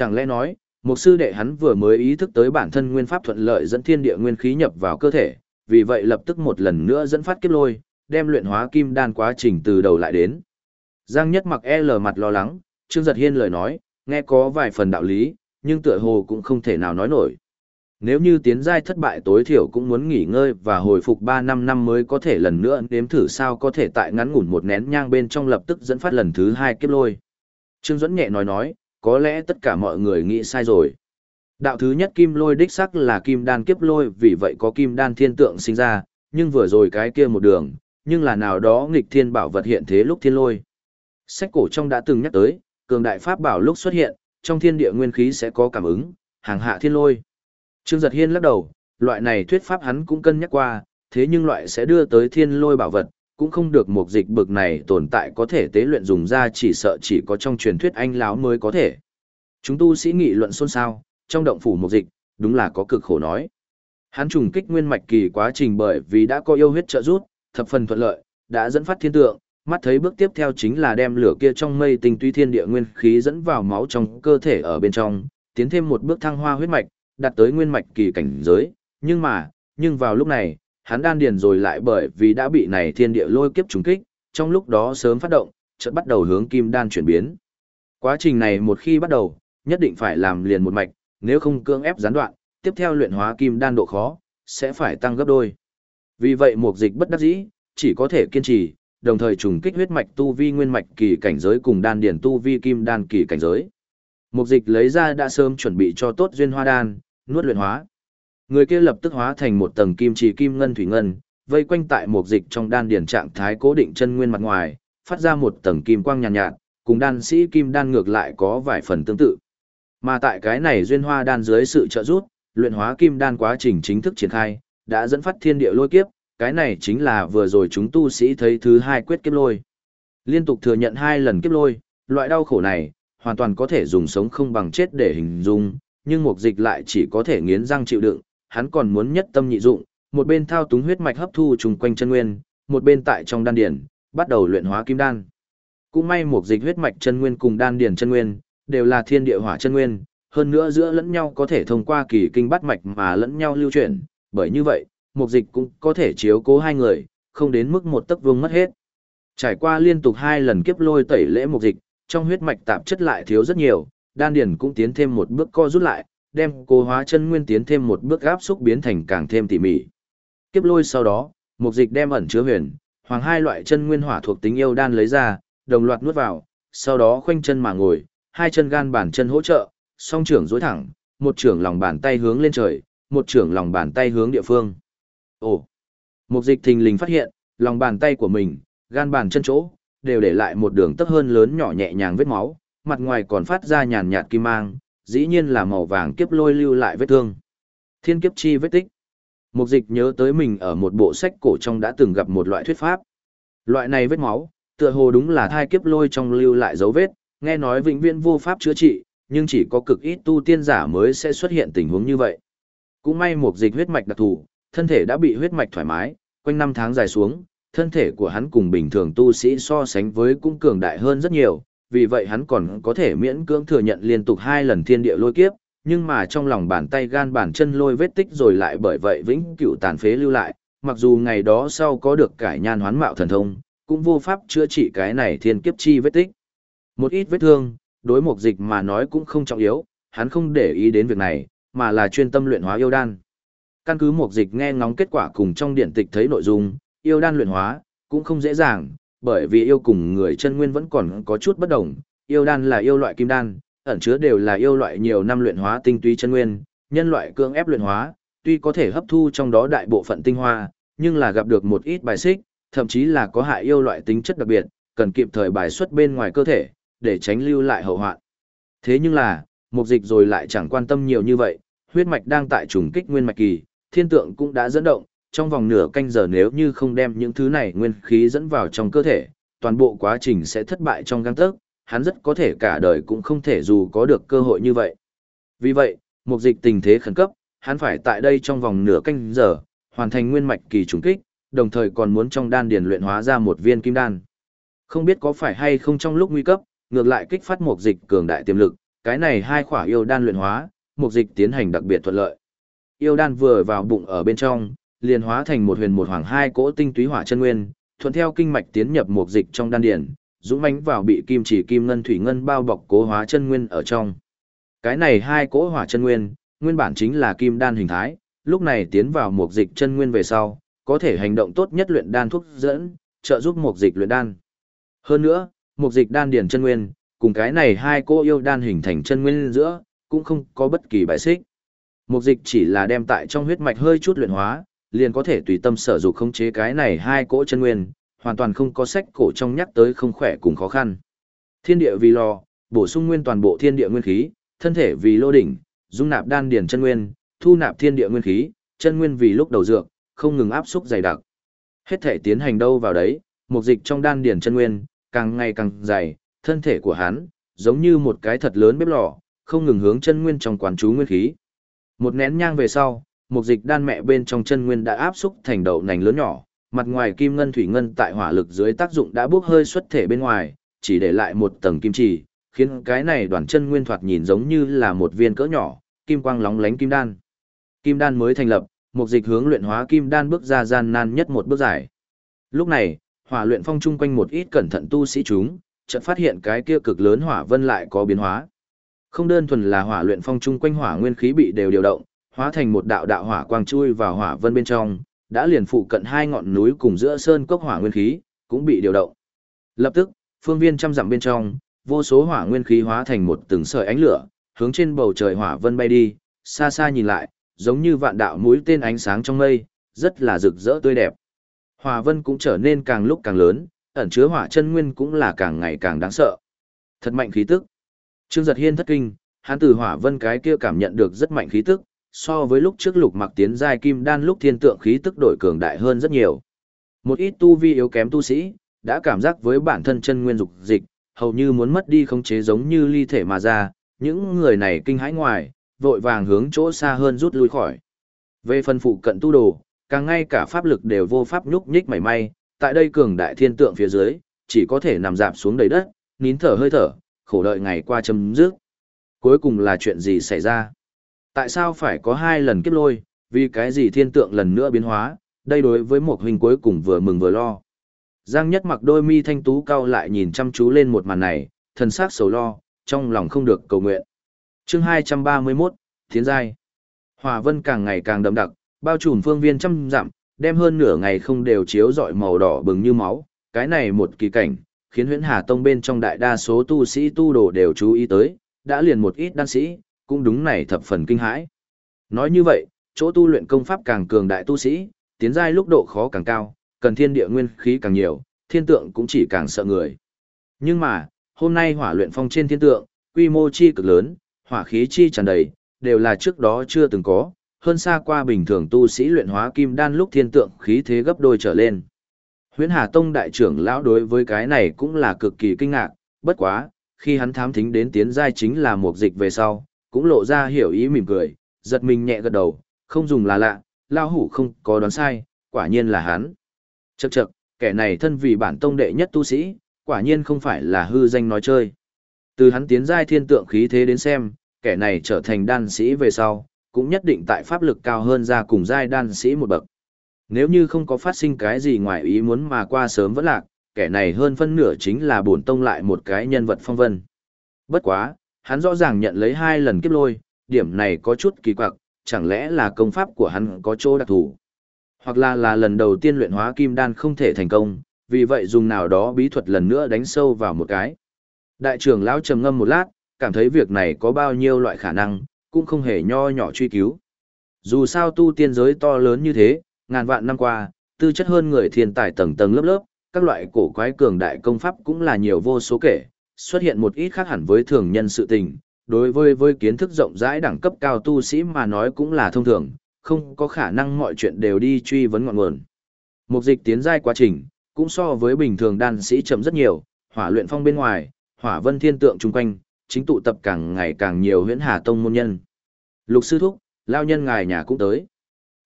Chẳng lẽ nói, một sư đệ hắn vừa mới ý thức tới bản thân nguyên pháp thuận lợi dẫn thiên địa nguyên khí nhập vào cơ thể, vì vậy lập tức một lần nữa dẫn phát kiếp lôi, đem luyện hóa kim đan quá trình từ đầu lại đến. Giang Nhất mặc e L mặt lo lắng, Trương Giật Hiên lời nói, nghe có vài phần đạo lý, nhưng tựa hồ cũng không thể nào nói nổi. Nếu như tiến giai thất bại tối thiểu cũng muốn nghỉ ngơi và hồi phục 3 năm năm mới có thể lần nữa nếm thử sao có thể tại ngắn ngủn một nén nhang bên trong lập tức dẫn phát lần thứ hai kiếp lôi. Trương Duẫn nhẹ nói nói, có lẽ tất cả mọi người nghĩ sai rồi. Đạo thứ nhất kim lôi đích sắc là kim đan kiếp lôi vì vậy có kim đan thiên tượng sinh ra, nhưng vừa rồi cái kia một đường, nhưng là nào đó nghịch thiên bảo vật hiện thế lúc thiên lôi. Sách cổ trong đã từng nhắc tới, cường đại pháp bảo lúc xuất hiện, trong thiên địa nguyên khí sẽ có cảm ứng, hàng hạ thiên lôi. Trương Giật Hiên lắc đầu, loại này thuyết pháp hắn cũng cân nhắc qua, thế nhưng loại sẽ đưa tới thiên lôi bảo vật, cũng không được một dịch bực này tồn tại có thể tế luyện dùng ra chỉ sợ chỉ có trong truyền thuyết anh láo mới có thể. Chúng tu sĩ nghị luận xôn xao, trong động phủ một dịch, đúng là có cực khổ nói. Hắn trùng kích nguyên mạch kỳ quá trình bởi vì đã có yêu huyết trợ rút, thập phần thuận lợi, đã dẫn phát thiên tượng, mắt thấy bước tiếp theo chính là đem lửa kia trong mây tinh tuy thiên địa nguyên khí dẫn vào máu trong cơ thể ở bên trong, tiến thêm một bước thăng hoa huyết mạch, đạt tới nguyên mạch kỳ cảnh giới, nhưng mà, nhưng vào lúc này, hắn đan điền rồi lại bởi vì đã bị này thiên địa lôi kiếp trùng kích, trong lúc đó sớm phát động, chợt bắt đầu hướng kim đan chuyển biến. Quá trình này một khi bắt đầu, nhất định phải làm liền một mạch, nếu không cưỡng ép gián đoạn, tiếp theo luyện hóa kim đan độ khó, sẽ phải tăng gấp đôi. Vì vậy mục dịch bất đắc dĩ, chỉ có thể kiên trì, đồng thời trùng kích huyết mạch tu vi nguyên mạch kỳ cảnh giới cùng đan điển tu vi kim đan kỳ cảnh giới. Mục dịch lấy ra đã sớm chuẩn bị cho tốt duyên hoa đan, nuốt luyện hóa. Người kia lập tức hóa thành một tầng kim trì kim ngân thủy ngân, vây quanh tại một dịch trong đan điển trạng thái cố định chân nguyên mặt ngoài, phát ra một tầng kim quang nhàn nhạt, nhạt, cùng đan sĩ kim đan ngược lại có vài phần tương tự. Mà tại cái này duyên hoa đan dưới sự trợ giúp, luyện hóa kim đan quá trình chính thức triển khai, đã dẫn phát thiên địa lôi kiếp, cái này chính là vừa rồi chúng tu sĩ thấy thứ hai quyết kiếp lôi. Liên tục thừa nhận hai lần kiếp lôi, loại đau khổ này, hoàn toàn có thể dùng sống không bằng chết để hình dung, nhưng mục dịch lại chỉ có thể nghiến răng chịu đựng, hắn còn muốn nhất tâm nhị dụng, một bên thao túng huyết mạch hấp thu trùng quanh chân nguyên, một bên tại trong đan điển, bắt đầu luyện hóa kim đan. Cũng may một dịch huyết mạch chân nguyên cùng đan điển chân nguyên, đều là thiên địa hỏa chân nguyên, hơn nữa giữa lẫn nhau có thể thông qua kỳ kinh bắt mạch mà lẫn nhau lưu chuyển, bởi như vậy, một dịch cũng có thể chiếu cố hai người, không đến mức một tấc vương mất hết. Trải qua liên tục hai lần kiếp lôi tẩy lễ một dịch, trong huyết mạch tạp chất lại thiếu rất nhiều, đan điển cũng tiến thêm một bước co rút lại, đem cố hóa chân nguyên tiến thêm một bước áp xúc biến thành càng thêm tỉ mỉ. Kiếp lôi sau đó, mục dịch đem ẩn chứa huyền, hoàng hai loại chân nguyên hỏa thuộc tính yêu đan lấy ra, đồng loạt nuốt vào, sau đó khoanh chân mà ngồi, hai chân gan bản chân hỗ trợ, song trưởng duỗi thẳng, một trưởng lòng bàn tay hướng lên trời, một trưởng lòng bàn tay hướng địa phương. Ồ! Mục dịch thình lình phát hiện, lòng bàn tay của mình, gan bàn chân chỗ, đều để lại một đường tấp hơn lớn nhỏ nhẹ nhàng vết máu, mặt ngoài còn phát ra nhàn nhạt kim mang, dĩ nhiên là màu vàng kiếp lôi lưu lại vết thương. Thiên kiếp chi vết tích. Mục dịch nhớ tới mình ở một bộ sách cổ trong đã từng gặp một loại thuyết pháp. Loại này vết máu, tựa hồ đúng là thai kiếp lôi trong lưu lại dấu vết, nghe nói vĩnh viễn vô pháp chữa trị, nhưng chỉ có cực ít tu tiên giả mới sẽ xuất hiện tình huống như vậy. Cũng may mục dịch huyết mạch đặc thù, thân thể đã bị huyết mạch thoải mái, quanh năm tháng dài xuống, thân thể của hắn cùng bình thường tu sĩ so sánh với cũng cường đại hơn rất nhiều, vì vậy hắn còn có thể miễn cưỡng thừa nhận liên tục hai lần thiên địa lôi kiếp, nhưng mà trong lòng bàn tay gan bàn chân lôi vết tích rồi lại bởi vậy vĩnh cửu tàn phế lưu lại, mặc dù ngày đó sau có được cải nhan hoán mạo thần thông, cũng vô pháp chữa trị cái này thiên kiếp chi vết tích. Một ít vết thương, đối mục dịch mà nói cũng không trọng yếu, hắn không để ý đến việc này, mà là chuyên tâm luyện hóa yêu đan. Căn cứ mục dịch nghe ngóng kết quả cùng trong điển tịch thấy nội dung, yêu đan luyện hóa, cũng không dễ dàng, bởi vì yêu cùng người chân nguyên vẫn còn có chút bất đồng, yêu đan là yêu loại kim đan, ẩn chứa đều là yêu loại nhiều năm luyện hóa tinh túy chân nguyên, nhân loại cưỡng ép luyện hóa, tuy có thể hấp thu trong đó đại bộ phận tinh hoa, nhưng là gặp được một ít bài xích, thậm chí là có hại yêu loại tính chất đặc biệt, cần kịp thời bài xuất bên ngoài cơ thể, để tránh lưu lại hậu hoạn. Thế nhưng là, mục dịch rồi lại chẳng quan tâm nhiều như vậy, huyết mạch đang tại trùng kích nguyên mạch kỳ, thiên tượng cũng đã dẫn động, trong vòng nửa canh giờ nếu như không đem những thứ này nguyên khí dẫn vào trong cơ thể, toàn bộ quá trình sẽ thất bại trong găng tấc, hắn rất có thể cả đời cũng không thể dù có được cơ hội như vậy. Vì vậy, mục dịch tình thế khẩn cấp, hắn phải tại đây trong vòng nửa canh giờ, hoàn thành nguyên mạch kỳ trùng kích, đồng thời còn muốn trong đan điền luyện hóa ra một viên kim đan. Không biết có phải hay không trong lúc nguy cấp, ngược lại kích phát mục dịch cường đại tiềm lực, cái này hai khỏa yêu đan luyện hóa, mục dịch tiến hành đặc biệt thuận lợi. Yêu đan vừa vào bụng ở bên trong, liền hóa thành một huyền một hoàng hai cỗ tinh túy hỏa chân nguyên, thuận theo kinh mạch tiến nhập một dịch trong đan điển, dũng mãnh vào bị kim chỉ kim ngân thủy ngân bao bọc cố hóa chân nguyên ở trong. Cái này hai cỗ hỏa chân nguyên, nguyên bản chính là kim đan hình thái, lúc này tiến vào một dịch chân nguyên về sau, có thể hành động tốt nhất luyện đan thuốc dẫn, trợ giúp một dịch luyện đan. Hơn nữa, một dịch đan điển chân nguyên, cùng cái này hai cỗ yêu đan hình thành chân nguyên giữa, cũng không có bất kỳ bài xích. Mục dịch chỉ là đem tại trong huyết mạch hơi chút luyện hóa, liền có thể tùy tâm sở dục khống chế cái này hai cỗ chân nguyên, hoàn toàn không có sách cổ trong nhắc tới không khỏe cùng khó khăn. Thiên địa vì lò, bổ sung nguyên toàn bộ thiên địa nguyên khí, thân thể vì lô đỉnh, dung nạp đan điển chân nguyên, thu nạp thiên địa nguyên khí, chân nguyên vì lúc đầu dược, không ngừng áp xúc dày đặc. Hết thể tiến hành đâu vào đấy, một dịch trong đan điển chân nguyên, càng ngày càng dày, thân thể của hắn, giống như một cái thật lớn bếp lò, không ngừng hướng chân nguyên trong quán chú nguyên khí. Một nén nhang về sau, một dịch đan mẹ bên trong chân nguyên đã áp xúc thành đậu nành lớn nhỏ, mặt ngoài kim ngân thủy ngân tại hỏa lực dưới tác dụng đã bốc hơi xuất thể bên ngoài, chỉ để lại một tầng kim chỉ, khiến cái này đoàn chân nguyên thoạt nhìn giống như là một viên cỡ nhỏ, kim quang lóng lánh kim đan. Kim đan mới thành lập, một dịch hướng luyện hóa kim đan bước ra gian nan nhất một bước dài. Lúc này, hỏa luyện phong chung quanh một ít cẩn thận tu sĩ chúng, chợt phát hiện cái kia cực lớn hỏa vân lại có biến hóa. Không đơn thuần là hỏa luyện phong chung quanh hỏa nguyên khí bị đều điều động, hóa thành một đạo đạo hỏa quang chui vào hỏa vân bên trong, đã liền phụ cận hai ngọn núi cùng giữa sơn cốc hỏa nguyên khí cũng bị điều động. Lập tức, phương viên trăm dặm bên trong, vô số hỏa nguyên khí hóa thành một từng sợi ánh lửa, hướng trên bầu trời hỏa vân bay đi, xa xa nhìn lại, giống như vạn đạo mũi tên ánh sáng trong mây, rất là rực rỡ tươi đẹp. Hỏa vân cũng trở nên càng lúc càng lớn, ẩn chứa hỏa chân nguyên cũng là càng ngày càng đáng sợ. Thật mạnh khí tức. Trương Giật Hiên thất kinh, hắn từ hỏa vân cái kia cảm nhận được rất mạnh khí tức, so với lúc trước lục mặc tiến giai kim đan lúc thiên tượng khí tức đổi cường đại hơn rất nhiều. Một ít tu vi yếu kém tu sĩ, đã cảm giác với bản thân chân nguyên dục dịch, hầu như muốn mất đi khống chế giống như ly thể mà ra, những người này kinh hãi ngoài, vội vàng hướng chỗ xa hơn rút lui khỏi. Về phần phụ cận tu đồ, càng ngay cả pháp lực đều vô pháp nhúc nhích mảy may, tại đây cường đại thiên tượng phía dưới, chỉ có thể nằm dạp xuống đầy đất, nín thở hơi thở, khổ đợi ngày qua chấm dứt. Cuối cùng là chuyện gì xảy ra? Tại sao phải có hai lần kiếp lôi, vì cái gì thiên tượng lần nữa biến hóa, đây đối với một huynh cuối cùng vừa mừng vừa lo. Giang nhất mặc đôi mi thanh tú cao lại nhìn chăm chú lên một màn này, thần sắc sầu lo, trong lòng không được cầu nguyện. chương 231, Thiến Giai. Hòa vân càng ngày càng đậm đặc, bao trùm phương viên trăm dặm, đem hơn nửa ngày không đều chiếu rọi màu đỏ bừng như máu, cái này một kỳ cảnh, khiến huyễn hà tông bên trong đại đa số tu sĩ tu đồ đều chú ý tới, đã liền một ít đan sĩ, cũng đúng này thập phần kinh hãi. Nói như vậy, chỗ tu luyện công pháp càng cường đại tu sĩ, tiến giai lúc độ khó càng cao, cần thiên địa nguyên khí càng nhiều, thiên tượng cũng chỉ càng sợ người. Nhưng mà, hôm nay hỏa luyện phong trên thiên tượng, quy mô chi cực lớn, hỏa khí chi tràn đầy, đều là trước đó chưa từng có, hơn xa qua bình thường tu sĩ luyện hóa kim đan lúc thiên tượng khí thế gấp đôi trở lên. Huyễn Hà Tông đại trưởng lão đối với cái này cũng là cực kỳ kinh ngạc, bất quá, khi hắn thám thính đến tiến giai chính là một dịch về sau, cũng lộ ra hiểu ý mỉm cười, giật mình nhẹ gật đầu, không dùng là lạ, lao hủ không có đoán sai, quả nhiên là hắn. Chậc chậc, kẻ này thân vì bản tông đệ nhất tu sĩ, quả nhiên không phải là hư danh nói chơi. Từ hắn tiến giai thiên tượng khí thế đến xem, kẻ này trở thành đan sĩ về sau, cũng nhất định tại pháp lực cao hơn ra cùng giai đan sĩ một bậc. Nếu như không có phát sinh cái gì ngoài ý muốn mà qua sớm vẫn lạc, kẻ này hơn phân nửa chính là bổn tông lại một cái nhân vật phong vân. Bất quá, hắn rõ ràng nhận lấy hai lần kiếp lôi, điểm này có chút kỳ quặc, chẳng lẽ là công pháp của hắn có chỗ đặc thù. Hoặc là là lần đầu tiên luyện hóa kim đan không thể thành công, vì vậy dùng nào đó bí thuật lần nữa đánh sâu vào một cái. Đại trưởng lão trầm ngâm một lát, cảm thấy việc này có bao nhiêu loại khả năng, cũng không hề nho nhỏ truy cứu. Dù sao tu tiên giới to lớn như thế, ngàn vạn năm qua, tư chất hơn người thiên tài tầng tầng lớp lớp, các loại cổ quái cường đại công pháp cũng là nhiều vô số kể, xuất hiện một ít khác hẳn với thường nhân sự tình, đối với với kiến thức rộng rãi đẳng cấp cao tu sĩ mà nói cũng là thông thường, không có khả năng mọi chuyện đều đi truy vấn ngọn nguồn. Mục dịch tiến giai quá trình, cũng so với bình thường đan sĩ chậm rất nhiều, hỏa luyện phong bên ngoài, hỏa vân thiên tượng chung quanh, chính tụ tập càng ngày càng nhiều huyễn hà tông môn nhân. Lục sư thúc, lao nhân ngài nhà cũng tới.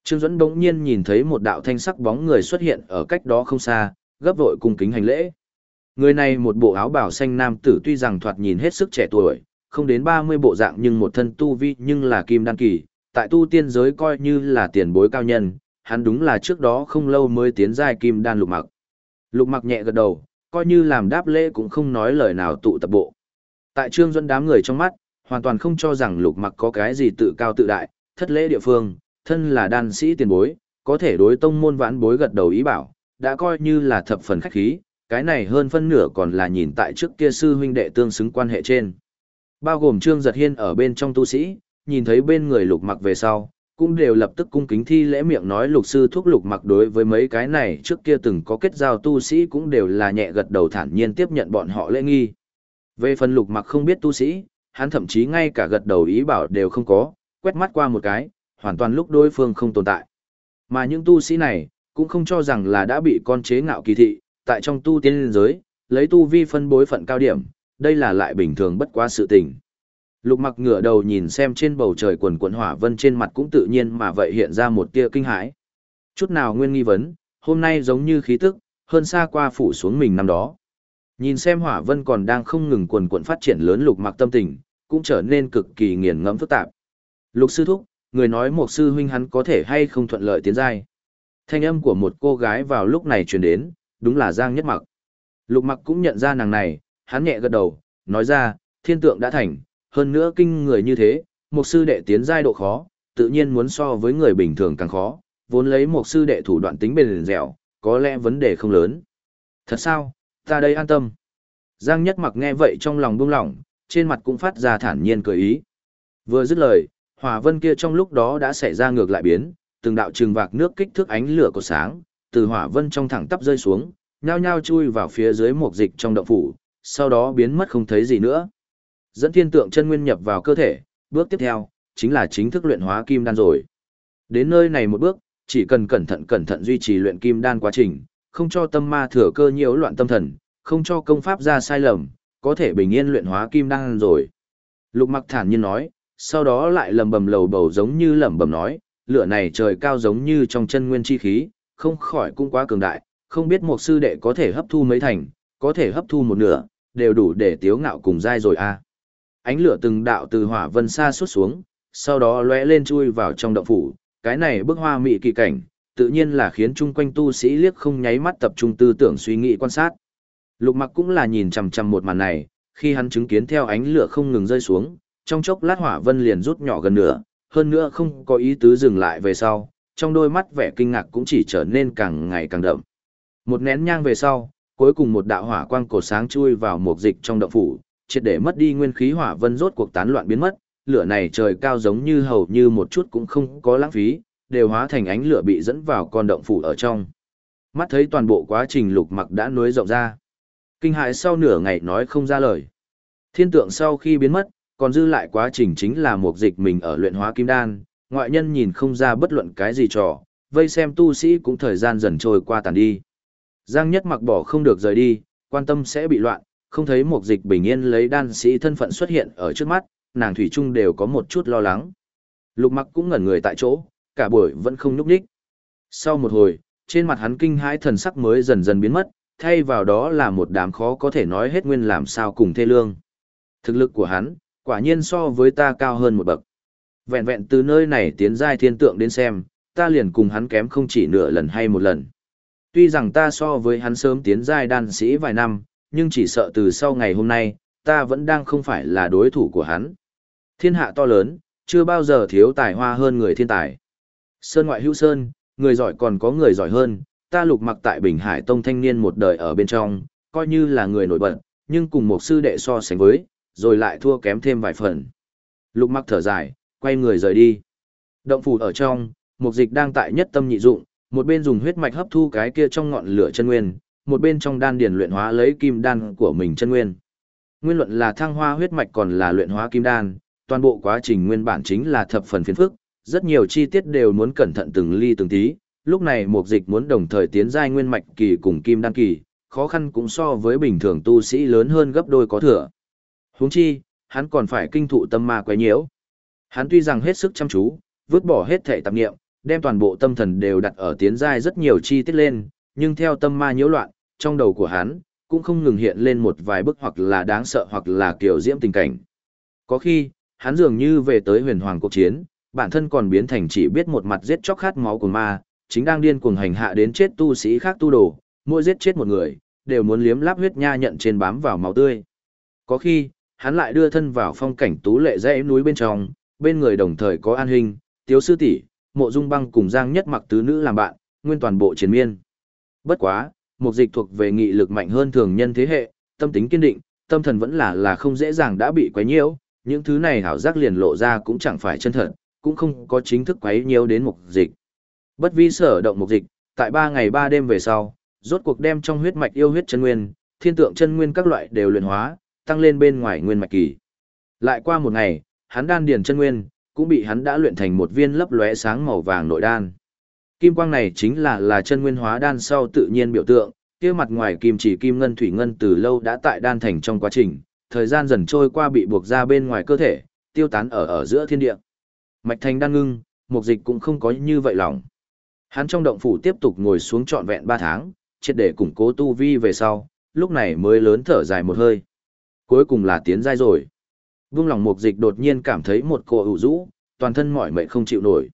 Trương Duẫn bỗng nhiên nhìn thấy một đạo thanh sắc bóng người xuất hiện ở cách đó không xa, gấp vội cung kính hành lễ. Người này một bộ áo bào xanh nam tử tuy rằng thoạt nhìn hết sức trẻ tuổi, không đến 30 bộ dạng nhưng một thân tu vi nhưng là kim đan kỳ, tại tu tiên giới coi như là tiền bối cao nhân, hắn đúng là trước đó không lâu mới tiến giai kim đan lục mặc. Lục mặc nhẹ gật đầu, coi như làm đáp lễ cũng không nói lời nào tụ tập bộ. Tại trương dẫn đám người trong mắt, hoàn toàn không cho rằng lục mặc có cái gì tự cao tự đại, thất lễ địa phương, thân là đan sĩ tiền bối, có thể đối tông môn vãn bối gật đầu ý bảo, đã coi như là thập phần khách khí, cái này hơn phân nửa còn là nhìn tại trước kia sư huynh đệ tương xứng quan hệ trên. Bao gồm Trương Giật Hiên ở bên trong tu sĩ, nhìn thấy bên người lục mặc về sau, cũng đều lập tức cung kính thi lễ miệng nói lục sư thuốc lục mặc đối với mấy cái này trước kia từng có kết giao tu sĩ cũng đều là nhẹ gật đầu thản nhiên tiếp nhận bọn họ lễ nghi. Về phần lục mặc không biết tu sĩ, hắn thậm chí ngay cả gật đầu ý bảo đều không có, quét mắt qua một cái, hoàn toàn lúc đối phương không tồn tại. Mà những tu sĩ này, cũng không cho rằng là đã bị con chế ngạo kỳ thị, tại trong tu tiên giới, lấy tu vi phân bối phận cao điểm, đây là lại bình thường bất quá sự tình. Lục mặc ngửa đầu nhìn xem trên bầu trời quần quần hỏa vân trên mặt cũng tự nhiên mà vậy hiện ra một tia kinh hãi. Chút nào nguyên nghi vấn, hôm nay giống như khí tức, hơn xa qua phủ xuống mình năm đó. Nhìn xem hỏa vân còn đang không ngừng quần quần phát triển lớn lục mặc tâm tình, cũng trở nên cực kỳ nghiền ngẫm phức tạp. Lục sư thúc, người nói một sư huynh hắn có thể hay không thuận lợi tiến giai. Thanh âm của một cô gái vào lúc này truyền đến, đúng là Giang Nhất Mặc. Lục Mặc cũng nhận ra nàng này, hắn nhẹ gật đầu, nói ra, thiên tượng đã thành, hơn nữa kinh người như thế, một sư đệ tiến giai độ khó, tự nhiên muốn so với người bình thường càng khó, vốn lấy một sư đệ thủ đoạn tính bền dẻo, có lẽ vấn đề không lớn. Thật sao, ta đây an tâm. Giang Nhất Mặc nghe vậy trong lòng buông lỏng, trên mặt cũng phát ra thản nhiên cười ý. Vừa dứt lời, hỏa vân kia trong lúc đó đã xảy ra ngược lại biến, từng đạo trường vạc nước kích thước ánh lửa có sáng, từ hỏa vân trong thẳng tắp rơi xuống, nhao nhao chui vào phía dưới một dịch trong động phủ, sau đó biến mất không thấy gì nữa. Dẫn thiên tượng chân nguyên nhập vào cơ thể, bước tiếp theo, chính là chính thức luyện hóa kim đan rồi. Đến nơi này một bước, chỉ cần cẩn thận cẩn thận duy trì luyện kim đan quá trình, không cho tâm ma thừa cơ nhiễu loạn tâm thần, không cho công pháp ra sai lầm, có thể bình yên luyện hóa kim đan rồi. Lục mặc thản nhiên nói, sau đó lại lầm bầm lầu bầu giống như lẩm bẩm nói, lửa này trời cao giống như trong chân nguyên chi khí, không khỏi cũng quá cường đại, không biết một sư đệ có thể hấp thu mấy thành, có thể hấp thu một nửa, đều đủ để tiếu ngạo cùng dai rồi a. À. Ánh lửa từng đạo từ hỏa vân xa xuất xuống, sau đó lóe lên chui vào trong động phủ, cái này bức hoa mị kỳ cảnh, tự nhiên là khiến chung quanh tu sĩ liếc không nháy mắt tập trung tư tưởng suy nghĩ quan sát. Lục mặc cũng là nhìn chằm chằm một màn này, khi hắn chứng kiến theo ánh lửa không ngừng rơi xuống, trong chốc lát hỏa vân liền rút nhỏ gần nửa, hơn nữa không có ý tứ dừng lại về sau, trong đôi mắt vẻ kinh ngạc cũng chỉ trở nên càng ngày càng đậm. Một nén nhang về sau, cuối cùng một đạo hỏa quang cổ sáng chui vào một dịch trong động phủ, triệt để mất đi nguyên khí hỏa vân rốt cuộc tán loạn biến mất, lửa này trời cao giống như hầu như một chút cũng không có lãng phí, đều hóa thành ánh lửa bị dẫn vào con động phủ ở trong. Mắt thấy toàn bộ quá trình lục mặc đã nuối rộng ra. Kinh hại sau nửa ngày nói không ra lời. Thiên tượng sau khi biến mất, còn dư lại quá trình chính là một dịch mình ở luyện hóa kim đan, ngoại nhân nhìn không ra bất luận cái gì trò, vây xem tu sĩ cũng thời gian dần trôi qua tàn đi. Giang nhất mặc bỏ không được rời đi, quan tâm sẽ bị loạn, không thấy một dịch bình yên lấy đan sĩ thân phận xuất hiện ở trước mắt, nàng thủy trung đều có một chút lo lắng. Lục mặc cũng ngẩn người tại chỗ, cả buổi vẫn không nhúc đích. Sau một hồi, trên mặt hắn kinh hãi thần sắc mới dần dần biến mất, thay vào đó là một đám khó có thể nói hết nguyên làm sao cùng thê lương. Thực lực của hắn, quả nhiên so với ta cao hơn một bậc. Vẹn vẹn từ nơi này tiến giai thiên tượng đến xem, ta liền cùng hắn kém không chỉ nửa lần hay một lần. Tuy rằng ta so với hắn sớm tiến giai đan sĩ vài năm, nhưng chỉ sợ từ sau ngày hôm nay, ta vẫn đang không phải là đối thủ của hắn. Thiên hạ to lớn, chưa bao giờ thiếu tài hoa hơn người thiên tài. Sơn ngoại hữu sơn, người giỏi còn có người giỏi hơn, ta lục mặc tại Bình Hải Tông thanh niên một đời ở bên trong, coi như là người nổi bật, nhưng cùng một sư đệ so sánh với, rồi lại thua kém thêm vài phần. Lục mặc thở dài, quay người rời đi. Động phủ ở trong, mục dịch đang tại nhất tâm nhị dụng, một bên dùng huyết mạch hấp thu cái kia trong ngọn lửa chân nguyên, một bên trong đan điền luyện hóa lấy kim đan của mình chân nguyên. Nguyên luận là thăng hoa huyết mạch còn là luyện hóa kim đan, toàn bộ quá trình nguyên bản chính là thập phần phiền phức, rất nhiều chi tiết đều muốn cẩn thận từng ly từng tí. Lúc này mục dịch muốn đồng thời tiến giai nguyên mạch kỳ cùng kim đan kỳ, khó khăn cũng so với bình thường tu sĩ lớn hơn gấp đôi có thừa. Huống chi, hắn còn phải kinh thụ tâm ma quấy nhiễu. Hắn tuy rằng hết sức chăm chú, vứt bỏ hết thể tạp niệm, đem toàn bộ tâm thần đều đặt ở tiến giai rất nhiều chi tiết lên, nhưng theo tâm ma nhiễu loạn, trong đầu của hắn cũng không ngừng hiện lên một vài bức hoặc là đáng sợ hoặc là kiểu diễm tình cảnh. Có khi, hắn dường như về tới huyền hoàng cuộc chiến, bản thân còn biến thành chỉ biết một mặt giết chóc khát máu của ma, chính đang điên cuồng hành hạ đến chết tu sĩ khác tu đồ, mỗi giết chết một người, đều muốn liếm láp huyết nha nhận trên bám vào máu tươi. Có khi, hắn lại đưa thân vào phong cảnh tú lệ dãy núi bên trong, bên người đồng thời có An Hình, Tiếu Sư tỷ, Mộ Dung Băng cùng Giang Nhất Mặc tứ nữ làm bạn, nguyên toàn bộ chiến miên. Bất quá, một dịch thuộc về nghị lực mạnh hơn thường nhân thế hệ, tâm tính kiên định, tâm thần vẫn là là không dễ dàng đã bị quấy nhiễu, những thứ này hảo giác liền lộ ra cũng chẳng phải chân thật, cũng không có chính thức quấy nhiễu đến mục dịch. Bất vi sở động mục dịch, tại ba ngày ba đêm về sau, rốt cuộc đem trong huyết mạch yêu huyết chân nguyên, thiên tượng chân nguyên các loại đều luyện hóa, tăng lên bên ngoài nguyên mạch kỳ. Lại qua một ngày, hắn đan điền chân nguyên, cũng bị hắn đã luyện thành một viên lấp lóe sáng màu vàng nội đan. Kim quang này chính là là chân nguyên hóa đan sau tự nhiên biểu tượng, kia mặt ngoài kim chỉ kim ngân thủy ngân từ lâu đã tại đan thành trong quá trình, thời gian dần trôi qua bị buộc ra bên ngoài cơ thể, tiêu tán ở ở giữa thiên địa. Mạch thành đan ngưng, mục dịch cũng không có như vậy lòng. Hắn trong động phủ tiếp tục ngồi xuống trọn vẹn 3 tháng, triệt để củng cố tu vi về sau, lúc này mới lớn thở dài một hơi. Cuối cùng là tiến giai rồi. Vương lòng mục dịch đột nhiên cảm thấy một cổ ủ rũ, toàn thân mỏi mệt không chịu nổi.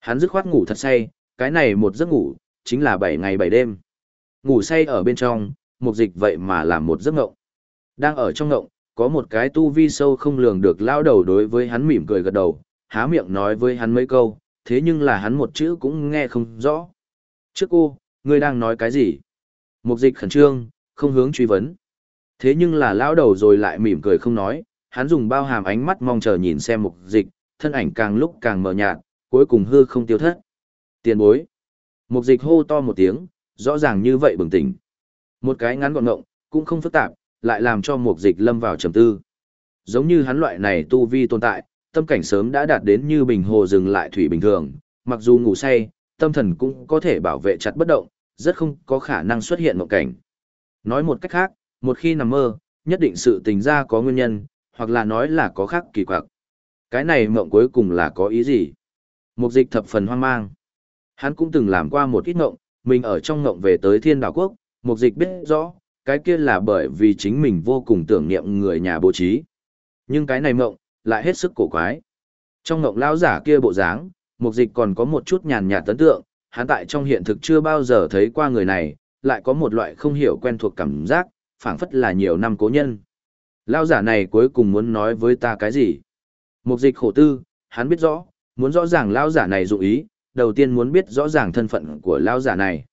Hắn dứt khoát ngủ thật say, cái này một giấc ngủ, chính là 7 ngày 7 đêm. Ngủ say ở bên trong, mục dịch vậy mà làm một giấc ngộng. Đang ở trong ngộng, có một cái tu vi sâu không lường được lao đầu đối với hắn mỉm cười gật đầu, há miệng nói với hắn mấy câu, thế nhưng là hắn một chữ cũng nghe không rõ. Trước cô, ngươi đang nói cái gì? Mục dịch khẩn trương, không hướng truy vấn. Thế nhưng là lao đầu rồi lại mỉm cười không nói, hắn dùng bao hàm ánh mắt mong chờ nhìn xem mục dịch, thân ảnh càng lúc càng mờ nhạt, cuối cùng hư không tiêu thất. Tiền bối. Mục dịch hô to một tiếng, rõ ràng như vậy bừng tỉnh. Một cái ngắn gọn ngộng, cũng không phức tạp, lại làm cho mục dịch lâm vào trầm tư. Giống như hắn loại này tu vi tồn tại, tâm cảnh sớm đã đạt đến như bình hồ dừng lại thủy bình thường, mặc dù ngủ say, tâm thần cũng có thể bảo vệ chặt bất động, rất không có khả năng xuất hiện một cảnh. Nói một cách khác, một khi nằm mơ, nhất định sự tình ra có nguyên nhân, hoặc là nói là có khác kỳ quặc. Cái này mộng cuối cùng là có ý gì? Mục dịch thập phần hoang mang. Hắn cũng từng làm qua một ít mộng, mình ở trong mộng về tới thiên đảo quốc, mục dịch biết rõ, cái kia là bởi vì chính mình vô cùng tưởng niệm người nhà bố trí. Nhưng cái này mộng, lại hết sức cổ quái. Trong mộng lão giả kia bộ dáng, mục dịch còn có một chút nhàn nhạt tấn tượng, hắn tại trong hiện thực chưa bao giờ thấy qua người này, lại có một loại không hiểu quen thuộc cảm giác, phảng phất là nhiều năm cố nhân. Lão giả này cuối cùng muốn nói với ta cái gì? Mục dịch khổ tư, hắn biết rõ, muốn rõ ràng lão giả này dụ ý, đầu tiên muốn biết rõ ràng thân phận của lão giả này.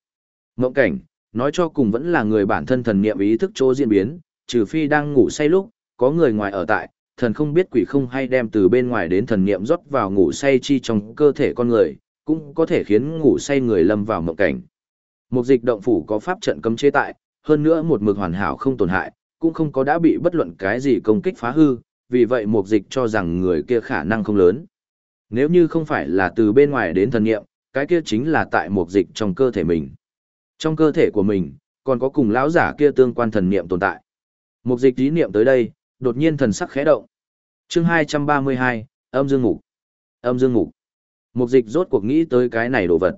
Mộng cảnh, nói cho cùng vẫn là người bản thân thần niệm ý thức chỗ diễn biến, trừ phi đang ngủ say lúc, có người ngoài ở tại, thần không biết quỷ không hay đem từ bên ngoài đến thần niệm rót vào ngủ say chi trong cơ thể con người, cũng có thể khiến ngủ say người lâm vào mộng cảnh. Một dịch động phủ có pháp trận cấm chế tại, hơn nữa một mực hoàn hảo không tổn hại, cũng không có đã bị bất luận cái gì công kích phá hư, vì vậy mục dịch cho rằng người kia khả năng không lớn. Nếu như không phải là từ bên ngoài đến thần niệm, cái kia chính là tại mục dịch trong cơ thể mình. Trong cơ thể của mình, còn có cùng lão giả kia tương quan thần niệm tồn tại. Mục dịch ý niệm tới đây, đột nhiên thần sắc khẽ động. Chương 232, âm dương ngục. Âm dương ngục. Mục dịch rốt cuộc nghĩ tới cái này đồ vật.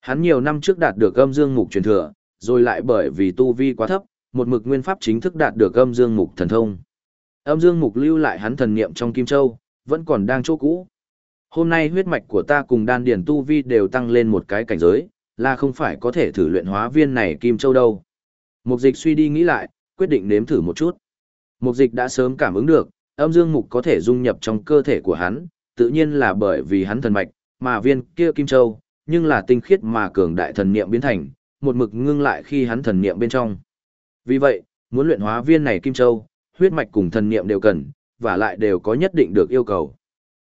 Hắn nhiều năm trước đạt được âm dương ngục truyền thừa, rồi lại bởi vì tu vi quá thấp, một mực nguyên pháp chính thức đạt được âm dương mục thần thông. Âm dương mục lưu lại hắn thần niệm trong Kim Châu, vẫn còn đang chỗ cũ. Hôm nay huyết mạch của ta cùng đan điển tu vi đều tăng lên một cái cảnh giới, là không phải có thể thử luyện hóa viên này Kim Châu đâu. Mục dịch suy đi nghĩ lại, quyết định nếm thử một chút. Mục dịch đã sớm cảm ứng được, âm dương mục có thể dung nhập trong cơ thể của hắn, tự nhiên là bởi vì hắn thần mạch, mà viên kia Kim Châu, nhưng là tinh khiết mà cường đại thần niệm biến thành, một mực ngưng lại khi hắn thần niệm bên trong. Vì vậy, muốn luyện hóa viên này Kim Châu, huyết mạch cùng thần niệm đều cần, và lại đều có nhất định được yêu cầu.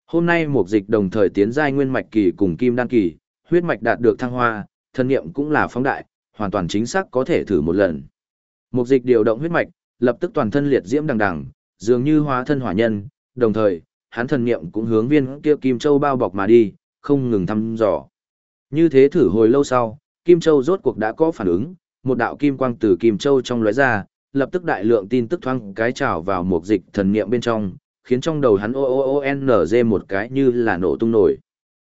Hôm nay một dịch đồng thời tiến giai nguyên mạch kỳ cùng kim đan kỳ, huyết mạch đạt được thăng hoa, thần niệm cũng là phóng đại, hoàn toàn chính xác có thể thử một lần. Một dịch điều động huyết mạch, lập tức toàn thân liệt diễm đằng đằng, dường như hóa thân hỏa nhân, đồng thời, hắn thần niệm cũng hướng viên kia kim châu bao bọc mà đi, không ngừng thăm dò. Như thế thử hồi lâu sau, kim châu rốt cuộc đã có phản ứng, một đạo kim quang từ kim châu trong lóe ra, lập tức đại lượng tin tức thoáng cái trào vào một dịch thần niệm bên trong, khiến trong đầu hắn o o o n g một cái như là nổ tung nổi.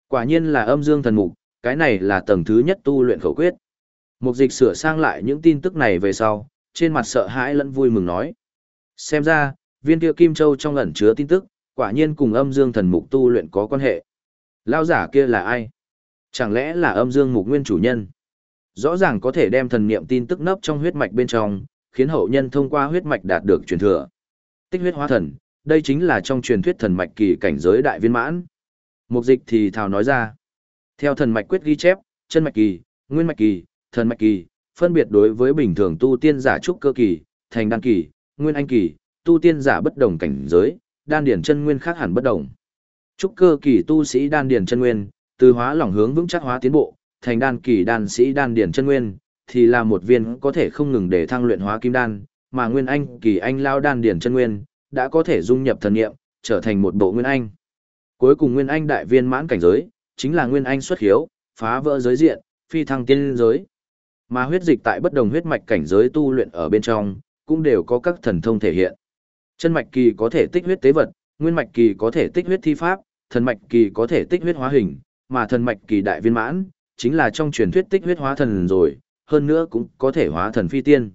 Quả nhiên là âm dương thần mục, cái này là tầng thứ nhất tu luyện khẩu quyết. Mục dịch sửa sang lại những tin tức này về sau, trên mặt sợ hãi lẫn vui mừng nói. Xem ra, viên kia kim châu trong ẩn chứa tin tức, quả nhiên cùng âm dương thần mục tu luyện có quan hệ. Lao giả kia là ai? Chẳng lẽ là âm dương mục nguyên chủ nhân? Rõ ràng có thể đem thần niệm tin tức nấp trong huyết mạch bên trong, khiến hậu nhân thông qua huyết mạch đạt được truyền thừa. Tích huyết hóa thần, đây chính là trong truyền thuyết thần mạch kỳ cảnh giới đại viên mãn. Mục dịch thì thào nói ra. Theo thần mạch quyết ghi chép, chân mạch kỳ, nguyên mạch kỳ, thần mạch kỳ, phân biệt đối với bình thường tu tiên giả trúc cơ kỳ, thành đan kỳ, nguyên anh kỳ, tu tiên giả bất đồng cảnh giới, đan điển chân nguyên khác hẳn bất đồng. Trúc cơ kỳ tu sĩ đan điển chân nguyên, từ hóa lỏng hướng vững chắc hóa tiến bộ, thành đan kỳ đan sĩ đan điển chân nguyên, thì là một viên có thể không ngừng để thăng luyện hóa kim đan, mà nguyên anh kỳ anh lao đan điển chân nguyên, đã có thể dung nhập thần niệm, trở thành một bộ nguyên anh. Cuối cùng nguyên anh đại viên mãn cảnh giới, chính là nguyên anh xuất hiếu, phá vỡ giới diện, phi thăng tiên giới. Mà huyết dịch tại bất đồng huyết mạch cảnh giới tu luyện ở bên trong, cũng đều có các thần thông thể hiện. Chân mạch kỳ có thể tích huyết tế vật, nguyên mạch kỳ có thể tích huyết thi pháp, thần mạch kỳ có thể tích huyết hóa hình, mà thần mạch kỳ đại viên mãn, chính là trong truyền thuyết tích huyết hóa thần rồi, hơn nữa cũng có thể hóa thần phi tiên.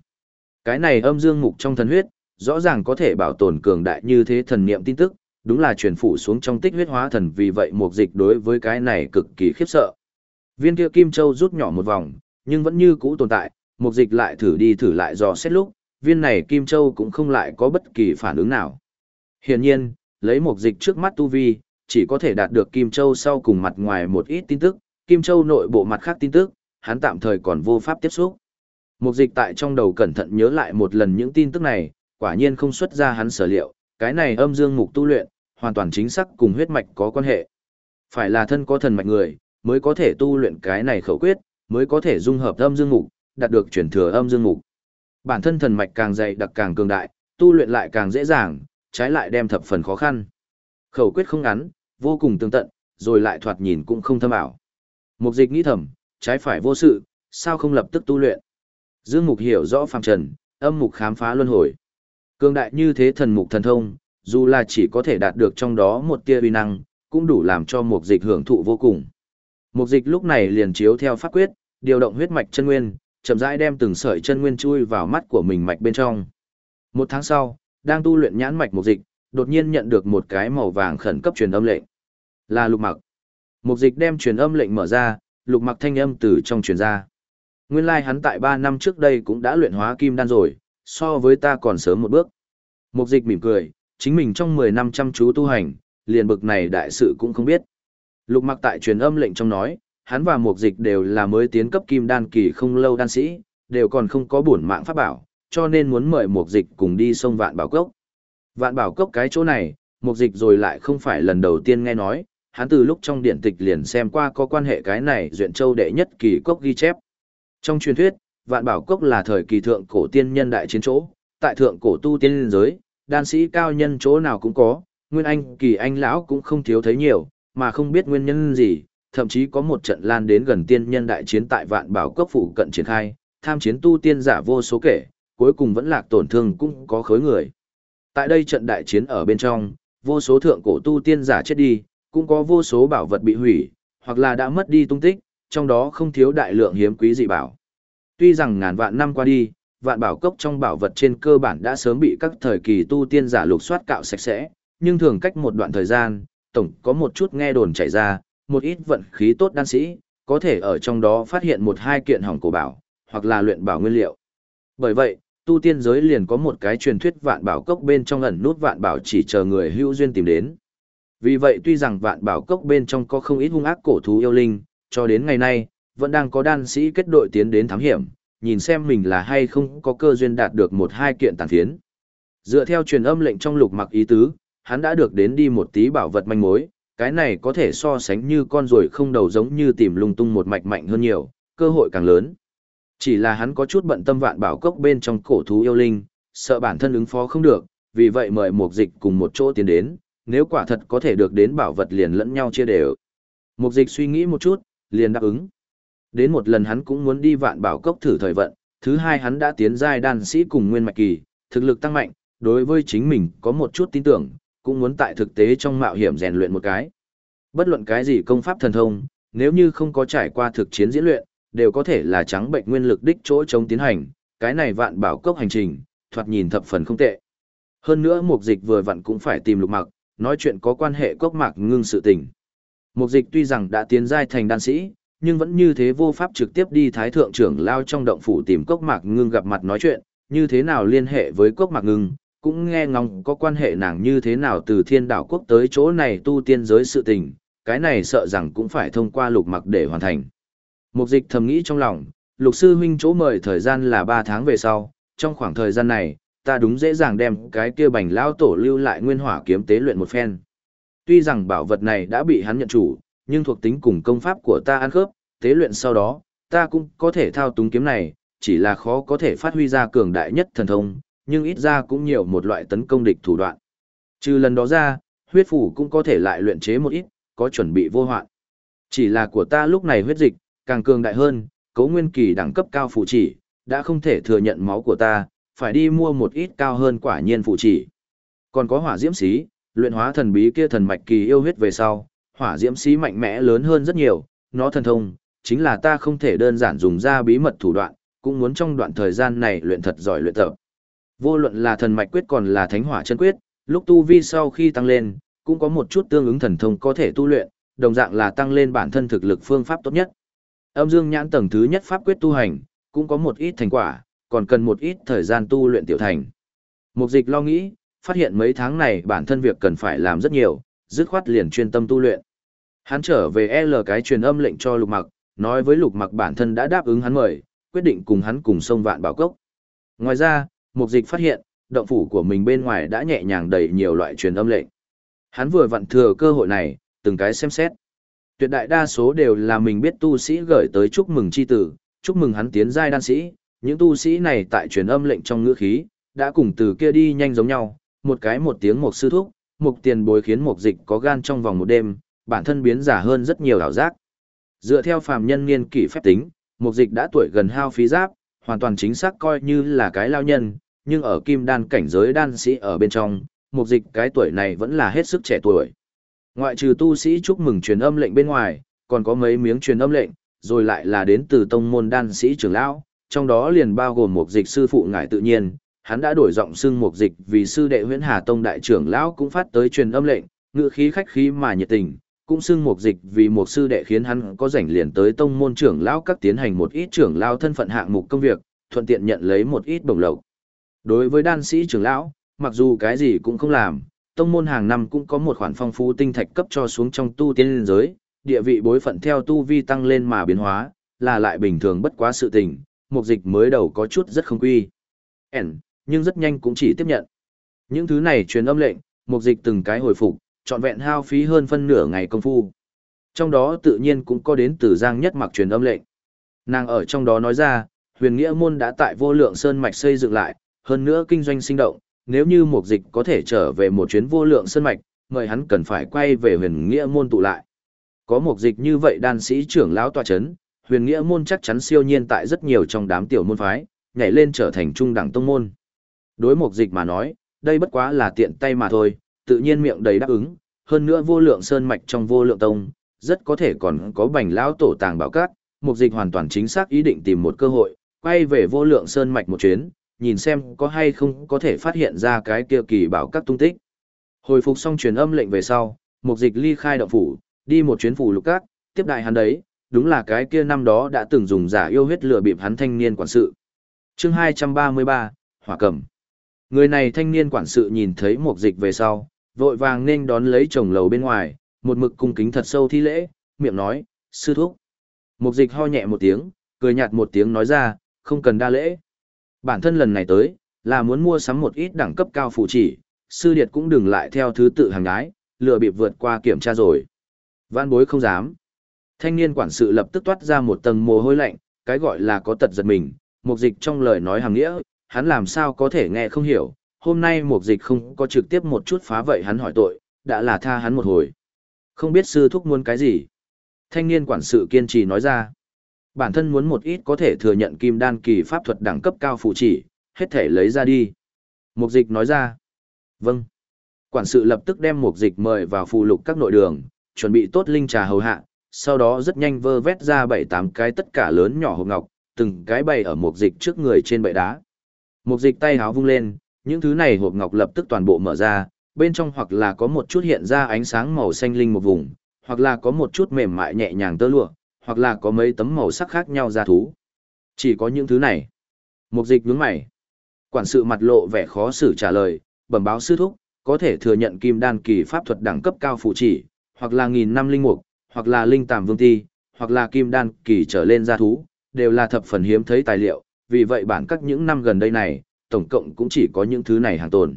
Cái này âm dương mục trong thần huyết, rõ ràng có thể bảo tồn cường đại như thế thần niệm tin tức, đúng là truyền phủ xuống trong tích huyết hóa thần vì vậy mục dịch đối với cái này cực kỳ khiếp sợ. Viên kia kim châu rút nhỏ một vòng, nhưng vẫn như cũ tồn tại, mục dịch lại thử đi thử lại dò xét lúc, viên này kim châu cũng không lại có bất kỳ phản ứng nào. Hiển nhiên, lấy mục dịch trước mắt tu vi, chỉ có thể đạt được kim châu sau cùng mặt ngoài một ít tin tức, kim châu nội bộ mặt khác tin tức, hắn tạm thời còn vô pháp tiếp xúc. Mục dịch tại trong đầu cẩn thận nhớ lại một lần những tin tức này, quả nhiên không xuất ra hắn sở liệu, cái này âm dương mục tu luyện, hoàn toàn chính xác cùng huyết mạch có quan hệ. Phải là thân có thần mạch người, mới có thể tu luyện cái này khẩu quyết, mới có thể dung hợp âm dương mục, đạt được chuyển thừa âm dương mục. Bản thân thần mạch càng dày đặc càng cường đại, tu luyện lại càng dễ dàng, trái lại đem thập phần khó khăn. Khẩu quyết không ngắn, vô cùng tương tận, rồi lại thoạt nhìn cũng không thâm ảo. Mục dịch nghĩ thầm, trái phải vô sự, sao không lập tức tu luyện. Dương mục hiểu rõ phàm trần, âm mục khám phá luân hồi. Cường đại như thế thần mục thần thông, dù là chỉ có thể đạt được trong đó một tia uy năng, cũng đủ làm cho mục dịch hưởng thụ vô cùng. Mục dịch lúc này liền chiếu theo pháp quyết, điều động huyết mạch chân nguyên, chậm rãi đem từng sợi chân nguyên chui vào mắt của mình mạch bên trong. Một tháng sau, đang tu luyện nhãn mạch mục dịch, đột nhiên nhận được một cái màu vàng khẩn cấp truyền âm lệnh. Là lục mặc. Mục dịch đem truyền âm lệnh mở ra, lục mặc thanh âm từ trong truyền ra. Nguyên lai like hắn tại 3 năm trước đây cũng đã luyện hóa kim đan rồi, so với ta còn sớm một bước. Mục dịch mỉm cười, chính mình trong 10 năm chăm chú tu hành, liền bực này đại sự cũng không biết. Lục mặc tại truyền âm lệnh trong nói, hắn và mục dịch đều là mới tiến cấp kim đan kỳ không lâu đan sĩ, đều còn không có bổn mạng pháp bảo, cho nên muốn mời mục dịch cùng đi sông vạn bảo cốc. Vạn bảo cốc cái chỗ này, mục dịch rồi lại không phải lần đầu tiên nghe nói, hắn từ lúc trong điện tịch liền xem qua có quan hệ cái này duyện châu đệ nhất kỳ cốc ghi chép. Trong truyền thuyết, vạn bảo cốc là thời kỳ thượng cổ tiên nhân đại chiến chỗ, tại thượng cổ tu tiên giới, đan sĩ cao nhân chỗ nào cũng có, nguyên anh kỳ anh lão cũng không thiếu thấy nhiều, mà không biết nguyên nhân gì, thậm chí có một trận lan đến gần tiên nhân đại chiến tại vạn bảo cốc phụ cận triển khai, tham chiến tu tiên giả vô số kể, cuối cùng vẫn lạc tổn thương cũng có khối người. Tại đây trận đại chiến ở bên trong, vô số thượng cổ tu tiên giả chết đi, cũng có vô số bảo vật bị hủy, hoặc là đã mất đi tung tích, trong đó không thiếu đại lượng hiếm quý dị bảo. Tuy rằng ngàn vạn năm qua đi, vạn bảo cốc trong bảo vật trên cơ bản đã sớm bị các thời kỳ tu tiên giả lục soát cạo sạch sẽ, nhưng thường cách một đoạn thời gian, tổng có một chút nghe đồn chảy ra, một ít vận khí tốt đan sĩ, có thể ở trong đó phát hiện một hai kiện hỏng cổ bảo, hoặc là luyện bảo nguyên liệu. Bởi vậy, tu tiên giới liền có một cái truyền thuyết vạn bảo cốc bên trong ẩn nút vạn bảo chỉ chờ người hữu duyên tìm đến. Vì vậy tuy rằng vạn bảo cốc bên trong có không ít hung ác cổ thú yêu linh, cho đến ngày nay, vẫn đang có đan sĩ kết đội tiến đến thám hiểm, nhìn xem mình là hay không có cơ duyên đạt được một hai kiện tàn phiến. Dựa theo truyền âm lệnh trong lục mặc ý tứ, hắn đã được đến đi một tí bảo vật manh mối, cái này có thể so sánh như con ruồi không đầu giống như tìm lung tung một mạch mạnh hơn nhiều, cơ hội càng lớn. Chỉ là hắn có chút bận tâm vạn bảo cốc bên trong cổ thú yêu linh, sợ bản thân ứng phó không được, vì vậy mời một dịch cùng một chỗ tiến đến, nếu quả thật có thể được đến bảo vật liền lẫn nhau chia đều. Mục dịch suy nghĩ một chút, liền đáp ứng. Đến một lần hắn cũng muốn đi vạn bảo cốc thử thời vận, thứ hai hắn đã tiến giai đan sĩ cùng nguyên mạch kỳ, thực lực tăng mạnh, đối với chính mình có một chút tin tưởng, cũng muốn tại thực tế trong mạo hiểm rèn luyện một cái. Bất luận cái gì công pháp thần thông, nếu như không có trải qua thực chiến diễn luyện, đều có thể là trắng bệnh nguyên lực đích chỗ chống tiến hành, cái này vạn bảo cốc hành trình, thoạt nhìn thập phần không tệ. Hơn nữa mục dịch vừa vặn cũng phải tìm lục mặc, nói chuyện có quan hệ cốc mạc ngưng sự tình. Mục dịch tuy rằng đã tiến giai thành đan sĩ, nhưng vẫn như thế vô pháp trực tiếp đi thái thượng trưởng lao trong động phủ tìm cốc mạc ngưng gặp mặt nói chuyện, như thế nào liên hệ với cốc mạc ngưng, cũng nghe ngóng có quan hệ nàng như thế nào từ thiên đảo quốc tới chỗ này tu tiên giới sự tình, cái này sợ rằng cũng phải thông qua lục mặc để hoàn thành. Mục dịch thầm nghĩ trong lòng, lục sư huynh chỗ mời thời gian là 3 tháng về sau, trong khoảng thời gian này, ta đúng dễ dàng đem cái kia bành lao tổ lưu lại nguyên hỏa kiếm tế luyện một phen. Tuy rằng bảo vật này đã bị hắn nhận chủ, nhưng thuộc tính cùng công pháp của ta ăn khớp, tế luyện sau đó, ta cũng có thể thao túng kiếm này, chỉ là khó có thể phát huy ra cường đại nhất thần thông, nhưng ít ra cũng nhiều một loại tấn công địch thủ đoạn. Trừ lần đó ra, huyết phủ cũng có thể lại luyện chế một ít, có chuẩn bị vô hoạn. Chỉ là của ta lúc này huyết dịch, càng cường đại hơn, cấu nguyên kỳ đẳng cấp cao phụ chỉ, đã không thể thừa nhận máu của ta, phải đi mua một ít cao hơn quả nhiên phụ chỉ. Còn có hỏa diễm xí, luyện hóa thần bí kia thần mạch kỳ yêu huyết về sau, hỏa diễm xí mạnh mẽ lớn hơn rất nhiều, nó thần thông, chính là ta không thể đơn giản dùng ra bí mật thủ đoạn, cũng muốn trong đoạn thời gian này luyện thật giỏi luyện tập. Vô luận là thần mạch quyết còn là thánh hỏa chân quyết, lúc tu vi sau khi tăng lên, cũng có một chút tương ứng thần thông có thể tu luyện, đồng dạng là tăng lên bản thân thực lực phương pháp tốt nhất. Âm dương nhãn tầng thứ nhất pháp quyết tu hành, cũng có một ít thành quả, còn cần một ít thời gian tu luyện tiểu thành. Mục dịch lo nghĩ, phát hiện mấy tháng này bản thân việc cần phải làm rất nhiều, dứt khoát liền chuyên tâm tu luyện. Hắn trở về L cái truyền âm lệnh cho lục mặc, nói với lục mặc bản thân đã đáp ứng hắn mời, quyết định cùng hắn cùng sông vạn bảo cốc. Ngoài ra, mục dịch phát hiện, động phủ của mình bên ngoài đã nhẹ nhàng đầy nhiều loại truyền âm lệnh. Hắn vừa vặn thừa cơ hội này, từng cái xem xét. Tuyệt đại đa số đều là mình biết tu sĩ gửi tới chúc mừng chi tử, chúc mừng hắn tiến giai đan sĩ, những tu sĩ này tại truyền âm lệnh trong ngữ khí, đã cùng từ kia đi nhanh giống nhau, một cái một tiếng một sư thúc, một tiền bối khiến một dịch có gan trong vòng một đêm, bản thân biến giả hơn rất nhiều ảo giác. Dựa theo phàm nhân niên kỷ phép tính, một dịch đã tuổi gần hao phí giáp, hoàn toàn chính xác coi như là cái lao nhân, nhưng ở kim đan cảnh giới đan sĩ ở bên trong, một dịch cái tuổi này vẫn là hết sức trẻ tuổi. Ngoại trừ tu sĩ chúc mừng truyền âm lệnh bên ngoài, còn có mấy miếng truyền âm lệnh, rồi lại là đến từ tông môn đan sĩ trưởng lão, trong đó liền bao gồm một dịch sư phụ ngải tự nhiên, hắn đã đổi giọng xưng một dịch vì sư đệ Huyễn Hà Tông đại trưởng lão cũng phát tới truyền âm lệnh, ngựa khí khách khí mà nhiệt tình, cũng xưng một dịch vì một sư đệ khiến hắn có rảnh liền tới tông môn trưởng lão các tiến hành một ít trưởng lão thân phận hạng mục công việc, thuận tiện nhận lấy một ít bổng lộc. Đối với đan sĩ trưởng lão, mặc dù cái gì cũng không làm, tông môn hàng năm cũng có một khoản phong phú tinh thạch cấp cho xuống trong tu tiên liên giới, địa vị bối phận theo tu vi tăng lên mà biến hóa, là lại bình thường bất quá sự tình, mục dịch mới đầu có chút rất không quy. Ẩn, nhưng rất nhanh cũng chỉ tiếp nhận. Những thứ này truyền âm lệnh, mục dịch từng cái hồi phục, trọn vẹn hao phí hơn phân nửa ngày công phu. Trong đó tự nhiên cũng có đến từ Giang Nhất Mặc truyền âm lệnh. Nàng ở trong đó nói ra, huyền nghĩa môn đã tại vô lượng sơn mạch xây dựng lại, hơn nữa kinh doanh sinh động, nếu như mục dịch có thể trở về một chuyến vô lượng sơn mạch, mời hắn cần phải quay về huyền nghĩa môn tụ lại. Có mục dịch như vậy đan sĩ trưởng lão tòa chấn, huyền nghĩa môn chắc chắn siêu nhiên tại rất nhiều trong đám tiểu môn phái, nhảy lên trở thành trung đẳng tông môn. Đối mục dịch mà nói, đây bất quá là tiện tay mà thôi, tự nhiên miệng đầy đáp ứng, hơn nữa vô lượng sơn mạch trong vô lượng tông, rất có thể còn có bành lão tổ tàng bảo cát, mục dịch hoàn toàn chính xác ý định tìm một cơ hội, quay về vô lượng sơn mạch một chuyến, nhìn xem có hay không có thể phát hiện ra cái kia kỳ bảo các tung tích. Hồi phục xong truyền âm lệnh về sau, mục dịch ly khai động phủ, đi một chuyến phủ lục các, tiếp đại hắn đấy, đúng là cái kia năm đó đã từng dùng giả yêu huyết lừa bịp hắn thanh niên quản sự. chương 233, Hỏa Cầm. Người này thanh niên quản sự nhìn thấy một dịch về sau, vội vàng nên đón lấy chồng lầu bên ngoài, một mực cung kính thật sâu thi lễ, miệng nói, sư thúc. Một dịch ho nhẹ một tiếng, cười nhạt một tiếng nói ra, không cần đa lễ. Bản thân lần này tới, là muốn mua sắm một ít đẳng cấp cao phụ chỉ, sư điệt cũng đừng lại theo thứ tự hàng nhái, lừa bịp vượt qua kiểm tra rồi. vãn bối không dám. Thanh niên quản sự lập tức toát ra một tầng mồ hôi lạnh, cái gọi là có tật giật mình, mục dịch trong lời nói hàng nghĩa, hắn làm sao có thể nghe không hiểu, hôm nay mục dịch không có trực tiếp một chút phá vậy hắn hỏi tội, đã là tha hắn một hồi. Không biết sư thúc muốn cái gì? Thanh niên quản sự kiên trì nói ra. Bản thân muốn một ít có thể thừa nhận kim đan kỳ pháp thuật đẳng cấp cao phụ chỉ, hết thể lấy ra đi. Mục dịch nói ra. Vâng. Quản sự lập tức đem mục dịch mời vào phù lục các nội đường, chuẩn bị tốt linh trà hầu hạ, sau đó rất nhanh vơ vét ra bảy tám cái tất cả lớn nhỏ hộp ngọc, từng cái bày ở mục dịch trước người trên bệ đá. Mục dịch tay háo vung lên, những thứ này hộp ngọc lập tức toàn bộ mở ra, bên trong hoặc là có một chút hiện ra ánh sáng màu xanh linh một vùng, hoặc là có một chút mềm mại nhẹ nhàng tơ lụa, hoặc là có mấy tấm màu sắc khác nhau ra thú. Chỉ có những thứ này. Mục dịch nhướng mày. Quản sự mặt lộ vẻ khó xử trả lời, bẩm báo sư thúc, có thể thừa nhận kim đan kỳ pháp thuật đẳng cấp cao phụ chỉ, hoặc là nghìn năm linh mục, hoặc là linh tàm vương ti, hoặc là kim đan kỳ trở lên gia thú, đều là thập phần hiếm thấy tài liệu, vì vậy bản các những năm gần đây này, tổng cộng cũng chỉ có những thứ này hàng tồn.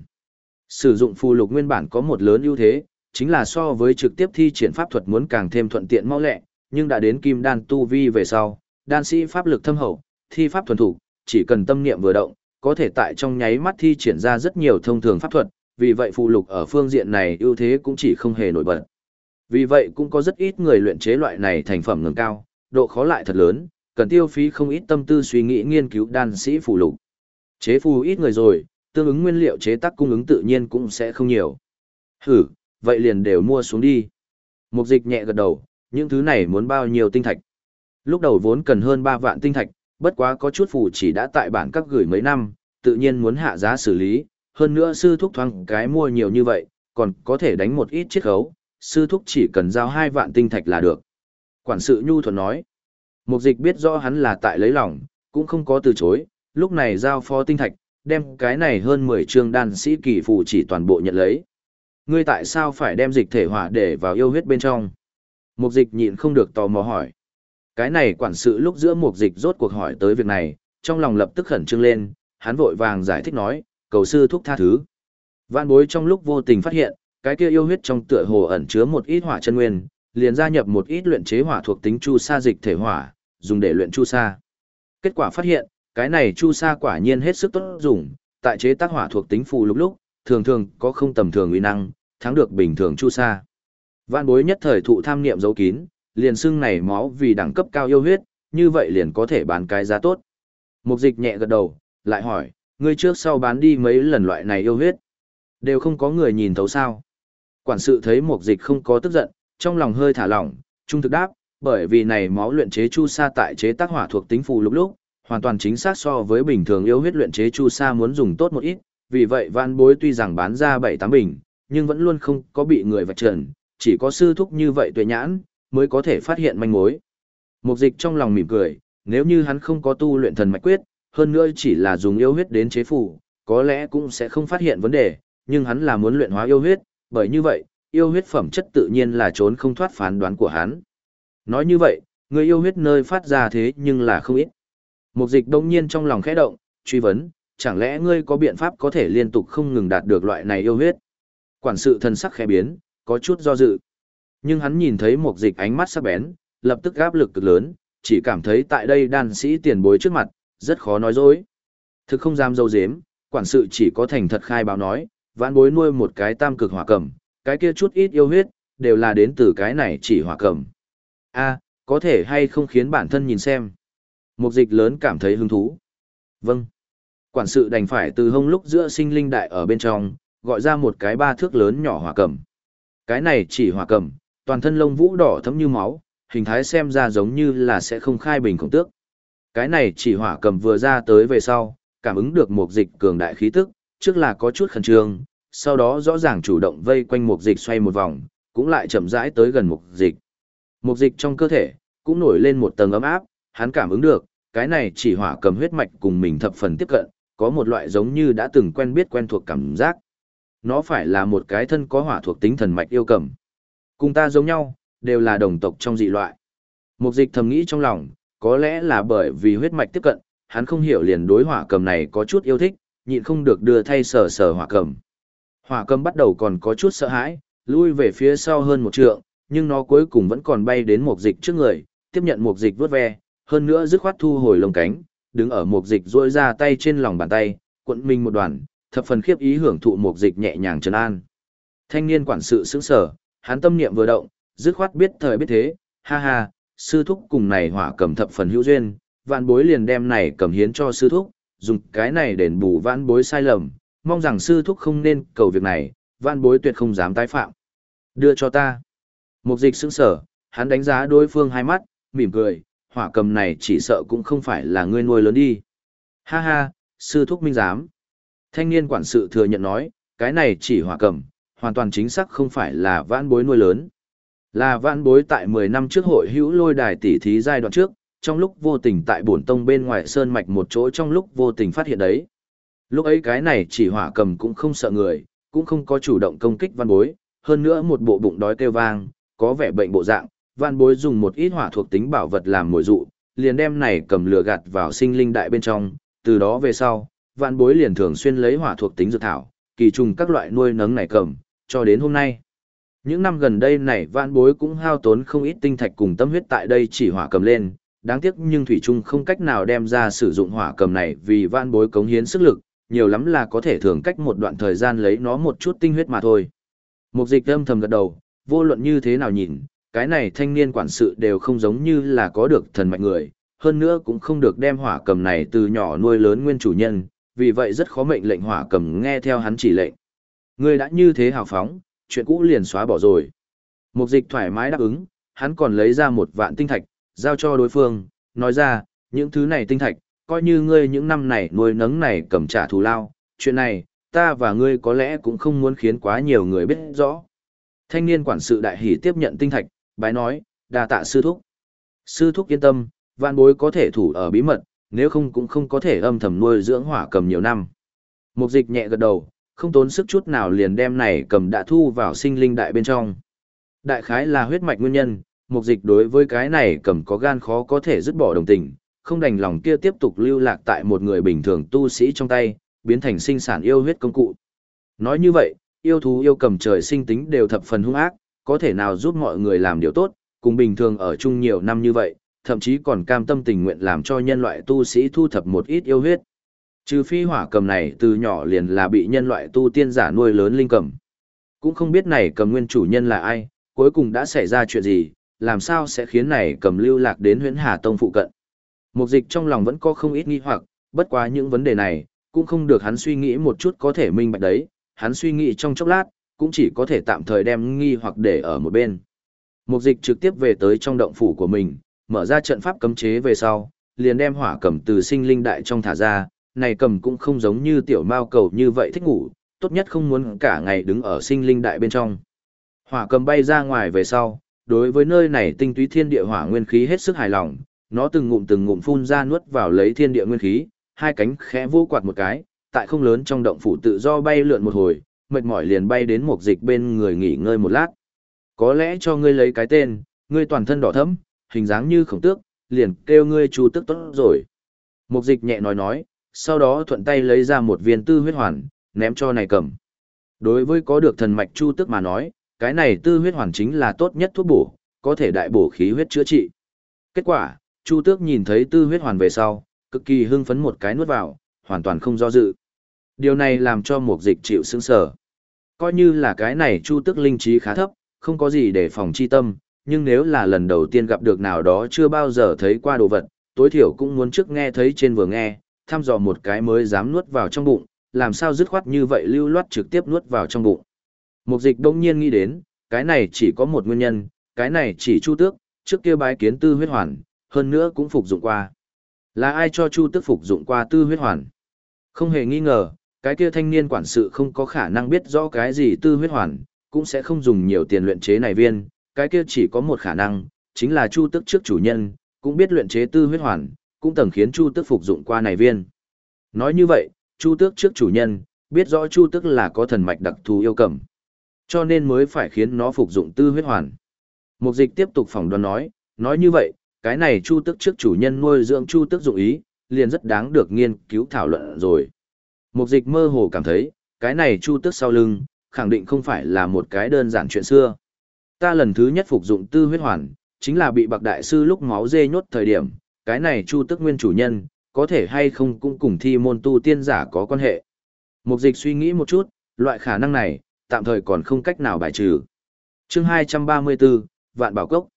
Sử dụng phù lục nguyên bản có một lớn ưu thế, chính là so với trực tiếp thi triển pháp thuật muốn càng thêm thuận tiện mau lẹ, nhưng đã đến kim đan tu vi về sau, đan sĩ pháp lực thâm hậu, thi pháp thuần thủ, chỉ cần tâm niệm vừa động, có thể tại trong nháy mắt thi triển ra rất nhiều thông thường pháp thuật, vì vậy phù lục ở phương diện này ưu thế cũng chỉ không hề nổi bật. Vì vậy cũng có rất ít người luyện chế loại này thành phẩm ngừng cao, độ khó lại thật lớn, cần tiêu phí không ít tâm tư suy nghĩ nghiên cứu đan sĩ phù lục. Chế phù ít người rồi, tương ứng nguyên liệu chế tác cung ứng tự nhiên cũng sẽ không nhiều. Hử, vậy liền đều mua xuống đi. Mục dịch nhẹ gật đầu, những thứ này muốn bao nhiêu tinh thạch. Lúc đầu vốn cần hơn 3 vạn tinh thạch, bất quá có chút phù chỉ đã tại bản các gửi mấy năm, tự nhiên muốn hạ giá xử lý, hơn nữa sư thúc thoáng cái mua nhiều như vậy, còn có thể đánh một ít chiết khấu, sư thúc chỉ cần giao hai vạn tinh thạch là được. Quản sự Nhu Thuần nói, Mục dịch biết rõ hắn là tại lấy lòng, cũng không có từ chối, lúc này giao phó tinh thạch, đem cái này hơn 10 chương đan sĩ kỳ phù chỉ toàn bộ nhận lấy. Ngươi tại sao phải đem dịch thể hỏa để vào yêu huyết bên trong? Mục dịch nhịn không được tò mò hỏi. Cái này quản sự lúc giữa mục dịch rốt cuộc hỏi tới việc này, trong lòng lập tức khẩn trương lên, hắn vội vàng giải thích nói, cầu sư thúc tha thứ. Vạn bối trong lúc vô tình phát hiện, cái kia yêu huyết trong tựa hồ ẩn chứa một ít hỏa chân nguyên, liền gia nhập một ít luyện chế hỏa thuộc tính chu sa dịch thể hỏa, dùng để luyện chu sa. Kết quả phát hiện, cái này chu sa quả nhiên hết sức tốt dùng, tại chế tác hỏa thuộc tính phù lúc lúc, thường thường có không tầm thường uy năng, thắng được bình thường chu sa. Vạn bối nhất thời thụ tham niệm giấu kín, liền xưng này máu vì đẳng cấp cao yêu huyết, như vậy liền có thể bán cái giá tốt. Mục dịch nhẹ gật đầu, lại hỏi, ngươi trước sau bán đi mấy lần loại này yêu huyết. Đều không có người nhìn thấu sao. Quản sự thấy mục dịch không có tức giận, trong lòng hơi thả lỏng, trung thực đáp, bởi vì này máu luyện chế chu sa tại chế tác hỏa thuộc tính phù lúc lúc, hoàn toàn chính xác so với bình thường yêu huyết luyện chế chu sa muốn dùng tốt một ít, vì vậy van bối tuy rằng bán ra bảy tám bình, nhưng vẫn luôn không có bị người vạch trần, chỉ có sư thúc như vậy tuệ nhãn, mới có thể phát hiện manh mối. Mục dịch trong lòng mỉm cười, nếu như hắn không có tu luyện thần mạch quyết, hơn nữa chỉ là dùng yêu huyết đến chế phù, có lẽ cũng sẽ không phát hiện vấn đề, nhưng hắn là muốn luyện hóa yêu huyết, bởi như vậy, yêu huyết phẩm chất tự nhiên là trốn không thoát phán đoán của hắn. Nói như vậy, người yêu huyết nơi phát ra thế nhưng là không ít. Mục dịch đông nhiên trong lòng khẽ động, truy vấn, chẳng lẽ ngươi có biện pháp có thể liên tục không ngừng đạt được loại này yêu huyết? Quản sự thần sắc khẽ biến, có chút do dự. Nhưng hắn nhìn thấy mục dịch ánh mắt sắc bén, lập tức áp lực cực lớn, chỉ cảm thấy tại đây đan sĩ tiền bối trước mặt, rất khó nói dối. Thực không dám dâu dếm, quản sự chỉ có thành thật khai báo nói, vãn bối nuôi một cái tam cực hỏa cầm, cái kia chút ít yêu huyết, đều là đến từ cái này chỉ hỏa cầm a có thể hay không khiến bản thân nhìn xem. Mục dịch lớn cảm thấy hứng thú. Vâng. Quản sự đành phải từ hông lúc giữa sinh linh đại ở bên trong, gọi ra một cái ba thước lớn nhỏ hỏa cầm. Cái này chỉ hỏa cầm, toàn thân lông vũ đỏ thấm như máu, hình thái xem ra giống như là sẽ không khai bình khổng tước. Cái này chỉ hỏa cầm vừa ra tới về sau, cảm ứng được một dịch cường đại khí tức, trước là có chút khẩn trương, sau đó rõ ràng chủ động vây quanh mục dịch xoay một vòng, cũng lại chậm rãi tới gần mục dịch. Mục dịch trong cơ thể, cũng nổi lên một tầng ấm áp, hắn cảm ứng được, cái này chỉ hỏa cầm huyết mạch cùng mình thập phần tiếp cận, có một loại giống như đã từng quen biết quen thuộc cảm giác. Nó phải là một cái thân có hỏa thuộc tính thần mạch yêu cầm. Cùng ta giống nhau, đều là đồng tộc trong dị loại. Mục dịch thầm nghĩ trong lòng, có lẽ là bởi vì huyết mạch tiếp cận, hắn không hiểu liền đối hỏa cầm này có chút yêu thích, nhịn không được đưa thay sờ sờ hỏa cầm. Hỏa cầm bắt đầu còn có chút sợ hãi, lui về phía sau hơn một trượng, nhưng nó cuối cùng vẫn còn bay đến một dịch trước người, tiếp nhận một dịch vớt ve, hơn nữa dứt khoát thu hồi lồng cánh, đứng ở một dịch duỗi ra tay trên lòng bàn tay, cuộn mình một đoàn, thập phần khiếp ý hưởng thụ một dịch nhẹ nhàng trấn an. Thanh niên quản sự sững sở, hắn tâm niệm vừa động, dứt khoát biết thời biết thế, ha ha, sư thúc cùng này hỏa cầm thập phần hữu duyên, vạn bối liền đem này cầm hiến cho sư thúc, dùng cái này đền bù vãn bối sai lầm, mong rằng sư thúc không nên cầu việc này, vãn bối tuyệt không dám tái phạm. Đưa cho ta. Mục dịch sững sở, hắn đánh giá đối phương hai mắt, mỉm cười, hỏa cầm này chỉ sợ cũng không phải là ngươi nuôi lớn đi. Ha ha, sư thúc minh giám. Thanh niên quản sự thừa nhận nói, cái này chỉ hỏa cầm, hoàn toàn chính xác không phải là vãn bối nuôi lớn. Là vãn bối tại 10 năm trước hội hữu lôi đài tỷ thí giai đoạn trước, trong lúc vô tình tại bổn tông bên ngoài sơn mạch một chỗ trong lúc vô tình phát hiện đấy. Lúc ấy cái này chỉ hỏa cầm cũng không sợ người, cũng không có chủ động công kích văn bối, hơn nữa một bộ bụng đói kêu vang, có vẻ bệnh bộ dạng, văn bối dùng một ít hỏa thuộc tính bảo vật làm mồi dụ, liền đem này cầm lửa gạt vào sinh linh đại bên trong, từ đó về sau, văn bối liền thường xuyên lấy hỏa thuộc tính dược thảo, kỳ trùng các loại nuôi nấng này cầm, cho đến hôm nay. Những năm gần đây này văn bối cũng hao tốn không ít tinh thạch cùng tâm huyết tại đây chỉ hỏa cầm lên, đáng tiếc nhưng Thủy Trung không cách nào đem ra sử dụng hỏa cầm này vì van bối cống hiến sức lực, nhiều lắm là có thể thường cách một đoạn thời gian lấy nó một chút tinh huyết mà thôi. Mục dịch âm thầm gật đầu, vô luận như thế nào nhìn, cái này thanh niên quản sự đều không giống như là có được thần mạnh người, hơn nữa cũng không được đem hỏa cầm này từ nhỏ nuôi lớn nguyên chủ nhân, vì vậy rất khó mệnh lệnh hỏa cầm nghe theo hắn chỉ lệnh. Người đã như thế hào phóng, chuyện cũ liền xóa bỏ rồi. Mục dịch thoải mái đáp ứng, hắn còn lấy ra một vạn tinh thạch, giao cho đối phương, nói ra, những thứ này tinh thạch, coi như ngươi những năm này nuôi nấng này cầm trả thù lao, chuyện này, ta và ngươi có lẽ cũng không muốn khiến quá nhiều người biết rõ. Thanh niên quản sự đại hỷ tiếp nhận tinh thạch, bái nói, đa tạ sư thúc. Sư thúc yên tâm, vạn bối có thể thủ ở bí mật, nếu không cũng không có thể âm thầm nuôi dưỡng hỏa cầm nhiều năm. Mục dịch nhẹ gật đầu, không tốn sức chút nào liền đem này cầm đã thu vào sinh linh đại bên trong. Đại khái là huyết mạch nguyên nhân, mục dịch đối với cái này cầm có gan khó có thể dứt bỏ đồng tình, không đành lòng kia tiếp tục lưu lạc tại một người bình thường tu sĩ trong tay, biến thành sinh sản yêu huyết công cụ. Nói như vậy, yêu thú yêu cầm trời sinh tính đều thập phần hung ác, có thể nào giúp mọi người làm điều tốt, cùng bình thường ở chung nhiều năm như vậy, thậm chí còn cam tâm tình nguyện làm cho nhân loại tu sĩ thu thập một ít yêu huyết. Trừ phi hỏa cầm này từ nhỏ liền là bị nhân loại tu tiên giả nuôi lớn linh cầm. Cũng không biết này cầm nguyên chủ nhân là ai, cuối cùng đã xảy ra chuyện gì, làm sao sẽ khiến này cầm lưu lạc đến huyễn hà tông phụ cận. Mục dịch trong lòng vẫn có không ít nghi hoặc, bất quá những vấn đề này, cũng không được hắn suy nghĩ một chút có thể minh bạch đấy, hắn suy nghĩ trong chốc lát, cũng chỉ có thể tạm thời đem nghi hoặc để ở một bên. Mục dịch trực tiếp về tới trong động phủ của mình, mở ra trận pháp cấm chế về sau, liền đem hỏa cầm từ sinh linh đại trong thả ra, này cầm cũng không giống như tiểu mao cầu như vậy thích ngủ, tốt nhất không muốn cả ngày đứng ở sinh linh đại bên trong. Hỏa cầm bay ra ngoài về sau, đối với nơi này tinh túy thiên địa hỏa nguyên khí hết sức hài lòng, nó từng ngụm từng ngụm phun ra nuốt vào lấy thiên địa nguyên khí, hai cánh khẽ vô quạt một cái, tại không lớn trong động phủ tự do bay lượn một hồi, mệt mỏi liền bay đến một dịch bên người nghỉ ngơi một lát. Có lẽ cho ngươi lấy cái tên, ngươi toàn thân đỏ thẫm, hình dáng như khổng tước, liền kêu ngươi chu tức tốt rồi. Mục dịch nhẹ nói nói, sau đó thuận tay lấy ra một viên tư huyết hoàn, ném cho này cầm. Đối với có được thần mạch chu tức mà nói, cái này tư huyết hoàn chính là tốt nhất thuốc bổ, có thể đại bổ khí huyết chữa trị. Kết quả, Chu Tước nhìn thấy tư huyết hoàn về sau, cực kỳ hưng phấn một cái nuốt vào, hoàn toàn không do dự. Điều này làm cho Mục Dịch chịu sững sờ. Coi như là cái này Chu Tước linh trí khá thấp, không có gì để phòng chi tâm, nhưng nếu là lần đầu tiên gặp được nào đó chưa bao giờ thấy qua đồ vật, tối thiểu cũng muốn trước nghe thấy trên vừa nghe, thăm dò một cái mới dám nuốt vào trong bụng, làm sao dứt khoát như vậy lưu loát trực tiếp nuốt vào trong bụng. Mục dịch đông nhiên nghĩ đến, cái này chỉ có một nguyên nhân, cái này chỉ chu tước, trước kia bái kiến tư huyết hoàn, hơn nữa cũng phục dụng qua. Là ai cho chu tước phục dụng qua tư huyết hoàn? Không hề nghi ngờ, cái kia thanh niên quản sự không có khả năng biết rõ cái gì tư huyết hoàn, cũng sẽ không dùng nhiều tiền luyện chế này viên, cái kia chỉ có một khả năng, chính là chu tước trước chủ nhân, cũng biết luyện chế tư huyết hoàn, cũng từng khiến chu tước phục dụng qua này viên. Nói như vậy, chu tước trước chủ nhân, biết rõ chu tước là có thần mạch đặc thù yêu cầm. Cho nên mới phải khiến nó phục dụng tư huyết hoàn. Mục dịch tiếp tục phỏng đoán nói, nói như vậy, cái này chu tức trước chủ nhân nuôi dưỡng chu tức dụng ý, liền rất đáng được nghiên cứu thảo luận rồi. Mục dịch mơ hồ cảm thấy, cái này chu tức sau lưng, khẳng định không phải là một cái đơn giản chuyện xưa. Ta lần thứ nhất phục dụng tư huyết hoàn, chính là bị bạc đại sư lúc máu dê nhốt thời điểm, cái này chu tức nguyên chủ nhân, có thể hay không cũng cùng thi môn tu tiên giả có quan hệ. Mục dịch suy nghĩ một chút, loại khả năng này, tạm thời còn không cách nào bài trừ. chương 234, Vạn Bảo Cốc.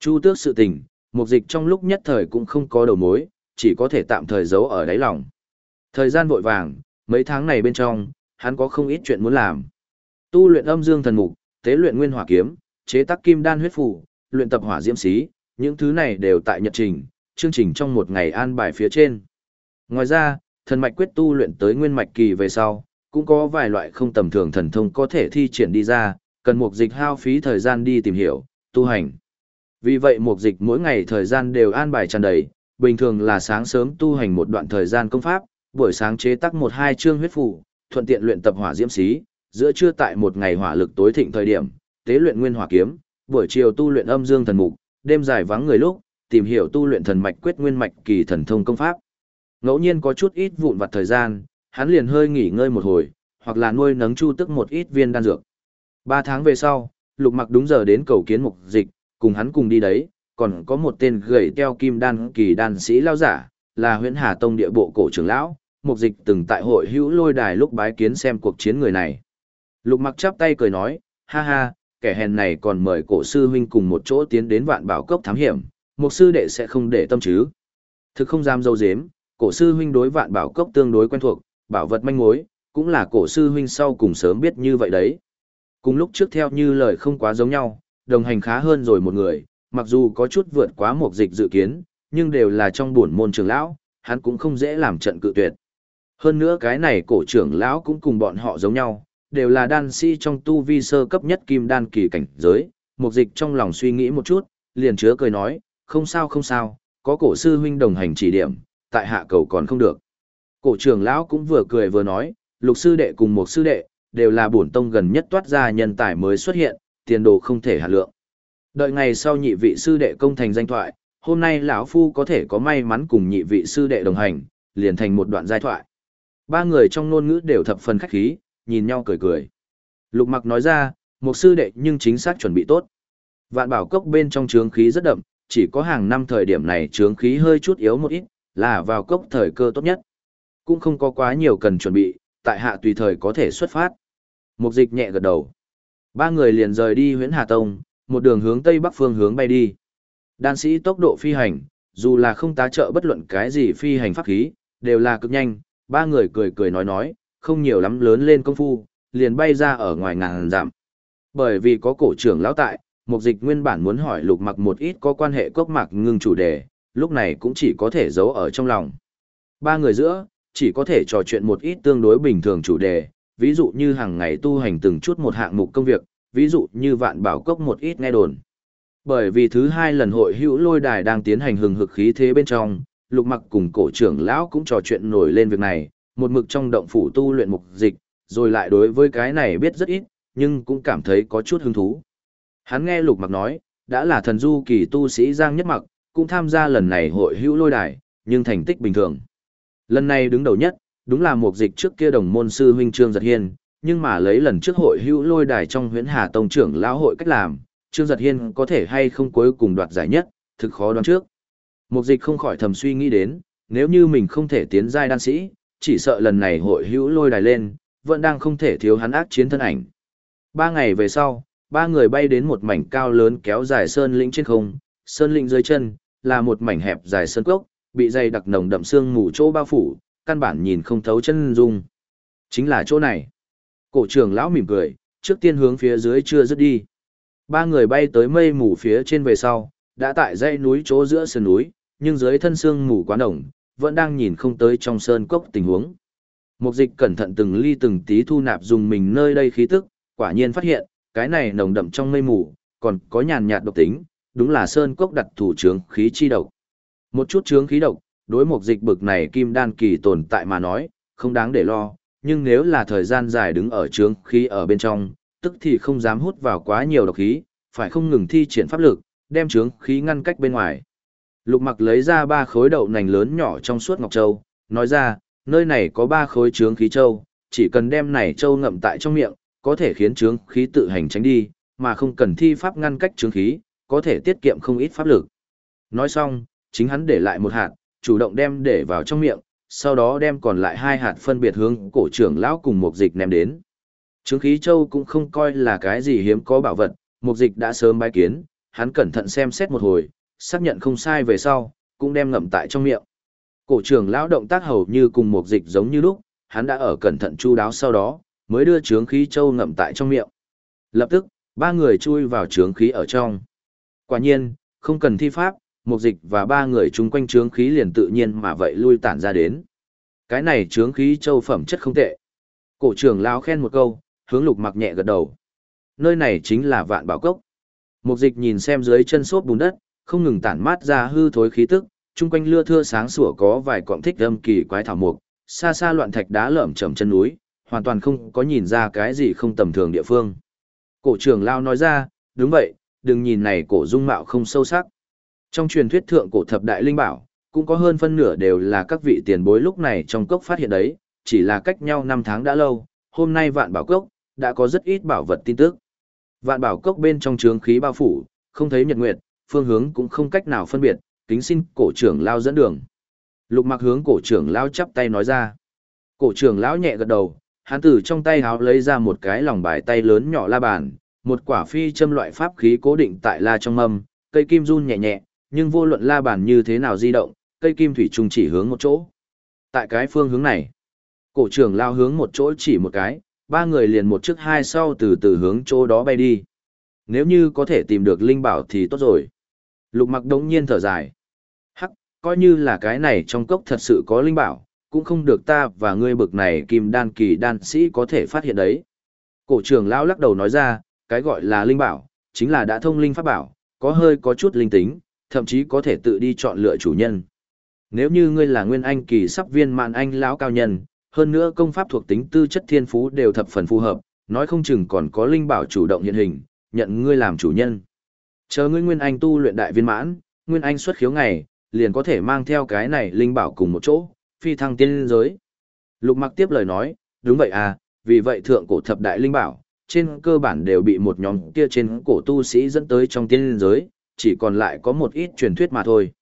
Chu tước sự tình, mục dịch trong lúc nhất thời cũng không có đầu mối, chỉ có thể tạm thời giấu ở đáy lòng. Thời gian vội vàng, mấy tháng này bên trong, hắn có không ít chuyện muốn làm. Tu luyện âm dương thần mục, tế luyện nguyên hỏa kiếm, chế tác kim đan huyết phủ, luyện tập hỏa diễm xí, những thứ này đều tại nhật trình, chương trình trong một ngày an bài phía trên. Ngoài ra, thần mạch quyết tu luyện tới nguyên mạch kỳ về sau, cũng có vài loại không tầm thường thần thông có thể thi triển đi ra, cần mục dịch hao phí thời gian đi tìm hiểu, tu hành. Vì vậy mục dịch mỗi ngày thời gian đều an bài tràn đầy, bình thường là sáng sớm tu hành một đoạn thời gian công pháp, buổi sáng chế tác một hai chương huyết phù, thuận tiện luyện tập hỏa diễm xí, giữa trưa tại một ngày hỏa lực tối thịnh thời điểm, tế luyện nguyên hỏa kiếm, buổi chiều tu luyện âm dương thần mục, đêm dài vắng người lúc, tìm hiểu tu luyện thần mạch quyết nguyên mạch kỳ thần thông công pháp. Ngẫu nhiên có chút ít vụn vặt thời gian, hắn liền hơi nghỉ ngơi một hồi, hoặc là nuôi nấng chu tức một ít viên đan dược. Ba tháng về sau, lục mặc đúng giờ đến cầu kiến mục dịch, cùng hắn cùng đi đấy, còn có một tên gầy teo kim đan kỳ đan sĩ lao giả, là huyện Hà Tông địa bộ cổ trưởng lão, mục dịch từng tại hội hữu lôi đài lúc bái kiến xem cuộc chiến người này. Lục mặc chắp tay cười nói, ha ha, kẻ hèn này còn mời cổ sư huynh cùng một chỗ tiến đến vạn bảo cốc thám hiểm, mục sư đệ sẽ không để tâm chứ. Thực không dám dâu dếm, cổ sư huynh đối vạn bảo cốc tương đối quen thuộc, bảo vật manh mối, cũng là cổ sư huynh sau cùng sớm biết như vậy đấy. Cùng lúc trước theo như lời không quá giống nhau, đồng hành khá hơn rồi một người, mặc dù có chút vượt quá một dịch dự kiến, nhưng đều là trong buồn môn trường lão, hắn cũng không dễ làm trận cự tuyệt. Hơn nữa cái này cổ trưởng lão cũng cùng bọn họ giống nhau, đều là đan sĩ trong tu vi sơ cấp nhất kim đan kỳ cảnh giới, một dịch trong lòng suy nghĩ một chút, liền chứa cười nói, không sao không sao, có cổ sư huynh đồng hành chỉ điểm, tại hạ cầu còn không được. Cổ trưởng lão cũng vừa cười vừa nói, lục sư đệ cùng một sư đệ, đều là bổn tông gần nhất toát ra nhân tài mới xuất hiện, tiền đồ không thể hạt lượng. Đợi ngày sau nhị vị sư đệ công thành danh thoại, hôm nay lão phu có thể có may mắn cùng nhị vị sư đệ đồng hành, liền thành một đoạn giai thoại. Ba người trong ngôn ngữ đều thập phần khách khí, nhìn nhau cười cười. Lục mặc nói ra, một sư đệ nhưng chính xác chuẩn bị tốt. Vạn bảo cốc bên trong trướng khí rất đậm, chỉ có hàng năm thời điểm này trướng khí hơi chút yếu một ít, là vào cốc thời cơ tốt nhất. Cũng không có quá nhiều cần chuẩn bị, tại hạ tùy thời có thể xuất phát. Mục dịch nhẹ gật đầu. Ba người liền rời đi huyễn Hà Tông, một đường hướng tây bắc phương hướng bay đi. Đan sĩ tốc độ phi hành, dù là không tá trợ bất luận cái gì phi hành pháp khí, đều là cực nhanh, ba người cười cười nói nói, không nhiều lắm lớn lên công phu, liền bay ra ở ngoài ngàn giảm. Bởi vì có cổ trưởng lão tại, mục dịch nguyên bản muốn hỏi lục mặc một ít có quan hệ cốc mạc ngưng chủ đề, lúc này cũng chỉ có thể giấu ở trong lòng. Ba người giữa, chỉ có thể trò chuyện một ít tương đối bình thường chủ đề, ví dụ như hàng ngày tu hành từng chút một hạng mục công việc, ví dụ như vạn bảo cốc một ít nghe đồn. Bởi vì thứ hai lần hội hữu lôi đài đang tiến hành hừng hực khí thế bên trong, lục mặc cùng cổ trưởng lão cũng trò chuyện nổi lên việc này, một mực trong động phủ tu luyện mục dịch, rồi lại đối với cái này biết rất ít, nhưng cũng cảm thấy có chút hứng thú. Hắn nghe lục mặc nói, đã là thần du kỳ tu sĩ Giang Nhất Mặc, cũng tham gia lần này hội hữu lôi đài, nhưng thành tích bình thường. Lần này đứng đầu nhất, đúng là một dịch trước kia đồng môn sư huynh Trương Giật Hiên, nhưng mà lấy lần trước hội hữu lôi đài trong huyễn Hà Tông trưởng lão hội cách làm, Trương Giật Hiên có thể hay không cuối cùng đoạt giải nhất, thực khó đoán trước. Một dịch không khỏi thầm suy nghĩ đến, nếu như mình không thể tiến giai đan sĩ, chỉ sợ lần này hội hữu lôi đài lên, vẫn đang không thể thiếu hắn ác chiến thân ảnh. Ba ngày về sau, ba người bay đến một mảnh cao lớn kéo dài sơn lĩnh trên không, sơn lĩnh dưới chân, là một mảnh hẹp dài sơn cốc, bị dày đặc nồng đậm xương mù chỗ bao phủ, căn bản nhìn không thấu chân dung. Chính là chỗ này. Cổ trưởng lão mỉm cười, trước tiên hướng phía dưới chưa dứt đi. Ba người bay tới mây mù phía trên về sau, đã tại dãy núi chỗ giữa sườn núi, nhưng dưới thân xương mù quá nồng, vẫn đang nhìn không tới trong sơn cốc tình huống. Mục dịch cẩn thận từng ly từng tí thu nạp dùng mình nơi đây khí tức, quả nhiên phát hiện, cái này nồng đậm trong mây mù, còn có nhàn nhạt độc tính, đúng là sơn cốc đặt thủ trướng khí chi độc. Một chút chướng khí độc, đối mục dịch bực này kim đan kỳ tồn tại mà nói, không đáng để lo, nhưng nếu là thời gian dài đứng ở chướng khí ở bên trong, tức thì không dám hút vào quá nhiều độc khí, phải không ngừng thi triển pháp lực, đem chướng khí ngăn cách bên ngoài. Lục mặc lấy ra ba khối đậu nành lớn nhỏ trong suốt ngọc châu, nói ra, nơi này có ba khối chướng khí châu, chỉ cần đem này châu ngậm tại trong miệng, có thể khiến chướng khí tự hành tránh đi, mà không cần thi pháp ngăn cách chướng khí, có thể tiết kiệm không ít pháp lực. Nói xong, chính hắn để lại một hạt, chủ động đem để vào trong miệng, sau đó đem còn lại hai hạt phân biệt hướng cổ trưởng lão cùng một dịch ném đến. Trướng khí châu cũng không coi là cái gì hiếm có bảo vật, một dịch đã sớm bái kiến, hắn cẩn thận xem xét một hồi, xác nhận không sai về sau, cũng đem ngậm tại trong miệng. Cổ trưởng lão động tác hầu như cùng một dịch giống như lúc, hắn đã ở cẩn thận chu đáo sau đó, mới đưa trướng khí châu ngậm tại trong miệng. Lập tức, ba người chui vào trướng khí ở trong. Quả nhiên, không cần thi pháp, một dịch và ba người chung quanh trướng khí liền tự nhiên mà vậy lui tản ra đến. Cái này trướng khí châu phẩm chất không tệ. Cổ trưởng lao khen một câu, hướng lục mặc nhẹ gật đầu. Nơi này chính là vạn bảo cốc. Mục dịch nhìn xem dưới chân xốp bùn đất, không ngừng tản mát ra hư thối khí tức, chung quanh lưa thưa sáng sủa có vài cọng thích âm kỳ quái thảo mục, xa xa loạn thạch đá lởm chởm chân núi, hoàn toàn không có nhìn ra cái gì không tầm thường địa phương. Cổ trưởng lao nói ra, đúng vậy, đừng nhìn này cổ dung mạo không sâu sắc. Trong truyền thuyết thượng cổ thập đại linh bảo, cũng có hơn phân nửa đều là các vị tiền bối lúc này trong cốc phát hiện đấy, chỉ là cách nhau năm tháng đã lâu, hôm nay vạn bảo cốc, đã có rất ít bảo vật tin tức. Vạn bảo cốc bên trong trướng khí bao phủ, không thấy nhật nguyệt, phương hướng cũng không cách nào phân biệt, kính xin cổ trưởng lao dẫn đường. Lục mặc hướng cổ trưởng lao chắp tay nói ra. Cổ trưởng lão nhẹ gật đầu, hắn từ trong tay háo lấy ra một cái lòng bài tay lớn nhỏ la bàn, một quả phi châm loại pháp khí cố định tại la trong mâm, cây kim run nhẹ nhẹ, nhưng vô luận la bàn như thế nào di động, cây kim thủy trùng chỉ hướng một chỗ. Tại cái phương hướng này, cổ trưởng lao hướng một chỗ chỉ một cái, ba người liền một trước hai sau từ từ hướng chỗ đó bay đi. Nếu như có thể tìm được linh bảo thì tốt rồi. Lục mặc đống nhiên thở dài. Hắc, coi như là cái này trong cốc thật sự có linh bảo, cũng không được ta và ngươi bực này kim đan kỳ đan sĩ có thể phát hiện đấy. Cổ trưởng lão lắc đầu nói ra, cái gọi là linh bảo, chính là đã thông linh pháp bảo, có hơi có chút linh tính, thậm chí có thể tự đi chọn lựa chủ nhân. Nếu như ngươi là nguyên anh kỳ sắp viên mạn anh lão cao nhân, hơn nữa công pháp thuộc tính tư chất thiên phú đều thập phần phù hợp, nói không chừng còn có linh bảo chủ động hiện hình, nhận ngươi làm chủ nhân. Chờ ngươi nguyên anh tu luyện đại viên mãn, nguyên anh xuất khiếu ngày, liền có thể mang theo cái này linh bảo cùng một chỗ, phi thăng tiên giới. Lục mặc tiếp lời nói, đúng vậy à, vì vậy thượng cổ thập đại linh bảo, trên cơ bản đều bị một nhóm kia trên cổ tu sĩ dẫn tới trong tiên giới, chỉ còn lại có một ít truyền thuyết mà thôi.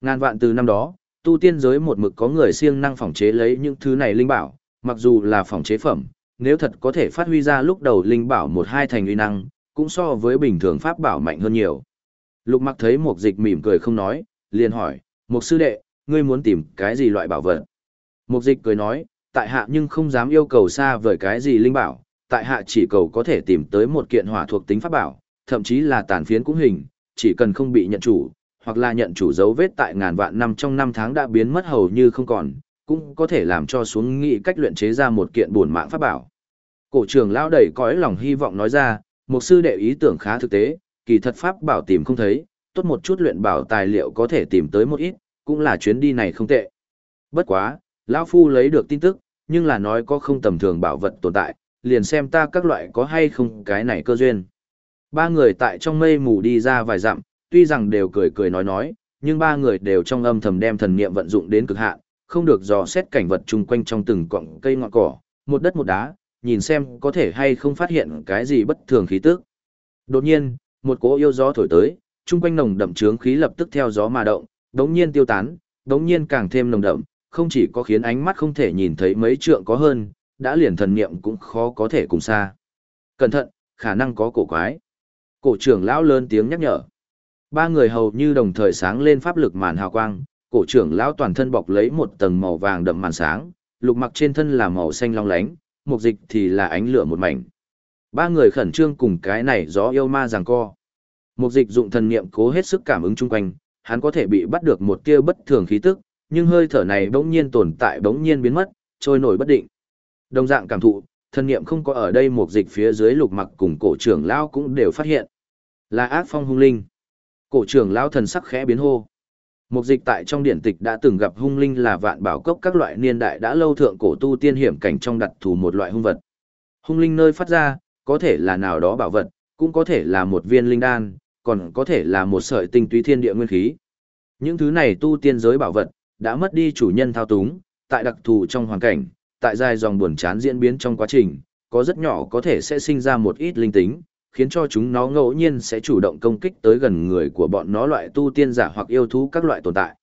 Ngàn vạn từ năm đó, tu tiên giới một mực có người siêng năng phòng chế lấy những thứ này linh bảo, mặc dù là phòng chế phẩm, nếu thật có thể phát huy ra lúc đầu linh bảo một hai thành uy năng, cũng so với bình thường pháp bảo mạnh hơn nhiều. Lục mặc thấy một dịch mỉm cười không nói, liền hỏi, một sư đệ, ngươi muốn tìm cái gì loại bảo vật? Một dịch cười nói, tại hạ nhưng không dám yêu cầu xa vời cái gì linh bảo, tại hạ chỉ cầu có thể tìm tới một kiện hỏa thuộc tính pháp bảo, thậm chí là tàn phiến cũng hình, chỉ cần không bị nhận chủ, hoặc là nhận chủ dấu vết tại ngàn vạn năm trong năm tháng đã biến mất hầu như không còn, cũng có thể làm cho xuống nghị cách luyện chế ra một kiện buồn mạng pháp bảo. Cổ trưởng lão đầy cõi lòng hy vọng nói ra, một sư đệ ý tưởng khá thực tế, kỳ thật pháp bảo tìm không thấy, tốt một chút luyện bảo tài liệu có thể tìm tới một ít, cũng là chuyến đi này không tệ. Bất quá, lão phu lấy được tin tức, nhưng là nói có không tầm thường bảo vật tồn tại, liền xem ta các loại có hay không cái này cơ duyên. Ba người tại trong mây mù đi ra vài dặm, tuy rằng đều cười cười nói nói, nhưng ba người đều trong âm thầm đem thần niệm vận dụng đến cực hạn, không được dò xét cảnh vật chung quanh trong từng cọng cây ngọn cỏ, một đất một đá, nhìn xem có thể hay không phát hiện cái gì bất thường khí tức. Đột nhiên, một cỗ yêu gió thổi tới, chung quanh nồng đậm trướng khí lập tức theo gió mà động, đống nhiên tiêu tán, đống nhiên càng thêm nồng đậm, không chỉ có khiến ánh mắt không thể nhìn thấy mấy trượng có hơn, đã liền thần niệm cũng khó có thể cùng xa. Cẩn thận, khả năng có cổ quái. Cổ trưởng lão lớn tiếng nhắc nhở. Ba người hầu như đồng thời sáng lên pháp lực màn hào quang, cổ trưởng lão toàn thân bọc lấy một tầng màu vàng đậm màn sáng, lục mặc trên thân là màu xanh long lánh, mục dịch thì là ánh lửa một mảnh. Ba người khẩn trương cùng cái này gió yêu ma giằng co. Mục dịch dụng thần niệm cố hết sức cảm ứng chung quanh, hắn có thể bị bắt được một tia bất thường khí tức, nhưng hơi thở này bỗng nhiên tồn tại bỗng nhiên biến mất, trôi nổi bất định. Đồng dạng cảm thụ, thần niệm không có ở đây một dịch phía dưới lục mặc cùng cổ trưởng lão cũng đều phát hiện. Là ác phong hung linh. Cổ trưởng lão thần sắc khẽ biến hô. Một dịch tại trong điển tịch đã từng gặp hung linh là vạn bảo cốc các loại niên đại đã lâu thượng cổ tu tiên hiểm cảnh trong đặt thủ một loại hung vật. Hung linh nơi phát ra, có thể là nào đó bảo vật, cũng có thể là một viên linh đan, còn có thể là một sợi tinh túy thiên địa nguyên khí. Những thứ này tu tiên giới bảo vật, đã mất đi chủ nhân thao túng, tại đặc thù trong hoàn cảnh, tại dài dòng buồn chán diễn biến trong quá trình, có rất nhỏ có thể sẽ sinh ra một ít linh tính, khiến cho chúng nó ngẫu nhiên sẽ chủ động công kích tới gần người của bọn nó loại tu tiên giả hoặc yêu thú các loại tồn tại.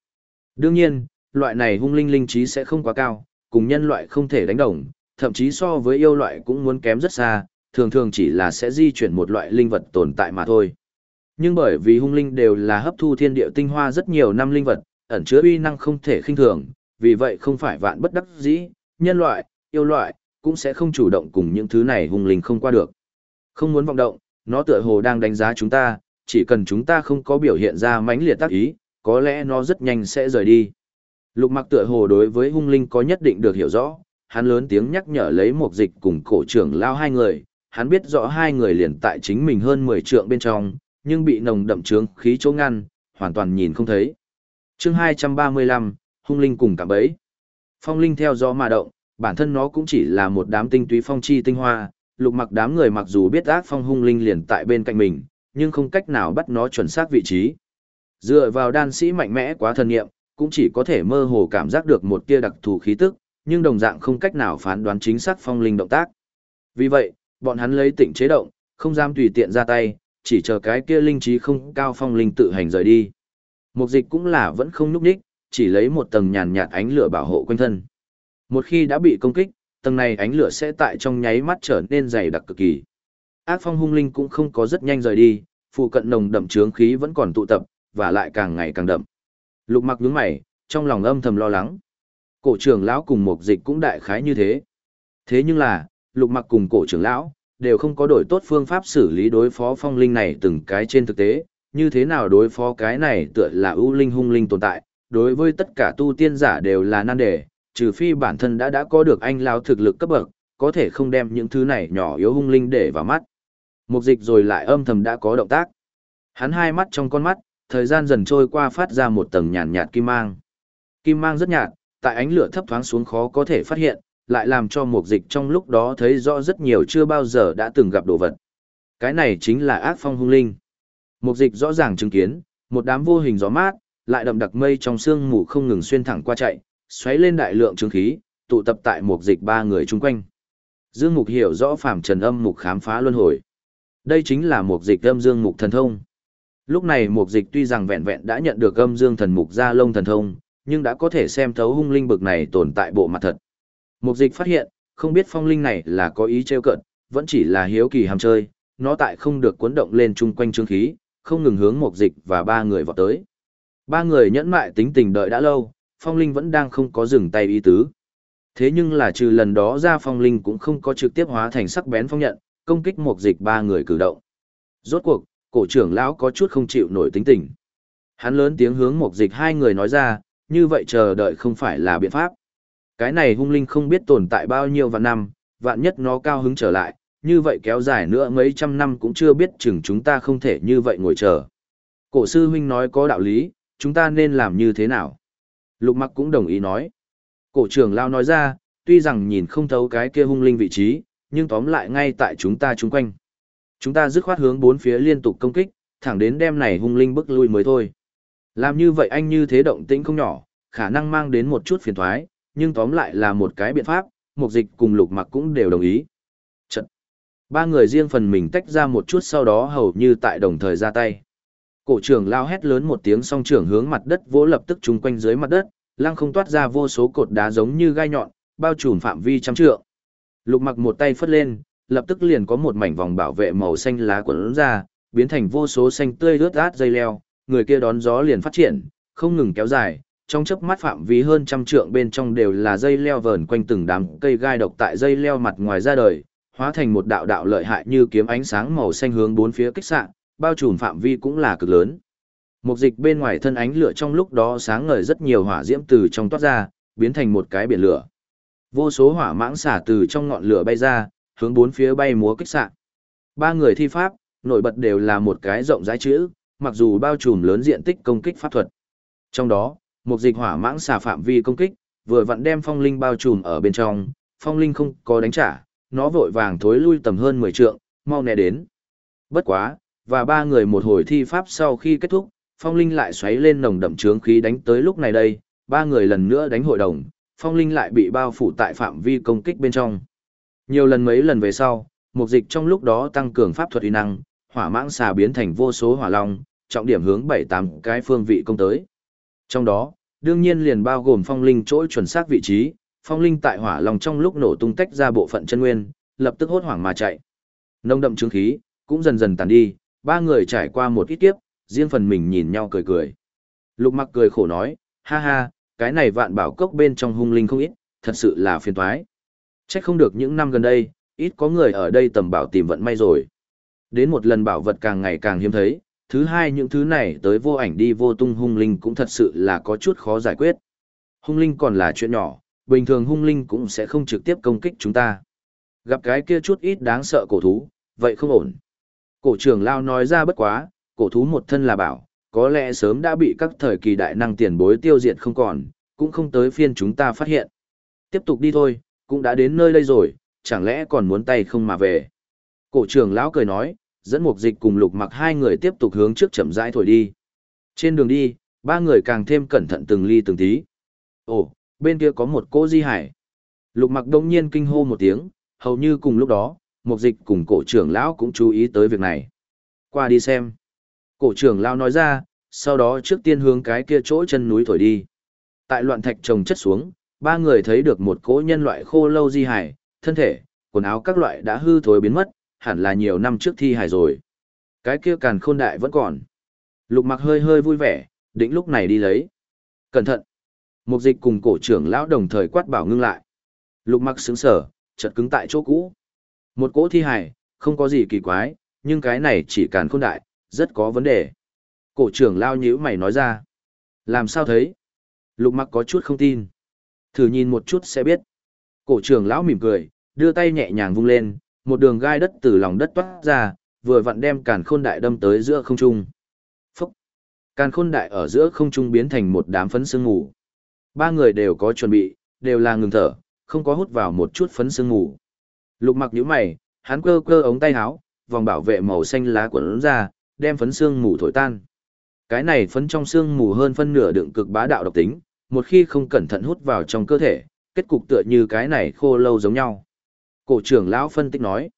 Đương nhiên, loại này hung linh linh trí sẽ không quá cao, cùng nhân loại không thể đánh đồng, thậm chí so với yêu loại cũng muốn kém rất xa, thường thường chỉ là sẽ di chuyển một loại linh vật tồn tại mà thôi. Nhưng bởi vì hung linh đều là hấp thu thiên địa tinh hoa rất nhiều năm linh vật, ẩn chứa uy năng không thể khinh thường, vì vậy không phải vạn bất đắc dĩ, nhân loại, yêu loại, cũng sẽ không chủ động cùng những thứ này hung linh không qua được. Không muốn vọng động, nó tựa hồ đang đánh giá chúng ta, chỉ cần chúng ta không có biểu hiện ra mãnh liệt tác ý, có lẽ nó rất nhanh sẽ rời đi. Lục mặc tựa hồ đối với hung linh có nhất định được hiểu rõ, hắn lớn tiếng nhắc nhở lấy một dịch cùng cổ trưởng lao hai người, hắn biết rõ hai người liền tại chính mình hơn 10 trượng bên trong, nhưng bị nồng đậm trướng khí chỗ ngăn, hoàn toàn nhìn không thấy. chương 235, hung linh cùng cả bấy. Phong linh theo gió mà động, bản thân nó cũng chỉ là một đám tinh túy phong chi tinh hoa, lục mặc đám người mặc dù biết ác phong hung linh liền tại bên cạnh mình, nhưng không cách nào bắt nó chuẩn xác vị trí. Dựa vào đan sĩ mạnh mẽ quá thần nghiệm, cũng chỉ có thể mơ hồ cảm giác được một tia đặc thù khí tức, nhưng đồng dạng không cách nào phán đoán chính xác phong linh động tác. Vì vậy, bọn hắn lấy tịnh chế động, không dám tùy tiện ra tay, chỉ chờ cái kia linh trí không cao phong linh tự hành rời đi. Mục dịch cũng là vẫn không núp đích, chỉ lấy một tầng nhàn nhạt ánh lửa bảo hộ quanh thân. Một khi đã bị công kích, tầng này ánh lửa sẽ tại trong nháy mắt trở nên dày đặc cực kỳ. Ác phong hung linh cũng không có rất nhanh rời đi, phụ cận nồng đậm trướng khí vẫn còn tụ tập, và lại càng ngày càng đậm. Lục mặc nhướng mày, trong lòng âm thầm lo lắng. Cổ trưởng lão cùng một dịch cũng đại khái như thế. Thế nhưng là, lục mặc cùng cổ trưởng lão, đều không có đổi tốt phương pháp xử lý đối phó phong linh này từng cái trên thực tế, như thế nào đối phó cái này tựa là ưu linh hung linh tồn tại, đối với tất cả tu tiên giả đều là nan đề, trừ phi bản thân đã đã có được anh lao thực lực cấp bậc, có thể không đem những thứ này nhỏ yếu hung linh để vào mắt. Mục dịch rồi lại âm thầm đã có động tác. Hắn hai mắt trong con mắt, thời gian dần trôi qua phát ra một tầng nhàn nhạt kim mang. Kim mang rất nhạt, tại ánh lửa thấp thoáng xuống khó có thể phát hiện, lại làm cho mục dịch trong lúc đó thấy rõ rất nhiều chưa bao giờ đã từng gặp đồ vật. Cái này chính là ác phong hung linh. Mục dịch rõ ràng chứng kiến, một đám vô hình gió mát, lại đậm đặc mây trong sương mù không ngừng xuyên thẳng qua chạy, xoáy lên đại lượng trương khí, tụ tập tại một dịch ba người chung quanh. Dương Mục hiểu rõ phàm trần âm mục khám phá luân hồi. Đây chính là một dịch âm dương mục thần thông. Lúc này một dịch tuy rằng vẹn vẹn đã nhận được âm dương thần mục ra lông thần thông, nhưng đã có thể xem thấu hung linh bực này tồn tại bộ mặt thật. Một dịch phát hiện, không biết phong linh này là có ý trêu cận, vẫn chỉ là hiếu kỳ ham chơi, nó tại không được cuốn động lên chung quanh trương khí, không ngừng hướng một dịch và ba người vào tới. Ba người nhẫn mại tính tình đợi đã lâu, phong linh vẫn đang không có dừng tay ý tứ. Thế nhưng là trừ lần đó ra phong linh cũng không có trực tiếp hóa thành sắc bén phong nhận, công kích một dịch ba người cử động. Rốt cuộc, cổ trưởng lão có chút không chịu nổi tính tình. Hắn lớn tiếng hướng một dịch hai người nói ra, như vậy chờ đợi không phải là biện pháp. Cái này hung linh không biết tồn tại bao nhiêu vạn năm, vạn nhất nó cao hứng trở lại, như vậy kéo dài nữa mấy trăm năm cũng chưa biết chừng chúng ta không thể như vậy ngồi chờ. Cổ sư huynh nói có đạo lý, chúng ta nên làm như thế nào? Lục mặc cũng đồng ý nói. Cổ trưởng lao nói ra, tuy rằng nhìn không thấu cái kia hung linh vị trí, nhưng tóm lại ngay tại chúng ta chung quanh. Chúng ta dứt khoát hướng bốn phía liên tục công kích, thẳng đến đêm này hung linh bức lui mới thôi. Làm như vậy anh như thế động tĩnh không nhỏ, khả năng mang đến một chút phiền thoái, nhưng tóm lại là một cái biện pháp, mục dịch cùng lục mặc cũng đều đồng ý. Trận. Ba người riêng phần mình tách ra một chút sau đó hầu như tại đồng thời ra tay. Cổ trưởng lao hét lớn một tiếng song trưởng hướng mặt đất vỗ lập tức chung quanh dưới mặt đất, lăng không toát ra vô số cột đá giống như gai nhọn, bao trùm phạm vi trăm trượng. Lục mặc một tay phất lên, lập tức liền có một mảnh vòng bảo vệ màu xanh lá quấn ra, biến thành vô số xanh tươi rớt át dây leo, người kia đón gió liền phát triển, không ngừng kéo dài, trong chớp mắt phạm vi hơn trăm trượng bên trong đều là dây leo vờn quanh từng đám cây gai độc tại dây leo mặt ngoài ra đời, hóa thành một đạo đạo lợi hại như kiếm ánh sáng màu xanh hướng bốn phía kích xạ, bao trùm phạm vi cũng là cực lớn. Một dịch bên ngoài thân ánh lửa trong lúc đó sáng ngời rất nhiều hỏa diễm từ trong toát ra, biến thành một cái biển lửa. Vô số hỏa mãng xả từ trong ngọn lửa bay ra, hướng bốn phía bay múa kích xạ. Ba người thi pháp, nổi bật đều là một cái rộng rãi chữ, mặc dù bao trùm lớn diện tích công kích pháp thuật. Trong đó, một dịch hỏa mãng xả phạm vi công kích, vừa vặn đem phong linh bao trùm ở bên trong, phong linh không có đánh trả, nó vội vàng thối lui tầm hơn 10 trượng, mau né đến. Bất quá, và ba người một hồi thi pháp sau khi kết thúc, phong linh lại xoáy lên nồng đậm trướng khí đánh tới lúc này đây, ba người lần nữa đánh hội đồng, phong linh lại bị bao phủ tại phạm vi công kích bên trong. Nhiều lần mấy lần về sau, mục dịch trong lúc đó tăng cường pháp thuật uy năng, hỏa mãng xà biến thành vô số hỏa long, trọng điểm hướng bảy tám cái phương vị công tới. Trong đó, đương nhiên liền bao gồm phong linh chỗ chuẩn xác vị trí, phong linh tại hỏa long trong lúc nổ tung tách ra bộ phận chân nguyên, lập tức hốt hoảng mà chạy. Nông đậm chứng khí, cũng dần dần tàn đi, ba người trải qua một ít kiếp, riêng phần mình nhìn nhau cười cười. Lục mặc cười khổ nói, ha ha, cái này vạn bảo cốc bên trong hung linh không ít, thật sự là phiền toái. Chắc không được những năm gần đây, ít có người ở đây tầm bảo tìm vận may rồi. Đến một lần bảo vật càng ngày càng hiếm thấy, thứ hai những thứ này tới vô ảnh đi vô tung hung linh cũng thật sự là có chút khó giải quyết. Hung linh còn là chuyện nhỏ, bình thường hung linh cũng sẽ không trực tiếp công kích chúng ta. Gặp cái kia chút ít đáng sợ cổ thú, vậy không ổn. Cổ trưởng lao nói ra bất quá, cổ thú một thân là bảo, có lẽ sớm đã bị các thời kỳ đại năng tiền bối tiêu diệt không còn, cũng không tới phiên chúng ta phát hiện. Tiếp tục đi thôi, cũng đã đến nơi đây rồi, chẳng lẽ còn muốn tay không mà về. Cổ trưởng lão cười nói, dẫn mục dịch cùng lục mặc hai người tiếp tục hướng trước chậm rãi thổi đi. Trên đường đi, ba người càng thêm cẩn thận từng ly từng tí. Ồ, bên kia có một cô di hải. Lục mặc đông nhiên kinh hô một tiếng, hầu như cùng lúc đó, mục dịch cùng cổ trưởng lão cũng chú ý tới việc này. Qua đi xem. Cổ trưởng lão nói ra, sau đó trước tiên hướng cái kia chỗ chân núi thổi đi. Tại loạn thạch trồng chất xuống, ba người thấy được một cỗ nhân loại khô lâu di hải, thân thể, quần áo các loại đã hư thối biến mất, hẳn là nhiều năm trước thi hải rồi. Cái kia càn khôn đại vẫn còn. Lục mặc hơi hơi vui vẻ, định lúc này đi lấy. Cẩn thận. Một dịch cùng cổ trưởng lão đồng thời quát bảo ngưng lại. Lục mặc sững sở, chợt cứng tại chỗ cũ. Một cỗ thi hải, không có gì kỳ quái, nhưng cái này chỉ càn khôn đại, rất có vấn đề. Cổ trưởng lao nhíu mày nói ra. Làm sao thấy? Lục mặc có chút không tin. Thử nhìn một chút sẽ biết. Cổ trưởng lão mỉm cười, đưa tay nhẹ nhàng vung lên, một đường gai đất từ lòng đất toát ra, vừa vặn đem càn khôn đại đâm tới giữa không trung. Phúc! Càn khôn đại ở giữa không trung biến thành một đám phấn sương ngủ. Ba người đều có chuẩn bị, đều là ngừng thở, không có hút vào một chút phấn sương ngủ. Lục mặc nhíu mày, hắn cơ cơ ống tay áo, vòng bảo vệ màu xanh lá quấn ra, đem phấn xương mù thổi tan. Cái này phấn trong xương mù hơn phân nửa đựng cực bá đạo độc tính, một khi không cẩn thận hút vào trong cơ thể, kết cục tựa như cái này khô lâu giống nhau. Cổ trưởng lão phân tích nói.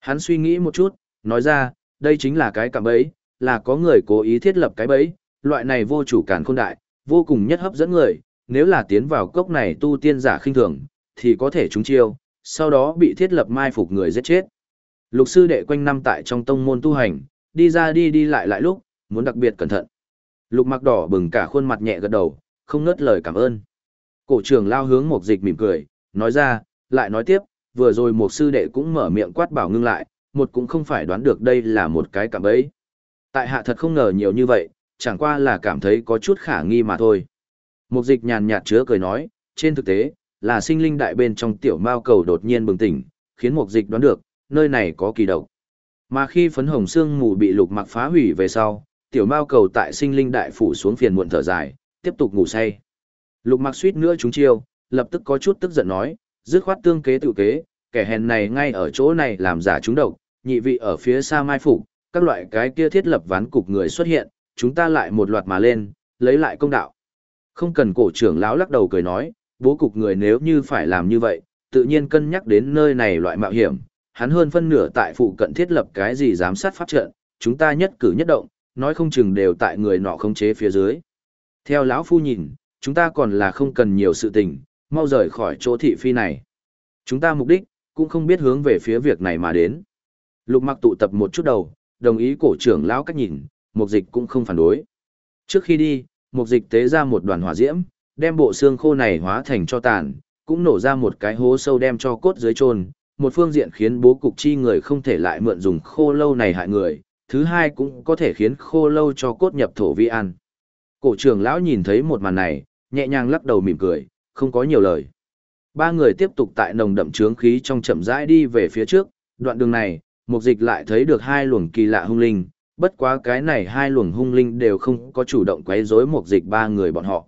Hắn suy nghĩ một chút, nói ra, đây chính là cái cạm bẫy, là có người cố ý thiết lập cái bẫy, loại này vô chủ cản khôn đại, vô cùng nhất hấp dẫn người, nếu là tiến vào cốc này tu tiên giả khinh thường, thì có thể trúng chiêu, sau đó bị thiết lập mai phục người giết chết. Lục sư đệ quanh năm tại trong tông môn tu hành, đi ra đi đi lại lại lúc, muốn đặc biệt cẩn thận. Lục mặc đỏ bừng cả khuôn mặt nhẹ gật đầu, không ngớt lời cảm ơn. Cổ trưởng lao hướng một dịch mỉm cười, nói ra, lại nói tiếp, vừa rồi một sư đệ cũng mở miệng quát bảo ngưng lại, một cũng không phải đoán được đây là một cái cảm ấy. Tại hạ thật không ngờ nhiều như vậy, chẳng qua là cảm thấy có chút khả nghi mà thôi. Một dịch nhàn nhạt chứa cười nói, trên thực tế, là sinh linh đại bên trong tiểu mao cầu đột nhiên bừng tỉnh, khiến mục dịch đoán được, nơi này có kỳ độc. Mà khi phấn hồng xương mù bị lục mặc phá hủy về sau, tiểu mao cầu tại sinh linh đại phủ xuống phiền muộn thở dài, tiếp tục ngủ say. Lục mặc suýt nữa chúng chiêu, lập tức có chút tức giận nói, dứt khoát tương kế tự kế, kẻ hèn này ngay ở chỗ này làm giả chúng độc, nhị vị ở phía xa mai phủ, các loại cái kia thiết lập ván cục người xuất hiện, chúng ta lại một loạt mà lên, lấy lại công đạo. Không cần cổ trưởng lão lắc đầu cười nói, bố cục người nếu như phải làm như vậy, tự nhiên cân nhắc đến nơi này loại mạo hiểm, hắn hơn phân nửa tại phụ cận thiết lập cái gì giám sát pháp trận, chúng ta nhất cử nhất động, nói không chừng đều tại người nọ khống chế phía dưới. Theo lão phu nhìn, chúng ta còn là không cần nhiều sự tình, mau rời khỏi chỗ thị phi này. Chúng ta mục đích, cũng không biết hướng về phía việc này mà đến. Lục mặc tụ tập một chút đầu, đồng ý cổ trưởng lão cách nhìn, mục dịch cũng không phản đối. Trước khi đi, mục dịch tế ra một đoàn hỏa diễm, đem bộ xương khô này hóa thành cho tàn, cũng nổ ra một cái hố sâu đem cho cốt dưới chôn một phương diện khiến bố cục chi người không thể lại mượn dùng khô lâu này hại người, thứ hai cũng có thể khiến khô lâu cho cốt nhập thổ vi ăn. Cổ trưởng lão nhìn thấy một màn này, nhẹ nhàng lắc đầu mỉm cười, không có nhiều lời. Ba người tiếp tục tại nồng đậm trướng khí trong chậm rãi đi về phía trước, đoạn đường này, mục dịch lại thấy được hai luồng kỳ lạ hung linh, bất quá cái này hai luồng hung linh đều không có chủ động quấy rối mục dịch ba người bọn họ.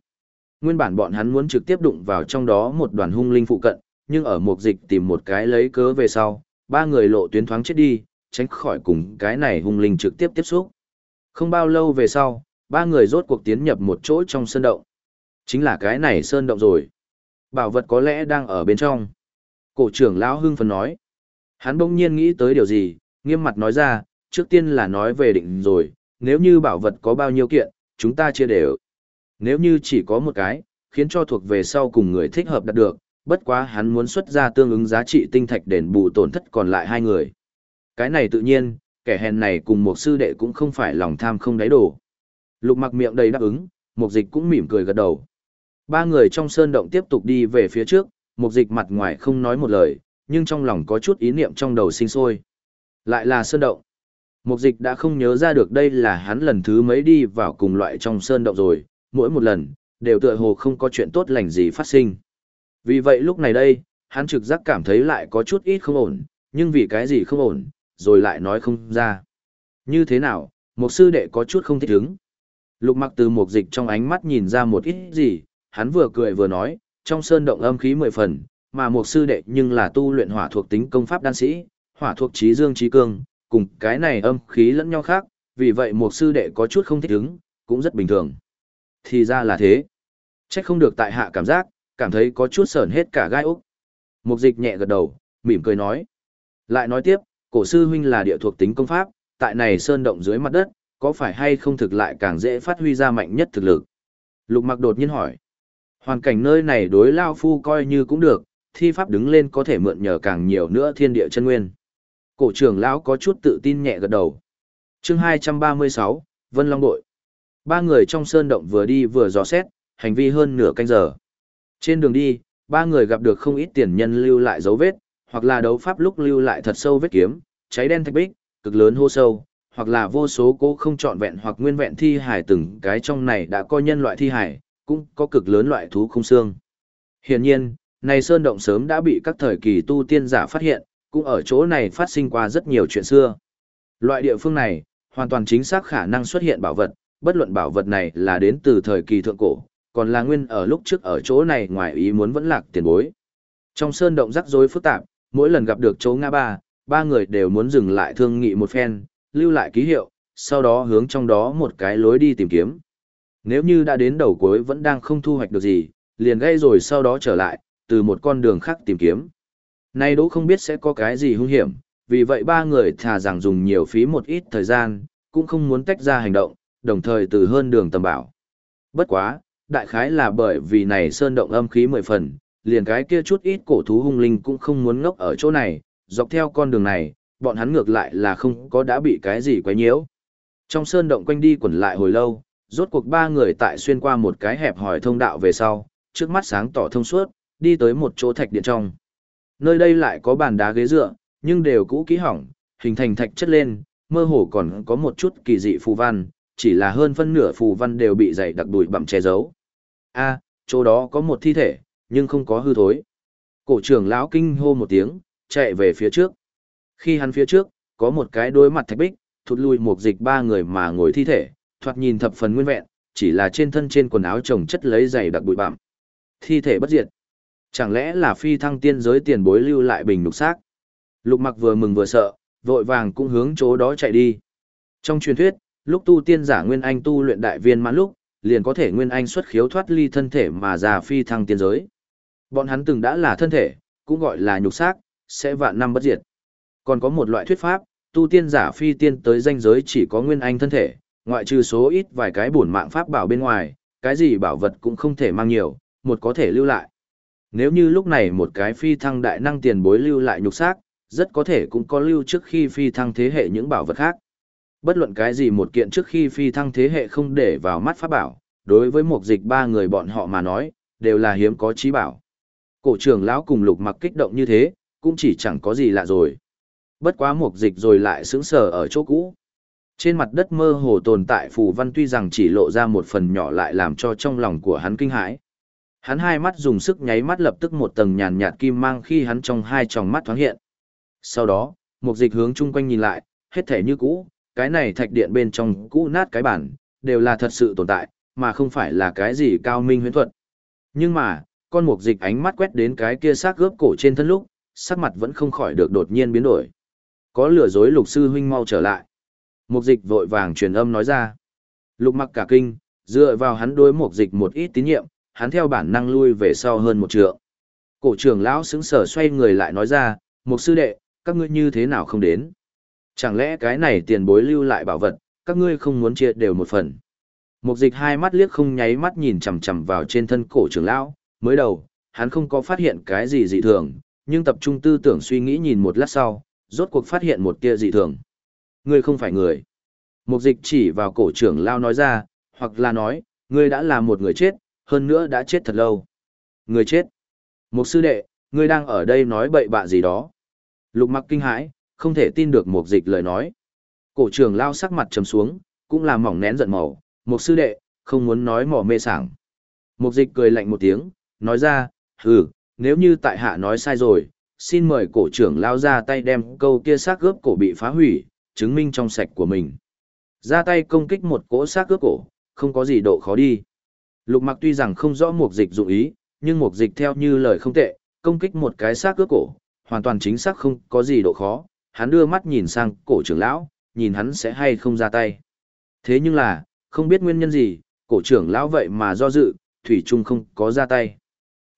Nguyên bản bọn hắn muốn trực tiếp đụng vào trong đó một đoàn hung linh phụ cận, nhưng ở mục dịch tìm một cái lấy cớ về sau, ba người lộ tuyến thoáng chết đi, tránh khỏi cùng cái này hung linh trực tiếp tiếp xúc. Không bao lâu về sau, ba người rốt cuộc tiến nhập một chỗ trong sơn động. Chính là cái này sơn động rồi. Bảo vật có lẽ đang ở bên trong. Cổ trưởng lão hưng phấn nói. Hắn bỗng nhiên nghĩ tới điều gì, nghiêm mặt nói ra, trước tiên là nói về định rồi, nếu như bảo vật có bao nhiêu kiện, chúng ta chia đều. Nếu như chỉ có một cái, khiến cho thuộc về sau cùng người thích hợp đạt được, bất quá hắn muốn xuất ra tương ứng giá trị tinh thạch đền bù tổn thất còn lại hai người. Cái này tự nhiên, kẻ hèn này cùng một sư đệ cũng không phải lòng tham không đáy đổ. Lục mặc miệng đầy đáp ứng, một dịch cũng mỉm cười gật đầu. Ba người trong sơn động tiếp tục đi về phía trước, một dịch mặt ngoài không nói một lời, nhưng trong lòng có chút ý niệm trong đầu sinh sôi. Lại là sơn động. Mục dịch đã không nhớ ra được đây là hắn lần thứ mấy đi vào cùng loại trong sơn động rồi, mỗi một lần, đều tựa hồ không có chuyện tốt lành gì phát sinh. Vì vậy lúc này đây, hắn trực giác cảm thấy lại có chút ít không ổn, nhưng vì cái gì không ổn, rồi lại nói không ra. Như thế nào, một sư đệ có chút không thích ứng. Lục mặc từ một dịch trong ánh mắt nhìn ra một ít gì, hắn vừa cười vừa nói, trong sơn động âm khí mười phần, mà một sư đệ nhưng là tu luyện hỏa thuộc tính công pháp đan sĩ, hỏa thuộc trí dương trí cương, cùng cái này âm khí lẫn nhau khác, vì vậy một sư đệ có chút không thích ứng, cũng rất bình thường. Thì ra là thế. trách không được tại hạ cảm giác, cảm thấy có chút sởn hết cả gai úc. Mục dịch nhẹ gật đầu, mỉm cười nói. Lại nói tiếp, cổ sư huynh là địa thuộc tính công pháp, tại này sơn động dưới mặt đất, có phải hay không thực lại càng dễ phát huy ra mạnh nhất thực lực? Lục mặc đột nhiên hỏi. Hoàn cảnh nơi này đối Lao Phu coi như cũng được, thi pháp đứng lên có thể mượn nhờ càng nhiều nữa thiên địa chân nguyên. Cổ trưởng lão có chút tự tin nhẹ gật đầu. chương 236, Vân Long Bội. Ba người trong sơn động vừa đi vừa dò xét, hành vi hơn nửa canh giờ. Trên đường đi, ba người gặp được không ít tiền nhân lưu lại dấu vết, hoặc là đấu pháp lúc lưu lại thật sâu vết kiếm, cháy đen thạch bích, cực lớn hô sâu, hoặc là vô số cố không trọn vẹn hoặc nguyên vẹn thi hải từng cái trong này đã có nhân loại thi hải, cũng có cực lớn loại thú không xương. Hiển nhiên, này sơn động sớm đã bị các thời kỳ tu tiên giả phát hiện, cũng ở chỗ này phát sinh qua rất nhiều chuyện xưa. Loại địa phương này, hoàn toàn chính xác khả năng xuất hiện bảo vật, bất luận bảo vật này là đến từ thời kỳ thượng cổ, còn là nguyên ở lúc trước ở chỗ này ngoài ý muốn vẫn lạc tiền bối. Trong sơn động rắc rối phức tạp, mỗi lần gặp được chỗ ngã ba, ba người đều muốn dừng lại thương nghị một phen, lưu lại ký hiệu, sau đó hướng trong đó một cái lối đi tìm kiếm. Nếu như đã đến đầu cuối vẫn đang không thu hoạch được gì, liền gây rồi sau đó trở lại, từ một con đường khác tìm kiếm. Nay đỗ không biết sẽ có cái gì hung hiểm, vì vậy ba người thà rằng dùng nhiều phí một ít thời gian, cũng không muốn tách ra hành động, đồng thời từ hơn đường tầm bảo. Bất quá, đại khái là bởi vì này sơn động âm khí mười phần, liền cái kia chút ít cổ thú hung linh cũng không muốn ngốc ở chỗ này, dọc theo con đường này, bọn hắn ngược lại là không có đã bị cái gì quấy nhiễu. Trong sơn động quanh đi quẩn lại hồi lâu, rốt cuộc ba người tại xuyên qua một cái hẹp hỏi thông đạo về sau, trước mắt sáng tỏ thông suốt, đi tới một chỗ thạch điện trong. Nơi đây lại có bàn đá ghế dựa, nhưng đều cũ kỹ hỏng, hình thành thạch chất lên, mơ hồ còn có một chút kỳ dị phù văn, chỉ là hơn phân nửa phù văn đều bị dày đặc bụi bặm che giấu. A, chỗ đó có một thi thể, nhưng không có hư thối. Cổ trưởng lão kinh hô một tiếng, chạy về phía trước. Khi hắn phía trước, có một cái đối mặt thạch bích, thụt lùi một dịch ba người mà ngồi thi thể, thoạt nhìn thập phần nguyên vẹn, chỉ là trên thân trên quần áo chồng chất lấy dày đặc bụi bặm. Thi thể bất diệt. Chẳng lẽ là phi thăng tiên giới tiền bối lưu lại bình lục xác? Lục mặc vừa mừng vừa sợ, vội vàng cũng hướng chỗ đó chạy đi. Trong truyền thuyết, lúc tu tiên giả Nguyên Anh tu luyện đại viên mãn lúc, liền có thể Nguyên Anh xuất khiếu thoát ly thân thể mà già phi thăng tiên giới. Bọn hắn từng đã là thân thể, cũng gọi là nhục xác, sẽ vạn năm bất diệt. Còn có một loại thuyết pháp, tu tiên giả phi tiên tới danh giới chỉ có Nguyên Anh thân thể, ngoại trừ số ít vài cái bổn mạng pháp bảo bên ngoài, cái gì bảo vật cũng không thể mang nhiều, một có thể lưu lại. Nếu như lúc này một cái phi thăng đại năng tiền bối lưu lại nhục xác, rất có thể cũng có lưu trước khi phi thăng thế hệ những bảo vật khác. Bất luận cái gì một kiện trước khi phi thăng thế hệ không để vào mắt pháp bảo, đối với một dịch ba người bọn họ mà nói, đều là hiếm có trí bảo. Cổ trưởng lão cùng lục mặc kích động như thế, cũng chỉ chẳng có gì lạ rồi. Bất quá một dịch rồi lại sững sờ ở chỗ cũ. Trên mặt đất mơ hồ tồn tại phù văn tuy rằng chỉ lộ ra một phần nhỏ lại làm cho trong lòng của hắn kinh hãi. Hắn hai mắt dùng sức nháy mắt lập tức một tầng nhàn nhạt kim mang khi hắn trong hai tròng mắt thoáng hiện. Sau đó, một dịch hướng chung quanh nhìn lại, hết thể như cũ, cái này thạch điện bên trong cũ nát cái bản, đều là thật sự tồn tại, mà không phải là cái gì cao minh huyễn thuật. Nhưng mà, con mục dịch ánh mắt quét đến cái kia xác gớp cổ trên thân lúc, sắc mặt vẫn không khỏi được đột nhiên biến đổi. Có lừa dối lục sư huynh mau trở lại. Mục dịch vội vàng truyền âm nói ra. Lục mặc cả kinh, dựa vào hắn đối mục dịch một ít tín nhiệm, hắn theo bản năng lui về sau hơn một trượng. Cổ trưởng lão sững sờ xoay người lại nói ra, mục sư đệ, các ngươi như thế nào không đến? Chẳng lẽ cái này tiền bối lưu lại bảo vật, các ngươi không muốn chia đều một phần? Mục dịch hai mắt liếc không nháy mắt nhìn chằm chằm vào trên thân cổ trưởng lão, mới đầu, hắn không có phát hiện cái gì dị thường, nhưng tập trung tư tưởng suy nghĩ nhìn một lát sau, rốt cuộc phát hiện một tia dị thường. Ngươi không phải người. Mục dịch chỉ vào cổ trưởng lão nói ra, hoặc là nói, ngươi đã là một người chết, hơn nữa đã chết thật lâu. Người chết. Mục sư đệ, ngươi đang ở đây nói bậy bạ gì đó. Lục mặc kinh hãi, không thể tin được một dịch lời nói. Cổ trưởng lao sắc mặt trầm xuống, cũng là mỏng nén giận màu, Một sư đệ, không muốn nói mỏ mê sảng. Một dịch cười lạnh một tiếng, nói ra, hừ, nếu như tại hạ nói sai rồi, xin mời cổ trưởng lao ra tay đem câu kia xác gớp cổ bị phá hủy, chứng minh trong sạch của mình. Ra tay công kích một cỗ xác gớp cổ, không có gì độ khó đi. Lục mặc tuy rằng không rõ mục dịch dụng ý, nhưng mục dịch theo như lời không tệ, công kích một cái xác gớp cổ, hoàn toàn chính xác không có gì độ khó, hắn đưa mắt nhìn sang cổ trưởng lão, nhìn hắn sẽ hay không ra tay. Thế nhưng là, không biết nguyên nhân gì, cổ trưởng lão vậy mà do dự, thủy trung không có ra tay.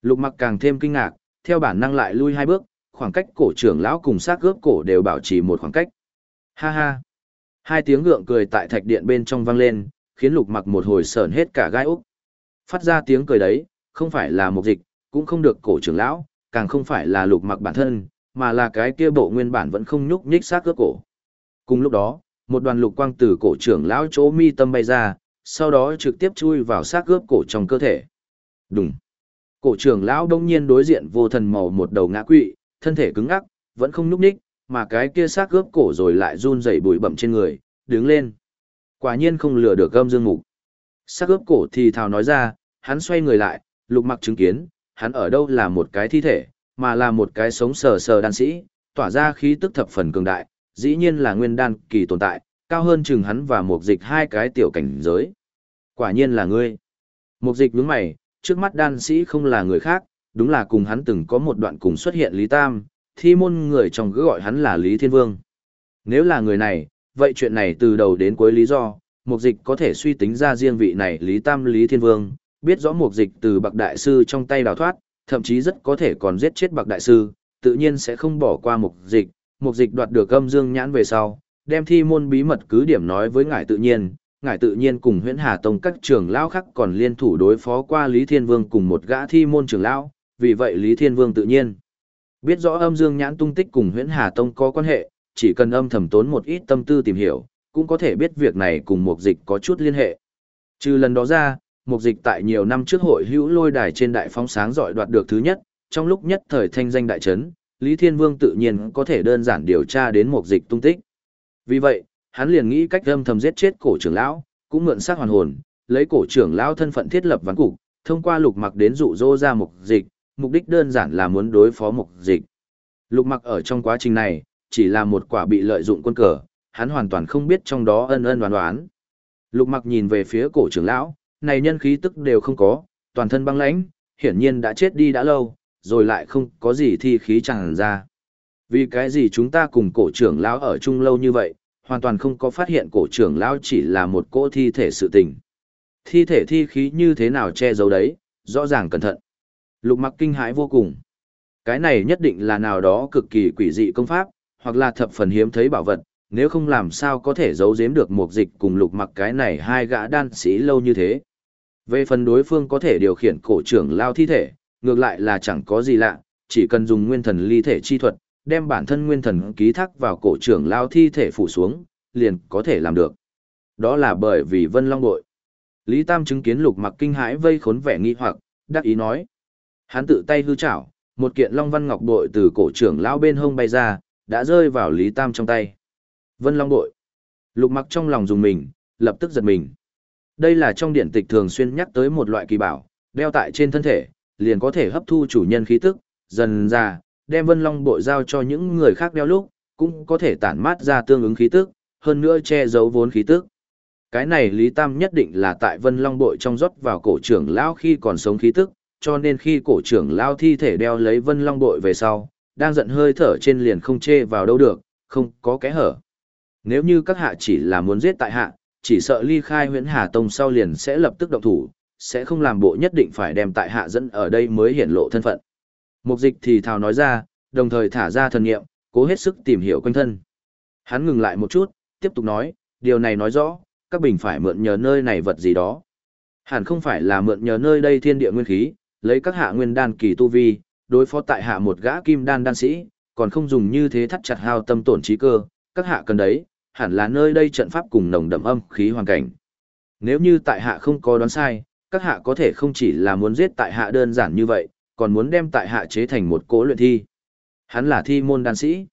Lục mặc càng thêm kinh ngạc, theo bản năng lại lui hai bước, khoảng cách cổ trưởng lão cùng xác gớp cổ đều bảo trì một khoảng cách. Ha ha. Hai tiếng gượng cười tại thạch điện bên trong vang lên, khiến lục mặc một hồi sờn hết cả gai úc. Phát ra tiếng cười đấy, không phải là một dịch, cũng không được cổ trưởng lão, càng không phải là lục mặc bản thân, mà là cái kia bộ nguyên bản vẫn không nhúc nhích xác cướp cổ. Cùng lúc đó, một đoàn lục quang từ cổ trưởng lão chỗ mi tâm bay ra, sau đó trực tiếp chui vào xác cướp cổ trong cơ thể. Đùng. Cổ trưởng lão đông nhiên đối diện vô thần màu một đầu ngã quỵ, thân thể cứng ngắc, vẫn không nhúc nhích, mà cái kia xác cướp cổ rồi lại run rẩy bụi bậm trên người, đứng lên. Quả nhiên không lừa được gâm dương mục. Xác cướp cổ thì thào nói ra, hắn xoay người lại, lục mặc chứng kiến, hắn ở đâu là một cái thi thể, mà là một cái sống sờ sờ đan sĩ, tỏa ra khí tức thập phần cường đại, dĩ nhiên là nguyên đan kỳ tồn tại, cao hơn chừng hắn và một dịch hai cái tiểu cảnh giới. Quả nhiên là ngươi. Một dịch nhướng mày, trước mắt đan sĩ không là người khác, đúng là cùng hắn từng có một đoạn cùng xuất hiện Lý Tam, thi môn người trong cứ gọi hắn là Lý Thiên Vương. Nếu là người này, vậy chuyện này từ đầu đến cuối lý do, một dịch có thể suy tính ra riêng vị này Lý Tam Lý Thiên Vương, biết rõ một dịch từ bậc đại sư trong tay đào thoát, thậm chí rất có thể còn giết chết bậc đại sư, tự nhiên sẽ không bỏ qua mục dịch, mục dịch đoạt được âm dương nhãn về sau, đem thi môn bí mật cứ điểm nói với ngài tự nhiên, ngài tự nhiên cùng huyễn hà tông các trưởng lão khác còn liên thủ đối phó qua Lý Thiên Vương cùng một gã thi môn trưởng lão, vì vậy Lý Thiên Vương tự nhiên biết rõ âm dương nhãn tung tích cùng huyễn hà tông có quan hệ, chỉ cần âm thầm tốn một ít tâm tư tìm hiểu, cũng có thể biết việc này cùng mục dịch có chút liên hệ. Trừ lần đó ra, mục dịch tại nhiều năm trước hội hữu lôi đài trên đại phóng sáng giỏi đoạt được thứ nhất, trong lúc nhất thời thanh danh đại trấn, Lý Thiên Vương tự nhiên có thể đơn giản điều tra đến mục dịch tung tích. Vì vậy, hắn liền nghĩ cách âm thầm giết chết cổ trưởng lão, cũng mượn xác hoàn hồn, lấy cổ trưởng lão thân phận thiết lập ván cục, thông qua lục mặc đến dụ dỗ ra mục dịch, mục đích đơn giản là muốn đối phó mục dịch. Lục mặc ở trong quá trình này, chỉ là một quả bị lợi dụng quân cờ, hắn hoàn toàn không biết trong đó ân ân đoán đoán. Lục mặc nhìn về phía cổ trưởng lão, này nhân khí tức đều không có, toàn thân băng lãnh, hiển nhiên đã chết đi đã lâu, rồi lại không có gì thi khí chẳng ra. Vì cái gì chúng ta cùng cổ trưởng lão ở chung lâu như vậy, hoàn toàn không có phát hiện cổ trưởng lão chỉ là một cỗ thi thể sự tình. Thi thể thi khí như thế nào che giấu đấy, rõ ràng cẩn thận. Lục mặc kinh hãi vô cùng. Cái này nhất định là nào đó cực kỳ quỷ dị công pháp, hoặc là thập phần hiếm thấy bảo vật, nếu không làm sao có thể giấu giếm được một dịch cùng lục mặc cái này hai gã đan sĩ lâu như thế. Về phần đối phương có thể điều khiển cổ trưởng lao thi thể, ngược lại là chẳng có gì lạ, chỉ cần dùng nguyên thần ly thể chi thuật, đem bản thân nguyên thần ký thác vào cổ trưởng lao thi thể phủ xuống, liền có thể làm được. Đó là bởi vì Vân Long bội. Lý Tam chứng kiến lục mặc kinh hãi vây khốn vẻ nghi hoặc, đắc ý nói. Hắn tự tay hư chảo, một kiện Long Văn Ngọc bội từ cổ trưởng lao bên hông bay ra, đã rơi vào Lý Tam trong tay. Vân Long bội. Lục mặc trong lòng dùng mình, lập tức giật mình. Đây là trong điện tịch thường xuyên nhắc tới một loại kỳ bảo, đeo tại trên thân thể, liền có thể hấp thu chủ nhân khí tức, dần ra, đem vân long bội giao cho những người khác đeo lúc, cũng có thể tản mát ra tương ứng khí tức, hơn nữa che giấu vốn khí tức. Cái này Lý Tam nhất định là tại vân long bội trong rót vào cổ trưởng lão khi còn sống khí tức, cho nên khi cổ trưởng lão thi thể đeo lấy vân long bội về sau, đang giận hơi thở trên liền không chê vào đâu được, không có kẽ hở. Nếu như các hạ chỉ là muốn giết tại hạ, chỉ sợ ly khai huyễn hà tông sau liền sẽ lập tức động thủ, sẽ không làm bộ nhất định phải đem tại hạ dẫn ở đây mới hiển lộ thân phận. Mục dịch thì thào nói ra, đồng thời thả ra thần nghiệm, cố hết sức tìm hiểu quanh thân. Hắn ngừng lại một chút, tiếp tục nói, điều này nói rõ, các bình phải mượn nhờ nơi này vật gì đó. Hẳn không phải là mượn nhờ nơi đây thiên địa nguyên khí, lấy các hạ nguyên đan kỳ tu vi, đối phó tại hạ một gã kim đan đan sĩ, còn không dùng như thế thắt chặt hao tâm tổn trí cơ, các hạ cần đấy, hẳn là nơi đây trận pháp cùng nồng đậm âm khí hoàn cảnh. Nếu như tại hạ không có đoán sai, các hạ có thể không chỉ là muốn giết tại hạ đơn giản như vậy, còn muốn đem tại hạ chế thành một cỗ luyện thi. Hắn là thi môn đan sĩ.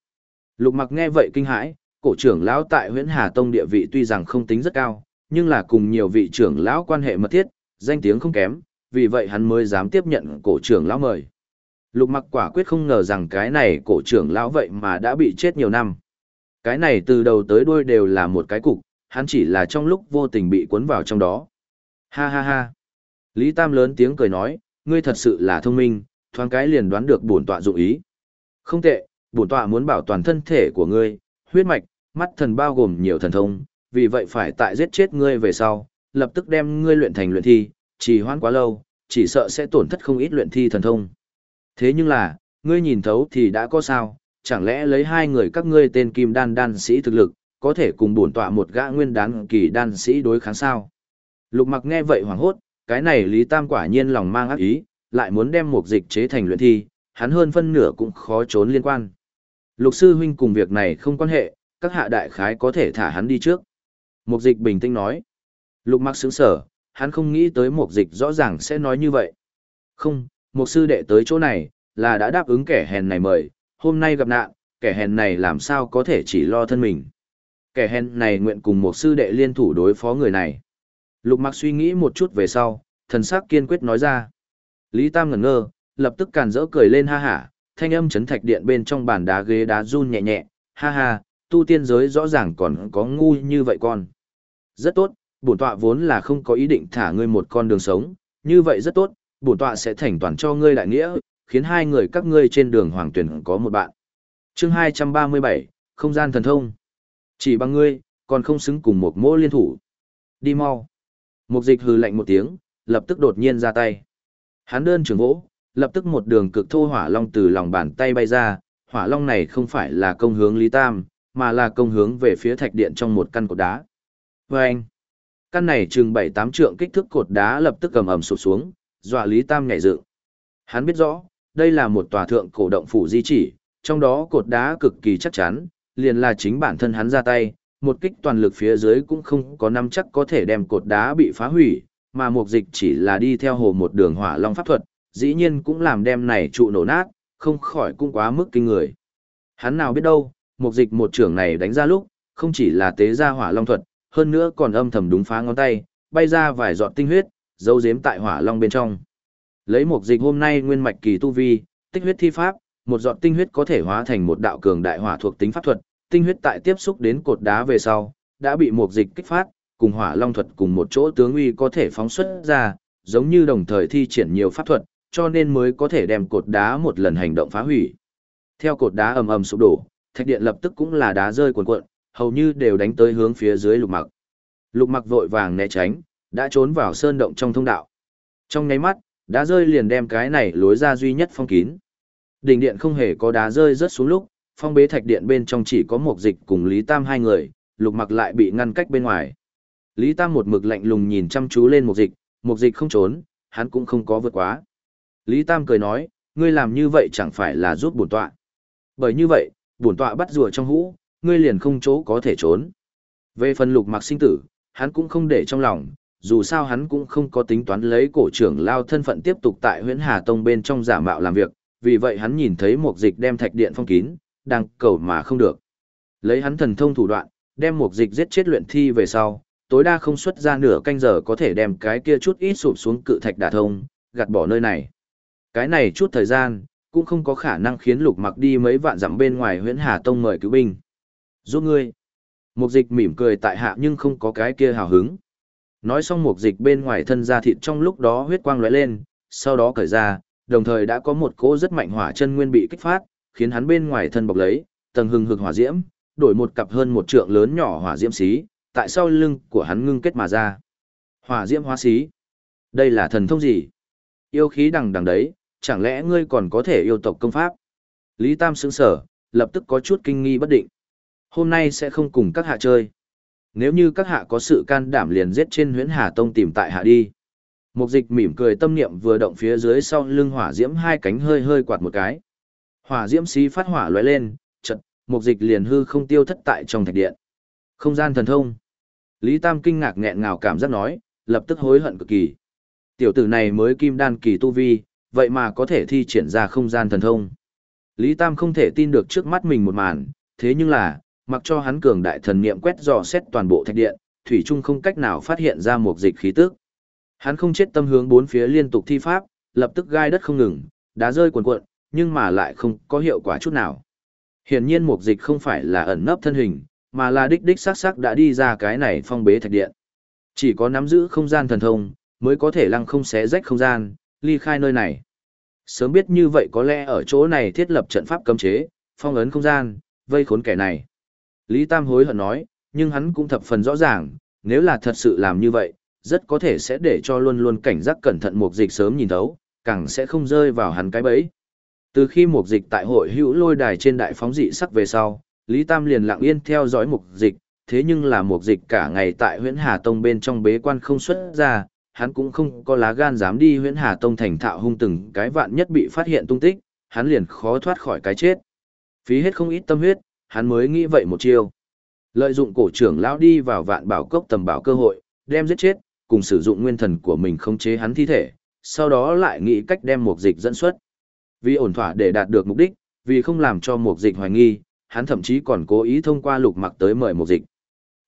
Lục mặc nghe vậy kinh hãi, cổ trưởng lão tại huyễn Hà Tông địa vị tuy rằng không tính rất cao, nhưng là cùng nhiều vị trưởng lão quan hệ mật thiết, danh tiếng không kém, vì vậy hắn mới dám tiếp nhận cổ trưởng lão mời. Lục mặc quả quyết không ngờ rằng cái này cổ trưởng lão vậy mà đã bị chết nhiều năm. Cái này từ đầu tới đuôi đều là một cái cục, hắn chỉ là trong lúc vô tình bị cuốn vào trong đó. Ha ha ha. Lý Tam lớn tiếng cười nói, ngươi thật sự là thông minh, thoáng cái liền đoán được bổn tọa dụng ý. Không tệ, bổn tọa muốn bảo toàn thân thể của ngươi, huyết mạch, mắt thần bao gồm nhiều thần thông, vì vậy phải tại giết chết ngươi về sau, lập tức đem ngươi luyện thành luyện thi, chỉ hoãn quá lâu, chỉ sợ sẽ tổn thất không ít luyện thi thần thông. Thế nhưng là, ngươi nhìn thấu thì đã có sao, chẳng lẽ lấy hai người các ngươi tên kim đan đan sĩ thực lực, có thể cùng bổn tọa một gã nguyên đán kỳ đan sĩ đối kháng sao? Lục mặc nghe vậy hoảng hốt, cái này Lý Tam quả nhiên lòng mang ác ý, lại muốn đem một dịch chế thành luyện thi, hắn hơn phân nửa cũng khó trốn liên quan. Lục sư huynh cùng việc này không quan hệ, các hạ đại khái có thể thả hắn đi trước. Mục dịch bình tĩnh nói. Lục mặc sững sở, hắn không nghĩ tới mục dịch rõ ràng sẽ nói như vậy. Không, mục sư đệ tới chỗ này, là đã đáp ứng kẻ hèn này mời, hôm nay gặp nạn, kẻ hèn này làm sao có thể chỉ lo thân mình. Kẻ hèn này nguyện cùng một sư đệ liên thủ đối phó người này. Lục mặc suy nghĩ một chút về sau, thần sắc kiên quyết nói ra. Lý Tam ngẩn ngơ, lập tức càn rỡ cười lên ha hả, thanh âm chấn thạch điện bên trong bàn đá ghế đá run nhẹ nhẹ, ha ha, tu tiên giới rõ ràng còn có ngu như vậy con. Rất tốt, bổn tọa vốn là không có ý định thả ngươi một con đường sống, như vậy rất tốt, bổn tọa sẽ thành toàn cho ngươi đại nghĩa, khiến hai người các ngươi trên đường hoàng tuyển có một bạn. Chương 237, không gian thần thông. Chỉ bằng ngươi, còn không xứng cùng một mô liên thủ. Đi mau. Mục dịch hừ lạnh một tiếng, lập tức đột nhiên ra tay. Hắn đơn trường vỗ, lập tức một đường cực thô hỏa long từ lòng bàn tay bay ra, hỏa long này không phải là công hướng Lý Tam, mà là công hướng về phía thạch điện trong một căn cột đá. Và anh, căn này chừng 7-8 trượng kích thước cột đá lập tức cầm ẩm sụp xuống, dọa Lý Tam nhảy dựng. Hắn biết rõ, đây là một tòa thượng cổ động phủ di chỉ, trong đó cột đá cực kỳ chắc chắn, liền là chính bản thân hắn ra tay, một kích toàn lực phía dưới cũng không có năm chắc có thể đem cột đá bị phá hủy, mà mục dịch chỉ là đi theo hồ một đường hỏa long pháp thuật, dĩ nhiên cũng làm đem này trụ nổ nát, không khỏi cũng quá mức kinh người. Hắn nào biết đâu, mục dịch một trưởng này đánh ra lúc, không chỉ là tế ra hỏa long thuật, hơn nữa còn âm thầm đúng phá ngón tay, bay ra vài giọt tinh huyết, dấu giếm tại hỏa long bên trong. Lấy một dịch hôm nay nguyên mạch kỳ tu vi, tích huyết thi pháp, một giọt tinh huyết có thể hóa thành một đạo cường đại hỏa thuộc tính pháp thuật, tinh huyết tại tiếp xúc đến cột đá về sau, đã bị một dịch kích phát, cùng hỏa long thuật cùng một chỗ tướng uy có thể phóng xuất ra, giống như đồng thời thi triển nhiều pháp thuật, cho nên mới có thể đem cột đá một lần hành động phá hủy. Theo cột đá ầm ầm sụp đổ, thạch điện lập tức cũng là đá rơi cuồn cuộn, hầu như đều đánh tới hướng phía dưới lục mặc. Lục mặc vội vàng né tránh, đã trốn vào sơn động trong thông đạo. Trong nháy mắt, đá rơi liền đem cái này lối ra duy nhất phong kín. Đỉnh điện không hề có đá rơi rớt xuống lúc, phong bế thạch điện bên trong chỉ có một dịch cùng Lý Tam hai người, lục mặc lại bị ngăn cách bên ngoài. Lý Tam một mực lạnh lùng nhìn chăm chú lên một dịch, một dịch không trốn, hắn cũng không có vượt quá. Lý Tam cười nói, ngươi làm như vậy chẳng phải là giúp bổn tọa. Bởi như vậy, bổn tọa bắt rùa trong hũ, ngươi liền không chỗ có thể trốn. Về phần lục mặc sinh tử, hắn cũng không để trong lòng, dù sao hắn cũng không có tính toán lấy cổ trưởng lao thân phận tiếp tục tại huyễn Hà Tông bên trong giả mạo làm việc, vì vậy hắn nhìn thấy một dịch đem thạch điện phong kín, đang cầu mà không được. Lấy hắn thần thông thủ đoạn, đem một dịch giết chết luyện thi về sau, tối đa không xuất ra nửa canh giờ có thể đem cái kia chút ít sụp xuống cự thạch đả thông, gạt bỏ nơi này. Cái này chút thời gian, cũng không có khả năng khiến lục mặc đi mấy vạn dặm bên ngoài huyễn Hà Tông mời cứu binh. Giúp ngươi. Mục dịch mỉm cười tại hạ nhưng không có cái kia hào hứng. Nói xong mục dịch bên ngoài thân ra thịt trong lúc đó huyết quang lóe lên, sau đó cởi ra, đồng thời đã có một cỗ rất mạnh hỏa chân nguyên bị kích phát, khiến hắn bên ngoài thân bọc lấy, tầng hừng hực hỏa diễm, đổi một cặp hơn một trượng lớn nhỏ hỏa diễm xí, tại sau lưng của hắn ngưng kết mà ra. Hỏa diễm hóa xí. Đây là thần thông gì? Yêu khí đằng đằng đấy, chẳng lẽ ngươi còn có thể yêu tộc công pháp? Lý Tam sững sở, lập tức có chút kinh nghi bất định. Hôm nay sẽ không cùng các hạ chơi. Nếu như các hạ có sự can đảm liền giết trên huyễn Hà Tông tìm tại hạ đi. Mục dịch mỉm cười tâm niệm vừa động phía dưới sau lưng hỏa diễm hai cánh hơi hơi quạt một cái. Hỏa diễm xí phát hỏa lóe lên, chật, mục dịch liền hư không tiêu thất tại trong thạch điện. Không gian thần thông. Lý Tam kinh ngạc nghẹn ngào cảm giác nói, lập tức hối hận cực kỳ. Tiểu tử này mới kim đan kỳ tu vi, vậy mà có thể thi triển ra không gian thần thông. Lý Tam không thể tin được trước mắt mình một màn, thế nhưng là, mặc cho hắn cường đại thần niệm quét dò xét toàn bộ thạch điện, thủy trung không cách nào phát hiện ra một dịch khí tức. Hắn không chết tâm hướng bốn phía liên tục thi pháp, lập tức gai đất không ngừng, đá rơi cuồn cuộn, nhưng mà lại không có hiệu quả chút nào. Hiển nhiên mục dịch không phải là ẩn nấp thân hình, mà là đích đích xác xác đã đi ra cái này phong bế thạch điện. Chỉ có nắm giữ không gian thần thông, mới có thể lăng không xé rách không gian, ly khai nơi này. Sớm biết như vậy có lẽ ở chỗ này thiết lập trận pháp cấm chế, phong ấn không gian, vây khốn kẻ này. Lý Tam hối hận nói, nhưng hắn cũng thập phần rõ ràng, nếu là thật sự làm như vậy, rất có thể sẽ để cho luôn luôn cảnh giác cẩn thận mục dịch sớm nhìn thấu, càng sẽ không rơi vào hắn cái bẫy. Từ khi mục dịch tại hội hữu lôi đài trên đại phóng dị sắc về sau, Lý Tam liền lặng yên theo dõi mục dịch, thế nhưng là mục dịch cả ngày tại huyện Hà Tông bên trong bế quan không xuất ra, hắn cũng không có lá gan dám đi huyện Hà Tông thành thạo hung từng cái vạn nhất bị phát hiện tung tích, hắn liền khó thoát khỏi cái chết. Phí hết không ít tâm huyết, hắn mới nghĩ vậy một chiêu. Lợi dụng cổ trưởng lão đi vào vạn bảo cốc tầm bảo cơ hội, đem giết chết, cùng sử dụng nguyên thần của mình khống chế hắn thi thể, sau đó lại nghĩ cách đem một dịch dẫn xuất. Vì ổn thỏa để đạt được mục đích, vì không làm cho một dịch hoài nghi, hắn thậm chí còn cố ý thông qua lục mặc tới mời một dịch.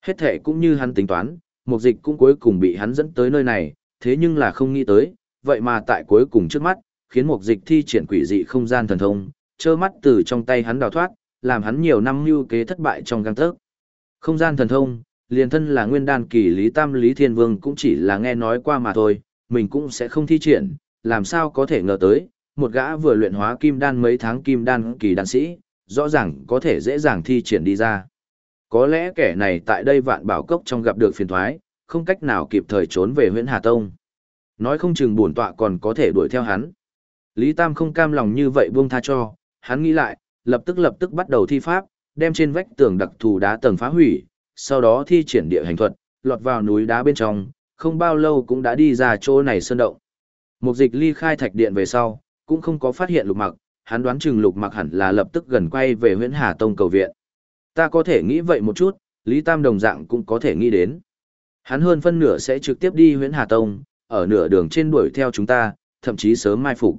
Hết thể cũng như hắn tính toán, một dịch cũng cuối cùng bị hắn dẫn tới nơi này, thế nhưng là không nghĩ tới, vậy mà tại cuối cùng trước mắt, khiến một dịch thi triển quỷ dị không gian thần thông, trơ mắt từ trong tay hắn đào thoát, làm hắn nhiều năm mưu kế thất bại trong găng tớc. Không gian thần thông, liền thân là nguyên đan kỳ Lý Tam Lý Thiên Vương cũng chỉ là nghe nói qua mà thôi, mình cũng sẽ không thi triển, làm sao có thể ngờ tới, một gã vừa luyện hóa kim đan mấy tháng kim đan kỳ đan sĩ, rõ ràng có thể dễ dàng thi triển đi ra. Có lẽ kẻ này tại đây vạn bảo cốc trong gặp được phiền thoái, không cách nào kịp thời trốn về huyện Hà Tông. Nói không chừng bổn tọa còn có thể đuổi theo hắn. Lý Tam không cam lòng như vậy buông tha cho, hắn nghĩ lại, lập tức lập tức bắt đầu thi pháp, đem trên vách tường đặc thù đá tầng phá hủy, sau đó thi triển địa hành thuật, lọt vào núi đá bên trong, không bao lâu cũng đã đi ra chỗ này sơn động. Mục dịch ly khai thạch điện về sau, cũng không có phát hiện lục mặc, hắn đoán chừng lục mặc hẳn là lập tức gần quay về huyện Hà Tông cầu viện. Ta có thể nghĩ vậy một chút, Lý Tam đồng dạng cũng có thể nghĩ đến. Hắn hơn phân nửa sẽ trực tiếp đi huyện Hà Tông, ở nửa đường trên đuổi theo chúng ta, thậm chí sớm mai phục.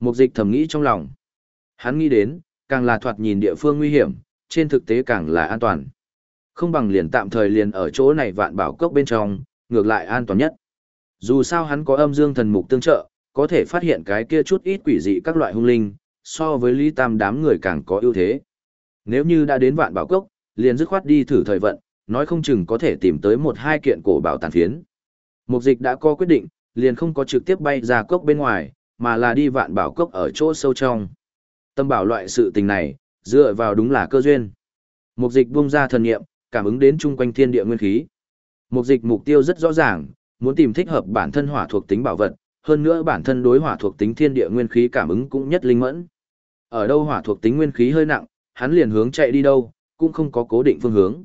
Mục dịch thầm nghĩ trong lòng. Hắn nghĩ đến, càng là thoạt nhìn địa phương nguy hiểm, trên thực tế càng là an toàn. Không bằng liền tạm thời liền ở chỗ này vạn bảo cốc bên trong, ngược lại an toàn nhất. Dù sao hắn có âm dương thần mục tương trợ, có thể phát hiện cái kia chút ít quỷ dị các loại hung linh, so với Lý Tam đám người càng có ưu thế. Nếu như đã đến vạn bảo cốc, liền dứt khoát đi thử thời vận, nói không chừng có thể tìm tới một hai kiện cổ bảo tàn phiến. Mục dịch đã có quyết định, liền không có trực tiếp bay ra cốc bên ngoài, mà là đi vạn bảo cốc ở chỗ sâu trong. Tâm bảo loại sự tình này, dựa vào đúng là cơ duyên. Mục dịch buông ra thần nghiệm, cảm ứng đến chung quanh thiên địa nguyên khí. Mục dịch mục tiêu rất rõ ràng, muốn tìm thích hợp bản thân hỏa thuộc tính bảo vật, hơn nữa bản thân đối hỏa thuộc tính thiên địa nguyên khí cảm ứng cũng nhất linh mẫn. Ở đâu hỏa thuộc tính nguyên khí hơi nặng, hắn liền hướng chạy đi đâu, cũng không có cố định phương hướng.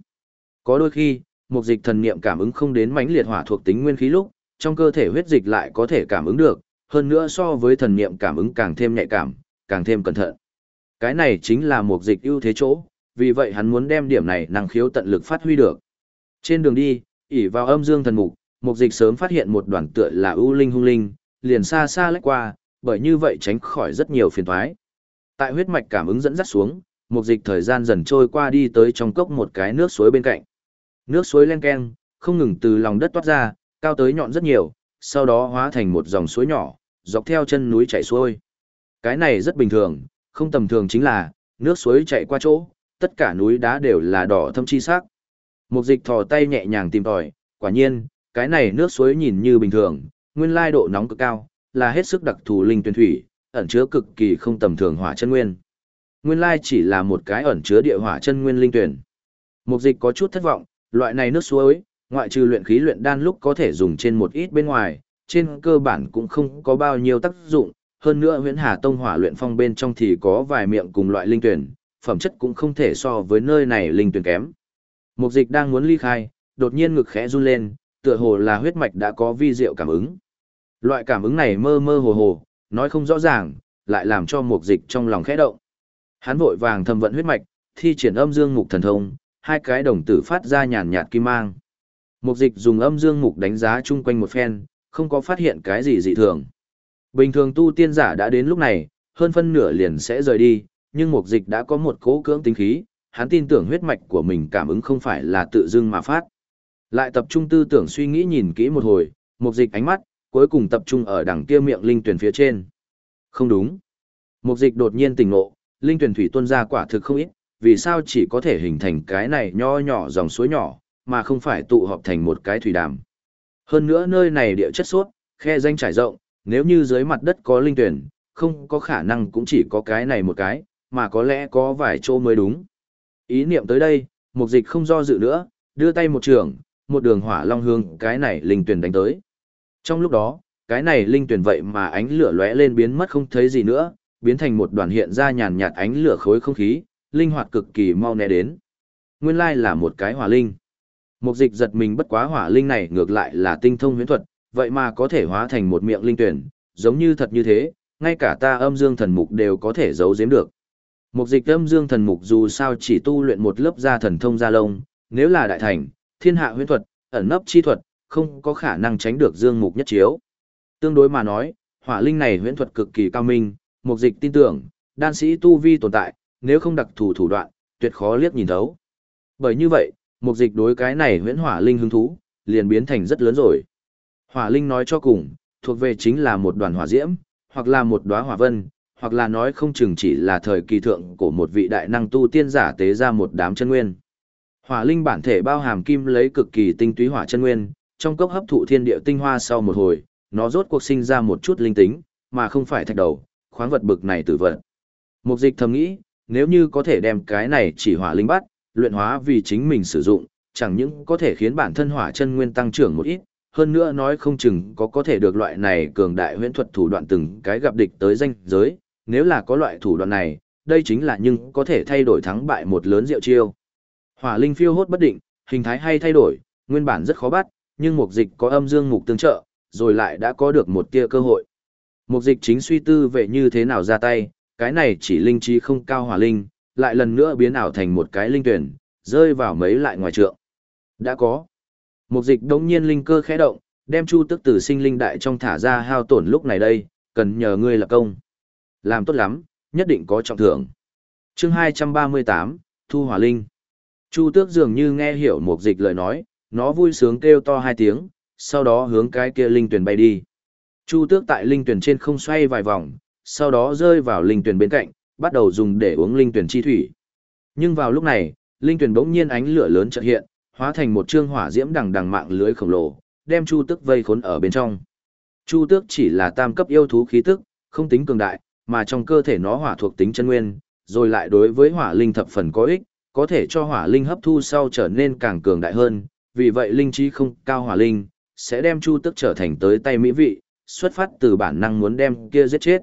Có đôi khi, mục dịch thần niệm cảm ứng không đến mãnh liệt hỏa thuộc tính nguyên khí lúc, trong cơ thể huyết dịch lại có thể cảm ứng được, hơn nữa so với thần niệm cảm ứng càng thêm nhạy cảm, càng thêm cẩn thận. Cái này chính là một dịch ưu thế chỗ, vì vậy hắn muốn đem điểm này năng khiếu tận lực phát huy được. Trên đường đi, ỉ vào âm dương thần mục, một dịch sớm phát hiện một đoàn tựa là ưu linh hung linh, liền xa xa lách qua, bởi như vậy tránh khỏi rất nhiều phiền toái. Tại huyết mạch cảm ứng dẫn dắt xuống, một dịch thời gian dần trôi qua đi tới trong cốc một cái nước suối bên cạnh. Nước suối len keng, không ngừng từ lòng đất toát ra, cao tới nhọn rất nhiều, sau đó hóa thành một dòng suối nhỏ, dọc theo chân núi chảy xuôi. Cái này rất bình thường, không tầm thường chính là, nước suối chạy qua chỗ, tất cả núi đá đều là đỏ thâm chi sắc. Mục dịch thò tay nhẹ nhàng tìm tòi, quả nhiên, cái này nước suối nhìn như bình thường, nguyên lai độ nóng cực cao, là hết sức đặc thù linh tuyển thủy, ẩn chứa cực kỳ không tầm thường hỏa chân nguyên. Nguyên lai chỉ là một cái ẩn chứa địa hỏa chân nguyên linh tuyển. Mục dịch có chút thất vọng, loại này nước suối, ngoại trừ luyện khí luyện đan lúc có thể dùng trên một ít bên ngoài, trên cơ bản cũng không có bao nhiêu tác dụng, hơn nữa huyễn hà tông hỏa luyện phong bên trong thì có vài miệng cùng loại linh tuyển, phẩm chất cũng không thể so với nơi này linh tuyển kém. Mục dịch đang muốn ly khai, đột nhiên ngực khẽ run lên, tựa hồ là huyết mạch đã có vi diệu cảm ứng. Loại cảm ứng này mơ mơ hồ hồ, nói không rõ ràng, lại làm cho mục dịch trong lòng khẽ động. Hắn vội vàng thâm vận huyết mạch, thi triển âm dương mục thần thông, hai cái đồng tử phát ra nhàn nhạt kim mang. Mục dịch dùng âm dương mục đánh giá chung quanh một phen, không có phát hiện cái gì dị thường. Bình thường tu tiên giả đã đến lúc này, hơn phân nửa liền sẽ rời đi, nhưng mục dịch đã có một cố cưỡng tính khí, hắn tin tưởng huyết mạch của mình cảm ứng không phải là tự dưng mà phát. Lại tập trung tư tưởng suy nghĩ nhìn kỹ một hồi, mục dịch ánh mắt, cuối cùng tập trung ở đằng kia miệng linh tuyển phía trên. Không đúng. Mục dịch đột nhiên tỉnh ngộ, linh tuyển thủy tuân ra quả thực không ít, vì sao chỉ có thể hình thành cái này nho nhỏ dòng suối nhỏ, mà không phải tụ họp thành một cái thủy đàm. Hơn nữa nơi này địa chất suốt, khe danh trải rộng, nếu như dưới mặt đất có linh tuyển, không có khả năng cũng chỉ có cái này một cái, mà có lẽ có vài chỗ mới đúng. Ý niệm tới đây, mục dịch không do dự nữa, đưa tay một trường, một đường hỏa long hương cái này linh tuyển đánh tới. Trong lúc đó, cái này linh tuyển vậy mà ánh lửa lóe lên biến mất không thấy gì nữa, biến thành một đoàn hiện ra nhàn nhạt ánh lửa khối không khí, linh hoạt cực kỳ mau né đến. Nguyên lai là một cái hỏa linh. Mục dịch giật mình bất quá hỏa linh này ngược lại là tinh thông huyễn thuật, vậy mà có thể hóa thành một miệng linh tuyển, giống như thật như thế, ngay cả ta âm dương thần mục đều có thể giấu giếm được. Mục dịch âm dương thần mục dù sao chỉ tu luyện một lớp gia thần thông gia lông, nếu là đại thành, thiên hạ huyễn thuật, ẩn nấp chi thuật, không có khả năng tránh được dương mục nhất chiếu. Tương đối mà nói, hỏa linh này huyễn thuật cực kỳ cao minh, mục dịch tin tưởng, đan sĩ tu vi tồn tại, nếu không đặc thù thủ đoạn, tuyệt khó liếc nhìn thấu. Bởi như vậy, mục dịch đối cái này huyễn hỏa linh hứng thú, liền biến thành rất lớn rồi. Hỏa linh nói cho cùng, thuộc về chính là một đoàn hỏa diễm, hoặc là một đóa hỏa vân, hoặc là nói không chừng chỉ là thời kỳ thượng của một vị đại năng tu tiên giả tế ra một đám chân nguyên. Hỏa linh bản thể bao hàm kim lấy cực kỳ tinh túy hỏa chân nguyên, trong cốc hấp thụ thiên địa tinh hoa sau một hồi, nó rốt cuộc sinh ra một chút linh tính, mà không phải thạch đầu, khoáng vật bực này tử vật. Mục dịch thầm nghĩ, nếu như có thể đem cái này chỉ hỏa linh bắt, luyện hóa vì chính mình sử dụng, chẳng những có thể khiến bản thân hỏa chân nguyên tăng trưởng một ít, hơn nữa nói không chừng có có thể được loại này cường đại huyễn thuật thủ đoạn từng cái gặp địch tới danh giới, nếu là có loại thủ đoạn này, đây chính là nhưng có thể thay đổi thắng bại một lớn diệu chiêu. Hỏa linh phiêu hốt bất định, hình thái hay thay đổi, nguyên bản rất khó bắt, nhưng mục dịch có âm dương mục tương trợ, rồi lại đã có được một tia cơ hội. Mục dịch chính suy tư về như thế nào ra tay, cái này chỉ linh trí không cao hỏa linh, lại lần nữa biến ảo thành một cái linh tuyển, rơi vào mấy lại ngoài trượng. Đã có. Mục dịch đống nhiên linh cơ khẽ động, đem chu tức tử sinh linh đại trong thả ra hao tổn lúc này đây, cần nhờ ngươi lập công. Làm tốt lắm, nhất định có trọng thưởng. chương 238, Thu Hỏa Linh. Chu tước dường như nghe hiểu mục dịch lời nói, nó vui sướng kêu to hai tiếng, sau đó hướng cái kia linh tuyển bay đi. Chu tước tại linh tuyển trên không xoay vài vòng, sau đó rơi vào linh tuyển bên cạnh, bắt đầu dùng để uống linh tuyển chi thủy. Nhưng vào lúc này, linh tuyển bỗng nhiên ánh lửa lớn chợt hiện, hóa thành một trương hỏa diễm đằng đằng mạng lưới khổng lồ, đem Chu Tước vây khốn ở bên trong. Chu Tước chỉ là tam cấp yêu thú khí tức, không tính cường đại, mà trong cơ thể nó hỏa thuộc tính chân nguyên, rồi lại đối với hỏa linh thập phần có ích, có thể cho hỏa linh hấp thu sau trở nên càng cường đại hơn, vì vậy linh trí không cao hỏa linh, sẽ đem Chu Tước trở thành tới tay mỹ vị, xuất phát từ bản năng muốn đem kia giết chết.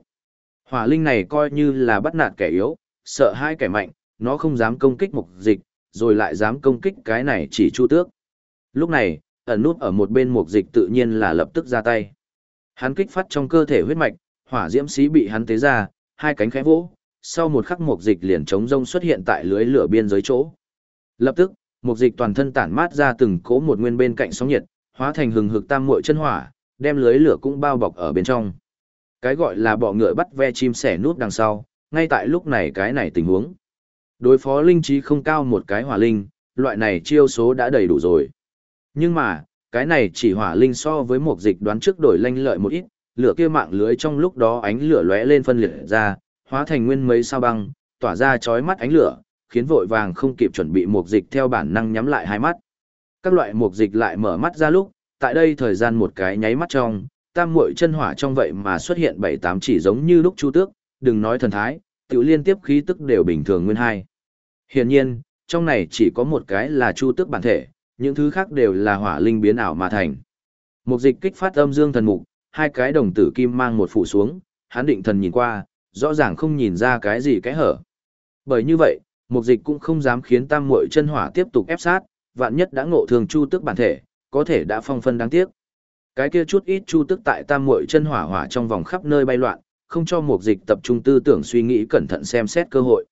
Hỏa linh này coi như là bắt nạt kẻ yếu, sợ hai kẻ mạnh, nó không dám công kích mục dịch, rồi lại dám công kích cái này chỉ chu tước. Lúc này, ẩn nút ở một bên mục dịch tự nhiên là lập tức ra tay. Hắn kích phát trong cơ thể huyết mạch, hỏa diễm xí bị hắn tế ra, hai cánh khẽ vỗ, sau một khắc mục dịch liền chống rông xuất hiện tại lưới lửa biên giới chỗ. Lập tức, mục dịch toàn thân tản mát ra từng cỗ một nguyên bên cạnh sóng nhiệt, hóa thành hừng hực tam muội chân hỏa, đem lưới lửa cũng bao bọc ở bên trong. Cái gọi là bọ ngựa bắt ve chim sẻ nút đằng sau, ngay tại lúc này cái này tình huống. Đối phó linh trí không cao một cái hỏa linh, loại này chiêu số đã đầy đủ rồi. Nhưng mà, cái này chỉ hỏa linh so với một dịch đoán trước đổi lanh lợi một ít, lửa kia mạng lưới trong lúc đó ánh lửa lóe lên phân liệt ra, hóa thành nguyên mấy sao băng, tỏa ra chói mắt ánh lửa, khiến vội vàng không kịp chuẩn bị một dịch theo bản năng nhắm lại hai mắt. Các loại một dịch lại mở mắt ra lúc, tại đây thời gian một cái nháy mắt trong, tam muội chân hỏa trong vậy mà xuất hiện bảy tám chỉ giống như lúc chu tước, đừng nói thần thái, tiểu liên tiếp khí tức đều bình thường nguyên hai. Hiển nhiên, trong này chỉ có một cái là chu tước bản thể, những thứ khác đều là hỏa linh biến ảo mà thành. Một dịch kích phát âm dương thần mục, hai cái đồng tử kim mang một phủ xuống, hắn định thần nhìn qua, rõ ràng không nhìn ra cái gì cái hở. Bởi như vậy, một dịch cũng không dám khiến tam muội chân hỏa tiếp tục ép sát, vạn nhất đã ngộ thường chu tước bản thể, có thể đã phong phân đáng tiếc. Cái kia chút ít chu tước tại tam muội chân hỏa hỏa trong vòng khắp nơi bay loạn, không cho một dịch tập trung tư tưởng suy nghĩ cẩn thận xem xét cơ hội.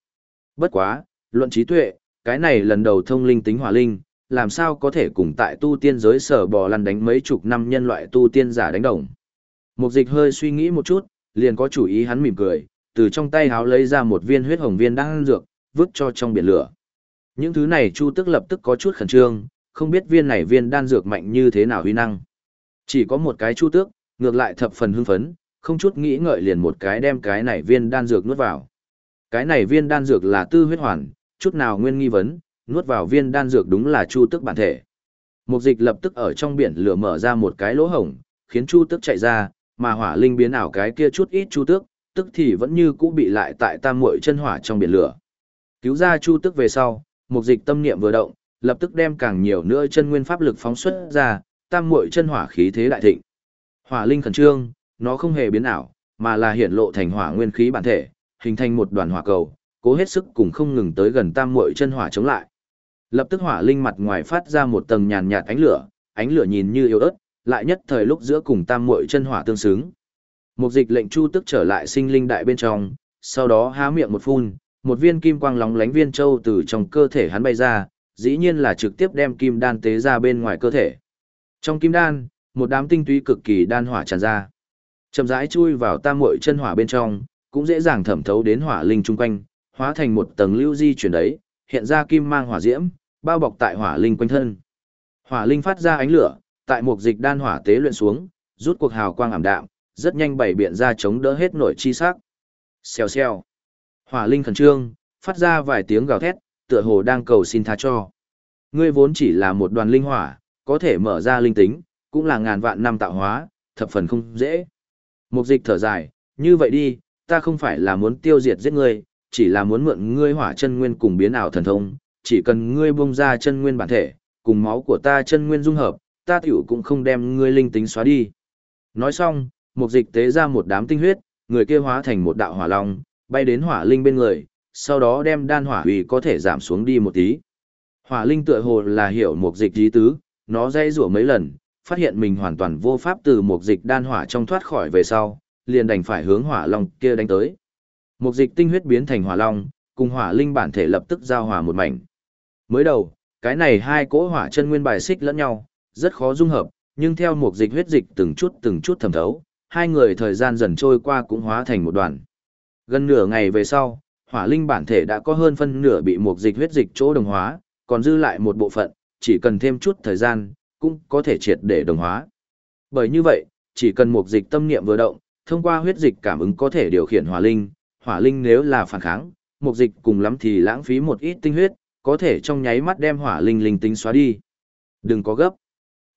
Bất quá, luận trí tuệ, cái này lần đầu thông linh tính hỏa linh, làm sao có thể cùng tại tu tiên giới sở bò lăn đánh mấy chục năm nhân loại tu tiên giả đánh đồng. Mục dịch hơi suy nghĩ một chút, liền có chủ ý hắn mỉm cười, từ trong tay háo lấy ra một viên huyết hồng viên đang dược, vứt cho trong biển lửa. Những thứ này Chu Tức lập tức có chút khẩn trương, không biết viên này viên đan dược mạnh như thế nào huy năng. Chỉ có một cái Chu Tước, Ngược lại thập phần hưng phấn, không chút nghĩ ngợi liền một cái đem cái này viên đan dược nuốt vào. Cái này viên đan dược là tư huyết hoàn, chút nào nguyên nghi vấn, nuốt vào viên đan dược đúng là chu tức bản thể. Mục dịch lập tức ở trong biển lửa mở ra một cái lỗ hổng, khiến chu tức chạy ra, mà hỏa linh biến ảo cái kia chút ít chu tước, tức thì vẫn như cũ bị lại tại tam muội chân hỏa trong biển lửa. Cứu ra chu tức về sau, mục dịch tâm niệm vừa động, lập tức đem càng nhiều nữa chân nguyên pháp lực phóng xuất ra, tam muội chân hỏa khí thế đại thịnh. Hỏa linh khẩn trương, nó không hề biến ảo, mà là hiện lộ thành hỏa nguyên khí bản thể, hình thành một đoàn hỏa cầu, cố hết sức cùng không ngừng tới gần tam muội chân hỏa chống lại. Lập tức hỏa linh mặt ngoài phát ra một tầng nhàn nhạt ánh lửa, ánh lửa nhìn như yếu ớt, lại nhất thời lúc giữa cùng tam muội chân hỏa tương xứng. Một dịch lệnh chu tức trở lại sinh linh đại bên trong, sau đó há miệng một phun, một viên kim quang lóng lánh viên châu từ trong cơ thể hắn bay ra, dĩ nhiên là trực tiếp đem kim đan tế ra bên ngoài cơ thể. Trong kim đan, một đám tinh túy cực kỳ đan hỏa tràn ra. Chậm rãi chui vào tam muội chân hỏa bên trong, cũng dễ dàng thẩm thấu đến hỏa linh chung quanh, hóa thành một tầng lưu di chuyển đấy, hiện ra kim mang hỏa diễm, bao bọc tại hỏa linh quanh thân. Hỏa linh phát ra ánh lửa, tại một dịch đan hỏa tế luyện xuống, rút cuộc hào quang ảm đạm, rất nhanh bảy biện ra chống đỡ hết nội chi sắc. Xèo xèo. Hỏa linh khẩn trương, phát ra vài tiếng gào thét, tựa hồ đang cầu xin tha cho. Ngươi vốn chỉ là một đoàn linh hỏa, có thể mở ra linh tính, cũng là ngàn vạn năm tạo hóa, thập phần không dễ. Mục dịch thở dài, như vậy đi, ta không phải là muốn tiêu diệt giết ngươi, chỉ là muốn mượn ngươi hỏa chân nguyên cùng biến ảo thần thông, chỉ cần ngươi bung ra chân nguyên bản thể, cùng máu của ta chân nguyên dung hợp, ta tiểu cũng không đem ngươi linh tính xóa đi. Nói xong, mục dịch tế ra một đám tinh huyết, người kia hóa thành một đạo hỏa long, bay đến hỏa linh bên người, sau đó đem đan hỏa uy có thể giảm xuống đi một tí. Hỏa linh tựa hồ là hiểu mục dịch ý tứ, nó dây rủa mấy lần, phát hiện mình hoàn toàn vô pháp từ mục dịch đan hỏa trong thoát khỏi về sau, liền đành phải hướng hỏa long kia đánh tới. Mục dịch tinh huyết biến thành hỏa long, cùng hỏa linh bản thể lập tức giao hòa một mảnh. Mới đầu, cái này hai cỗ hỏa chân nguyên bài xích lẫn nhau, rất khó dung hợp, nhưng theo mục dịch huyết dịch từng chút từng chút thẩm thấu, hai người thời gian dần trôi qua cũng hóa thành một đoàn. Gần nửa ngày về sau, hỏa linh bản thể đã có hơn phân nửa bị mục dịch huyết dịch chỗ đồng hóa, còn dư lại một bộ phận, chỉ cần thêm chút thời gian, cũng có thể triệt để đồng hóa. Bởi như vậy, chỉ cần mục dịch tâm niệm vừa động, thông qua huyết dịch cảm ứng có thể điều khiển hỏa linh, hỏa linh nếu là phản kháng, mục dịch cùng lắm thì lãng phí một ít tinh huyết, có thể trong nháy mắt đem hỏa linh linh tính xóa đi. Đừng có gấp.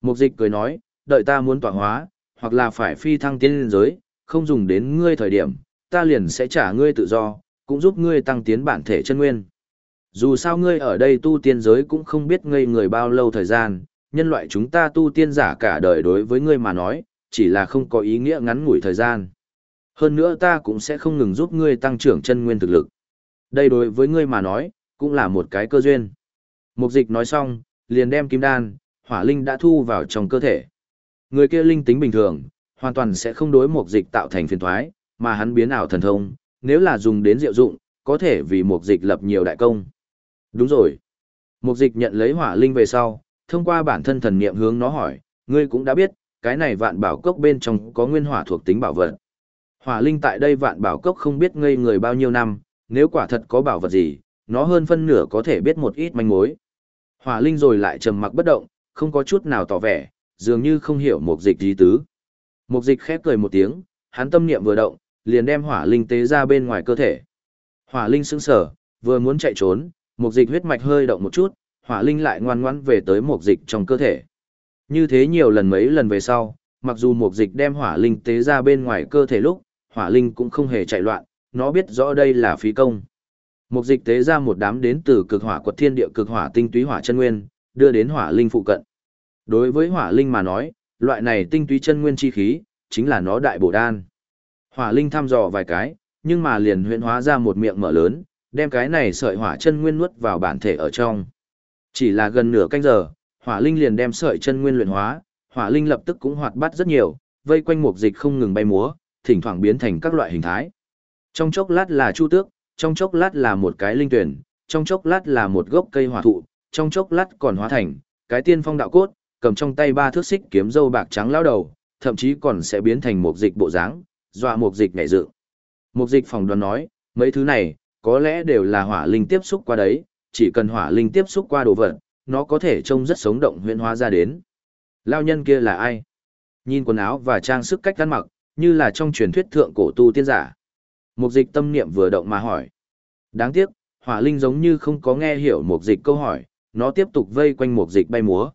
Mục dịch cười nói, đợi ta muốn tỏa hóa, hoặc là phải phi thăng tiến lên giới, không dùng đến ngươi thời điểm, ta liền sẽ trả ngươi tự do, cũng giúp ngươi tăng tiến bản thể chân nguyên. Dù sao ngươi ở đây tu tiên giới cũng không biết ngây người bao lâu thời gian, nhân loại chúng ta tu tiên giả cả đời đối với ngươi mà nói, chỉ là không có ý nghĩa ngắn ngủi thời gian. Hơn nữa ta cũng sẽ không ngừng giúp ngươi tăng trưởng chân nguyên thực lực. Đây đối với ngươi mà nói, cũng là một cái cơ duyên. Mục dịch nói xong, liền đem kim đan, hỏa linh đã thu vào trong cơ thể. Người kia linh tính bình thường, hoàn toàn sẽ không đối mục dịch tạo thành phiền thoái, mà hắn biến ảo thần thông, nếu là dùng đến diệu dụng, có thể vì mục dịch lập nhiều đại công. Đúng rồi. Mục dịch nhận lấy hỏa linh về sau, thông qua bản thân thần niệm hướng nó hỏi, ngươi cũng đã biết, cái này vạn bảo cốc bên trong có nguyên hỏa thuộc tính bảo vật. Hỏa linh tại đây vạn bảo cốc không biết ngây người bao nhiêu năm, nếu quả thật có bảo vật gì, nó hơn phân nửa có thể biết một ít manh mối. Hỏa linh rồi lại trầm mặc bất động, không có chút nào tỏ vẻ, dường như không hiểu mục dịch ý tứ. Mục dịch khép cười một tiếng, hắn tâm niệm vừa động, liền đem hỏa linh tế ra bên ngoài cơ thể. Hỏa linh sững sờ, vừa muốn chạy trốn, mục dịch huyết mạch hơi động một chút, hỏa linh lại ngoan ngoãn về tới mục dịch trong cơ thể. Như thế nhiều lần mấy lần về sau, mặc dù mục dịch đem hỏa linh tế ra bên ngoài cơ thể lúc, hỏa linh cũng không hề chạy loạn, nó biết rõ đây là phí công. Mục dịch tế ra một đám đến từ cực hỏa quật thiên địa cực hỏa tinh túy hỏa chân nguyên, đưa đến hỏa linh phụ cận. Đối với hỏa linh mà nói, loại này tinh túy chân nguyên chi khí, chính là nó đại bổ đan. Hỏa linh thăm dò vài cái, nhưng mà liền huyễn hóa ra một miệng mở lớn, đem cái này sợi hỏa chân nguyên nuốt vào bản thể ở trong. Chỉ là gần nửa canh giờ, hỏa linh liền đem sợi chân nguyên luyện hóa, hỏa linh lập tức cũng hoạt bát rất nhiều, vây quanh mục dịch không ngừng bay múa, thỉnh thoảng biến thành các loại hình thái. Trong chốc lát là chu tước, trong chốc lát là một cái linh tuyển, trong chốc lát là một gốc cây hỏa thụ, trong chốc lát còn hóa thành cái tiên phong đạo cốt, cầm trong tay ba thước xích kiếm dâu bạc trắng lao đầu, thậm chí còn sẽ biến thành một dịch bộ dáng, dọa một dịch nhảy dựng. Một dịch phòng đoán nói, mấy thứ này, có lẽ đều là hỏa linh tiếp xúc qua đấy, chỉ cần hỏa linh tiếp xúc qua đồ vật, nó có thể trông rất sống động huyễn hóa ra đến. Lao nhân kia là ai? Nhìn quần áo và trang sức cách ăn mặc, như là trong truyền thuyết thượng cổ tu tiên giả. Mục dịch tâm niệm vừa động mà hỏi. Đáng tiếc, hỏa linh giống như không có nghe hiểu mục dịch câu hỏi, nó tiếp tục vây quanh mục dịch bay múa.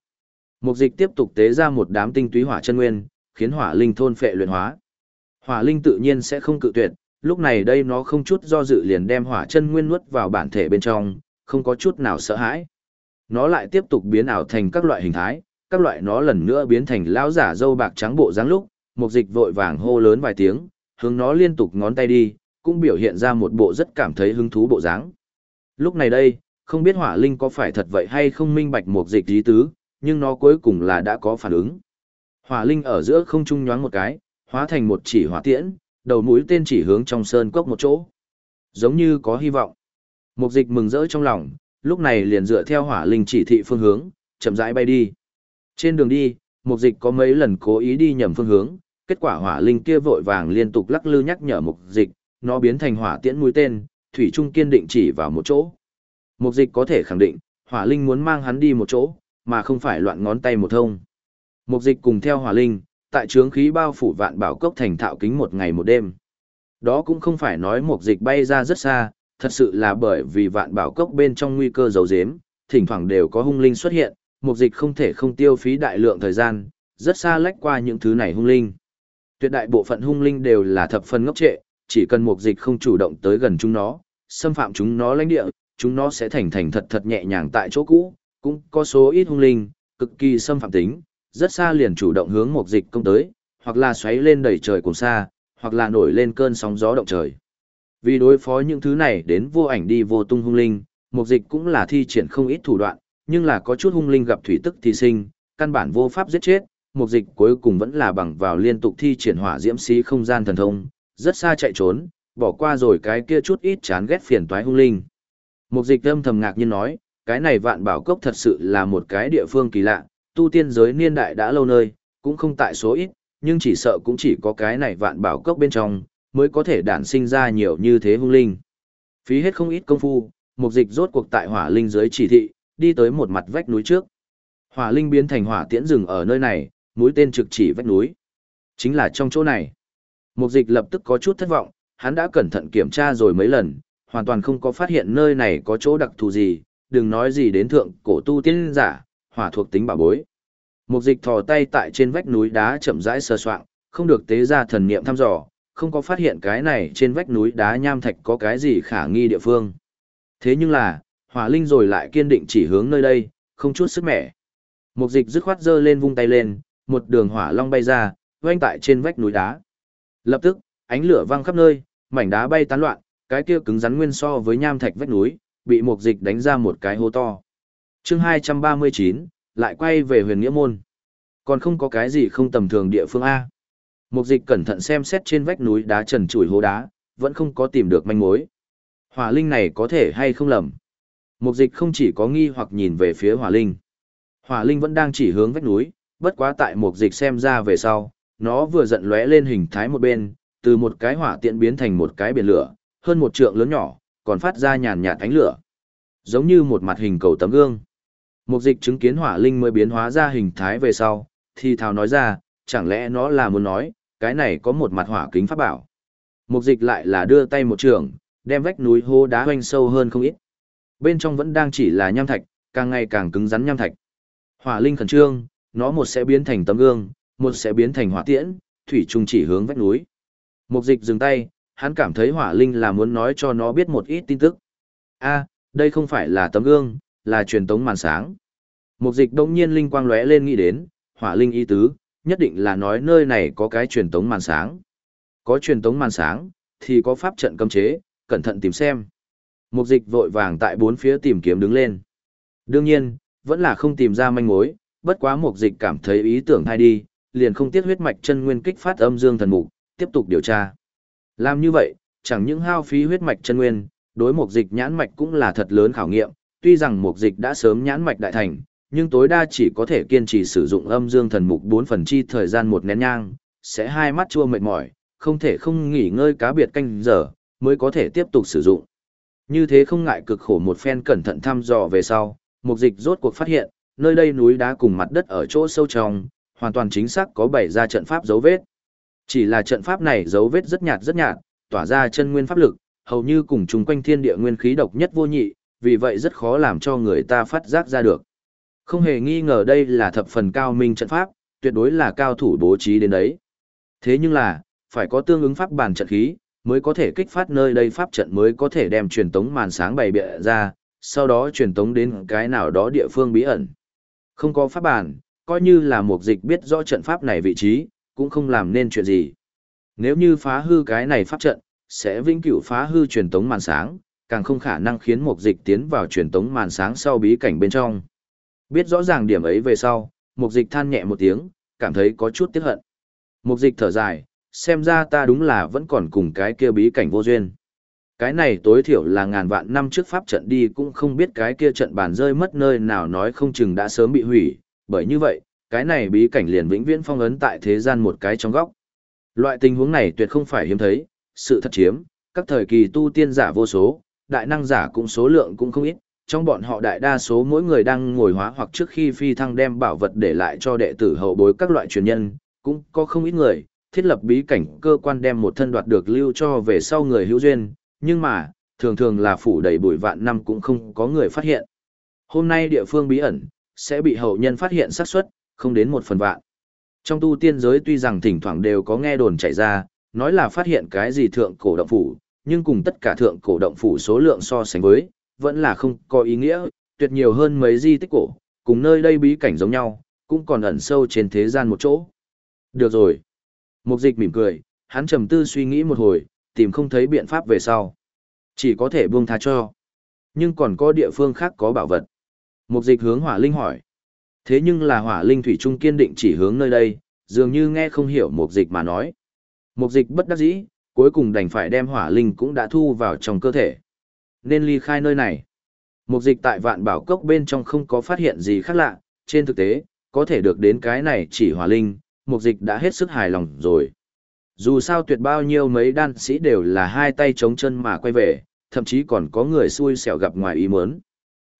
Mục dịch tiếp tục tế ra một đám tinh túy hỏa chân nguyên, khiến hỏa linh thôn phệ luyện hóa. Hỏa linh tự nhiên sẽ không cự tuyệt, lúc này đây nó không chút do dự liền đem hỏa chân nguyên nuốt vào bản thể bên trong, không có chút nào sợ hãi. Nó lại tiếp tục biến ảo thành các loại hình thái, các loại nó lần nữa biến thành lão giả dâu bạc trắng bộ dáng lúc, mục dịch vội vàng hô lớn vài tiếng, hướng nó liên tục ngón tay đi, cũng biểu hiện ra một bộ rất cảm thấy hứng thú bộ dáng. Lúc này đây, không biết hỏa linh có phải thật vậy hay không minh bạch mục dịch ý tứ, nhưng nó cuối cùng là đã có phản ứng. Hỏa linh ở giữa không trung nhoáng một cái, hóa thành một chỉ hỏa tiễn, đầu mũi tên chỉ hướng trong sơn cốc một chỗ. Giống như có hy vọng. Mục dịch mừng rỡ trong lòng, lúc này liền dựa theo hỏa linh chỉ thị phương hướng, chậm rãi bay đi. Trên đường đi, mục dịch có mấy lần cố ý đi nhầm phương hướng, kết quả hỏa linh kia vội vàng liên tục lắc lư nhắc nhở mục dịch, nó biến thành hỏa tiễn mũi tên, thủy trung kiên định chỉ vào một chỗ. Mục dịch có thể khẳng định, hỏa linh muốn mang hắn đi một chỗ, mà không phải loạn ngón tay một thông. Mục dịch cùng theo hỏa linh, tại trướng khí bao phủ vạn bảo cốc thành thạo kính một ngày một đêm. Đó cũng không phải nói mục dịch bay ra rất xa, thật sự là bởi vì vạn bảo cốc bên trong nguy cơ giấu giếm, thỉnh thoảng đều có hung linh xuất hiện, mục dịch không thể không tiêu phí đại lượng thời gian, rất xa lách qua những thứ này hung linh. Tuyệt đại bộ phận hung linh đều là thập phần ngốc trệ, chỉ cần mục dịch không chủ động tới gần chúng nó, xâm phạm chúng nó lãnh địa, chúng nó sẽ thành thành thật thật nhẹ nhàng tại chỗ cũ, cũng có số ít hung linh, cực kỳ xâm phạm tính, rất xa liền chủ động hướng mục dịch công tới, hoặc là xoáy lên đầy trời cùng xa, hoặc là nổi lên cơn sóng gió động trời. Vì đối phó những thứ này đến vô ảnh đi vô tung hung linh, mục dịch cũng là thi triển không ít thủ đoạn, nhưng là có chút hung linh gặp thủy tức thì sinh, căn bản vô pháp giết chết, mục dịch cuối cùng vẫn là bằng vào liên tục thi triển hỏa diễm xí không gian thần thông, rất xa chạy trốn, bỏ qua rồi cái kia chút ít chán ghét phiền toái hung linh. Mục dịch âm thầm ngạc nhiên nói, cái này vạn bảo cốc thật sự là một cái địa phương kỳ lạ, tu tiên giới niên đại đã lâu nơi, cũng không tại số ít, nhưng chỉ sợ cũng chỉ có cái này vạn bảo cốc bên trong, mới có thể đản sinh ra nhiều như thế hung linh. Phí hết không ít công phu, mục dịch rốt cuộc tại hỏa linh dưới chỉ thị, đi tới một mặt vách núi trước. Hỏa linh biến thành hỏa tiễn rừng ở nơi này, mũi tên trực chỉ vách núi. Chính là trong chỗ này. Mục dịch lập tức có chút thất vọng, hắn đã cẩn thận kiểm tra rồi mấy lần, hoàn toàn không có phát hiện nơi này có chỗ đặc thù gì, đừng nói gì đến thượng cổ tu tiên giả, hỏa thuộc tính bảo bối. Mục dịch thò tay tại trên vách núi đá chậm rãi sờ soạng, không được tế ra thần niệm thăm dò, không có phát hiện cái này trên vách núi đá nham thạch có cái gì khả nghi địa phương. Thế nhưng là, hỏa linh rồi lại kiên định chỉ hướng nơi đây, không chút sức mẻ. Mục dịch dứt khoát giơ lên vung tay lên, một đường hỏa long bay ra, quanh tại trên vách núi đá. Lập tức, ánh lửa văng khắp nơi, mảnh đá bay tán loạn, cái kia cứng rắn nguyên so với nham thạch vách núi, bị mục dịch đánh ra một cái hố to. chương 239, lại quay về huyền nghĩa môn. Còn không có cái gì không tầm thường địa phương A. Mục dịch cẩn thận xem xét trên vách núi đá trần trụi hố đá, vẫn không có tìm được manh mối. Hỏa linh này có thể hay không lầm. Mục dịch không chỉ có nghi hoặc nhìn về phía hỏa linh. Hỏa linh vẫn đang chỉ hướng vách núi, bất quá tại một dịch xem ra về sau, nó vừa giận lóe lên hình thái một bên, từ một cái hỏa tiện biến thành một cái biển lửa, hơn một trượng lớn nhỏ, còn phát ra nhàn nhạt ánh lửa. Giống như một mặt hình cầu tấm gương. một dịch chứng kiến hỏa linh mới biến hóa ra hình thái về sau, thì thào nói ra, chẳng lẽ nó là muốn nói, cái này có một mặt hỏa kính pháp bảo. một dịch lại là đưa tay một trường, đem vách núi hô đá hoanh sâu hơn không ít. Bên trong vẫn đang chỉ là nham thạch, càng ngày càng cứng rắn nham thạch. Hỏa linh khẩn trương, nó một sẽ biến thành tấm gương, một sẽ biến thành hỏa tiễn, thủy trung chỉ hướng vách núi. Mục dịch dừng tay, hắn cảm thấy hỏa linh là muốn nói cho nó biết một ít tin tức. a đây không phải là tấm gương, là truyền tống màn sáng. Mục dịch đông nhiên linh quang lóe lên nghĩ đến, hỏa linh ý tứ, nhất định là nói nơi này có cái truyền tống màn sáng. Có truyền tống màn sáng, thì có pháp trận cấm chế, cẩn thận tìm xem. Mục dịch vội vàng tại bốn phía tìm kiếm đứng lên. Đương nhiên, vẫn là không tìm ra manh mối, bất quá mục dịch cảm thấy ý tưởng thay đi, liền không tiết huyết mạch chân nguyên kích phát âm dương thần mục, tiếp tục điều tra. Làm như vậy, chẳng những hao phí huyết mạch chân nguyên, đối mục dịch nhãn mạch cũng là thật lớn khảo nghiệm, tuy rằng mục dịch đã sớm nhãn mạch đại thành, nhưng tối đa chỉ có thể kiên trì sử dụng âm dương thần mục 4 phần chi thời gian một nén nhang, sẽ hai mắt chua mệt mỏi, không thể không nghỉ ngơi cá biệt canh giờ, mới có thể tiếp tục sử dụng. Như thế không ngại cực khổ một phen cẩn thận thăm dò về sau, mục dịch rốt cuộc phát hiện, nơi đây núi đá cùng mặt đất ở chỗ sâu trong, hoàn toàn chính xác có bảy ra trận pháp dấu vết. Chỉ là trận pháp này dấu vết rất nhạt rất nhạt, tỏa ra chân nguyên pháp lực, hầu như cùng chung quanh thiên địa nguyên khí độc nhất vô nhị, vì vậy rất khó làm cho người ta phát giác ra được. Không hề nghi ngờ đây là thập phần cao minh trận pháp, tuyệt đối là cao thủ bố trí đến đấy. Thế nhưng là, phải có tương ứng pháp bản trận khí, mới có thể kích phát nơi đây pháp trận mới có thể đem truyền tống màn sáng bày bịa ra, sau đó truyền tống đến cái nào đó địa phương bí ẩn. Không có pháp bản, coi như là một dịch biết rõ trận pháp này vị trí, cũng không làm nên chuyện gì. Nếu như phá hư cái này pháp trận, sẽ vĩnh cửu phá hư truyền tống màn sáng, càng không khả năng khiến một dịch tiến vào truyền tống màn sáng sau bí cảnh bên trong. Biết rõ ràng điểm ấy về sau, một dịch than nhẹ một tiếng, cảm thấy có chút tiếc hận. Một dịch thở dài, xem ra ta đúng là vẫn còn cùng cái kia bí cảnh vô duyên. Cái này tối thiểu là ngàn vạn năm trước pháp trận đi cũng không biết cái kia trận bàn rơi mất nơi nào nói không chừng đã sớm bị hủy, bởi như vậy, cái này bí cảnh liền vĩnh viễn phong ấn tại thế gian một cái trong góc. Loại tình huống này tuyệt không phải hiếm thấy, sự thật chiếm, các thời kỳ tu tiên giả vô số, đại năng giả cũng số lượng cũng không ít, trong bọn họ đại đa số mỗi người đang ngồi hóa hoặc trước khi phi thăng đem bảo vật để lại cho đệ tử hậu bối các loại truyền nhân, cũng có không ít người, thiết lập bí cảnh cơ quan đem một thân đoạt được lưu cho về sau người hữu duyên, nhưng mà, thường thường là phủ đầy bụi vạn năm cũng không có người phát hiện. Hôm nay địa phương bí ẩn, sẽ bị hậu nhân phát hiện xác suất không đến một phần vạn. Trong tu tiên giới tuy rằng thỉnh thoảng đều có nghe đồn chạy ra, nói là phát hiện cái gì thượng cổ động phủ, nhưng cùng tất cả thượng cổ động phủ số lượng so sánh với, vẫn là không có ý nghĩa, tuyệt nhiều hơn mấy di tích cổ, cùng nơi đây bí cảnh giống nhau, cũng còn ẩn sâu trên thế gian một chỗ. Được rồi. Mục dịch mỉm cười, hắn trầm tư suy nghĩ một hồi, tìm không thấy biện pháp về sau. Chỉ có thể buông tha cho. Nhưng còn có địa phương khác có bảo vật. Mục dịch hướng hỏa linh hỏi. Thế nhưng là hỏa linh thủy trung kiên định chỉ hướng nơi đây, dường như nghe không hiểu mục dịch mà nói. Mục dịch bất đắc dĩ, cuối cùng đành phải đem hỏa linh cũng đã thu vào trong cơ thể. Nên ly khai nơi này. Mục dịch tại vạn bảo cốc bên trong không có phát hiện gì khác lạ, trên thực tế, có thể được đến cái này chỉ hỏa linh, mục dịch đã hết sức hài lòng rồi. Dù sao tuyệt bao nhiêu mấy đan sĩ đều là hai tay chống chân mà quay về, thậm chí còn có người xui xẻo gặp ngoài ý muốn.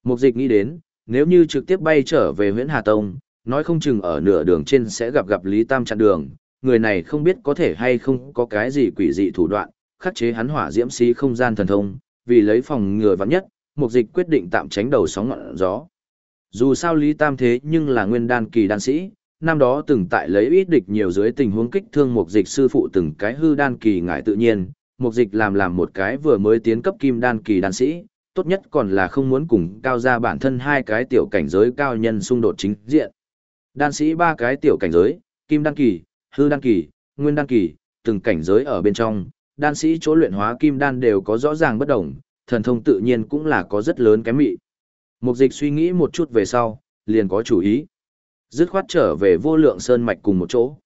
Mục dịch nghĩ đến, nếu như trực tiếp bay trở về huyện Hà Tông, nói không chừng ở nửa đường trên sẽ gặp gặp Lý Tam chặn đường, người này không biết có thể hay không có cái gì quỷ dị thủ đoạn, khắc chế hắn hỏa diễm sĩ không gian thần thông, vì lấy phòng ngừa vắng nhất, mục dịch quyết định tạm tránh đầu sóng ngọn gió. Dù sao Lý Tam thế nhưng là nguyên đan kỳ đan sĩ, năm đó từng tại lấy ít địch nhiều dưới tình huống kích thương mục dịch sư phụ từng cái hư đan kỳ ngại tự nhiên, mục dịch làm làm một cái vừa mới tiến cấp kim đan kỳ đan sĩ, tốt nhất còn là không muốn cùng cao ra bản thân hai cái tiểu cảnh giới cao nhân xung đột chính diện. Đan sĩ ba cái tiểu cảnh giới, kim đan kỳ, hư đan kỳ, nguyên đan kỳ, từng cảnh giới ở bên trong, đan sĩ chỗ luyện hóa kim đan đều có rõ ràng bất đồng, thần thông tự nhiên cũng là có rất lớn kém mị. Mục dịch suy nghĩ một chút về sau, liền có chủ ý. Dứt khoát trở về vô lượng sơn mạch cùng một chỗ.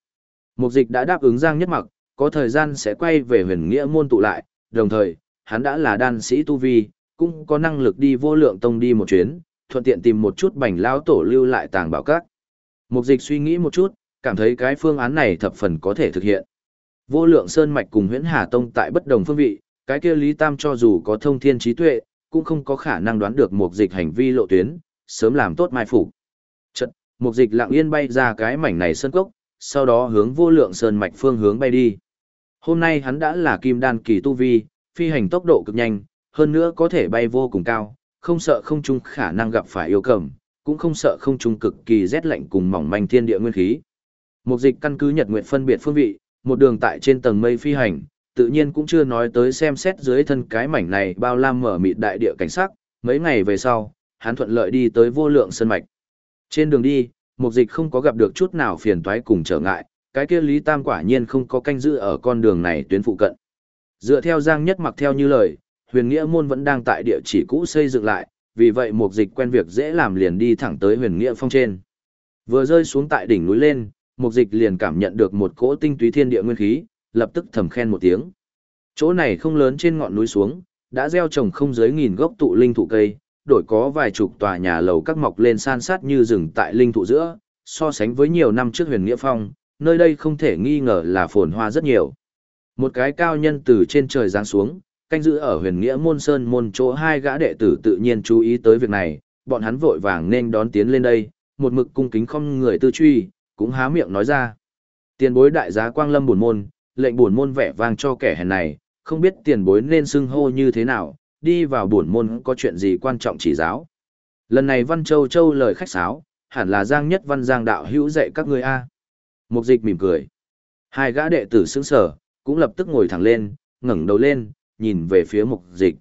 Mục dịch đã đáp ứng Giang Nhất Mặc, có thời gian sẽ quay về huyền nghĩa môn tụ lại, đồng thời, hắn đã là đan sĩ tu vi, cũng có năng lực đi vô lượng tông đi một chuyến, thuận tiện tìm một chút bảnh lao tổ lưu lại tàng bảo các. Mục dịch suy nghĩ một chút, cảm thấy cái phương án này thập phần có thể thực hiện. Vô lượng sơn mạch cùng huyễn hà tông tại bất đồng phương vị, cái kia Lý Tam cho dù có thông thiên trí tuệ, cũng không có khả năng đoán được mục dịch hành vi lộ tuyến, sớm làm tốt mai phục. Mục dịch lặng yên bay ra cái mảnh này sơn cốc, sau đó hướng vô lượng sơn mạch phương hướng bay đi. Hôm nay hắn đã là kim đan kỳ tu vi, phi hành tốc độ cực nhanh, hơn nữa có thể bay vô cùng cao, không sợ không trung khả năng gặp phải yêu cầm, cũng không sợ không trung cực kỳ rét lạnh cùng mỏng manh thiên địa nguyên khí. Mục dịch căn cứ nhật nguyện phân biệt phương vị, một đường tại trên tầng mây phi hành, tự nhiên cũng chưa nói tới xem xét dưới thân cái mảnh này bao lam mở mịt đại địa cảnh sắc, mấy ngày về sau, hắn thuận lợi đi tới vô lượng sơn mạch. Trên đường đi, mục dịch không có gặp được chút nào phiền toái cùng trở ngại, cái kia Lý Tam quả nhiên không có canh giữ ở con đường này tuyến phụ cận. Dựa theo Giang Nhất mặc theo như lời, huyền nghĩa môn vẫn đang tại địa chỉ cũ xây dựng lại, vì vậy mục dịch quen việc dễ làm liền đi thẳng tới huyền nghĩa phong trên. Vừa rơi xuống tại đỉnh núi lên, mục dịch liền cảm nhận được một cỗ tinh túy thiên địa nguyên khí, lập tức thầm khen một tiếng. Chỗ này không lớn trên ngọn núi xuống, đã gieo trồng không dưới nghìn gốc tụ linh thụ cây, đổi có vài chục tòa nhà lầu các mọc lên san sát như rừng tại linh thụ giữa, so sánh với nhiều năm trước huyền nghĩa phong, nơi đây không thể nghi ngờ là phồn hoa rất nhiều. Một cái cao nhân từ trên trời giáng xuống, canh giữ ở huyền nghĩa môn sơn môn chỗ hai gã đệ tử tự nhiên chú ý tới việc này, bọn hắn vội vàng nên đón tiến lên đây, một mực cung kính không người tư truy, cũng há miệng nói ra. Tiền bối đại giá quang lâm buồn môn, lệnh buồn môn vẻ vang cho kẻ hèn này, không biết tiền bối nên xưng hô như thế nào, đi vào buồn môn có chuyện gì quan trọng chỉ giáo. Lần này Văn Châu Châu lời khách sáo, hẳn là Giang Nhất Văn Giang đạo hữu dạy các ngươi a. Mục dịch mỉm cười. Hai gã đệ tử sững sở, cũng lập tức ngồi thẳng lên, ngẩng đầu lên, nhìn về phía mục dịch.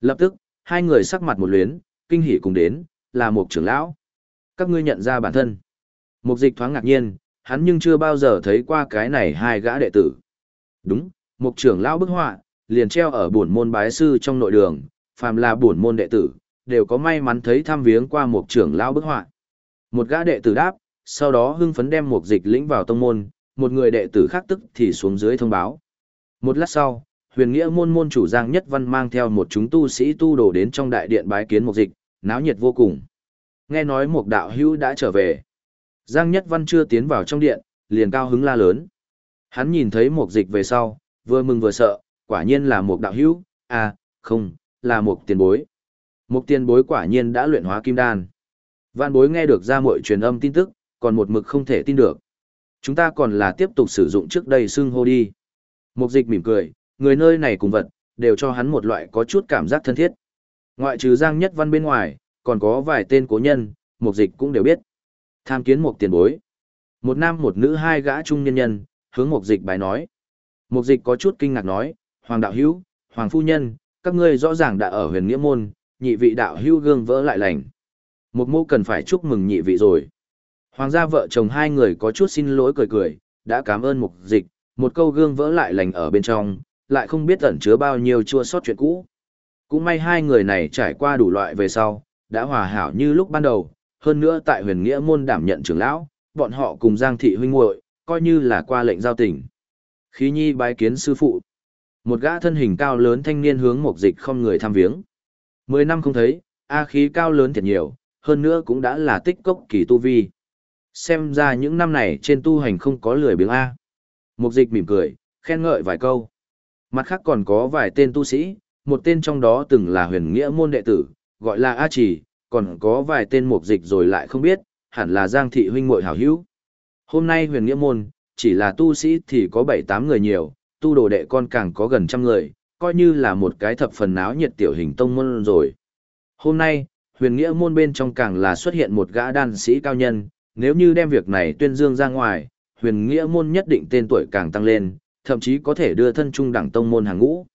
Lập tức, hai người sắc mặt một luyến, kinh hỉ cùng đến, là một trưởng lão. Các ngươi nhận ra bản thân. Mục dịch thoáng ngạc nhiên, hắn nhưng chưa bao giờ thấy qua cái này hai gã đệ tử. Đúng, Mục trưởng lão bức họa, liền treo ở bổn môn bái sư trong nội đường, phàm là bổn môn đệ tử, đều có may mắn thấy thăm viếng qua một trưởng lão bức họa. Một gã đệ tử đáp, sau đó hưng phấn đem một dịch lĩnh vào tông môn, một người đệ tử khác tức thì xuống dưới thông báo. Một lát sau, huyền nghĩa môn môn chủ Giang Nhất Văn mang theo một chúng tu sĩ tu đổ đến trong đại điện bái kiến một dịch, náo nhiệt vô cùng. Nghe nói một đạo hữu đã trở về. Giang Nhất Văn chưa tiến vào trong điện, liền cao hứng la lớn. Hắn nhìn thấy một dịch về sau, vừa mừng vừa sợ, quả nhiên là một đạo hữu, à, không, là một tiền bối. Một tiền bối quả nhiên đã luyện hóa kim đan. Vạn bối nghe được ra mọi truyền âm tin tức, còn một mực không thể tin được. Chúng ta còn là tiếp tục sử dụng trước đây xưng hô đi. Mục dịch mỉm cười, người nơi này cùng vật, đều cho hắn một loại có chút cảm giác thân thiết. Ngoại trừ Giang Nhất Văn bên ngoài, còn có vài tên cố nhân, mục dịch cũng đều biết. Tham kiến một tiền bối. Một nam một nữ hai gã trung nhân nhân, hướng mục dịch bài nói. Mục dịch có chút kinh ngạc nói, Hoàng đạo hữu, Hoàng phu nhân, các ngươi rõ ràng đã ở huyền nghĩa môn, nhị vị đạo hữu gương vỡ lại lành. Một mô cần phải chúc mừng nhị vị rồi. Hoàng gia vợ chồng hai người có chút xin lỗi cười cười, đã cảm ơn mục dịch, một câu gương vỡ lại lành ở bên trong, lại không biết ẩn chứa bao nhiêu chua sót chuyện cũ. Cũng may hai người này trải qua đủ loại về sau, đã hòa hảo như lúc ban đầu, hơn nữa tại huyền nghĩa môn đảm nhận trưởng lão, bọn họ cùng Giang thị huynh muội coi như là qua lệnh giao tình. Khí nhi bái kiến sư phụ. Một gã thân hình cao lớn thanh niên hướng mục dịch không người tham viếng. Mười năm không thấy, A khí cao lớn thiệt nhiều, hơn nữa cũng đã là tích cốc kỳ tu vi. Xem ra những năm này trên tu hành không có lười biếng A. Mục dịch mỉm cười, khen ngợi vài câu. Mặt khác còn có vài tên tu sĩ, một tên trong đó từng là huyền nghĩa môn đệ tử, gọi là A Chỉ, còn có vài tên mục dịch rồi lại không biết, hẳn là Giang thị huynh muội hảo hữu. Hôm nay huyền nghĩa môn, chỉ là tu sĩ thì có 7-8 người nhiều, tu đồ đệ con càng có gần trăm người, coi như là một cái thập phần náo nhiệt tiểu hình tông môn rồi. Hôm nay, huyền nghĩa môn bên trong càng là xuất hiện một gã đan sĩ cao nhân, nếu như đem việc này tuyên dương ra ngoài, huyền nghĩa môn nhất định tên tuổi càng tăng lên, thậm chí có thể đưa thân trung đẳng tông môn hàng ngũ.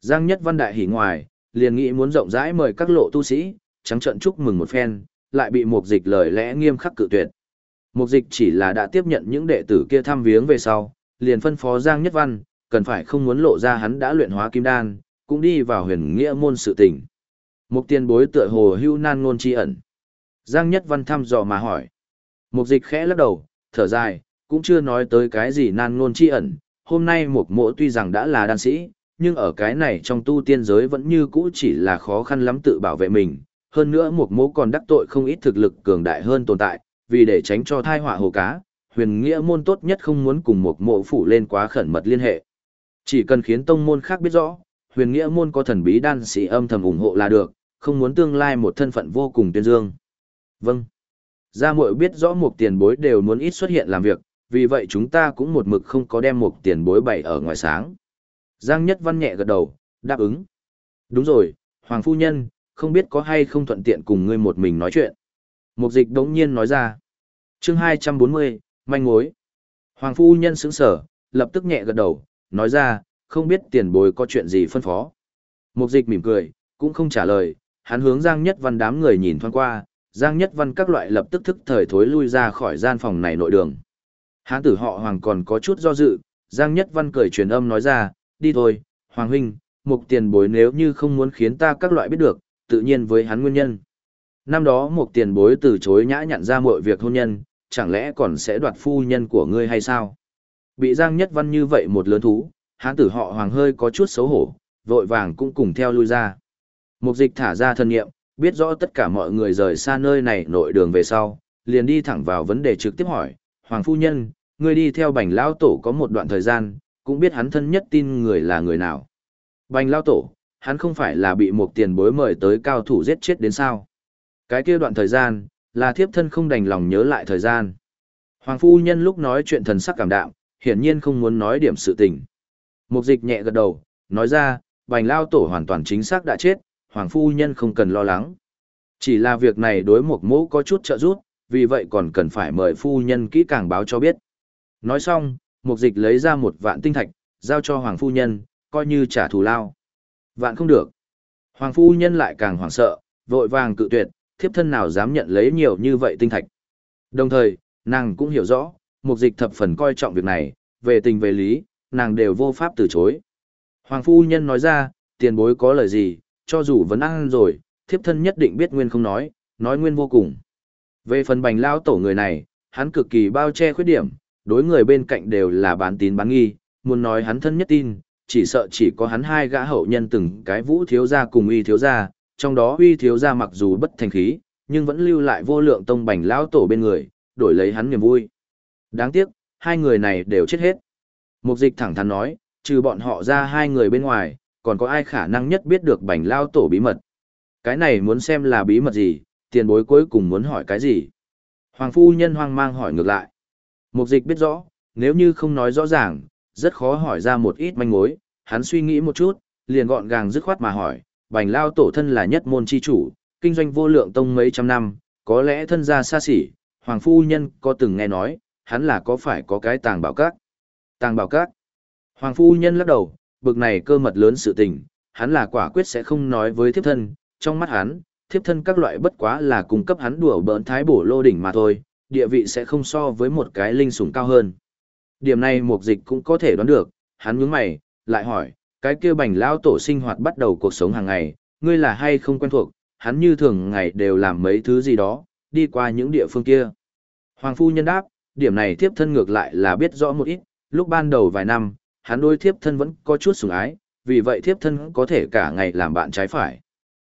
Giang Nhất Văn Đại hỉ ngoài, liền nghĩ muốn rộng rãi mời các lộ tu sĩ, trắng trận chúc mừng một phen, lại bị mục dịch lời lẽ nghiêm khắc cự tuyệt. Mục dịch chỉ là đã tiếp nhận những đệ tử kia thăm viếng về sau, liền phân phó Giang Nhất Văn, cần phải không muốn lộ ra hắn đã luyện hóa kim đan, cũng đi vào huyền nghĩa môn sự tình. Mục tiên bối tựa hồ hưu nan ngôn chi ẩn. Giang Nhất Văn thăm dò mà hỏi. Mục dịch khẽ lắc đầu, thở dài, cũng chưa nói tới cái gì nan ngôn chi ẩn. Hôm nay mục mộ tuy rằng đã là đan sĩ, nhưng ở cái này trong tu tiên giới vẫn như cũ chỉ là khó khăn lắm tự bảo vệ mình. Hơn nữa mục mộ còn đắc tội không ít thực lực cường đại hơn tồn tại, vì để tránh cho thai họa hồ cá, huyền nghĩa môn tốt nhất không muốn cùng mục mộ phủ lên quá khẩn mật liên hệ. Chỉ cần khiến tông môn khác biết rõ, huyền nghĩa môn có thần bí đan sĩ âm thầm ủng hộ là được, không muốn tương lai một thân phận vô cùng tuyên dương. Vâng. Gia muội biết rõ một tiền bối đều muốn ít xuất hiện làm việc, vì vậy chúng ta cũng một mực không có đem một tiền bối bày ở ngoài sáng. Giang Nhất Văn nhẹ gật đầu, đáp ứng. Đúng rồi, Hoàng Phu Nhân, không biết có hay không thuận tiện cùng ngươi một mình nói chuyện. Mục dịch đống nhiên nói ra. chương 240, manh mối. Hoàng Phu Nhân sững sở, lập tức nhẹ gật đầu, nói ra, không biết tiền bối có chuyện gì phân phó. Mục dịch mỉm cười, cũng không trả lời, hắn hướng Giang Nhất Văn đám người nhìn thoáng qua, Giang Nhất Văn các loại lập tức thức thời thối lui ra khỏi gian phòng này nội đường. Hán tử họ Hoàng còn có chút do dự, Giang Nhất Văn cười truyền âm nói ra, đi thôi, Hoàng huynh, mục tiền bối nếu như không muốn khiến ta các loại biết được, tự nhiên với hắn nguyên nhân. Năm đó mục tiền bối từ chối nhã nhặn ra mọi việc hôn nhân, chẳng lẽ còn sẽ đoạt phu nhân của ngươi hay sao? Bị Giang Nhất Văn như vậy một lớn thú, hán tử họ Hoàng hơi có chút xấu hổ, vội vàng cũng cùng theo lui ra. Mục dịch thả ra thân nghiệm, biết rõ tất cả mọi người rời xa nơi này nội đường về sau, liền đi thẳng vào vấn đề trực tiếp hỏi, Hoàng Phu Nhân, người đi theo bành lao tổ có một đoạn thời gian, cũng biết hắn thân nhất tin người là người nào. Bành lao tổ, hắn không phải là bị một tiền bối mời tới cao thủ giết chết đến sao. Cái kia đoạn thời gian, là thiếp thân không đành lòng nhớ lại thời gian. Hoàng phu nhân lúc nói chuyện thần sắc cảm đạm, hiển nhiên không muốn nói điểm sự tình. Mục dịch nhẹ gật đầu, nói ra, bành lao tổ hoàn toàn chính xác đã chết, hoàng phu nhân không cần lo lắng. Chỉ là việc này đối mục mẫu có chút trợ giúp, vì vậy còn cần phải mời phu nhân kỹ càng báo cho biết. Nói xong, mục dịch lấy ra một vạn tinh thạch, giao cho hoàng phu nhân, coi như trả thù lao. Vạn không được. Hoàng phu nhân lại càng hoảng sợ, vội vàng cự tuyệt, thiếp thân nào dám nhận lấy nhiều như vậy tinh thạch. Đồng thời, nàng cũng hiểu rõ, mục dịch thập phần coi trọng việc này, về tình về lý, nàng đều vô pháp từ chối. Hoàng phu nhân nói ra, tiền bối có lời gì, cho dù vẫn ăn rồi, thiếp thân nhất định biết nguyên không nói, nói nguyên vô cùng. Về phần bành lao tổ người này, hắn cực kỳ bao che khuyết điểm, đối người bên cạnh đều là bán tín bán nghi, muốn nói hắn thân nhất tin, chỉ sợ chỉ có hắn hai gã hậu nhân từng cái vũ thiếu gia cùng uy thiếu gia, trong đó uy thiếu gia mặc dù bất thành khí, nhưng vẫn lưu lại vô lượng tông bành lao tổ bên người, đổi lấy hắn niềm vui. Đáng tiếc, hai người này đều chết hết. Mục dịch thẳng thắn nói, trừ bọn họ ra hai người bên ngoài, còn có ai khả năng nhất biết được bành lao tổ bí mật. Cái này muốn xem là bí mật gì, tiền bối cuối cùng muốn hỏi cái gì. Hoàng phu nhân hoang mang hỏi ngược lại. Mục dịch biết rõ, nếu như không nói rõ ràng, rất khó hỏi ra một ít manh mối, hắn suy nghĩ một chút, liền gọn gàng dứt khoát mà hỏi, bành lao tổ thân là nhất môn chi chủ, kinh doanh vô lượng tông mấy trăm năm, có lẽ thân gia xa xỉ, hoàng phu nhân có từng nghe nói, hắn là có phải có cái tàng bảo các. Tàng bảo các. Hoàng phu nhân lắc đầu, bực này cơ mật lớn sự tình, hắn là quả quyết sẽ không nói với thiếp thân, trong mắt hắn, thiếp thân các loại bất quá là cung cấp hắn đùa bỡn thái bổ lô đỉnh mà thôi, địa vị sẽ không so với một cái linh sủng cao hơn. Điểm này mục dịch cũng có thể đoán được, hắn nhướng mày, lại hỏi, cái kia bành lao tổ sinh hoạt bắt đầu cuộc sống hàng ngày, ngươi là hay không quen thuộc, hắn như thường ngày đều làm mấy thứ gì đó, đi qua những địa phương kia. Hoàng phu nhân đáp, điểm này thiếp thân ngược lại là biết rõ một ít, lúc ban đầu vài năm, hắn đôi thiếp thân vẫn có chút sủng ái, vì vậy thiếp thân có thể cả ngày làm bạn trái phải.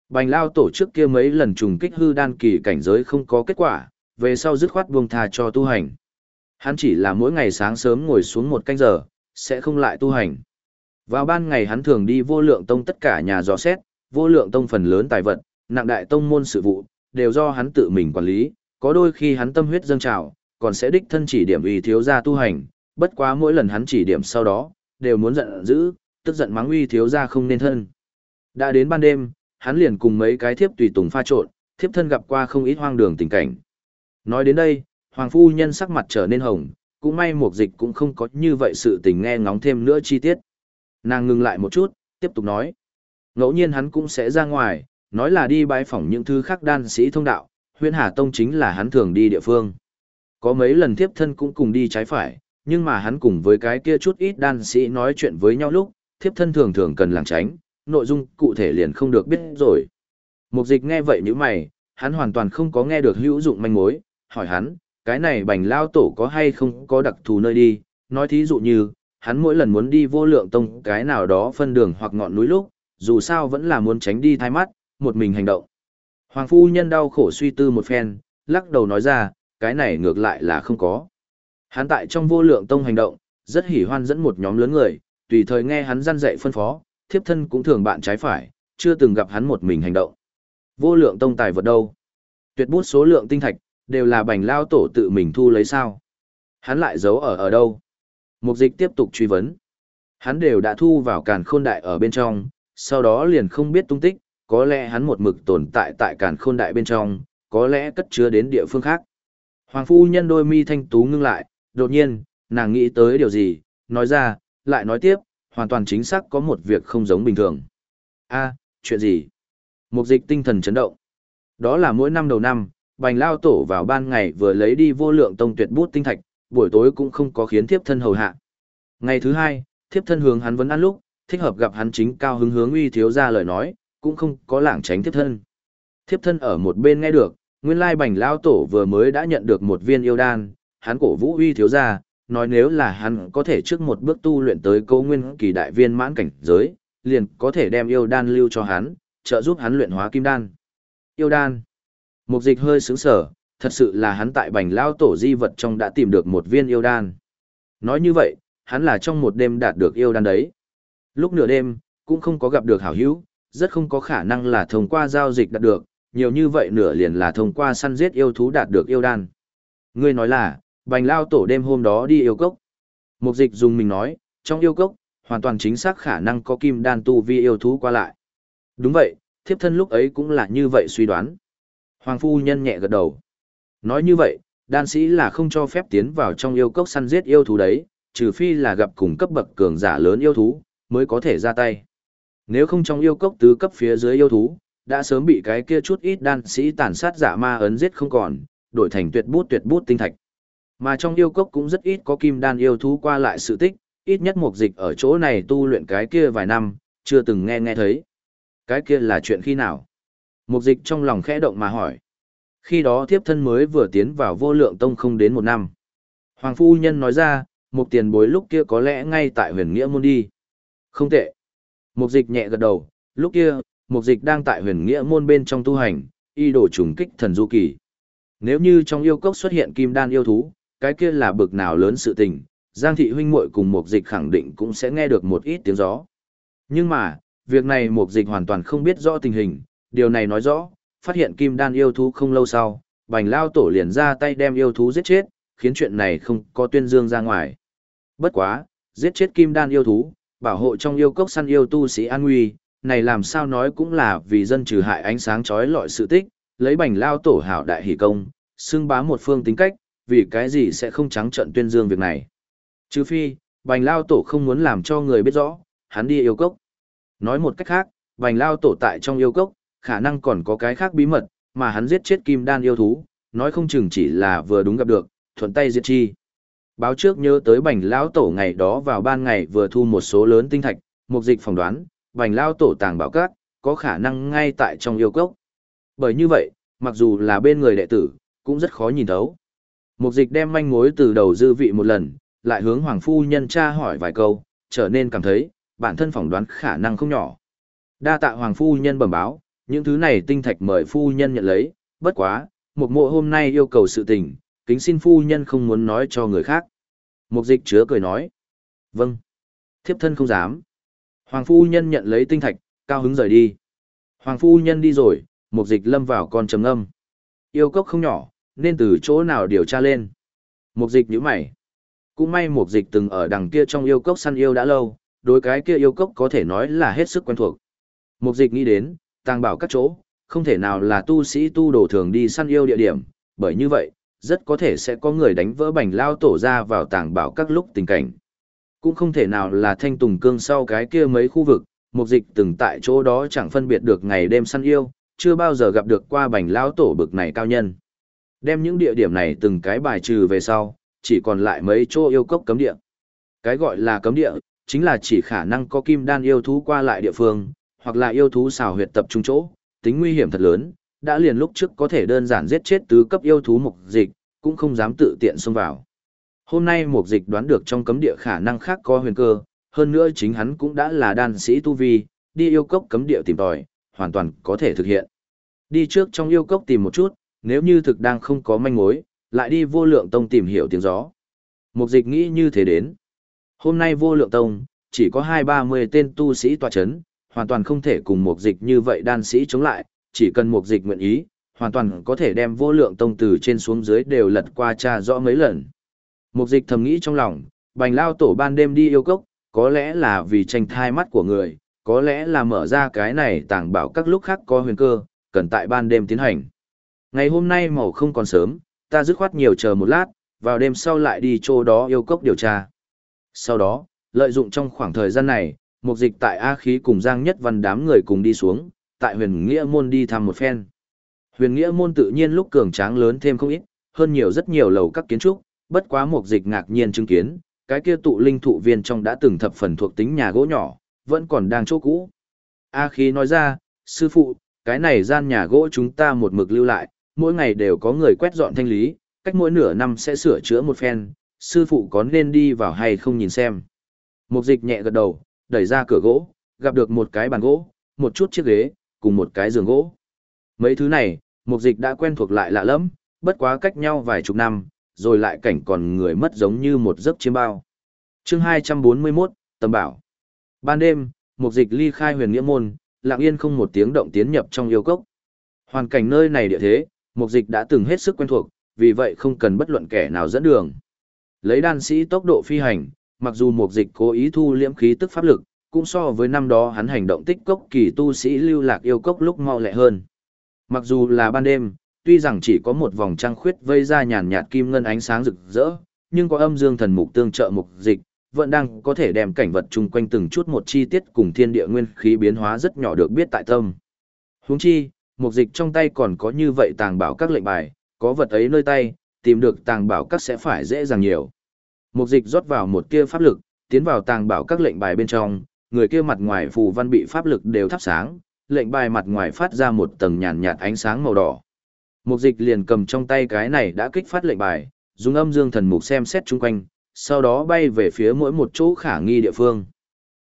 Bành lao tổ chức kia mấy lần trùng kích hư đan kỳ cảnh giới không có kết quả, về sau dứt khoát buông tha cho tu hành. Hắn chỉ là mỗi ngày sáng sớm ngồi xuống một canh giờ, sẽ không lại tu hành. Vào ban ngày hắn thường đi vô lượng tông tất cả nhà dò xét, vô lượng tông phần lớn tài vật, nặng đại tông môn sự vụ, đều do hắn tự mình quản lý, có đôi khi hắn tâm huyết dâng trào, còn sẽ đích thân chỉ điểm uy thiếu gia tu hành, bất quá mỗi lần hắn chỉ điểm sau đó, đều muốn giận dữ, tức giận mắng uy thiếu gia không nên thân. Đã đến ban đêm, hắn liền cùng mấy cái thiếp tùy tùng pha trộn, thiếp thân gặp qua không ít hoang đường tình cảnh. Nói đến đây, hoàng phu nhân sắc mặt trở nên hồng, cũng may một dịch cũng không có như vậy sự tình nghe ngóng thêm nữa chi tiết. Nàng ngừng lại một chút, tiếp tục nói. Ngẫu nhiên hắn cũng sẽ ra ngoài, nói là đi bái phỏng những thứ khác đan sĩ thông đạo, huyện Hà Tông chính là hắn thường đi địa phương. Có mấy lần tiếp thân cũng cùng đi trái phải, nhưng mà hắn cùng với cái kia chút ít đan sĩ nói chuyện với nhau lúc, thiếp thân thường thường cần làng tránh, nội dung cụ thể liền không được biết rồi. Mục dịch nghe vậy như mày, hắn hoàn toàn không có nghe được hữu dụng manh mối, hỏi hắn, cái này bành lao tổ có hay không có đặc thù nơi đi, nói thí dụ như, hắn mỗi lần muốn đi vô lượng tông cái nào đó phân đường hoặc ngọn núi lúc, dù sao vẫn là muốn tránh đi thai mắt, một mình hành động. Hoàng phu nhân đau khổ suy tư một phen, lắc đầu nói ra, cái này ngược lại là không có. Hắn tại trong vô lượng tông hành động, rất hỉ hoan dẫn một nhóm lớn người, tùy thời nghe hắn răn dạy phân phó, thiếp thân cũng thường bạn trái phải, chưa từng gặp hắn một mình hành động. Vô lượng tông tài vật đâu? Tuyệt bút số lượng tinh thạch, đều là bành lao tổ tự mình thu lấy sao? Hắn lại giấu ở ở đâu? Mục dịch tiếp tục truy vấn. Hắn đều đã thu vào càn khôn đại ở bên trong, sau đó liền không biết tung tích, có lẽ hắn một mực tồn tại tại càn khôn đại bên trong, có lẽ cất chứa đến địa phương khác. Hoàng phu nhân đôi mi thanh tú ngưng lại, đột nhiên, nàng nghĩ tới điều gì, nói ra, lại nói tiếp, hoàn toàn chính xác có một việc không giống bình thường. a chuyện gì? Mục dịch tinh thần chấn động. Đó là mỗi năm đầu năm, bành lao tổ vào ban ngày vừa lấy đi vô lượng tông tuyệt bút tinh thạch, buổi tối cũng không có khiến thiếp thân hầu hạ. Ngày thứ hai, thiếp thân hướng hắn vấn ăn lúc, thích hợp gặp hắn chính cao hứng hướng uy thiếu ra lời nói, cũng không có lảng tránh thiếp thân. Thiếp thân ở một bên nghe được, nguyên lai bành lao tổ vừa mới đã nhận được một viên yêu đan, hắn cổ vũ uy thiếu ra, nói nếu là hắn có thể trước một bước tu luyện tới câu nguyên kỳ đại viên mãn cảnh giới, liền có thể đem yêu đan lưu cho hắn, trợ giúp hắn luyện hóa kim đan. Yêu đan. Mục dịch hơi sướng sở, thật sự là hắn tại bành lao tổ di vật trong đã tìm được một viên yêu đan. Nói như vậy, hắn là trong một đêm đạt được yêu đan đấy. Lúc nửa đêm, cũng không có gặp được hảo hữu, rất không có khả năng là thông qua giao dịch đạt được, nhiều như vậy nửa liền là thông qua săn giết yêu thú đạt được yêu đan. Ngươi nói là, bành lao tổ đêm hôm đó đi yêu cốc. Mục dịch dùng mình nói, trong yêu cốc, hoàn toàn chính xác khả năng có kim đan tu vi yêu thú qua lại. Đúng vậy, thiếp thân lúc ấy cũng là như vậy suy đoán. Hoàng phu nhân nhẹ gật đầu. Nói như vậy, đan sĩ là không cho phép tiến vào trong yêu cốc săn giết yêu thú đấy, trừ phi là gặp cùng cấp bậc cường giả lớn yêu thú, mới có thể ra tay. Nếu không trong yêu cốc tứ cấp phía dưới yêu thú, đã sớm bị cái kia chút ít đan sĩ tàn sát giả ma ấn giết không còn, đổi thành tuyệt bút tuyệt bút tinh thạch. Mà trong yêu cốc cũng rất ít có kim đan yêu thú qua lại sự tích, ít nhất một dịch ở chỗ này tu luyện cái kia vài năm, chưa từng nghe nghe thấy. Cái kia là chuyện khi nào? Mục dịch trong lòng khẽ động mà hỏi. Khi đó thiếp thân mới vừa tiến vào vô lượng tông không đến một năm. Hoàng phu nhân nói ra, một tiền bối lúc kia có lẽ ngay tại huyền nghĩa môn đi. Không tệ. Mục dịch nhẹ gật đầu, lúc kia, mục dịch đang tại huyền nghĩa môn bên trong tu hành, y đổ trùng kích thần du kỳ. Nếu như trong yêu cốc xuất hiện kim đan yêu thú, cái kia là bực nào lớn sự tình, Giang thị huynh muội cùng mục dịch khẳng định cũng sẽ nghe được một ít tiếng gió. Nhưng mà, việc này mục dịch hoàn toàn không biết rõ tình hình, điều này nói rõ, phát hiện kim đan yêu thú không lâu sau, bành lao tổ liền ra tay đem yêu thú giết chết, khiến chuyện này không có tuyên dương ra ngoài. Bất quá, giết chết kim đan yêu thú, bảo hộ trong yêu cốc săn yêu tu sĩ an nguy, này làm sao nói cũng là vì dân trừ hại ánh sáng chói lọi sự tích, lấy bành lao tổ hảo đại hỷ công, xưng bá một phương tính cách, vì cái gì sẽ không trắng trận tuyên dương việc này. Trừ phi, bành lao tổ không muốn làm cho người biết rõ, hắn đi yêu cốc. Nói một cách khác, bành lao tổ tại trong yêu cốc, khả năng còn có cái khác bí mật, mà hắn giết chết kim đan yêu thú, nói không chừng chỉ là vừa đúng gặp được, thuận tay giết chi. Báo trước nhớ tới bành lao tổ ngày đó vào ban ngày vừa thu một số lớn tinh thạch, mục dịch phỏng đoán, bành lao tổ tàng bảo cát, có khả năng ngay tại trong yêu cốc. Bởi như vậy, mặc dù là bên người đệ tử, cũng rất khó nhìn thấu. Mục dịch đem manh mối từ đầu dư vị một lần, lại hướng Hoàng Phu Nhân tra hỏi vài câu, trở nên cảm thấy, bản thân phỏng đoán khả năng không nhỏ. Đa tạ Hoàng Phu Nhân bẩm báo, những thứ này tinh thạch mời Phu Nhân nhận lấy, bất quá, một mộ hôm nay yêu cầu sự tình, kính xin Phu Nhân không muốn nói cho người khác. Mục dịch chứa cười nói. Vâng. Thiếp thân không dám. Hoàng Phu Nhân nhận lấy tinh thạch, cao hứng rời đi. Hoàng Phu Nhân đi rồi, mục dịch lâm vào con trầm âm. Yêu cốc không nhỏ, nên từ chỗ nào điều tra lên. Mục dịch nhíu mày. Cũng may mục dịch từng ở đằng kia trong yêu cốc săn yêu đã lâu, đối cái kia yêu cốc có thể nói là hết sức quen thuộc. Mục dịch nghĩ đến, tàng bảo các chỗ, không thể nào là tu sĩ tu đồ thường đi săn yêu địa điểm, bởi như vậy, rất có thể sẽ có người đánh vỡ bành lao tổ ra vào tàng bảo các lúc tình cảnh. Cũng không thể nào là thanh tùng cương sau cái kia mấy khu vực, mục dịch từng tại chỗ đó chẳng phân biệt được ngày đêm săn yêu, chưa bao giờ gặp được qua bành lão tổ bực này cao nhân. Đem những địa điểm này từng cái bài trừ về sau, chỉ còn lại mấy chỗ yêu cốc cấm địa. Cái gọi là cấm địa, chính là chỉ khả năng có kim đan yêu thú qua lại địa phương, hoặc là yêu thú xào huyệt tập trung chỗ, tính nguy hiểm thật lớn, đã liền lúc trước có thể đơn giản giết chết tứ cấp yêu thú mục dịch, cũng không dám tự tiện xông vào. Hôm nay mục dịch đoán được trong cấm địa khả năng khác có huyền cơ, hơn nữa chính hắn cũng đã là đan sĩ tu vi, đi yêu cốc cấm địa tìm tòi, hoàn toàn có thể thực hiện. Đi trước trong yêu cốc tìm một chút, nếu như thực đang không có manh mối, lại đi vô lượng tông tìm hiểu tiếng gió. Mục dịch nghĩ như thế đến. Hôm nay vô lượng tông, chỉ có hai ba mươi tên tu sĩ tòa chấn, hoàn toàn không thể cùng mục dịch như vậy đan sĩ chống lại, chỉ cần mục dịch nguyện ý, hoàn toàn có thể đem vô lượng tông từ trên xuống dưới đều lật qua tra rõ mấy lần. Mục dịch thầm nghĩ trong lòng, bành lao tổ ban đêm đi yêu cốc, có lẽ là vì tranh thai mắt của người, có lẽ là mở ra cái này tàng bảo các lúc khác có huyền cơ, cần tại ban đêm tiến hành. Ngày hôm nay màu không còn sớm, ta dứt khoát nhiều chờ một lát, vào đêm sau lại đi chỗ đó yêu cốc điều tra. Sau đó, lợi dụng trong khoảng thời gian này, một dịch tại A khí cùng Giang Nhất Văn đám người cùng đi xuống, tại huyền nghĩa môn đi thăm một phen. Huyền nghĩa môn tự nhiên lúc cường tráng lớn thêm không ít, hơn nhiều rất nhiều lầu các kiến trúc, bất quá một dịch ngạc nhiên chứng kiến, cái kia tụ linh thụ viên trong đã từng thập phần thuộc tính nhà gỗ nhỏ, vẫn còn đang chỗ cũ. A khí nói ra, sư phụ, cái này gian nhà gỗ chúng ta một mực lưu lại, mỗi ngày đều có người quét dọn thanh lý, cách mỗi nửa năm sẽ sửa chữa một phen, sư phụ có nên đi vào hay không nhìn xem. Mục dịch nhẹ gật đầu, đẩy ra cửa gỗ, gặp được một cái bàn gỗ, một chút chiếc ghế, cùng một cái giường gỗ. Mấy thứ này, mục dịch đã quen thuộc lại lạ lắm, bất quá cách nhau vài chục năm, rồi lại cảnh còn người mất giống như một giấc chiêm bao. chương 241, Tầm Bảo. Ban đêm, mục dịch ly khai huyền nghĩa môn, lặng yên không một tiếng động tiến nhập trong yêu cốc. Hoàn cảnh nơi này địa thế, mục dịch đã từng hết sức quen thuộc, vì vậy không cần bất luận kẻ nào dẫn đường. Lấy đan sĩ tốc độ phi hành, mặc dù mục dịch cố ý thu liễm khí tức pháp lực, cũng so với năm đó hắn hành động tích cốc kỳ tu sĩ lưu lạc yêu cốc lúc mau lẹ hơn. Mặc dù là ban đêm, tuy rằng chỉ có một vòng trăng khuyết vây ra nhàn nhạt kim ngân ánh sáng rực rỡ, nhưng có âm dương thần mục tương trợ mục dịch, vẫn đang có thể đem cảnh vật chung quanh từng chút một chi tiết cùng thiên địa nguyên khí biến hóa rất nhỏ được biết tại tâm. Huống chi, mục dịch trong tay còn có như vậy tàng bảo các lệnh bài, có vật ấy nơi tay, tìm được tàng bảo các sẽ phải dễ dàng nhiều. Mục dịch rót vào một kia pháp lực, tiến vào tàng bảo các lệnh bài bên trong, người kia mặt ngoài phù văn bị pháp lực đều thắp sáng, lệnh bài mặt ngoài phát ra một tầng nhàn nhạt ánh sáng màu đỏ. Mục dịch liền cầm trong tay cái này đã kích phát lệnh bài, dùng âm dương thần mục xem xét chung quanh, sau đó bay về phía mỗi một chỗ khả nghi địa phương.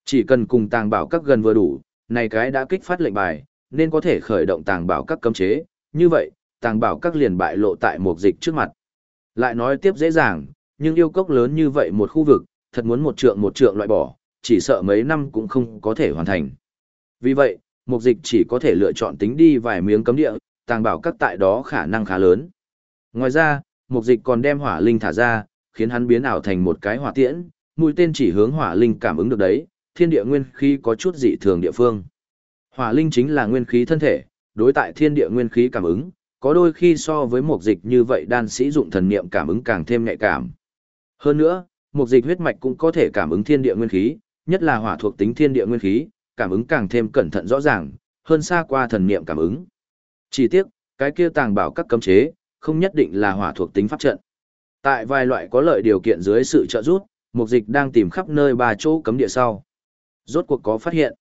Chỉ cần cùng tàng bảo các gần vừa đủ, này cái đã kích phát lệnh bài, nên có thể khởi động tàng bảo các cấm chế, như vậy, tàng bảo các liền bại lộ tại mục dịch trước mặt. Lại nói tiếp dễ dàng, nhưng yêu cốc lớn như vậy một khu vực, thật muốn một trượng một trượng loại bỏ, chỉ sợ mấy năm cũng không có thể hoàn thành. Vì vậy, mục dịch chỉ có thể lựa chọn tính đi vài miếng cấm địa, tàng bảo các tại đó khả năng khá lớn. Ngoài ra, mục dịch còn đem hỏa linh thả ra, khiến hắn biến ảo thành một cái hỏa tiễn, mũi tên chỉ hướng hỏa linh cảm ứng được đấy, thiên địa nguyên khí có chút dị thường địa phương. Hỏa linh chính là nguyên khí thân thể, đối tại thiên địa nguyên khí cảm ứng, có đôi khi so với mục dịch như vậy đan sĩ dụng thần niệm cảm ứng càng thêm nhạy cảm. Hơn nữa, mục dịch huyết mạch cũng có thể cảm ứng thiên địa nguyên khí, nhất là hỏa thuộc tính thiên địa nguyên khí, cảm ứng càng thêm cẩn thận rõ ràng, hơn xa qua thần niệm cảm ứng. Chỉ tiếc, cái kia tàng bảo các cấm chế, không nhất định là hỏa thuộc tính pháp trận. Tại vài loại có lợi điều kiện dưới sự trợ giúp, mục dịch đang tìm khắp nơi ba chỗ cấm địa sau. Rốt cuộc có phát hiện.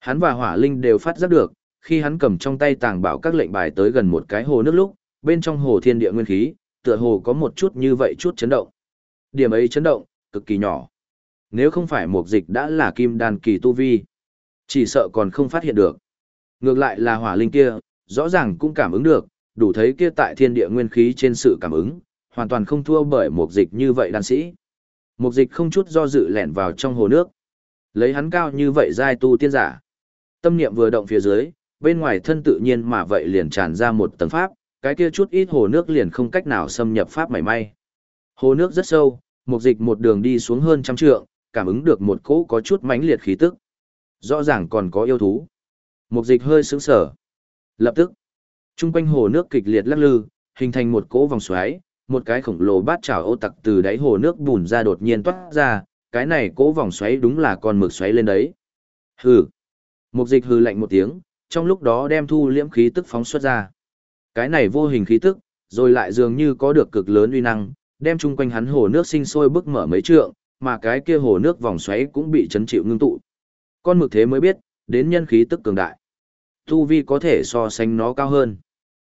Hắn và hỏa linh đều phát giác được, khi hắn cầm trong tay tàng bảo các lệnh bài tới gần một cái hồ nước lúc, bên trong hồ thiên địa nguyên khí, tựa hồ có một chút như vậy chút chấn động. Điểm ấy chấn động, cực kỳ nhỏ. Nếu không phải mục dịch đã là kim đàn kỳ tu vi, chỉ sợ còn không phát hiện được. Ngược lại là hỏa linh kia, rõ ràng cũng cảm ứng được, đủ thấy kia tại thiên địa nguyên khí trên sự cảm ứng, hoàn toàn không thua bởi một dịch như vậy đan sĩ. Một dịch không chút do dự lẻn vào trong hồ nước. Lấy hắn cao như vậy giai tu tiên giả. Tâm niệm vừa động phía dưới, bên ngoài thân tự nhiên mà vậy liền tràn ra một tầng pháp, cái kia chút ít hồ nước liền không cách nào xâm nhập pháp mảy may. Hồ nước rất sâu, một dịch một đường đi xuống hơn trăm trượng, cảm ứng được một cỗ có chút mãnh liệt khí tức. Rõ ràng còn có yêu thú. Mục dịch hơi sững sở. Lập tức, trung quanh hồ nước kịch liệt lắc lư, hình thành một cỗ vòng xoáy, một cái khổng lồ bát chảo ô tặc từ đáy hồ nước bùn ra đột nhiên toát ra, cái này cỗ vòng xoáy đúng là con mực xoáy lên đấy. Hừ. Mục dịch hừ lạnh một tiếng, trong lúc đó đem thu liễm khí tức phóng xuất ra. Cái này vô hình khí tức, rồi lại dường như có được cực lớn uy năng, đem chung quanh hắn hồ nước sinh sôi bức mở mấy trượng, mà cái kia hồ nước vòng xoáy cũng bị chấn chịu ngưng tụ. Con mực thế mới biết, đến nhân khí tức cường đại. Tu vi có thể so sánh nó cao hơn.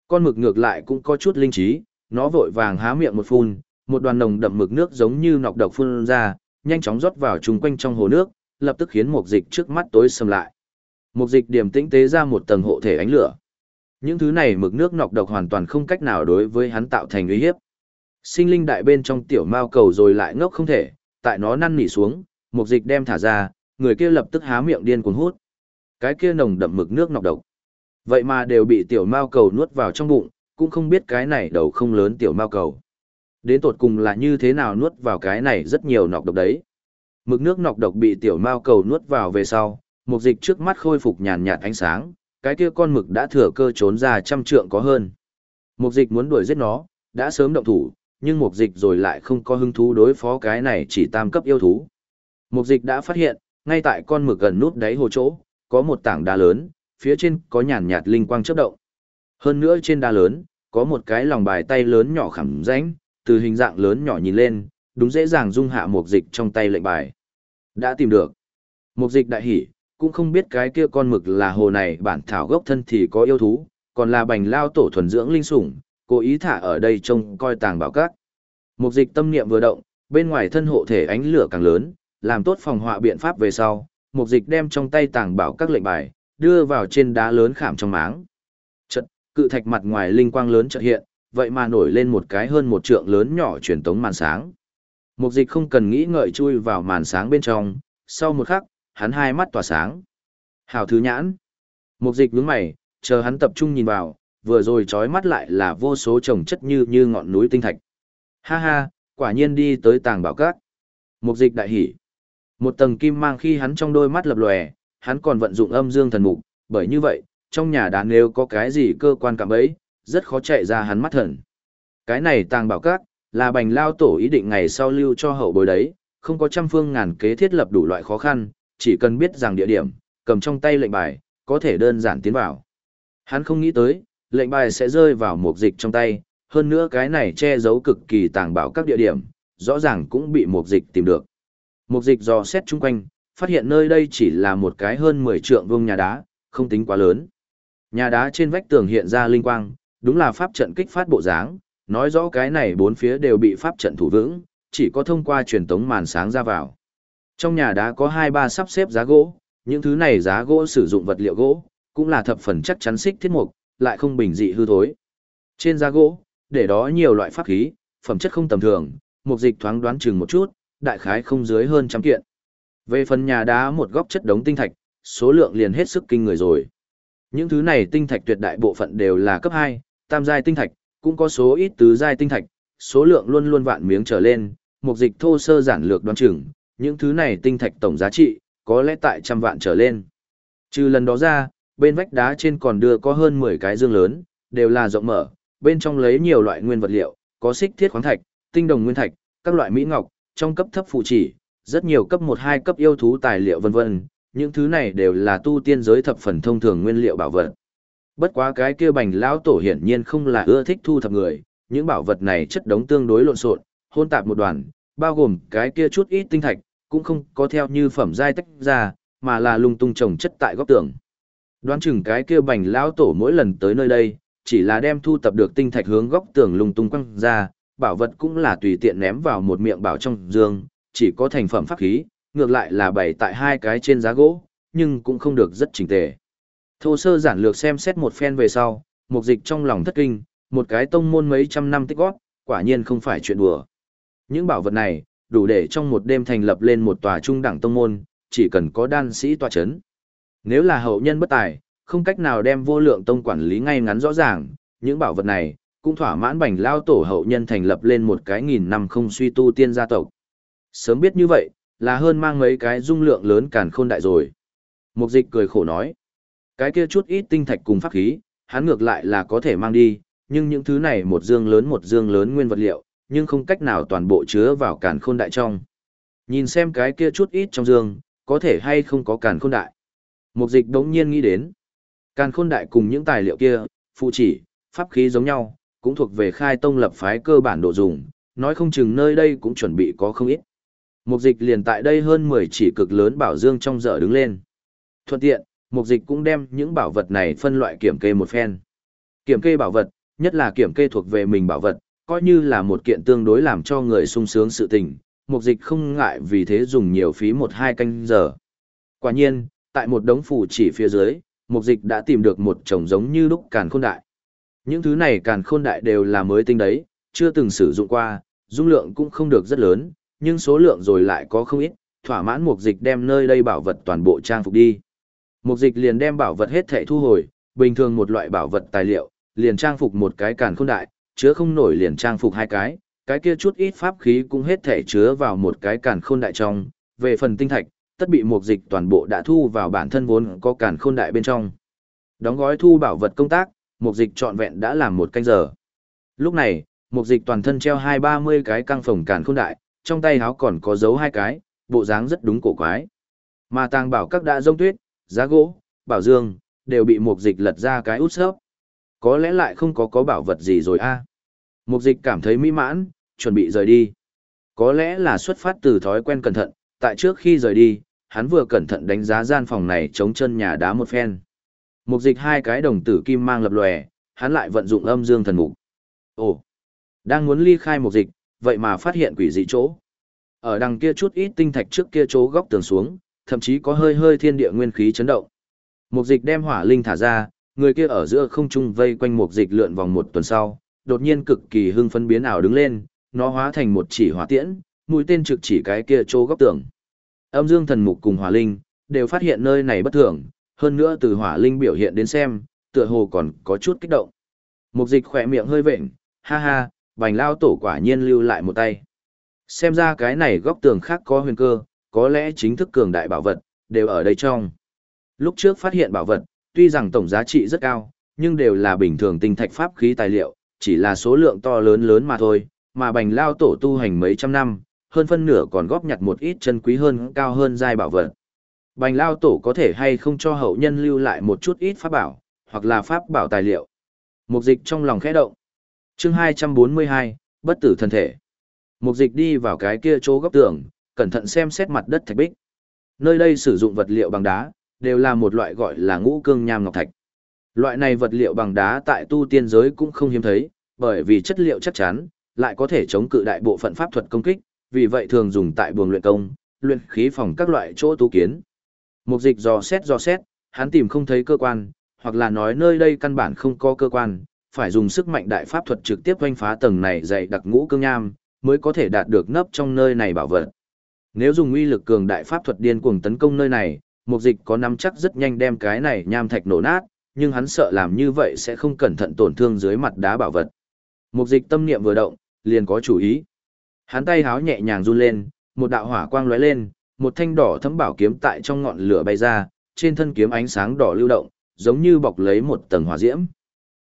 Con mực ngược lại cũng có chút linh trí, nó vội vàng há miệng một phun, một đoàn nồng đậm mực nước giống như nọc độc phun ra, nhanh chóng rót vào chung quanh trong hồ nước, lập tức khiến một dịch trước mắt tối sầm lại. Một dịch điểm tĩnh tế ra một tầng hộ thể ánh lửa. Những thứ này mực nước nọc độc hoàn toàn không cách nào đối với hắn tạo thành uy hiếp. Sinh linh đại bên trong tiểu mao cầu rồi lại ngốc không thể, tại nó năn nỉ xuống, một dịch đem thả ra, người kia lập tức há miệng điên cuồng hút. Cái kia nồng đậm mực nước nọc độc. Vậy mà đều bị tiểu mao cầu nuốt vào trong bụng, cũng không biết cái này đầu không lớn tiểu mao cầu. Đến tột cùng là như thế nào nuốt vào cái này rất nhiều nọc độc đấy. Mực nước nọc độc bị tiểu mao cầu nuốt vào về sau, một dịch trước mắt khôi phục nhàn nhạt ánh sáng, cái kia con mực đã thừa cơ trốn ra trăm trượng có hơn. Một dịch muốn đuổi giết nó, đã sớm động thủ, nhưng một dịch rồi lại không có hứng thú đối phó cái này chỉ tam cấp yêu thú. Một dịch đã phát hiện, ngay tại con mực gần nút đáy hồ chỗ, có một tảng đá lớn, phía trên có nhàn nhạt linh quang chớp động. Hơn nữa trên đá lớn, có một cái lòng bài tay lớn nhỏ khảm rãnh, từ hình dạng lớn nhỏ nhìn lên, đúng dễ dàng dung hạ một dịch trong tay lệnh bài. Đã tìm được. Một dịch đại hỉ, cũng không biết cái kia con mực là hồ này bản thảo gốc thân thì có yêu thú, còn là bành lao tổ thuần dưỡng linh sủng, cố ý thả ở đây trông coi tàng bảo các. Một dịch tâm niệm vừa động, bên ngoài thân hộ thể ánh lửa càng lớn, làm tốt phòng họa biện pháp về sau, Mục dịch đem trong tay tàng bảo các lệnh bài, đưa vào trên đá lớn khảm trong máng. Chật, cự thạch mặt ngoài linh quang lớn chợt hiện, vậy mà nổi lên một cái hơn một trượng lớn nhỏ truyền tống màn sáng. Mục dịch không cần nghĩ ngợi chui vào màn sáng bên trong, sau một khắc, hắn hai mắt tỏa sáng. Hào thứ nhãn. Mục dịch nhướng mày, chờ hắn tập trung nhìn vào, vừa rồi trói mắt lại là vô số trồng chất như như ngọn núi tinh thạch. Ha ha, quả nhiên đi tới tàng bảo cát. Mục dịch đại hỉ. Một tầng kim mang khi hắn trong đôi mắt lập lòe, hắn còn vận dụng âm dương thần mục, bởi như vậy, trong nhà đá nếu có cái gì cơ quan cảm ấy, rất khó chạy ra hắn mắt thần. Cái này tàng bảo các, là bành lao tổ ý định ngày sau lưu cho hậu bối đấy, không có trăm phương ngàn kế thiết lập đủ loại khó khăn, chỉ cần biết rằng địa điểm, cầm trong tay lệnh bài, có thể đơn giản tiến vào. Hắn không nghĩ tới, lệnh bài sẽ rơi vào một dịch trong tay, hơn nữa cái này che giấu cực kỳ tàng bảo các địa điểm, rõ ràng cũng bị một dịch tìm được. Mục dịch dò xét chung quanh, phát hiện nơi đây chỉ là một cái hơn 10 trượng vuông nhà đá, không tính quá lớn. Nhà đá trên vách tường hiện ra linh quang, đúng là pháp trận kích phát bộ dáng, nói rõ cái này bốn phía đều bị pháp trận thủ vững, chỉ có thông qua truyền tống màn sáng ra vào. Trong nhà đá có hai ba sắp xếp giá gỗ, những thứ này giá gỗ sử dụng vật liệu gỗ, cũng là thập phần chắc chắn xích thiết mục, lại không bình dị hư thối. Trên giá gỗ, để đó nhiều loại pháp khí, phẩm chất không tầm thường, mục dịch thoáng đoán chừng một chút, đại khái không dưới hơn trăm kiện. Về phần nhà đá một góc chất đống tinh thạch, số lượng liền hết sức kinh người rồi. Những thứ này tinh thạch tuyệt đại bộ phận đều là cấp 2, tam giai tinh thạch, cũng có số ít tứ giai tinh thạch, số lượng luôn luôn vạn miếng trở lên, mục dịch thô sơ giản lược đoán chừng, những thứ này tinh thạch tổng giá trị, có lẽ tại trăm vạn trở lên. Trừ lần đó ra, bên vách đá trên còn đưa có hơn 10 cái dương lớn, đều là rộng mở, bên trong lấy nhiều loại nguyên vật liệu, có xích thiết khoáng thạch, tinh đồng nguyên thạch, các loại mỹ ngọc, trong cấp thấp phụ chỉ, rất nhiều cấp 1-2 cấp yêu thú tài liệu vân vân, những thứ này đều là tu tiên giới thập phần thông thường nguyên liệu bảo vật. Bất quá cái kia bành lão tổ hiển nhiên không là ưa thích thu thập người, những bảo vật này chất đống tương đối lộn xộn, hôn tạp một đoàn, bao gồm cái kia chút ít tinh thạch, cũng không có theo như phẩm giai tách ra, mà là lung tung trồng chất tại góc tường. Đoán chừng cái kia bành lão tổ mỗi lần tới nơi đây, chỉ là đem thu tập được tinh thạch hướng góc tường lung tung quăng ra, bảo vật cũng là tùy tiện ném vào một miệng bảo trong dương, chỉ có thành phẩm pháp khí, ngược lại là bày tại hai cái trên giá gỗ, nhưng cũng không được rất chỉnh tề. Thô sơ giản lược xem xét một phen về sau, mục dịch trong lòng thất kinh, một cái tông môn mấy trăm năm tích gót, quả nhiên không phải chuyện đùa. Những bảo vật này, đủ để trong một đêm thành lập lên một tòa trung đẳng tông môn, chỉ cần có đan sĩ tòa chấn. Nếu là hậu nhân bất tài, không cách nào đem vô lượng tông quản lý ngay ngắn rõ ràng, những bảo vật này, cũng thỏa mãn bành lao tổ hậu nhân thành lập lên một cái nghìn năm không suy tu tiên gia tộc. Sớm biết như vậy, là hơn mang mấy cái dung lượng lớn càn khôn đại rồi. Mục dịch cười khổ nói, cái kia chút ít tinh thạch cùng pháp khí, hắn ngược lại là có thể mang đi, nhưng những thứ này một dương lớn một dương lớn nguyên vật liệu, nhưng không cách nào toàn bộ chứa vào càn khôn đại trong. Nhìn xem cái kia chút ít trong dương, có thể hay không có càn khôn đại. Mục dịch đống nhiên nghĩ đến. Càn khôn đại cùng những tài liệu kia, phụ chỉ, pháp khí giống nhau, cũng thuộc về khai tông lập phái cơ bản độ dùng, nói không chừng nơi đây cũng chuẩn bị có không ít. Mục dịch liền tại đây hơn 10 chỉ cực lớn bảo dương trong dở đứng lên. Thuận tiện, mục dịch cũng đem những bảo vật này phân loại kiểm kê một phen. Kiểm kê bảo vật, nhất là kiểm kê thuộc về mình bảo vật, coi như là một kiện tương đối làm cho người sung sướng sự tình, mục dịch không ngại vì thế dùng nhiều phí một hai canh giờ. Quả nhiên, tại một đống phủ chỉ phía dưới, mục dịch đã tìm được một chồng giống như đúc càn khôn đại. Những thứ này càn khôn đại đều là mới tinh đấy, chưa từng sử dụng qua, dung lượng cũng không được rất lớn, nhưng số lượng rồi lại có không ít, thỏa mãn mục dịch đem nơi đây bảo vật toàn bộ trang phục đi. Mục dịch liền đem bảo vật hết thảy thu hồi, bình thường một loại bảo vật tài liệu, liền trang phục một cái càn khôn đại, chứa không nổi liền trang phục hai cái, cái kia chút ít pháp khí cũng hết thảy chứa vào một cái càn khôn đại trong, về phần tinh thạch, tất bị mục dịch toàn bộ đã thu vào bản thân vốn có càn khôn đại bên trong. Đóng gói thu bảo vật công tác, mục dịch trọn vẹn đã làm một canh giờ. Lúc này, mục dịch toàn thân treo hai ba mươi cái căng phồng càn khôn đại, trong tay háo còn có dấu hai cái, bộ dáng rất đúng cổ quái. Mà tàng bảo các đã rông tuyết, giá gỗ, bảo dương, đều bị mục dịch lật ra cái út sớp. Có lẽ lại không có có bảo vật gì rồi a. Mục dịch cảm thấy mỹ mãn, chuẩn bị rời đi. Có lẽ là xuất phát từ thói quen cẩn thận, tại trước khi rời đi, hắn vừa cẩn thận đánh giá gian phòng này chống chân nhà đá một phen. Mục dịch hai cái đồng tử kim mang lập lòe, hắn lại vận dụng âm dương thần mục. Ồ, đang muốn ly khai mục dịch, vậy mà phát hiện quỷ dị chỗ. Ở đằng kia chút ít tinh thạch trước kia chỗ góc tường xuống, thậm chí có hơi hơi thiên địa nguyên khí chấn động. Mục dịch đem hỏa linh thả ra, người kia ở giữa không trung vây quanh mục dịch lượn vòng một tuần sau, đột nhiên cực kỳ hưng phấn biến ảo đứng lên, nó hóa thành một chỉ hỏa tiễn, mũi tên trực chỉ cái kia chỗ góc tường. Âm Dương thần mục cùng hỏa linh đều phát hiện nơi này bất thường, hơn nữa từ hỏa linh biểu hiện đến xem, tựa hồ còn có chút kích động. Mục dịch khỏe miệng hơi vệnh, ha ha, bành lao tổ quả nhiên lưu lại một tay. Xem ra cái này góc tường khác có huyền cơ, có lẽ chính thức cường đại bảo vật, đều ở đây trong. Lúc trước phát hiện bảo vật, tuy rằng tổng giá trị rất cao, nhưng đều là bình thường tinh thạch pháp khí tài liệu, chỉ là số lượng to lớn lớn mà thôi, mà bành lao tổ tu hành mấy trăm năm, hơn phân nửa còn góp nhặt một ít chân quý hơn cao hơn giai bảo vật. Bành lao tổ có thể hay không cho hậu nhân lưu lại một chút ít pháp bảo, hoặc là pháp bảo tài liệu. Mục dịch trong lòng khẽ động. chương 242, bất tử thân thể. Mục dịch đi vào cái kia chỗ góc tường, cẩn thận xem xét mặt đất thạch bích. Nơi đây sử dụng vật liệu bằng đá, đều là một loại gọi là ngũ cương nham ngọc thạch. Loại này vật liệu bằng đá tại tu tiên giới cũng không hiếm thấy, bởi vì chất liệu chắc chắn, lại có thể chống cự đại bộ phận pháp thuật công kích, vì vậy thường dùng tại buồng luyện công, luyện khí phòng các loại chỗ tu kiến. Mục dịch dò xét dò xét, hắn tìm không thấy cơ quan, hoặc là nói nơi đây căn bản không có cơ quan, phải dùng sức mạnh đại pháp thuật trực tiếp oanh phá tầng này dày đặc ngũ cương nham, mới có thể đạt được nấp trong nơi này bảo vật. Nếu dùng uy lực cường đại pháp thuật điên cuồng tấn công nơi này, mục dịch có nắm chắc rất nhanh đem cái này nham thạch nổ nát, nhưng hắn sợ làm như vậy sẽ không cẩn thận tổn thương dưới mặt đá bảo vật. Mục dịch tâm niệm vừa động, liền có chủ ý. Hắn tay háo nhẹ nhàng run lên, một đạo hỏa quang lóe lên, một thanh đỏ thấm bảo kiếm tại trong ngọn lửa bay ra, trên thân kiếm ánh sáng đỏ lưu động, giống như bọc lấy một tầng hỏa diễm.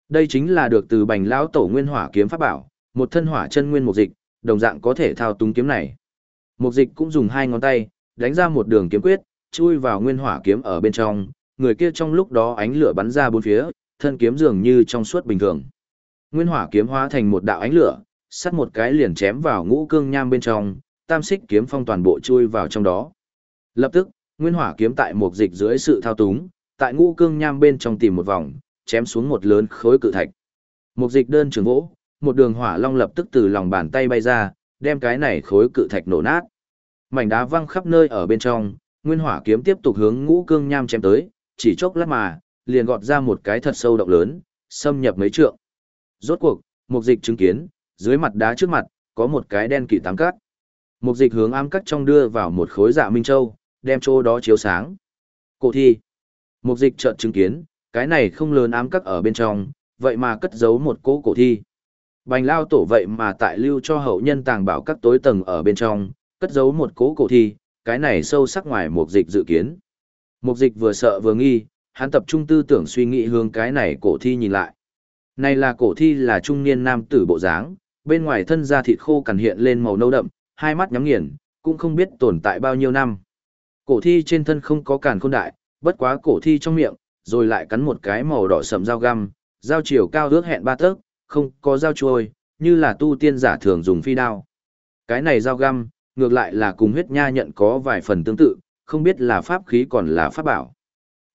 Đây chính là được từ Bành lão tổ nguyên hỏa kiếm pháp bảo, một thân hỏa chân nguyên mục dịch, đồng dạng có thể thao túng kiếm này. Mục dịch cũng dùng hai ngón tay, đánh ra một đường kiếm quyết, chui vào nguyên hỏa kiếm ở bên trong, người kia trong lúc đó ánh lửa bắn ra bốn phía, thân kiếm dường như trong suốt bình thường. Nguyên hỏa kiếm hóa thành một đạo ánh lửa, sắt một cái liền chém vào ngũ cương nham bên trong, tam xích kiếm phong toàn bộ chui vào trong đó. Lập tức, nguyên hỏa kiếm tại một dịch dưới sự thao túng, tại ngũ cương nham bên trong tìm một vòng, chém xuống một lớn khối cự thạch. Một dịch đơn trường gỗ, một đường hỏa long lập tức từ lòng bàn tay bay ra, đem cái này khối cự thạch nổ nát. Mảnh đá văng khắp nơi ở bên trong, nguyên hỏa kiếm tiếp tục hướng ngũ cương nham chém tới, chỉ chốc lát mà, liền gọt ra một cái thật sâu động lớn, xâm nhập mấy trượng. Rốt cuộc, một dịch chứng kiến, dưới mặt đá trước mặt, có một cái đen kỳ tám cát. Một dịch hướng ám cắt trong đưa vào một khối dạ minh châu, đem chỗ đó chiếu sáng. Cổ thi. Một dịch chợt chứng kiến, cái này không lớn ám cắt ở bên trong, vậy mà cất giấu một cỗ cổ thi. Bành lao tổ vậy mà tại lưu cho hậu nhân tàng bảo các tối tầng ở bên trong, cất giấu một cỗ cổ thi, cái này sâu sắc ngoài một dịch dự kiến. Một dịch vừa sợ vừa nghi, hắn tập trung tư tưởng suy nghĩ hướng cái này cổ thi nhìn lại. Này là cổ thi là trung niên nam tử bộ dáng, bên ngoài thân da thịt khô cằn hiện lên màu nâu đậm, hai mắt nhắm nghiền, cũng không biết tồn tại bao nhiêu năm. Cổ thi trên thân không có càn khôn đại, bất quá cổ thi trong miệng, rồi lại cắn một cái màu đỏ sậm dao găm, dao chiều cao ước hẹn ba tấc, không có dao chuôi như là tu tiên giả thường dùng phi đao. Cái này dao găm, ngược lại là cùng huyết nha nhận có vài phần tương tự, không biết là pháp khí còn là pháp bảo.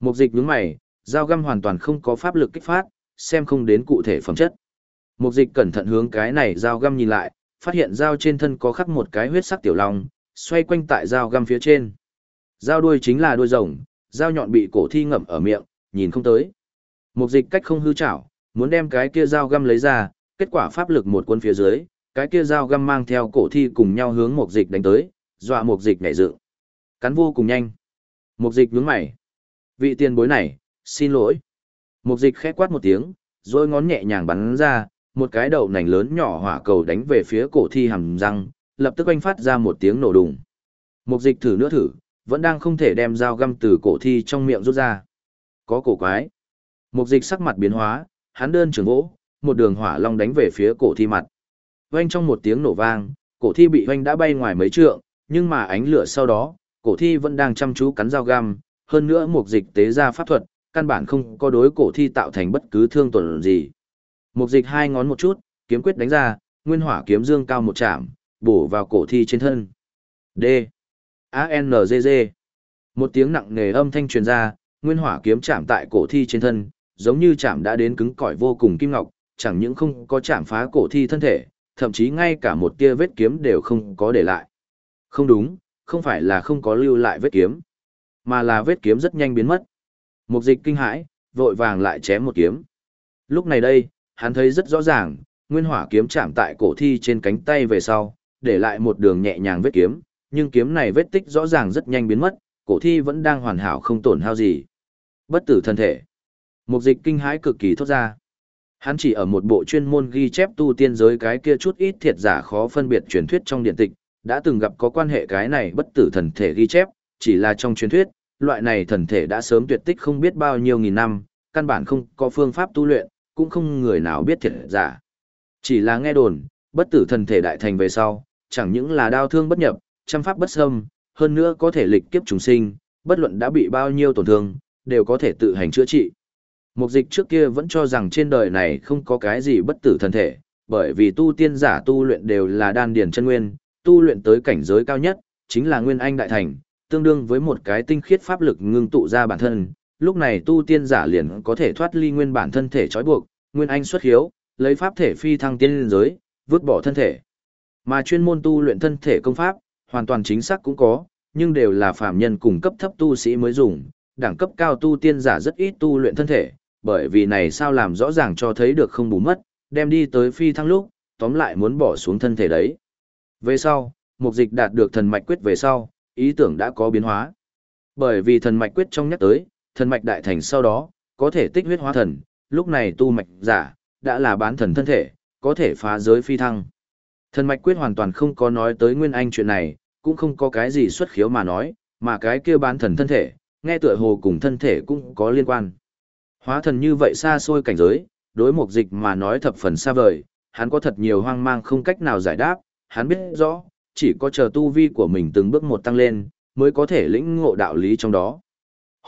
Mục dịch nhướng mày, dao găm hoàn toàn không có pháp lực kích phát, xem không đến cụ thể phẩm chất. Mục dịch cẩn thận hướng cái này dao găm nhìn lại, phát hiện dao trên thân có khắc một cái huyết sắc tiểu long, xoay quanh tại dao găm phía trên. Dao đuôi chính là đuôi rồng, dao nhọn bị cổ thi ngậm ở miệng, nhìn không tới. Mục dịch cách không hư chảo, muốn đem cái kia dao găm lấy ra, kết quả pháp lực một quân phía dưới, cái kia dao găm mang theo cổ thi cùng nhau hướng mục dịch đánh tới, dọa mục dịch nhảy dựng. Cắn vô cùng nhanh. Mục dịch nhướng mày. Vị tiền bối này, xin lỗi. Mục dịch khẽ quát một tiếng, rồi ngón nhẹ nhàng bắn ra, một cái đầu nành lớn nhỏ hỏa cầu đánh về phía cổ thi hàm răng, lập tức oanh phát ra một tiếng nổ đùng. Mục dịch thử nữa thử, vẫn đang không thể đem dao găm từ cổ thi trong miệng rút ra. Có cổ quái. Mục dịch sắc mặt biến hóa, hắn đơn trường vỗ, một đường hỏa long đánh về phía cổ thi mặt. Oanh trong một tiếng nổ vang, cổ thi bị oanh đã bay ngoài mấy trượng, nhưng mà ánh lửa sau đó, cổ thi vẫn đang chăm chú cắn dao găm, hơn nữa mục dịch tế ra pháp thuật, căn bản không có đối cổ thi tạo thành bất cứ thương tổn gì. Mục dịch hai ngón một chút, kiếm quyết đánh ra, nguyên hỏa kiếm dương cao một chạm, bổ vào cổ thi trên thân. D. A-N-G-G. Một tiếng nặng nề âm thanh truyền ra, nguyên hỏa kiếm chạm tại cổ thi trên thân, giống như chạm đã đến cứng cỏi vô cùng kim ngọc, chẳng những không có chạm phá cổ thi thân thể, thậm chí ngay cả một tia vết kiếm đều không có để lại. Không đúng, không phải là không có lưu lại vết kiếm, mà là vết kiếm rất nhanh biến mất. Mục dịch kinh hãi, vội vàng lại chém một kiếm. Lúc này đây, hắn thấy rất rõ ràng, nguyên hỏa kiếm chạm tại cổ thi trên cánh tay về sau, để lại một đường nhẹ nhàng vết kiếm, nhưng kiếm này vết tích rõ ràng rất nhanh biến mất, cổ thi vẫn đang hoàn hảo không tổn hao gì. Bất tử thân thể. Mục dịch kinh hãi cực kỳ thốt ra. Hắn chỉ ở một bộ chuyên môn ghi chép tu tiên giới cái kia chút ít thiệt giả khó phân biệt truyền thuyết trong điện tịch, đã từng gặp có quan hệ cái này bất tử thần thể ghi chép, chỉ là trong truyền thuyết, loại này thần thể đã sớm tuyệt tích không biết bao nhiêu nghìn năm, căn bản không có phương pháp tu luyện, cũng không người nào biết thiệt giả. Chỉ là nghe đồn, bất tử thần thể đại thành về sau, chẳng những là đau thương bất nhập, trăm pháp bất xâm, hơn nữa có thể lịch kiếp trùng sinh, bất luận đã bị bao nhiêu tổn thương, đều có thể tự hành chữa trị. Mục dịch trước kia vẫn cho rằng trên đời này không có cái gì bất tử thần thể, bởi vì tu tiên giả tu luyện đều là đan điển chân nguyên, tu luyện tới cảnh giới cao nhất, chính là nguyên anh đại thành, tương đương với một cái tinh khiết pháp lực ngưng tụ ra bản thân, lúc này tu tiên giả liền có thể thoát ly nguyên bản thân thể trói buộc, nguyên anh xuất hiếu, lấy pháp thể phi thăng tiên lên giới, vứt bỏ thân thể. Mà chuyên môn tu luyện thân thể công pháp, hoàn toàn chính xác cũng có, nhưng đều là phạm nhân cùng cấp thấp tu sĩ mới dùng, đẳng cấp cao tu tiên giả rất ít tu luyện thân thể, bởi vì này sao làm rõ ràng cho thấy được không bù mất, đem đi tới phi thăng lúc, tóm lại muốn bỏ xuống thân thể đấy. Về sau, mục dịch đạt được thần mạch quyết về sau, ý tưởng đã có biến hóa. Bởi vì thần mạch quyết trong nhắc tới, thần mạch đại thành sau đó, có thể tích huyết hóa thần, lúc này tu mạch giả, đã là bán thần thân thể, có thể phá giới phi thăng. Thần mạch quyết hoàn toàn không có nói tới nguyên anh chuyện này, cũng không có cái gì xuất khiếu mà nói, mà cái kia bán thần thân thể, nghe tựa hồ cùng thân thể cũng có liên quan. Hóa thần như vậy xa xôi cảnh giới, đối mục dịch mà nói thập phần xa vời, hắn có thật nhiều hoang mang không cách nào giải đáp, hắn biết rõ, chỉ có chờ tu vi của mình từng bước một tăng lên, mới có thể lĩnh ngộ đạo lý trong đó.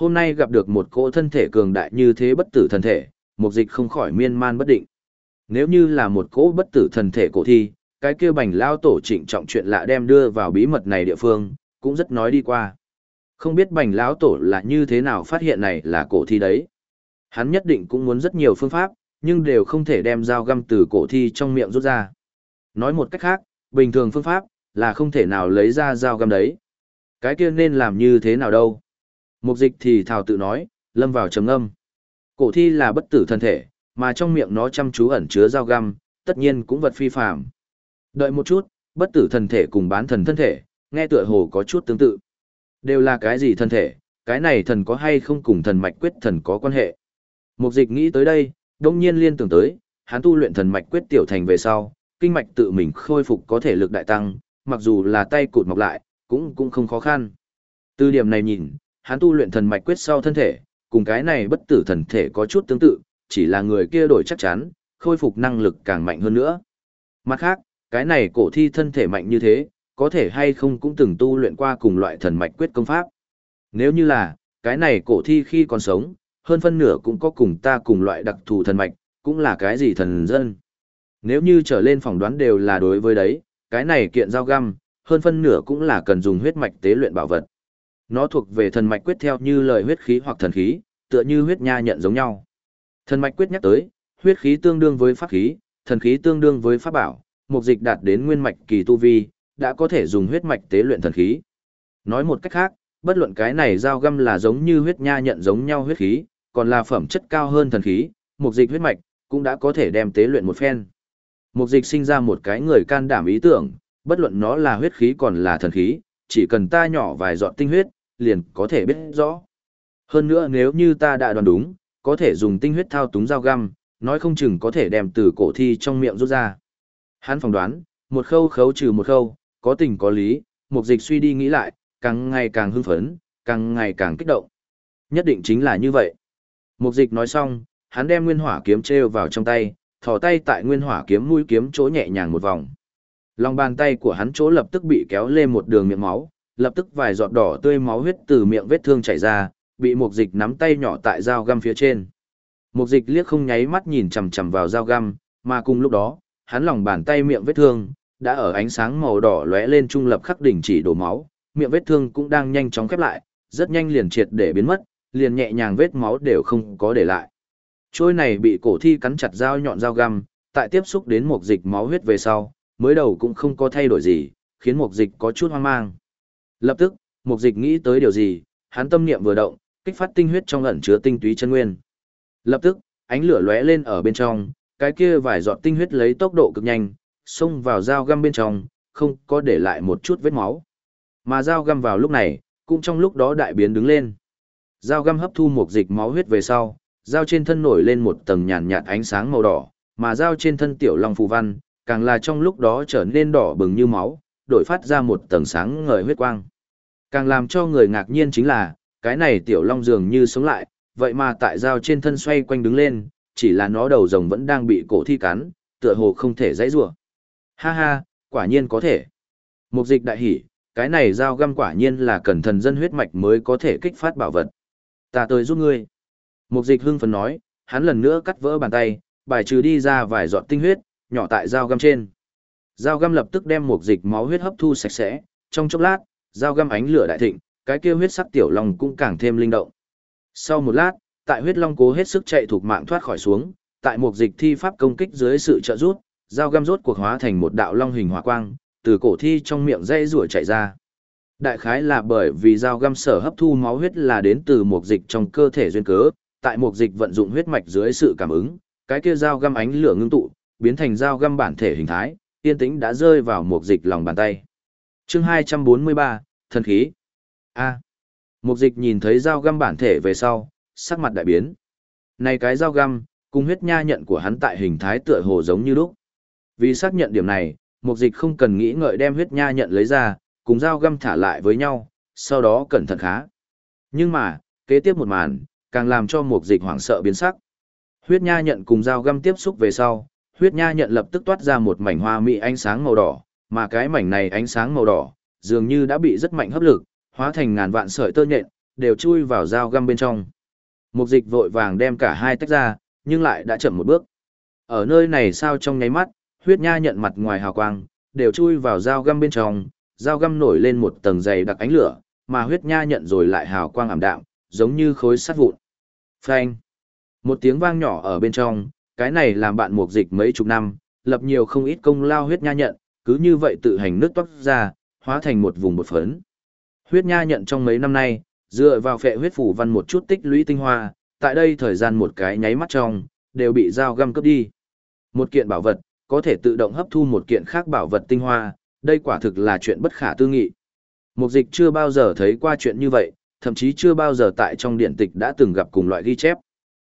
Hôm nay gặp được một cỗ thân thể cường đại như thế bất tử thần thể, mục dịch không khỏi miên man bất định. Nếu như là một cỗ bất tử thần thể cổ thi, cái kia bành lao tổ trịnh trọng chuyện lạ đem đưa vào bí mật này địa phương, cũng rất nói đi qua. Không biết bành lão tổ là như thế nào phát hiện này là cổ thi đấy. Hắn nhất định cũng muốn rất nhiều phương pháp, nhưng đều không thể đem dao găm từ cổ thi trong miệng rút ra. Nói một cách khác, bình thường phương pháp, là không thể nào lấy ra dao găm đấy. Cái kia nên làm như thế nào đâu? Mục dịch thì thào tự nói, lâm vào trầm âm. Cổ thi là bất tử thân thể, mà trong miệng nó chăm chú ẩn chứa dao găm, tất nhiên cũng vật phi phàm. Đợi một chút, bất tử thần thể cùng bán thần thân thể, nghe tựa hồ có chút tương tự. Đều là cái gì thân thể, cái này thần có hay không cùng thần mạch quyết thần có quan hệ. Mục dịch nghĩ tới đây, đông nhiên liên tưởng tới, hắn tu luyện thần mạch quyết tiểu thành về sau, kinh mạch tự mình khôi phục có thể lực đại tăng, mặc dù là tay cụt mọc lại, cũng cũng không khó khăn. Từ điểm này nhìn, hắn tu luyện thần mạch quyết sau thân thể, cùng cái này bất tử thần thể có chút tương tự, chỉ là người kia đổi chắc chắn, khôi phục năng lực càng mạnh hơn nữa. Mặt khác, cái này cổ thi thân thể mạnh như thế, có thể hay không cũng từng tu luyện qua cùng loại thần mạch quyết công pháp. Nếu như là, cái này cổ thi khi còn sống, hơn phân nửa cũng có cùng ta cùng loại đặc thù thần mạch, cũng là cái gì thần dân. Nếu như trở lên phỏng đoán đều là đối với đấy, cái này kiện dao găm, hơn phân nửa cũng là cần dùng huyết mạch tế luyện bảo vật. Nó thuộc về thần mạch quyết theo như lời huyết khí hoặc thần khí, tựa như huyết nha nhận giống nhau. Thần mạch quyết nhắc tới, huyết khí tương đương với pháp khí, thần khí tương đương với pháp bảo, mục dịch đạt đến nguyên mạch kỳ tu vi, đã có thể dùng huyết mạch tế luyện thần khí. Nói một cách khác, bất luận cái này dao găm là giống như huyết nha nhận giống nhau huyết khí, còn là phẩm chất cao hơn thần khí, mục dịch huyết mạch, cũng đã có thể đem tế luyện một phen. Mục dịch sinh ra một cái người can đảm ý tưởng, bất luận nó là huyết khí còn là thần khí, chỉ cần ta nhỏ vài giọt tinh huyết, liền có thể biết rõ. Hơn nữa nếu như ta đã đoán đúng, có thể dùng tinh huyết thao túng dao găm, nói không chừng có thể đem từ cổ thi trong miệng rút ra. Hắn phỏng đoán, một khâu khấu trừ một khâu, có tình có lý, mục dịch suy đi nghĩ lại, càng ngày càng hưng phấn, càng ngày càng kích động. Nhất định chính là như vậy. Mục dịch nói xong, hắn đem nguyên hỏa kiếm treo vào trong tay, thò tay tại nguyên hỏa kiếm mũi kiếm chỗ nhẹ nhàng một vòng. Lòng bàn tay của hắn chỗ lập tức bị kéo lên một đường miệng máu, lập tức vài giọt đỏ tươi máu huyết từ miệng vết thương chảy ra, bị mục dịch nắm tay nhỏ tại dao găm phía trên. Mục dịch liếc không nháy mắt nhìn chằm chằm vào dao găm, mà cùng lúc đó, hắn lòng bàn tay miệng vết thương, đã ở ánh sáng màu đỏ lóe lên trung lập khắc đỉnh chỉ đổ máu, miệng vết thương cũng đang nhanh chóng khép lại, rất nhanh liền triệt để biến mất, liền nhẹ nhàng vết máu đều không có để lại. Trôi này bị cổ thi cắn chặt dao nhọn dao găm, tại tiếp xúc đến mục dịch máu huyết về sau, mới đầu cũng không có thay đổi gì, khiến mục dịch có chút hoang mang. Lập tức, mục dịch nghĩ tới điều gì, hắn tâm niệm vừa động, kích phát tinh huyết trong ẩn chứa tinh túy chân nguyên. Lập tức, ánh lửa lóe lên ở bên trong, cái kia vài giọt tinh huyết lấy tốc độ cực nhanh, xông vào dao găm bên trong, không có để lại một chút vết máu. Mà dao găm vào lúc này, cũng trong lúc đó đại biến đứng lên. Dao găm hấp thu một dịch máu huyết về sau, dao trên thân nổi lên một tầng nhàn nhạt ánh sáng màu đỏ, mà dao trên thân tiểu long phù văn, càng là trong lúc đó trở nên đỏ bừng như máu, đổi phát ra một tầng sáng ngời huyết quang. Càng làm cho người ngạc nhiên chính là, cái này tiểu long dường như sống lại, vậy mà tại dao trên thân xoay quanh đứng lên, chỉ là nó đầu rồng vẫn đang bị cổ thi cắn, tựa hồ không thể dãy rủa. Ha ha, quả nhiên có thể. Mục dịch đại hỉ, cái này dao găm quả nhiên là cần thần dân huyết mạch mới có thể kích phát bảo vật. Ta tới giúp ngươi. Mục dịch hưng phấn nói, hắn lần nữa cắt vỡ bàn tay, bài trừ đi ra vài giọt tinh huyết, nhỏ tại dao găm trên. Dao găm lập tức đem một dịch máu huyết hấp thu sạch sẽ, trong chốc lát, dao găm ánh lửa đại thịnh, cái kia huyết sắc tiểu long cũng càng thêm linh động. Sau một lát, tại huyết long cố hết sức chạy thuộc mạng thoát khỏi xuống, tại một dịch thi pháp công kích dưới sự trợ giúp, dao găm rốt cuộc hóa thành một đạo long hình hỏa quang, từ cổ thi trong miệng dây rủa chạy ra. Đại khái là bởi vì dao găm sở hấp thu máu huyết là đến từ một dịch trong cơ thể duyên cớ, tại một dịch vận dụng huyết mạch dưới sự cảm ứng, cái kia dao găm ánh lửa ngưng tụ, biến thành dao găm bản thể hình thái, yên tĩnh đã rơi vào mục dịch lòng bàn tay. Chương 243, thần khí. A. Mục dịch nhìn thấy dao găm bản thể về sau, sắc mặt đại biến. Này cái dao găm, cùng huyết nha nhận của hắn tại hình thái tựa hồ giống như lúc. Vì xác nhận điểm này, mục dịch không cần nghĩ ngợi đem huyết nha nhận lấy ra, cùng dao găm thả lại với nhau, sau đó cẩn thận khá. Nhưng mà, kế tiếp một màn, càng làm cho mục dịch hoảng sợ biến sắc. Huyết nha nhận cùng dao găm tiếp xúc về sau, huyết nha nhận lập tức toát ra một mảnh hoa mỹ ánh sáng màu đỏ, mà cái mảnh này ánh sáng màu đỏ, dường như đã bị rất mạnh hấp lực, hóa thành ngàn vạn sợi tơ nhện, đều chui vào dao găm bên trong. Mục dịch vội vàng đem cả hai tách ra, nhưng lại đã chậm một bước. Ở nơi này sao trong nháy mắt, huyết nha nhận mặt ngoài hào quang, đều chui vào dao găm bên trong, dao găm nổi lên một tầng dày đặc ánh lửa, mà huyết nha nhận rồi lại hào quang ảm đạm, giống như khối sắt vụn. Phanh! Một tiếng vang nhỏ ở bên trong, cái này làm bạn mục dịch mấy chục năm, lập nhiều không ít công lao huyết nha nhận, cứ như vậy tự hành nước toát ra, hóa thành một vùng bột phấn. Huyết nha nhận trong mấy năm nay, dựa vào phệ huyết phủ văn một chút tích lũy tinh hoa, tại đây thời gian một cái nháy mắt trong, đều bị dao găm cướp đi. Một kiện bảo vật, có thể tự động hấp thu một kiện khác bảo vật tinh hoa, đây quả thực là chuyện bất khả tư nghị. Mục dịch chưa bao giờ thấy qua chuyện như vậy, thậm chí chưa bao giờ tại trong điện tịch đã từng gặp cùng loại ghi chép.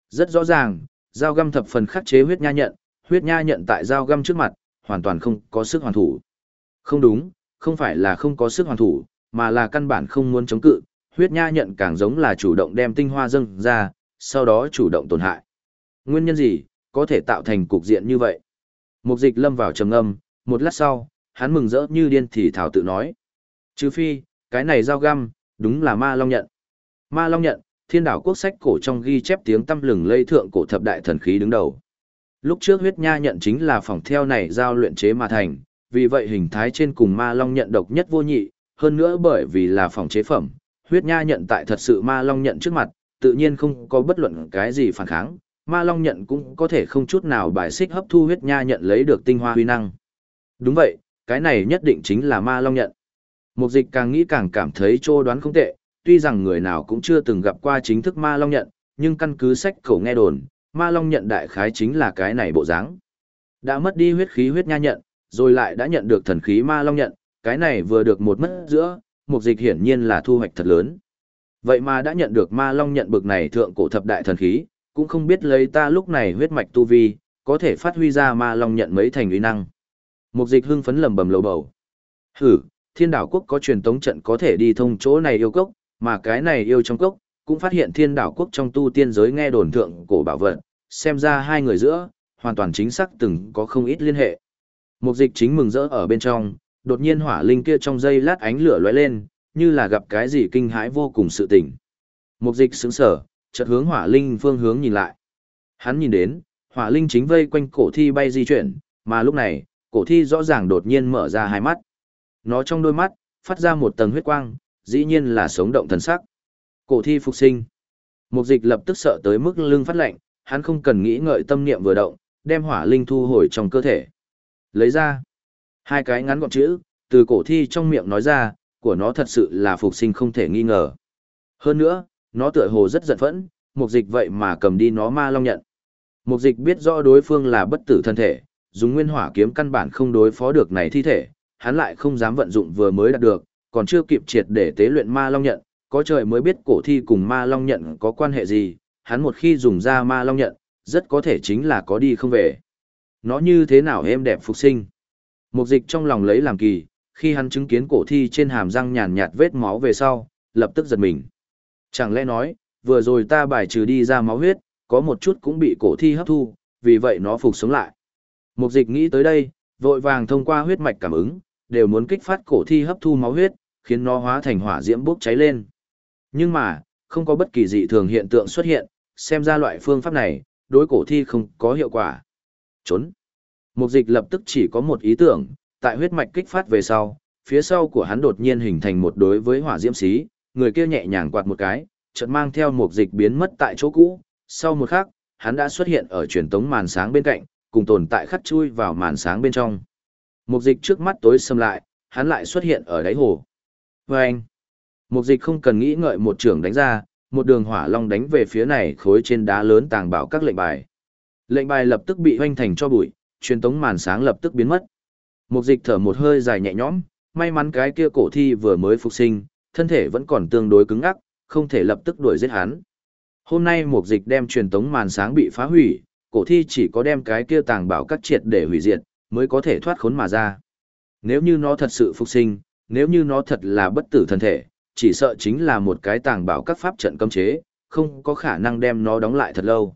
Rất rõ ràng, dao găm thập phần khắc chế huyết nha nhận, huyết nha nhận tại dao găm trước mặt, hoàn toàn không có sức hoàn thủ. Không đúng, không phải là không có sức hoàn thủ, mà là căn bản không muốn chống cự, huyết nha nhận càng giống là chủ động đem tinh hoa dâng ra, sau đó chủ động tổn hại. Nguyên nhân gì, có thể tạo thành cục diện như vậy? Mục dịch lâm vào trầm âm, một lát sau, hắn mừng rỡ như điên thì thảo tự nói. Chứ phi, cái này dao găm, đúng là ma long nhận. Ma long nhận, thiên đảo quốc sách cổ trong ghi chép tiếng tâm lừng lây thượng cổ thập đại thần khí đứng đầu. Lúc trước huyết nha nhận chính là phòng theo này giao luyện chế mà thành, vì vậy hình thái trên cùng ma long nhận độc nhất vô nhị, hơn nữa bởi vì là phòng chế phẩm, huyết nha nhận tại thật sự ma long nhận trước mặt, tự nhiên không có bất luận cái gì phản kháng, ma long nhận cũng có thể không chút nào bài xích hấp thu huyết nha nhận lấy được tinh hoa huy năng. Đúng vậy, cái này nhất định chính là ma long nhận. Mục dịch càng nghĩ càng cảm thấy trô đoán không tệ, tuy rằng người nào cũng chưa từng gặp qua chính thức ma long nhận, nhưng căn cứ sách khẩu nghe đồn, ma long nhận đại khái chính là cái này bộ dáng. Đã mất đi huyết khí huyết nha nhận, rồi lại đã nhận được thần khí ma long nhận, cái này vừa được một mất giữa, mục dịch hiển nhiên là thu hoạch thật lớn. Vậy mà đã nhận được ma long nhận bực này thượng cổ thập đại thần khí, cũng không biết lấy ta lúc này huyết mạch tu vi, có thể phát huy ra ma long nhận mấy thành uy năng. Mục dịch hưng phấn lầm bầm lầu bầu. Hử, thiên đảo quốc có truyền tống trận có thể đi thông chỗ này yêu cốc, mà cái này yêu trong cốc, cũng phát hiện thiên đảo quốc trong tu tiên giới nghe đồn thượng cổ bảo vật, xem ra hai người giữa, hoàn toàn chính xác từng có không ít liên hệ. Mục dịch chính mừng rỡ ở bên trong, đột nhiên hỏa linh kia trong dây lát ánh lửa lóe lên, như là gặp cái gì kinh hãi vô cùng sự tỉnh Mục dịch sững sở, chợt hướng hỏa linh phương hướng nhìn lại. Hắn nhìn đến, hỏa linh chính vây quanh cổ thi bay di chuyển, mà lúc này, cổ thi rõ ràng đột nhiên mở ra hai mắt. Nó trong đôi mắt, phát ra một tầng huyết quang, dĩ nhiên là sống động thần sắc. Cổ thi phục sinh. Mục dịch lập tức sợ tới mức lưng phát lạnh, hắn không cần nghĩ ngợi tâm niệm vừa động, đem hỏa linh thu hồi trong cơ thể. Lấy ra. Hai cái ngắn gọn chữ, từ cổ thi trong miệng nói ra, của nó thật sự là phục sinh không thể nghi ngờ. Hơn nữa, nó tựa hồ rất giận phẫn, mục dịch vậy mà cầm đi nó ma long nhận. Mục dịch biết rõ đối phương là bất tử thân thể, dùng nguyên hỏa kiếm căn bản không đối phó được này thi thể, hắn lại không dám vận dụng vừa mới đạt được, còn chưa kịp triệt để tế luyện ma long nhận, có trời mới biết cổ thi cùng ma long nhận có quan hệ gì, hắn một khi dùng ra ma long nhận, rất có thể chính là có đi không về. Nó như thế nào êm đẹp phục sinh. Mục dịch trong lòng lấy làm kỳ, khi hắn chứng kiến cổ thi trên hàm răng nhàn nhạt vết máu về sau, lập tức giật mình. Chẳng lẽ nói, vừa rồi ta bài trừ đi ra máu huyết, có một chút cũng bị cổ thi hấp thu, vì vậy nó phục sống lại. Mục dịch nghĩ tới đây, vội vàng thông qua huyết mạch cảm ứng, đều muốn kích phát cổ thi hấp thu máu huyết, khiến nó hóa thành hỏa diễm bốc cháy lên. Nhưng mà, không có bất kỳ dị thường hiện tượng xuất hiện, xem ra loại phương pháp này, đối cổ thi không có hiệu quả. Trốn. Mục dịch lập tức chỉ có một ý tưởng, tại huyết mạch kích phát về sau, phía sau của hắn đột nhiên hình thành một đối với hỏa diễm xí, người kia nhẹ nhàng quạt một cái, chợt mang theo mục dịch biến mất tại chỗ cũ, sau một khắc, hắn đã xuất hiện ở truyền tống màn sáng bên cạnh, cùng tồn tại khắt chui vào màn sáng bên trong. Mục dịch trước mắt tối xâm lại, hắn lại xuất hiện ở đáy hồ. Và anh, mục dịch không cần nghĩ ngợi một trưởng đánh ra, một đường hỏa long đánh về phía này khối trên đá lớn tàng bảo các lệnh bài. Lệnh bài lập tức bị hoanh thành cho bụi, truyền tống màn sáng lập tức biến mất. Mục dịch thở một hơi dài nhẹ nhõm, may mắn cái kia cổ thi vừa mới phục sinh, thân thể vẫn còn tương đối cứng ngắc, không thể lập tức đuổi giết hắn. Hôm nay mục dịch đem truyền tống màn sáng bị phá hủy, cổ thi chỉ có đem cái kia tàng bảo các triệt để hủy diệt, mới có thể thoát khốn mà ra. Nếu như nó thật sự phục sinh, nếu như nó thật là bất tử thân thể, chỉ sợ chính là một cái tàng bảo các pháp trận cấm chế, không có khả năng đem nó đóng lại thật lâu.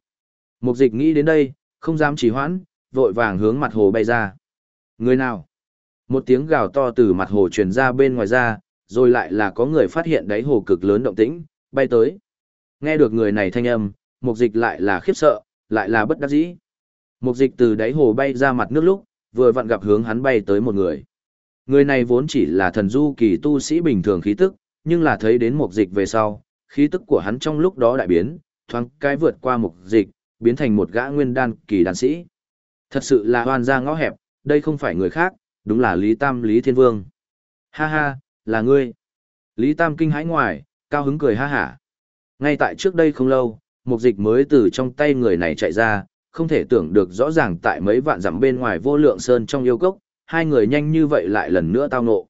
Mục dịch nghĩ đến đây, không dám trì hoãn, vội vàng hướng mặt hồ bay ra. Người nào? Một tiếng gào to từ mặt hồ truyền ra bên ngoài ra, rồi lại là có người phát hiện đáy hồ cực lớn động tĩnh, bay tới. Nghe được người này thanh âm, mục dịch lại là khiếp sợ, lại là bất đắc dĩ. Mục dịch từ đáy hồ bay ra mặt nước lúc, vừa vặn gặp hướng hắn bay tới một người. Người này vốn chỉ là thần du kỳ tu sĩ bình thường khí tức, nhưng là thấy đến mục dịch về sau, khí tức của hắn trong lúc đó đại biến, thoáng cái vượt qua mục dịch, biến thành một gã nguyên đan kỳ đan sĩ. Thật sự là hoàn ra ngõ hẹp, đây không phải người khác, đúng là Lý Tam Lý Thiên Vương. Ha ha, là ngươi. Lý Tam kinh hãi ngoài, cao hứng cười ha hả. Ngay tại trước đây không lâu, mục dịch mới từ trong tay người này chạy ra, không thể tưởng được rõ ràng tại mấy vạn dặm bên ngoài vô lượng sơn trong yêu cốc, hai người nhanh như vậy lại lần nữa tao ngộ.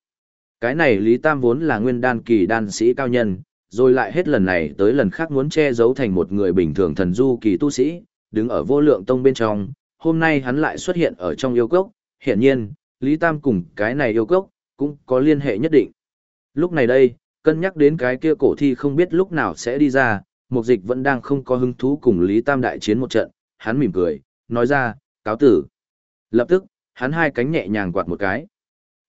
Cái này Lý Tam vốn là nguyên đan kỳ đan sĩ cao nhân, rồi lại hết lần này tới lần khác muốn che giấu thành một người bình thường thần du kỳ tu sĩ, đứng ở vô lượng tông bên trong, hôm nay hắn lại xuất hiện ở trong yêu cốc, hiện nhiên, Lý Tam cùng cái này yêu cốc, cũng có liên hệ nhất định. Lúc này đây, cân nhắc đến cái kia cổ thi không biết lúc nào sẽ đi ra, mục dịch vẫn đang không có hứng thú cùng Lý Tam đại chiến một trận, hắn mỉm cười, nói ra, cáo tử. Lập tức, hắn hai cánh nhẹ nhàng quạt một cái.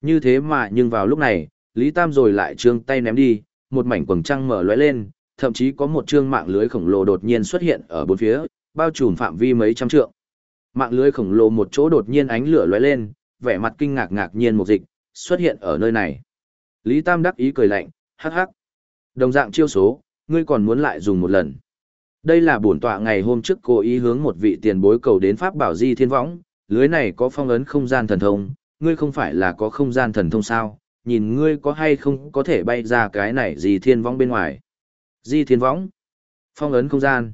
Như thế mà nhưng vào lúc này, Lý Tam rồi lại trương tay ném đi, một mảnh quầng trăng mở lóe lên, thậm chí có một trương mạng lưới khổng lồ đột nhiên xuất hiện ở bốn phía, bao trùm phạm vi mấy trăm trượng. Mạng lưới khổng lồ một chỗ đột nhiên ánh lửa lóe lên, vẻ mặt kinh ngạc ngạc nhiên một dịch, xuất hiện ở nơi này. Lý Tam đắc ý cười lạnh, hắc hắc. Đồng dạng chiêu số, ngươi còn muốn lại dùng một lần. Đây là bổn tọa ngày hôm trước cố ý hướng một vị tiền bối cầu đến pháp bảo di thiên võng, lưới này có phong ấn không gian thần thông, ngươi không phải là có không gian thần thông sao, nhìn ngươi có hay không có thể bay ra cái này gì thiên võng bên ngoài. Di thiên võng, phong ấn không gian.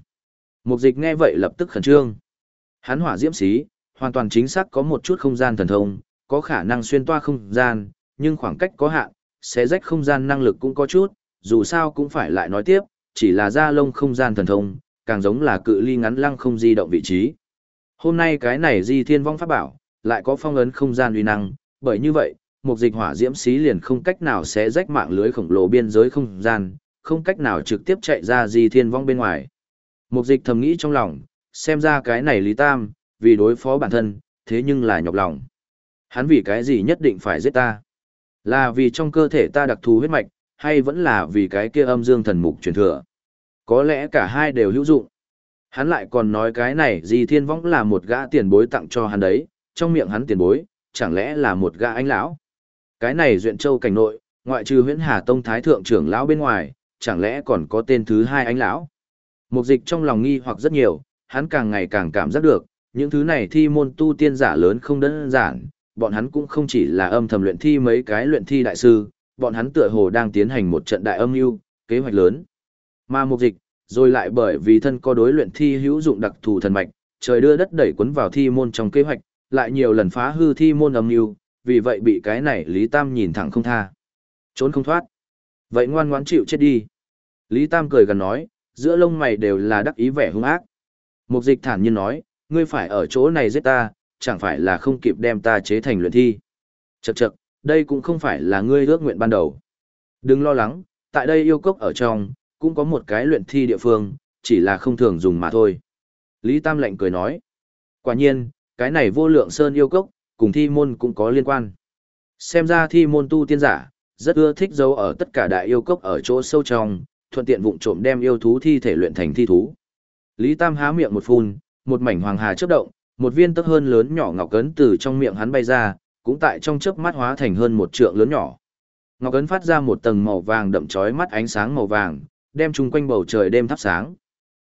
Mục dịch nghe vậy lập tức khẩn trương. Hắn hỏa diễm xí, hoàn toàn chính xác có một chút không gian thần thông, có khả năng xuyên toa không gian, nhưng khoảng cách có hạn, sẽ rách không gian năng lực cũng có chút, dù sao cũng phải lại nói tiếp, chỉ là da lông không gian thần thông, càng giống là cự ly ngắn lăng không di động vị trí. Hôm nay cái này di thiên vong pháp bảo, lại có phong ấn không gian uy năng, bởi như vậy, một dịch hỏa diễm xí liền không cách nào sẽ rách mạng lưới khổng lồ biên giới không gian, không cách nào trực tiếp chạy ra di thiên vong bên ngoài. Một dịch thầm nghĩ trong lòng, xem ra cái này Lý Tam, vì đối phó bản thân, thế nhưng là nhọc lòng. Hắn vì cái gì nhất định phải giết ta? Là vì trong cơ thể ta đặc thù huyết mạch, hay vẫn là vì cái kia âm dương thần mục truyền thừa? Có lẽ cả hai đều hữu dụng. Hắn lại còn nói cái này gì thiên võng là một gã tiền bối tặng cho hắn đấy, trong miệng hắn tiền bối, chẳng lẽ là một gã anh lão? Cái này duyện châu cảnh nội, ngoại trừ huyễn hà tông thái thượng trưởng lão bên ngoài, chẳng lẽ còn có tên thứ hai anh lão? Mục dịch trong lòng nghi hoặc rất nhiều, hắn càng ngày càng cảm giác được, những thứ này thi môn tu tiên giả lớn không đơn giản, bọn hắn cũng không chỉ là âm thầm luyện thi mấy cái luyện thi đại sư, bọn hắn tựa hồ đang tiến hành một trận đại âm mưu, kế hoạch lớn. Mà mục dịch, rồi lại bởi vì thân có đối luyện thi hữu dụng đặc thù thần mạch, trời đưa đất đẩy cuốn vào thi môn trong kế hoạch, lại nhiều lần phá hư thi môn âm mưu, vì vậy bị cái này Lý Tam nhìn thẳng không tha. Trốn không thoát. Vậy ngoan ngoãn chịu chết đi. Lý Tam cười gần nói, giữa lông mày đều là đắc ý vẻ hung ác. Mục dịch thản nhiên nói, ngươi phải ở chỗ này giết ta, chẳng phải là không kịp đem ta chế thành luyện thi. Chậc chậc, đây cũng không phải là ngươi ước nguyện ban đầu. Đừng lo lắng, tại đây yêu cốc ở trong, cũng có một cái luyện thi địa phương, chỉ là không thường dùng mà thôi. Lý Tam lạnh cười nói. Quả nhiên, cái này vô lượng sơn yêu cốc, cùng thi môn cũng có liên quan. Xem ra thi môn tu tiên giả, rất ưa thích dấu ở tất cả đại yêu cốc ở chỗ sâu trong, thuận tiện vụng trộm đem yêu thú thi thể luyện thành thi thú. Lý Tam há miệng một phun, một mảnh hoàng hà chớp động, một viên tấc hơn lớn nhỏ ngọc cấn từ trong miệng hắn bay ra, cũng tại trong chớp mắt hóa thành hơn một trượng lớn nhỏ. Ngọc cấn phát ra một tầng màu vàng đậm chói mắt ánh sáng màu vàng, đem chung quanh bầu trời đêm thắp sáng.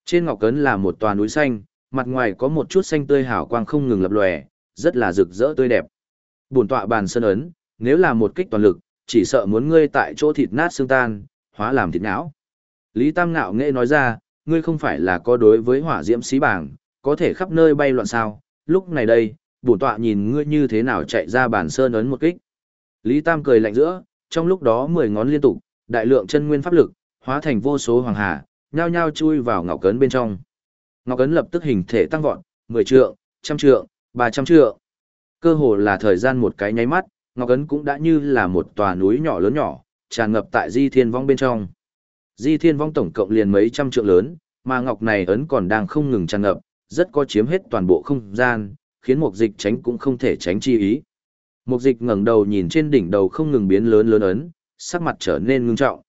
Trên ngọc cấn là một tòa núi xanh, mặt ngoài có một chút xanh tươi hào quang không ngừng lập lòe, rất là rực rỡ tươi đẹp. Bổn tọa bàn sơn ấn, nếu là một kích toàn lực, chỉ sợ muốn ngươi tại chỗ thịt nát xương tan, hóa làm thịt não. Lý Tam Ngạo nghệ nói ra, ngươi không phải là có đối với hỏa diễm xí bảng, có thể khắp nơi bay loạn sao, lúc này đây, bổn tọa nhìn ngươi như thế nào chạy ra bàn sơn ấn một kích. Lý Tam cười lạnh giữa, trong lúc đó mười ngón liên tục, đại lượng chân nguyên pháp lực, hóa thành vô số hoàng hà, nhao nhao chui vào ngọc cấn bên trong. Ngọc cấn lập tức hình thể tăng vọt, 10 trượng, trăm trượng, 300 trượng. Cơ hồ là thời gian một cái nháy mắt, Ngọc cấn cũng đã như là một tòa núi nhỏ lớn nhỏ, tràn ngập tại Di Thiên Vong bên trong. Di Thiên Vong tổng cộng liền mấy trăm trượng lớn, mà ngọc này ấn còn đang không ngừng tràn ngập, rất có chiếm hết toàn bộ không gian, khiến Mục Dịch tránh cũng không thể tránh chi ý. Mục Dịch ngẩng đầu nhìn trên đỉnh đầu không ngừng biến lớn lớn ấn, sắc mặt trở nên ngưng trọng.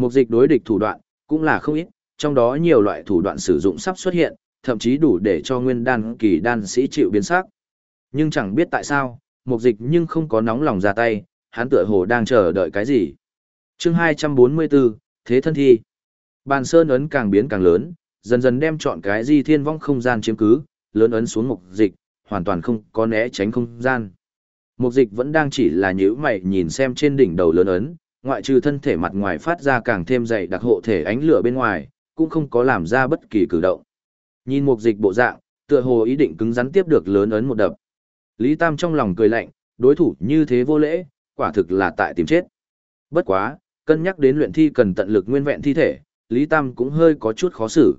Mục Dịch đối địch thủ đoạn cũng là không ít, trong đó nhiều loại thủ đoạn sử dụng sắp xuất hiện, thậm chí đủ để cho nguyên đan kỳ đan sĩ chịu biến sắc. Nhưng chẳng biết tại sao, Mục Dịch nhưng không có nóng lòng ra tay, hắn tựa hồ đang chờ đợi cái gì. Chương 244, Thế thân thi. Bàn sơn ấn càng biến càng lớn, dần dần đem chọn cái di thiên vong không gian chiếm cứ, lớn ấn xuống mục dịch, hoàn toàn không có né tránh không gian. Mục dịch vẫn đang chỉ là nhữ mày nhìn xem trên đỉnh đầu lớn ấn, ngoại trừ thân thể mặt ngoài phát ra càng thêm dày đặc hộ thể ánh lửa bên ngoài, cũng không có làm ra bất kỳ cử động. Nhìn mục dịch bộ dạng, tựa hồ ý định cứng rắn tiếp được lớn ấn một đập. Lý Tam trong lòng cười lạnh, đối thủ như thế vô lễ, quả thực là tại tìm chết. Bất quá, cân nhắc đến luyện thi cần tận lực nguyên vẹn thi thể, Lý Tam cũng hơi có chút khó xử.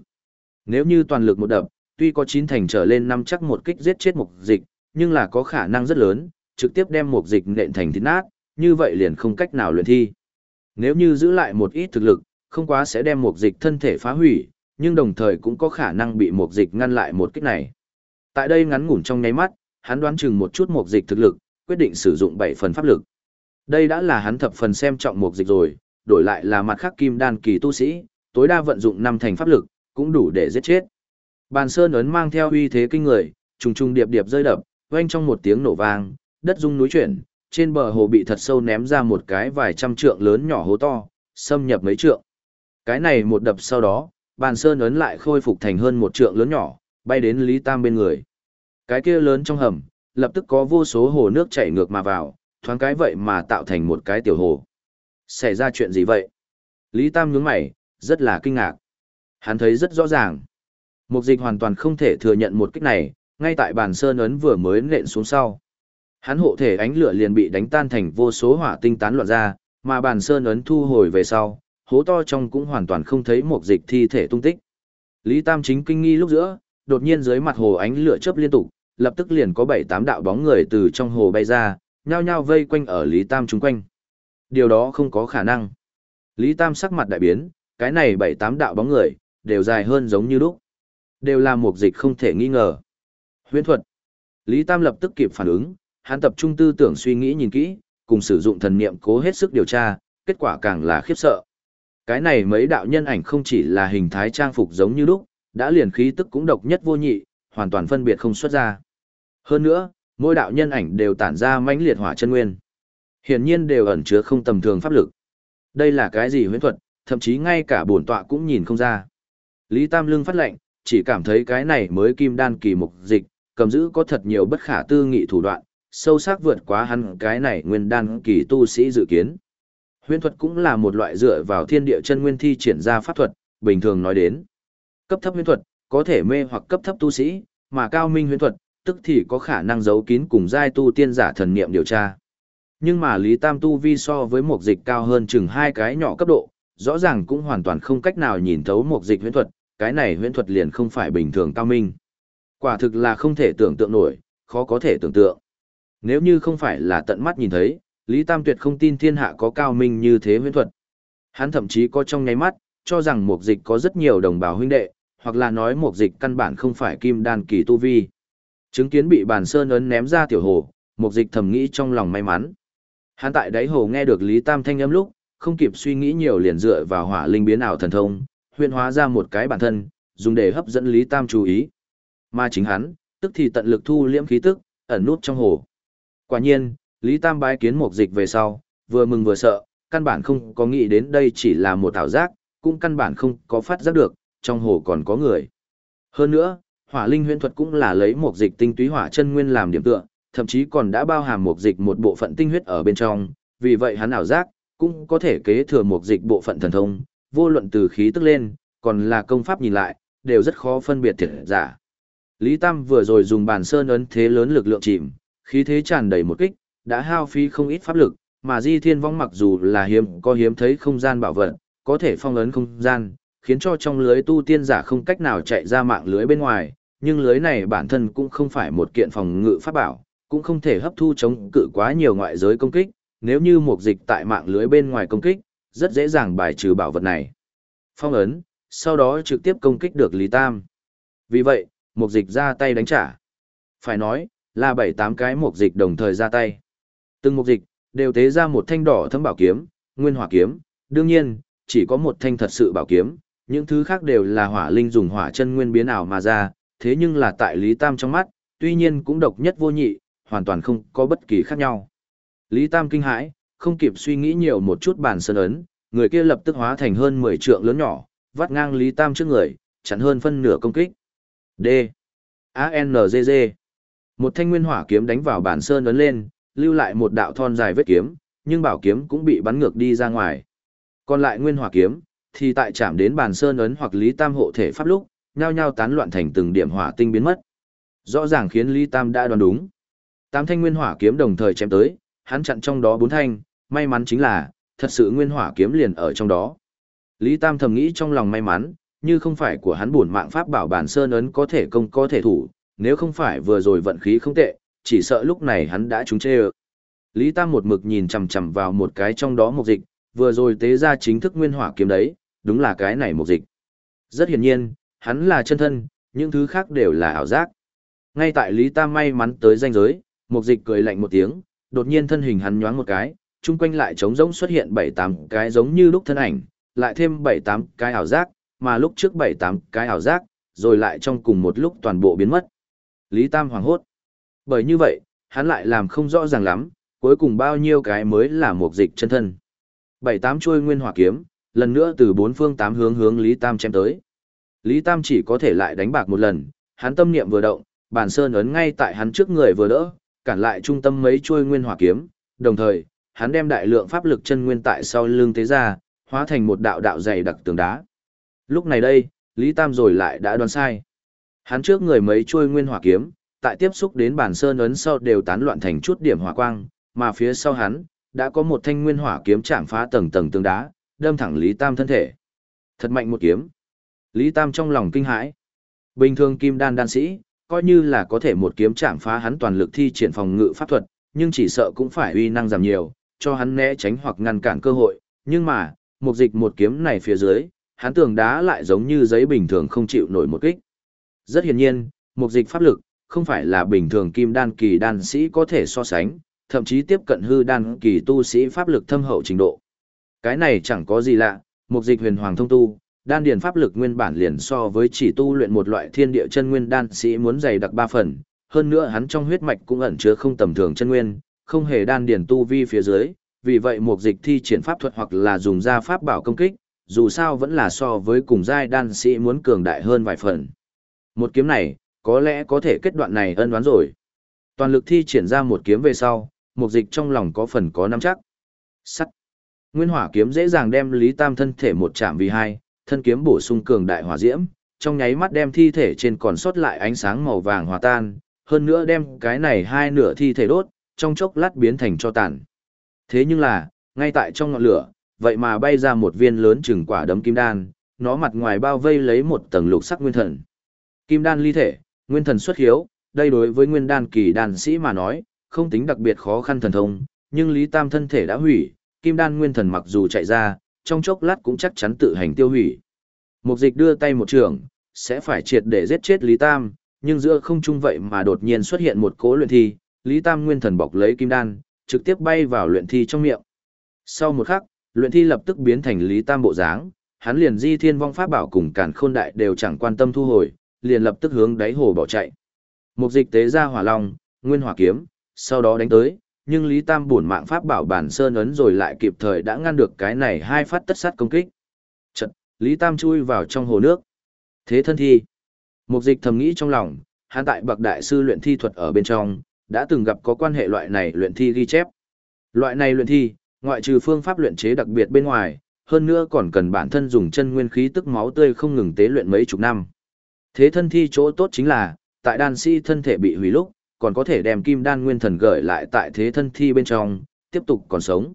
Nếu như toàn lực một đập, tuy có chín thành trở lên năm chắc một kích giết chết mục dịch, nhưng là có khả năng rất lớn, trực tiếp đem mục dịch nện thành thịt nát, như vậy liền không cách nào luyện thi. Nếu như giữ lại một ít thực lực, không quá sẽ đem một dịch thân thể phá hủy, nhưng đồng thời cũng có khả năng bị một dịch ngăn lại một kích này. Tại đây ngắn ngủn trong nháy mắt, hắn đoán chừng một chút một dịch thực lực, quyết định sử dụng 7 phần pháp lực. Đây đã là hắn thập phần xem trọng một dịch rồi, đổi lại là mặt khác kim đan kỳ tu sĩ, tối đa vận dụng năm thành pháp lực, cũng đủ để giết chết. Bàn sơn ấn mang theo uy thế kinh người, trùng trùng điệp điệp rơi đập, vang trong một tiếng nổ vang, đất rung núi chuyển, trên bờ hồ bị thật sâu ném ra một cái vài trăm trượng lớn nhỏ hố to, xâm nhập mấy trượng. Cái này một đập sau đó, bàn sơn ấn lại khôi phục thành hơn một trượng lớn nhỏ, bay đến Lý Tam bên người. Cái kia lớn trong hầm, lập tức có vô số hồ nước chảy ngược mà vào, thoáng cái vậy mà tạo thành một cái tiểu hồ. Xảy ra chuyện gì vậy? Lý Tam nhướng mày, rất là kinh ngạc. Hắn thấy rất rõ ràng. Mục dịch hoàn toàn không thể thừa nhận một kích này, ngay tại bàn sơn ấn vừa mới nện xuống sau. Hắn hộ thể ánh lửa liền bị đánh tan thành vô số hỏa tinh tán loạn ra, mà bàn sơn ấn thu hồi về sau, hố to trong cũng hoàn toàn không thấy một dịch thi thể tung tích. Lý Tam chính kinh nghi lúc giữa, đột nhiên dưới mặt hồ ánh lửa chớp liên tục, lập tức liền có bảy tám đạo bóng người từ trong hồ bay ra, nhao nhao vây quanh ở Lý Tam chúng quanh. Điều đó không có khả năng. Lý Tam sắc mặt đại biến, cái này bảy tám đạo bóng người, đều dài hơn giống như lúc. Đều là một dịch không thể nghi ngờ. Huyễn thuật. Lý Tam lập tức kịp phản ứng, hắn tập trung tư tưởng suy nghĩ nhìn kỹ, cùng sử dụng thần niệm cố hết sức điều tra, kết quả càng là khiếp sợ. Cái này mấy đạo nhân ảnh không chỉ là hình thái trang phục giống như lúc, đã liền khí tức cũng độc nhất vô nhị, hoàn toàn phân biệt không xuất ra. Hơn nữa, mỗi đạo nhân ảnh đều tản ra mãnh liệt hỏa chân nguyên. Hiển nhiên đều ẩn chứa không tầm thường pháp lực. Đây là cái gì huyễn thuật, thậm chí ngay cả bổn tọa cũng nhìn không ra. Lý Tam Lương phát lệnh, chỉ cảm thấy cái này mới kim đan kỳ mục dịch, cầm giữ có thật nhiều bất khả tư nghị thủ đoạn, sâu sắc vượt quá hắn cái này nguyên đan kỳ tu sĩ dự kiến. Huyễn thuật cũng là một loại dựa vào thiên địa chân nguyên thi triển ra pháp thuật, bình thường nói đến. Cấp thấp huyễn thuật, có thể mê hoặc cấp thấp tu sĩ, mà cao minh huyễn thuật, tức thì có khả năng giấu kín cùng giai tu tiên giả thần niệm điều tra. Nhưng mà Lý Tam tu vi so với một dịch cao hơn chừng hai cái nhỏ cấp độ, rõ ràng cũng hoàn toàn không cách nào nhìn thấu một dịch huyễn thuật, cái này huyễn thuật liền không phải bình thường cao minh. Quả thực là không thể tưởng tượng nổi, khó có thể tưởng tượng. Nếu như không phải là tận mắt nhìn thấy, Lý Tam tuyệt không tin thiên hạ có cao minh như thế huyễn thuật. Hắn thậm chí có trong nháy mắt, cho rằng mục dịch có rất nhiều đồng bào huynh đệ, hoặc là nói mục dịch căn bản không phải kim đan kỳ tu vi. Chứng kiến bị bàn sơn ấn ném ra tiểu hồ, mục dịch thầm nghĩ trong lòng may mắn. Hắn tại đáy hồ nghe được Lý Tam thanh âm lúc, không kịp suy nghĩ nhiều liền dựa vào hỏa linh biến ảo thần thông, huyễn hóa ra một cái bản thân, dùng để hấp dẫn Lý Tam chú ý. Mà chính hắn, tức thì tận lực thu liễm khí tức, ẩn nút trong hồ. Quả nhiên, Lý Tam bái kiến một dịch về sau, vừa mừng vừa sợ, căn bản không có nghĩ đến đây chỉ là một ảo giác, cũng căn bản không có phát giác được, trong hồ còn có người. Hơn nữa, hỏa linh huyễn thuật cũng là lấy một dịch tinh túy hỏa chân nguyên làm điểm tựa, thậm chí còn đã bao hàm một dịch một bộ phận tinh huyết ở bên trong, vì vậy hắn ảo giác, cũng có thể kế thừa một dịch bộ phận thần thông, vô luận từ khí tức lên, còn là công pháp nhìn lại, đều rất khó phân biệt thiệt giả. Lý Tam vừa rồi dùng bàn sơn ấn thế lớn lực lượng chìm, khí thế tràn đầy một kích, đã hao phí không ít pháp lực, mà Di Thiên Vong mặc dù là hiếm có hiếm thấy không gian bảo vật, có thể phong ấn không gian, khiến cho trong lưới tu tiên giả không cách nào chạy ra mạng lưới bên ngoài, nhưng lưới này bản thân cũng không phải một kiện phòng ngự pháp bảo, cũng không thể hấp thu chống cự quá nhiều ngoại giới công kích, nếu như một dịch tại mạng lưới bên ngoài công kích, rất dễ dàng bài trừ bảo vật này. Phong ấn, sau đó trực tiếp công kích được Lý Tam. Vì vậy, một dịch ra tay đánh trả. Phải nói, là bảy tám cái mục dịch đồng thời ra tay. Từng mục dịch, đều tế ra một thanh đỏ thấm bảo kiếm, nguyên hỏa kiếm, đương nhiên, chỉ có một thanh thật sự bảo kiếm, những thứ khác đều là hỏa linh dùng hỏa chân nguyên biến ảo mà ra, thế nhưng là tại Lý Tam trong mắt, tuy nhiên cũng độc nhất vô nhị, hoàn toàn không có bất kỳ khác nhau. Lý Tam kinh hãi, không kịp suy nghĩ nhiều một chút bản sơn ấn, người kia lập tức hóa thành hơn 10 trượng lớn nhỏ, vắt ngang Lý Tam trước người, chặn hơn phân nửa công kích. D. A-N-G-G. Một thanh nguyên hỏa kiếm đánh vào bản sơn ấn lên, lưu lại một đạo thon dài vết kiếm, nhưng bảo kiếm cũng bị bắn ngược đi ra ngoài. Còn lại nguyên hỏa kiếm, thì tại chạm đến bàn sơn ấn hoặc Lý Tam hộ thể pháp lúc, nhao nhao tán loạn thành từng điểm hỏa tinh biến mất. Rõ ràng khiến Lý Tam đã đoán đúng. Tám thanh nguyên hỏa kiếm đồng thời chém tới, hắn chặn trong đó bốn thanh, may mắn chính là, thật sự nguyên hỏa kiếm liền ở trong đó. Lý Tam thầm nghĩ trong lòng may mắn, như không phải của hắn buồn mạng pháp bảo bản sơn ấn có thể công có thể thủ, nếu không phải vừa rồi vận khí không tệ, chỉ sợ lúc này hắn đã trúng chê ơ. Lý Tam một mực nhìn chằm chằm vào một cái trong đó một dịch, vừa rồi tế ra chính thức nguyên hỏa kiếm đấy, đúng là cái này một dịch. Rất hiển nhiên, hắn là chân thân, những thứ khác đều là ảo giác. Ngay tại Lý Tam may mắn tới danh giới, một dịch cười lạnh một tiếng, đột nhiên thân hình hắn nhoáng một cái, chung quanh lại trống rỗng xuất hiện bảy tám cái giống như lúc thân ảnh, lại thêm bảy tám cái ảo giác, mà lúc trước bảy tám cái ảo giác, rồi lại trong cùng một lúc toàn bộ biến mất. Lý Tam hoảng hốt. Bởi như vậy, hắn lại làm không rõ ràng lắm, cuối cùng bao nhiêu cái mới là một dịch chân thân. Bảy tám chuôi nguyên hỏa kiếm, lần nữa từ bốn phương tám hướng hướng Lý Tam chém tới. Lý Tam chỉ có thể lại đánh bạc một lần, hắn tâm niệm vừa động, bản sơn ấn ngay tại hắn trước người vừa đỡ, cản lại trung tâm mấy chuôi nguyên hỏa kiếm, đồng thời, hắn đem đại lượng pháp lực chân nguyên tại sau lưng tế ra, hóa thành một đạo đạo dày đặc tường đá. Lúc này đây, Lý Tam rồi lại đã đoán sai. Hắn trước người mấy chuôi nguyên hỏa kiếm, tại tiếp xúc đến bản sơn ấn sau đều tán loạn thành chút điểm hỏa quang, mà phía sau hắn, đã có một thanh nguyên hỏa kiếm chạm phá tầng tầng tường đá, đâm thẳng Lý Tam thân thể. Thật mạnh một kiếm. Lý Tam trong lòng kinh hãi. Bình thường kim đan đan sĩ, coi như là có thể một kiếm chạm phá hắn toàn lực thi triển phòng ngự pháp thuật, nhưng chỉ sợ cũng phải uy năng giảm nhiều, cho hắn né tránh hoặc ngăn cản cơ hội. Nhưng mà, một dịch một kiếm này phía dưới, hắn tường đá lại giống như giấy bình thường không chịu nổi một kích. Rất hiển nhiên, một dịch pháp lực, không phải là bình thường kim đan kỳ đan sĩ có thể so sánh, thậm chí tiếp cận hư đan kỳ tu sĩ pháp lực thâm hậu trình độ. Cái này chẳng có gì lạ, một dịch huyền hoàng thông tu, đan điền pháp lực nguyên bản liền so với chỉ tu luyện một loại thiên địa chân nguyên đan sĩ muốn dày đặc ba phần, hơn nữa hắn trong huyết mạch cũng ẩn chứa không tầm thường chân nguyên, không hề đan điền tu vi phía dưới, vì vậy một dịch thi triển pháp thuật hoặc là dùng ra pháp bảo công kích, dù sao vẫn là so với cùng giai đan sĩ muốn cường đại hơn vài phần. Một kiếm này, có lẽ có thể kết đoạn này ân đoán rồi. Toàn lực thi triển ra một kiếm về sau, một dịch trong lòng có phần có nắm chắc. Sắt. Nguyên hỏa kiếm dễ dàng đem Lý Tam thân thể một chạm vì hai, thân kiếm bổ sung cường đại hỏa diễm, trong nháy mắt đem thi thể trên còn sót lại ánh sáng màu vàng hòa tan, hơn nữa đem cái này hai nửa thi thể đốt, trong chốc lát biến thành cho tàn. Thế nhưng là, ngay tại trong ngọn lửa, vậy mà bay ra một viên lớn chừng quả đấm kim đan, nó mặt ngoài bao vây lấy một tầng lục sắc nguyên thần. Kim đan ly thể, nguyên thần xuất hiếu, đây đối với nguyên đan kỳ đan sĩ mà nói, không tính đặc biệt khó khăn thần thông, nhưng Lý Tam thân thể đã hủy, kim đan nguyên thần mặc dù chạy ra, trong chốc lát cũng chắc chắn tự hành tiêu hủy. Mục dịch đưa tay một trường, sẽ phải triệt để giết chết Lý Tam, nhưng giữa không trung vậy mà đột nhiên xuất hiện một cỗ luyện thi, Lý Tam nguyên thần bọc lấy kim đan, trực tiếp bay vào luyện thi trong miệng. Sau một khắc, luyện thi lập tức biến thành Lý Tam bộ dáng, hắn liền di thiên vong pháp bảo cùng càn khôn đại đều chẳng quan tâm thu hồi, liền lập tức hướng đáy hồ bỏ chạy. Mục dịch tế ra hỏa long, nguyên hỏa kiếm, sau đó đánh tới, nhưng Lý Tam buồn mạng pháp bảo bản sơn ấn rồi lại kịp thời đã ngăn được cái này hai phát tất sát công kích. Chật, Lý Tam chui vào trong hồ nước. Thế thân thi. Mục dịch thầm nghĩ trong lòng, hắn tại bậc đại sư luyện thi thuật ở bên trong, đã từng gặp có quan hệ loại này luyện thi ghi chép. Loại này luyện thi, ngoại trừ phương pháp luyện chế đặc biệt bên ngoài, hơn nữa còn cần bản thân dùng chân nguyên khí tức máu tươi không ngừng tế luyện mấy chục năm. Thế thân thi chỗ tốt chính là, tại đan sĩ thân thể bị hủy lúc, còn có thể đem kim đan nguyên thần gửi lại tại thế thân thi bên trong, tiếp tục còn sống.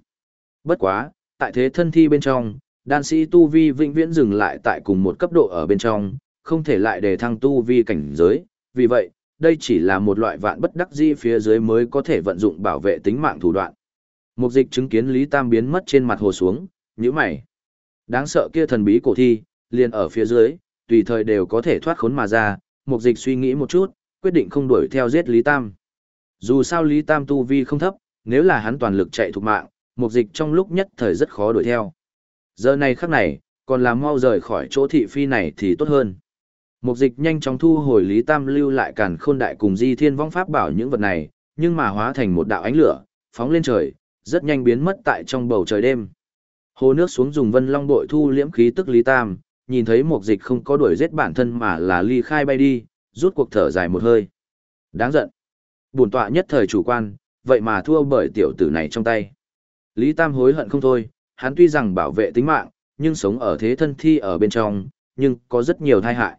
Bất quá, tại thế thân thi bên trong, đan sĩ tu vi vĩnh viễn dừng lại tại cùng một cấp độ ở bên trong, không thể lại đề thăng tu vi cảnh giới, vì vậy, đây chỉ là một loại vạn bất đắc di phía dưới mới có thể vận dụng bảo vệ tính mạng thủ đoạn. Mục dịch chứng kiến Lý Tam biến mất trên mặt hồ xuống, như mày. Đáng sợ kia thần bí cổ thi, liền ở phía dưới, tùy thời đều có thể thoát khốn mà ra, mục dịch suy nghĩ một chút, quyết định không đuổi theo giết Lý Tam. Dù sao Lý Tam tu vi không thấp, nếu là hắn toàn lực chạy thục mạng, mục dịch trong lúc nhất thời rất khó đuổi theo. Giờ này khắc này, còn làm mau rời khỏi chỗ thị phi này thì tốt hơn. Mục dịch nhanh chóng thu hồi Lý Tam lưu lại càn khôn đại cùng di thiên vong pháp bảo những vật này, nhưng mà hóa thành một đạo ánh lửa, phóng lên trời, rất nhanh biến mất tại trong bầu trời đêm. Hồ nước xuống dùng vân long bội thu liễm khí tức Lý Tam, nhìn thấy mục dịch không có đuổi giết bản thân mà là ly khai bay đi, rút cuộc thở dài một hơi. Đáng giận. Bổn tọa nhất thời chủ quan, vậy mà thua bởi tiểu tử này trong tay. Lý Tam hối hận không thôi, hắn tuy rằng bảo vệ tính mạng, nhưng sống ở thế thân thi ở bên trong, nhưng có rất nhiều tai hại.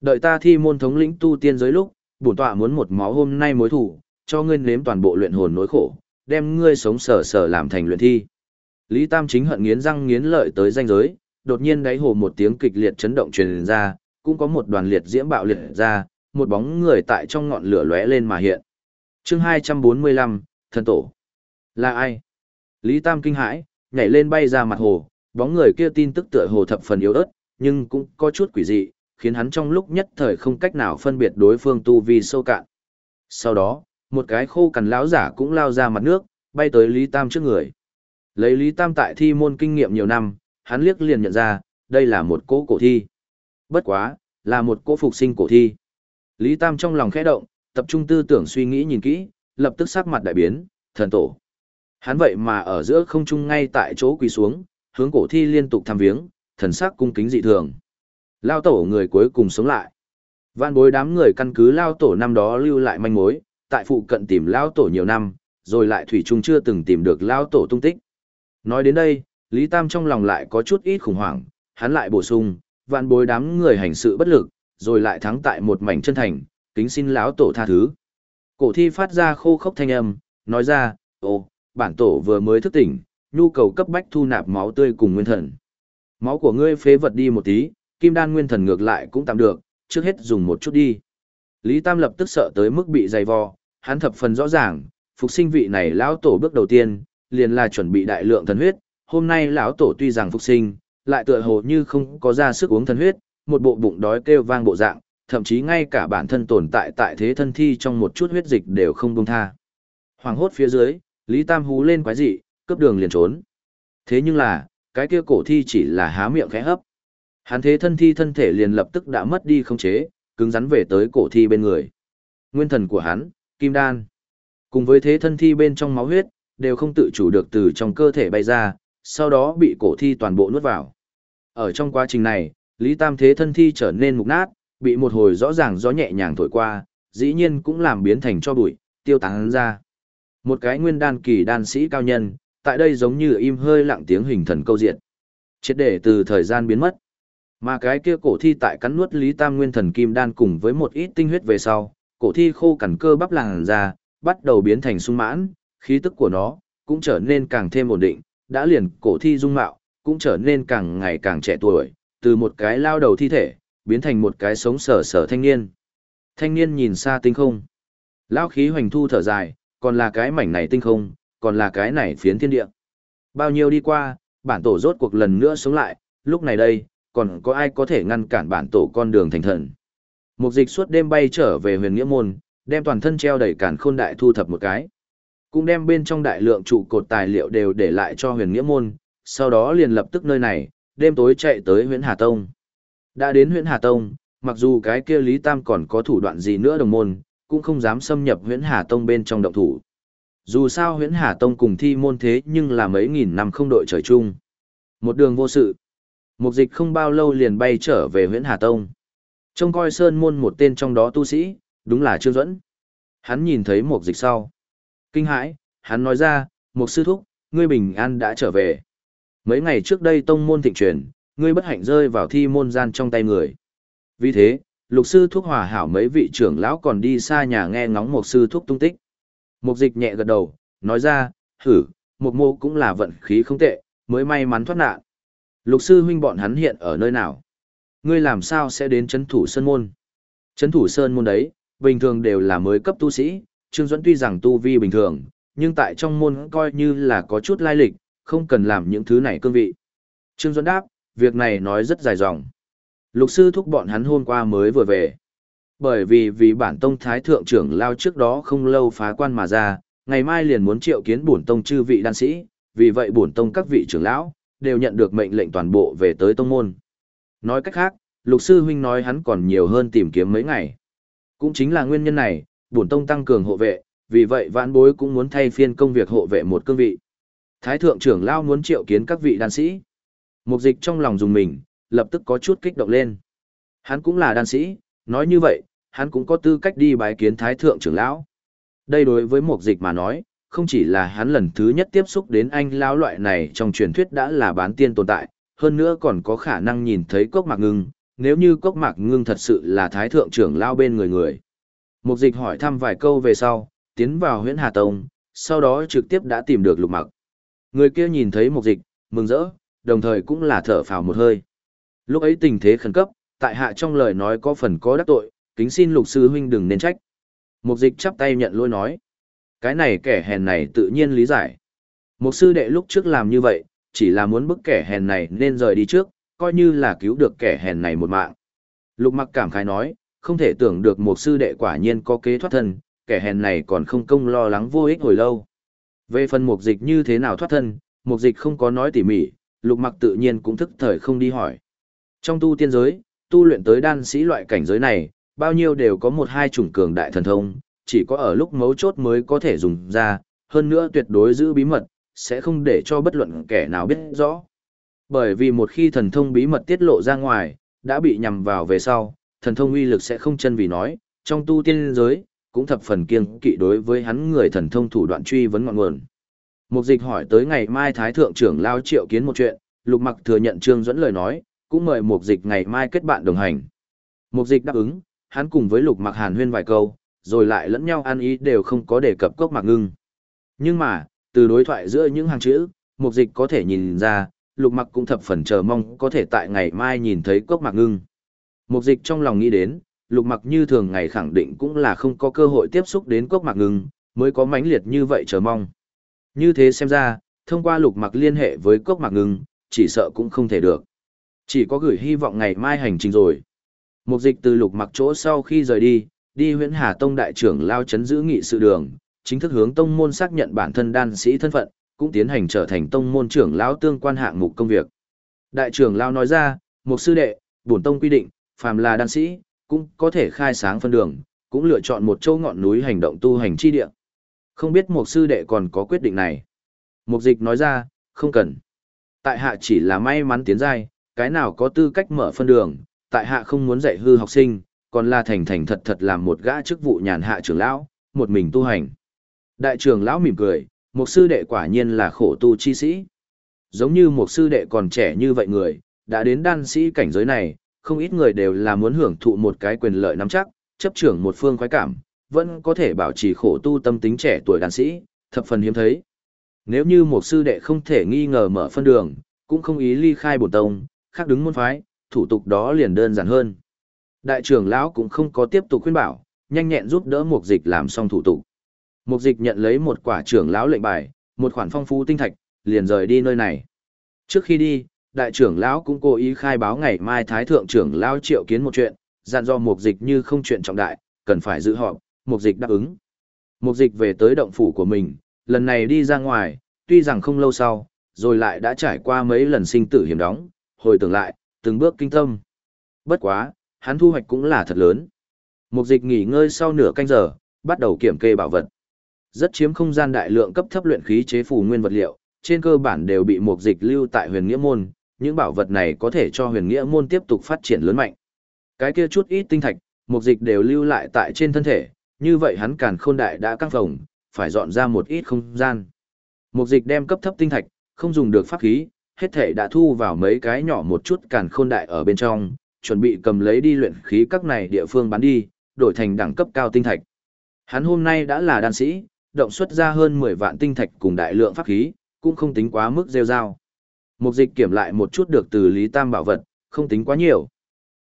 Đợi ta thi môn thống lĩnh tu tiên giới lúc, bổn tọa muốn một máu hôm nay mối thủ, cho ngươi nếm toàn bộ luyện hồn nỗi khổ, đem ngươi sống sờ sờ làm thành luyện thi. Lý Tam chính hận nghiến răng nghiến lợi tới danh giới, đột nhiên đáy hồ một tiếng kịch liệt chấn động truyền ra, cũng có một đoàn liệt diễm bạo liệt ra, một bóng người tại trong ngọn lửa lóe lên mà hiện. Chương 245, thần tổ. Là ai? Lý Tam kinh hãi, nhảy lên bay ra mặt hồ, bóng người kia tin tức tựa hồ thập phần yếu ớt, nhưng cũng có chút quỷ dị, khiến hắn trong lúc nhất thời không cách nào phân biệt đối phương tu vi sâu cạn. Sau đó, một cái khô cằn lão giả cũng lao ra mặt nước, bay tới Lý Tam trước người. Lấy Lý Tam tại thi môn kinh nghiệm nhiều năm, hắn liếc liền nhận ra, đây là một cỗ cổ thi. Bất quá, là một cỗ phục sinh cổ thi. Lý Tam trong lòng khẽ động, tập trung tư tưởng suy nghĩ nhìn kỹ, lập tức sắc mặt đại biến, thần tổ. Hắn vậy mà ở giữa không trung ngay tại chỗ quỳ xuống, hướng cổ thi liên tục thăm viếng, thần sắc cung kính dị thường. Lao tổ người cuối cùng sống lại. Vạn bối đám người căn cứ lao tổ năm đó lưu lại manh mối, tại phụ cận tìm lao tổ nhiều năm, rồi lại thủy chung chưa từng tìm được lao tổ tung tích. Nói đến đây, Lý Tam trong lòng lại có chút ít khủng hoảng, hắn lại bổ sung, vạn bối đám người hành sự bất lực, rồi lại thắng tại một mảnh chân thành, kính xin lão tổ tha thứ. Cổ thi phát ra khô khốc thanh âm, nói ra, ồ, bản tổ vừa mới thức tỉnh, nhu cầu cấp bách thu nạp máu tươi cùng nguyên thần. Máu của ngươi phế vật đi một tí, kim đan nguyên thần ngược lại cũng tạm được, trước hết dùng một chút đi. Lý Tam lập tức sợ tới mức bị dày vò, hắn thập phần rõ ràng, phục sinh vị này lão tổ bước đầu tiên, liền là chuẩn bị đại lượng thần huyết, hôm nay lão tổ tuy rằng phục sinh, lại tựa hồ như không có ra sức uống thần huyết, một bộ bụng đói kêu vang bộ dạng, thậm chí ngay cả bản thân tồn tại tại thế thân thi trong một chút huyết dịch đều không buông tha. Hoàng hốt phía dưới, Lý Tam hú lên quái dị, cướp đường liền trốn. Thế nhưng là, cái kia cổ thi chỉ là há miệng khẽ hấp. Hắn thế thân thi thân thể liền lập tức đã mất đi khống chế, cứng rắn về tới cổ thi bên người. Nguyên thần của hắn, Kim Đan, cùng với thế thân thi bên trong máu huyết, đều không tự chủ được từ trong cơ thể bay ra, sau đó bị cổ thi toàn bộ nuốt vào. Ở trong quá trình này, Lý Tam thế thân thi trở nên mục nát, bị một hồi rõ ràng gió nhẹ nhàng thổi qua, dĩ nhiên cũng làm biến thành cho bụi, tiêu tán ra. Một cái nguyên đan kỳ đan sĩ cao nhân, tại đây giống như im hơi lặng tiếng hình thần câu diện. Chết để từ thời gian biến mất. Mà cái kia cổ thi tại cắn nuốt Lý Tam Nguyên Thần Kim Đan cùng với một ít tinh huyết về sau, cổ thi khô cằn cơ bắp làng ra, bắt đầu biến thành sung mãn, khí tức của nó cũng trở nên càng thêm ổn định, đã liền cổ thi dung mạo, cũng trở nên càng ngày càng trẻ tuổi, từ một cái lao đầu thi thể, biến thành một cái sống sở sở thanh niên. Thanh niên nhìn xa tinh không. Lao khí hoành thu thở dài, còn là cái mảnh này tinh không, còn là cái này phiến thiên địa. Bao nhiêu đi qua, bản tổ rốt cuộc lần nữa sống lại, lúc này đây, còn có ai có thể ngăn cản bản tổ con đường thành thần. Mục dịch suốt đêm bay trở về huyền nghĩa môn, đem toàn thân treo đầy cản khôn đại thu thập một cái. Cũng đem bên trong đại lượng trụ cột tài liệu đều để lại cho huyền nghĩa môn, sau đó liền lập tức nơi này, đêm tối chạy tới huyện Hà Tông. Đã đến huyện Hà Tông, mặc dù cái kia Lý Tam còn có thủ đoạn gì nữa đồng môn, cũng không dám xâm nhập huyện Hà Tông bên trong động thủ. Dù sao huyện Hà Tông cùng thi môn thế nhưng là mấy nghìn năm không đội trời chung. Một đường vô sự. Mục dịch không bao lâu liền bay trở về huyện Hà Tông. Trông coi sơn môn một tên trong đó tu sĩ, đúng là Trương Duẫn. Hắn nhìn thấy mục dịch sau. Kinh hãi, hắn nói ra, một sư thúc, ngươi bình an đã trở về. Mấy ngày trước đây tông môn thịnh truyền, ngươi bất hạnh rơi vào thi môn gian trong tay người. Vì thế, lục sư thuốc hòa hảo mấy vị trưởng lão còn đi xa nhà nghe ngóng một sư thuốc tung tích. Mục dịch nhẹ gật đầu, nói ra, hử, một mô cũng là vận khí không tệ, mới may mắn thoát nạn. Lục sư huynh bọn hắn hiện ở nơi nào? Ngươi làm sao sẽ đến chấn thủ sơn môn? Chấn thủ sơn môn đấy, bình thường đều là mới cấp tu sĩ, Trương Duẫn tuy rằng tu vi bình thường, nhưng tại trong môn coi như là có chút lai lịch, không cần làm những thứ này cương vị. Trương Duẫn đáp, việc này nói rất dài dòng. Lục sư thúc bọn hắn hôm qua mới vừa về. Bởi vì vì bản tông thái thượng trưởng lao trước đó không lâu phá quan mà ra, ngày mai liền muốn triệu kiến bổn tông chư vị đan sĩ, vì vậy bổn tông các vị trưởng lão đều nhận được mệnh lệnh toàn bộ về tới tông môn. Nói cách khác, lục sư huynh nói hắn còn nhiều hơn tìm kiếm mấy ngày. Cũng chính là nguyên nhân này, bổn tông tăng cường hộ vệ, vì vậy vãn bối cũng muốn thay phiên công việc hộ vệ một cương vị. Thái thượng trưởng lao muốn triệu kiến các vị đan sĩ. Mục dịch trong lòng dùng mình, lập tức có chút kích động lên. Hắn cũng là đan sĩ, nói như vậy, hắn cũng có tư cách đi bái kiến thái thượng trưởng lão. Đây đối với mục dịch mà nói, không chỉ là hắn lần thứ nhất tiếp xúc đến anh lão loại này trong truyền thuyết đã là bán tiên tồn tại, hơn nữa còn có khả năng nhìn thấy cốc mạc ngưng, nếu như cốc mạc ngưng thật sự là thái thượng trưởng lao bên người người. Mục dịch hỏi thăm vài câu về sau, tiến vào huyện Hà Tông, sau đó trực tiếp đã tìm được lục mặc. Người kia nhìn thấy mục dịch, mừng rỡ, đồng thời cũng là thở phào một hơi. Lúc ấy tình thế khẩn cấp, tại hạ trong lời nói có phần có đắc tội, kính xin lục sư huynh đừng nên trách. Mục dịch chắp tay nhận lỗi nói. Cái này kẻ hèn này tự nhiên lý giải. Mục sư đệ lúc trước làm như vậy, chỉ là muốn bức kẻ hèn này nên rời đi trước, coi như là cứu được kẻ hèn này một mạng. Lục mặc cảm khái nói, không thể tưởng được một sư đệ quả nhiên có kế thoát thân, kẻ hèn này còn không công lo lắng vô ích hồi lâu. Về phần mục dịch như thế nào thoát thân, mục dịch không có nói tỉ mỉ, lục mặc tự nhiên cũng thức thời không đi hỏi. Trong tu tiên giới, tu luyện tới đan sĩ loại cảnh giới này, bao nhiêu đều có một hai chủng cường đại thần thông, chỉ có ở lúc mấu chốt mới có thể dùng ra, hơn nữa tuyệt đối giữ bí mật, sẽ không để cho bất luận kẻ nào biết rõ. Bởi vì một khi thần thông bí mật tiết lộ ra ngoài, đã bị nhằm vào về sau, thần thông uy lực sẽ không chân vì nói, trong tu tiên giới, cũng thập phần kiêng kỵ đối với hắn người thần thông thủ đoạn truy vấn ngọn nguồn. Mục dịch hỏi tới ngày mai Thái Thượng trưởng lao triệu kiến một chuyện, Lục Mặc thừa nhận Trương dẫn lời nói, cũng mời Mục dịch ngày mai kết bạn đồng hành. Mục dịch đáp ứng, hắn cùng với Lục Mặc hàn huyên vài câu, rồi lại lẫn nhau ăn ý đều không có đề cập cốc Mặc ngưng. Nhưng mà, từ đối thoại giữa những hàng chữ, Mục dịch có thể nhìn ra, Lục Mặc cũng thập phần chờ mong có thể tại ngày mai nhìn thấy cốc Mặc ngưng. Mục dịch trong lòng nghĩ đến, lục mặc như thường ngày khẳng định cũng là không có cơ hội tiếp xúc đến cốc mặc ngưng, mới có mãnh liệt như vậy chờ mong. Như thế xem ra, thông qua lục mặc liên hệ với cốc mặc ngưng, chỉ sợ cũng không thể được. Chỉ có gửi hy vọng ngày mai hành trình rồi. Mục dịch từ lục mặc chỗ sau khi rời đi, đi huyện Hà Tông đại trưởng lao chấn giữ nghị sự đường, chính thức hướng tông môn xác nhận bản thân đan sĩ thân phận, cũng tiến hành trở thành tông môn trưởng lão tương quan hạng mục công việc. Đại trưởng lao nói ra, một sư đệ, bổn tông quy định, phàm là đan sĩ, cũng có thể khai sáng phân đường, cũng lựa chọn một châu ngọn núi hành động tu hành chi địa. Không biết một sư đệ còn có quyết định này. Mục dịch nói ra, không cần. Tại hạ chỉ là may mắn tiến giai, cái nào có tư cách mở phân đường, tại hạ không muốn dạy hư học sinh, còn là thành thành thật thật làm một gã chức vụ nhàn hạ trưởng lão, một mình tu hành. Đại trưởng lão mỉm cười, một sư đệ quả nhiên là khổ tu chi sĩ. Giống như một sư đệ còn trẻ như vậy người, đã đến đan sĩ cảnh giới này, không ít người đều là muốn hưởng thụ một cái quyền lợi nắm chắc, chấp trưởng một phương khoái cảm, vẫn có thể bảo trì khổ tu tâm tính trẻ tuổi đàn sĩ, thập phần hiếm thấy. Nếu như một sư đệ không thể nghi ngờ mở phân đường, cũng không ý ly khai bổn tông, khác đứng môn phái, thủ tục đó liền đơn giản hơn. Đại trưởng lão cũng không có tiếp tục khuyên bảo, nhanh nhẹn giúp đỡ Mục Dịch làm xong thủ tục. Mục Dịch nhận lấy một quả trưởng lão lệnh bài, một khoản phong phú tinh thạch, liền rời đi nơi này. Trước khi đi, đại trưởng lão cũng cố ý khai báo ngày mai thái thượng trưởng lão triệu kiến một chuyện, dặn dò Mục Dịch như không chuyện trọng đại, cần phải giữ họp, Mục Dịch đáp ứng. Mục Dịch về tới động phủ của mình, lần này đi ra ngoài, tuy rằng không lâu sau, rồi lại đã trải qua mấy lần sinh tử hiểm đóng, hồi tưởng lại, từng bước kinh tâm. Bất quá, hắn thu hoạch cũng là thật lớn. Mục dịch nghỉ ngơi sau nửa canh giờ, bắt đầu kiểm kê bảo vật. Rất chiếm không gian đại lượng cấp thấp luyện khí chế phù nguyên vật liệu, trên cơ bản đều bị mục dịch lưu tại huyền nghĩa môn, những bảo vật này có thể cho huyền nghĩa môn tiếp tục phát triển lớn mạnh. Cái kia chút ít tinh thạch, mục dịch đều lưu lại tại trên thân thể, như vậy hắn càn khôn đại đã căng phồng, phải dọn ra một ít không gian. Mục dịch đem cấp thấp tinh thạch, không dùng được pháp khí, hết thể đã thu vào mấy cái nhỏ một chút càn khôn đại ở bên trong, chuẩn bị cầm lấy đi luyện khí các này địa phương bán đi, đổi thành đẳng cấp cao tinh thạch. Hắn hôm nay đã là đan sĩ, động xuất ra hơn 10 vạn tinh thạch cùng đại lượng pháp khí, cũng không tính quá mức rêu rao. Mục dịch kiểm lại một chút được từ Lý Tam bảo vật, không tính quá nhiều.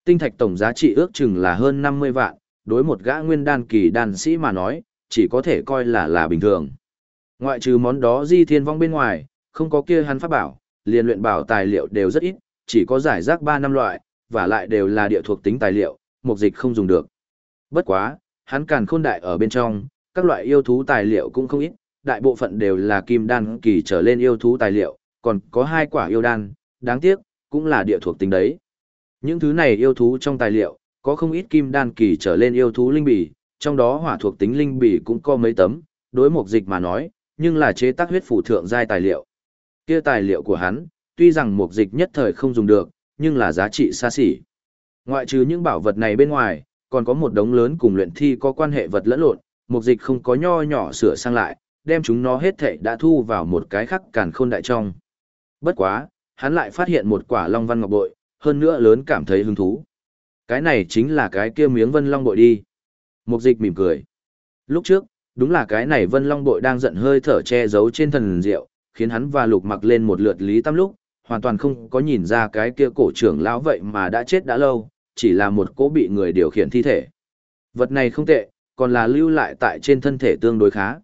Tinh thạch tổng giá trị ước chừng là hơn 50 vạn, đối một gã nguyên đan kỳ đan sĩ mà nói, chỉ có thể coi là là bình thường. Ngoại trừ món đó di thiên vong bên ngoài, không có kia hắn pháp bảo, liền luyện bảo tài liệu đều rất ít, chỉ có giải rác 3 năm loại, và lại đều là địa thuộc tính tài liệu, mục dịch không dùng được. Bất quá, hắn càn khôn đại ở bên trong, các loại yêu thú tài liệu cũng không ít, đại bộ phận đều là kim đan kỳ trở lên yêu thú tài liệu, còn có hai quả yêu đan, đáng tiếc, cũng là địa thuộc tính đấy. Những thứ này yêu thú trong tài liệu, có không ít kim đan kỳ trở lên yêu thú linh bì, trong đó hỏa thuộc tính linh bì cũng có mấy tấm, đối mục dịch mà nói, nhưng là chế tác huyết phủ thượng giai tài liệu. Kia tài liệu của hắn, tuy rằng mục dịch nhất thời không dùng được, nhưng là giá trị xa xỉ. Ngoại trừ những bảo vật này bên ngoài, còn có một đống lớn cùng luyện thi có quan hệ vật lẫn lộn, mục dịch không có nho nhỏ sửa sang lại, đem chúng nó hết thảy đã thu vào một cái khắc càn khôn đại trong. Bất quá, hắn lại phát hiện một quả long văn ngọc bội, hơn nữa lớn cảm thấy hứng thú. Cái này chính là cái kia miếng vân long bội đi. Mục dịch mỉm cười. Lúc trước, đúng là cái này vân long bội đang giận hơi thở che giấu trên thần rượu, khiến hắn và lục mặc lên một lượt lý tam lúc, hoàn toàn không có nhìn ra cái kia cổ trưởng lão vậy mà đã chết đã lâu, chỉ là một cỗ bị người điều khiển thi thể. Vật này không tệ, còn là lưu lại tại trên thân thể tương đối khá.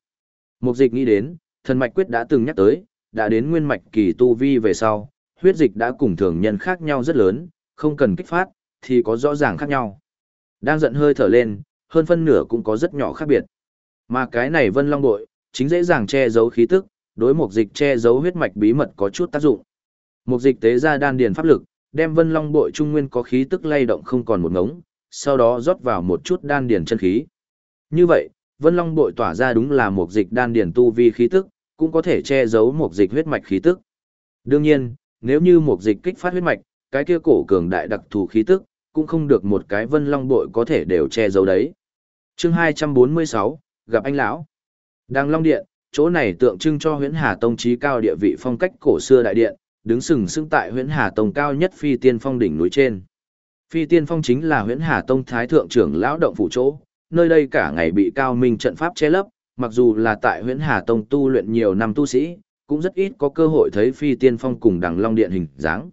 Mục dịch nghĩ đến, thần mạch quyết đã từng nhắc tới, đã đến nguyên mạch kỳ tu vi về sau, huyết dịch đã cùng thường nhân khác nhau rất lớn, không cần kích phát, thì có rõ ràng khác nhau. Đang giận hơi thở lên, hơn phân nửa cũng có rất nhỏ khác biệt. Mà cái này vân long bội, chính dễ dàng che giấu khí tức, đối mục dịch che giấu huyết mạch bí mật có chút tác dụng. Mục dịch tế ra đan điền pháp lực, đem vân long bội trung nguyên có khí tức lay động không còn một ngống, sau đó rót vào một chút đan điền chân khí. Như vậy, vân long bội tỏa ra đúng là mục dịch đan điền tu vi khí tức, cũng có thể che giấu một dịch huyết mạch khí tức. Đương nhiên, nếu như một dịch kích phát huyết mạch, cái kia cổ cường đại đặc thù khí tức, cũng không được một cái vân long bội có thể đều che giấu đấy. Chương 246, gặp anh lão. Đang long điện, chỗ này tượng trưng cho huyễn hà tông trí cao địa vị phong cách cổ xưa đại điện, đứng sừng sững tại huyễn hà tông cao nhất phi tiên phong đỉnh núi trên. Phi tiên phong chính là huyễn hà tông thái thượng trưởng lão động phủ chỗ, nơi đây cả ngày bị cao minh trận pháp che lấp, mặc dù là tại huyễn hà tông tu luyện nhiều năm tu sĩ, cũng rất ít có cơ hội thấy phi tiên phong cùng đằng long điện hình dáng.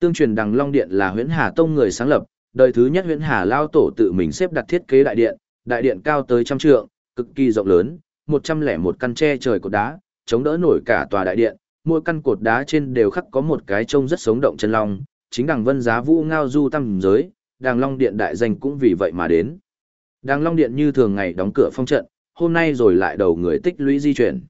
Tương truyền đằng long điện là huyễn hà tông người sáng lập, đời thứ nhất huyễn hà lao tổ tự mình xếp đặt thiết kế đại điện, đại điện cao tới trăm trượng, cực kỳ rộng lớn, một trăm lẻ một căn tre trời cột đá, chống đỡ nổi cả tòa đại điện, mỗi căn cột đá trên đều khắc có một cái trông rất sống động chân long, chính đằng vân giá vũ ngao du tam giới, đàng long điện đại danh cũng vì vậy mà đến. Đàng long điện như thường ngày đóng cửa phong trận, hôm nay rồi lại đầu người tích lũy di chuyển.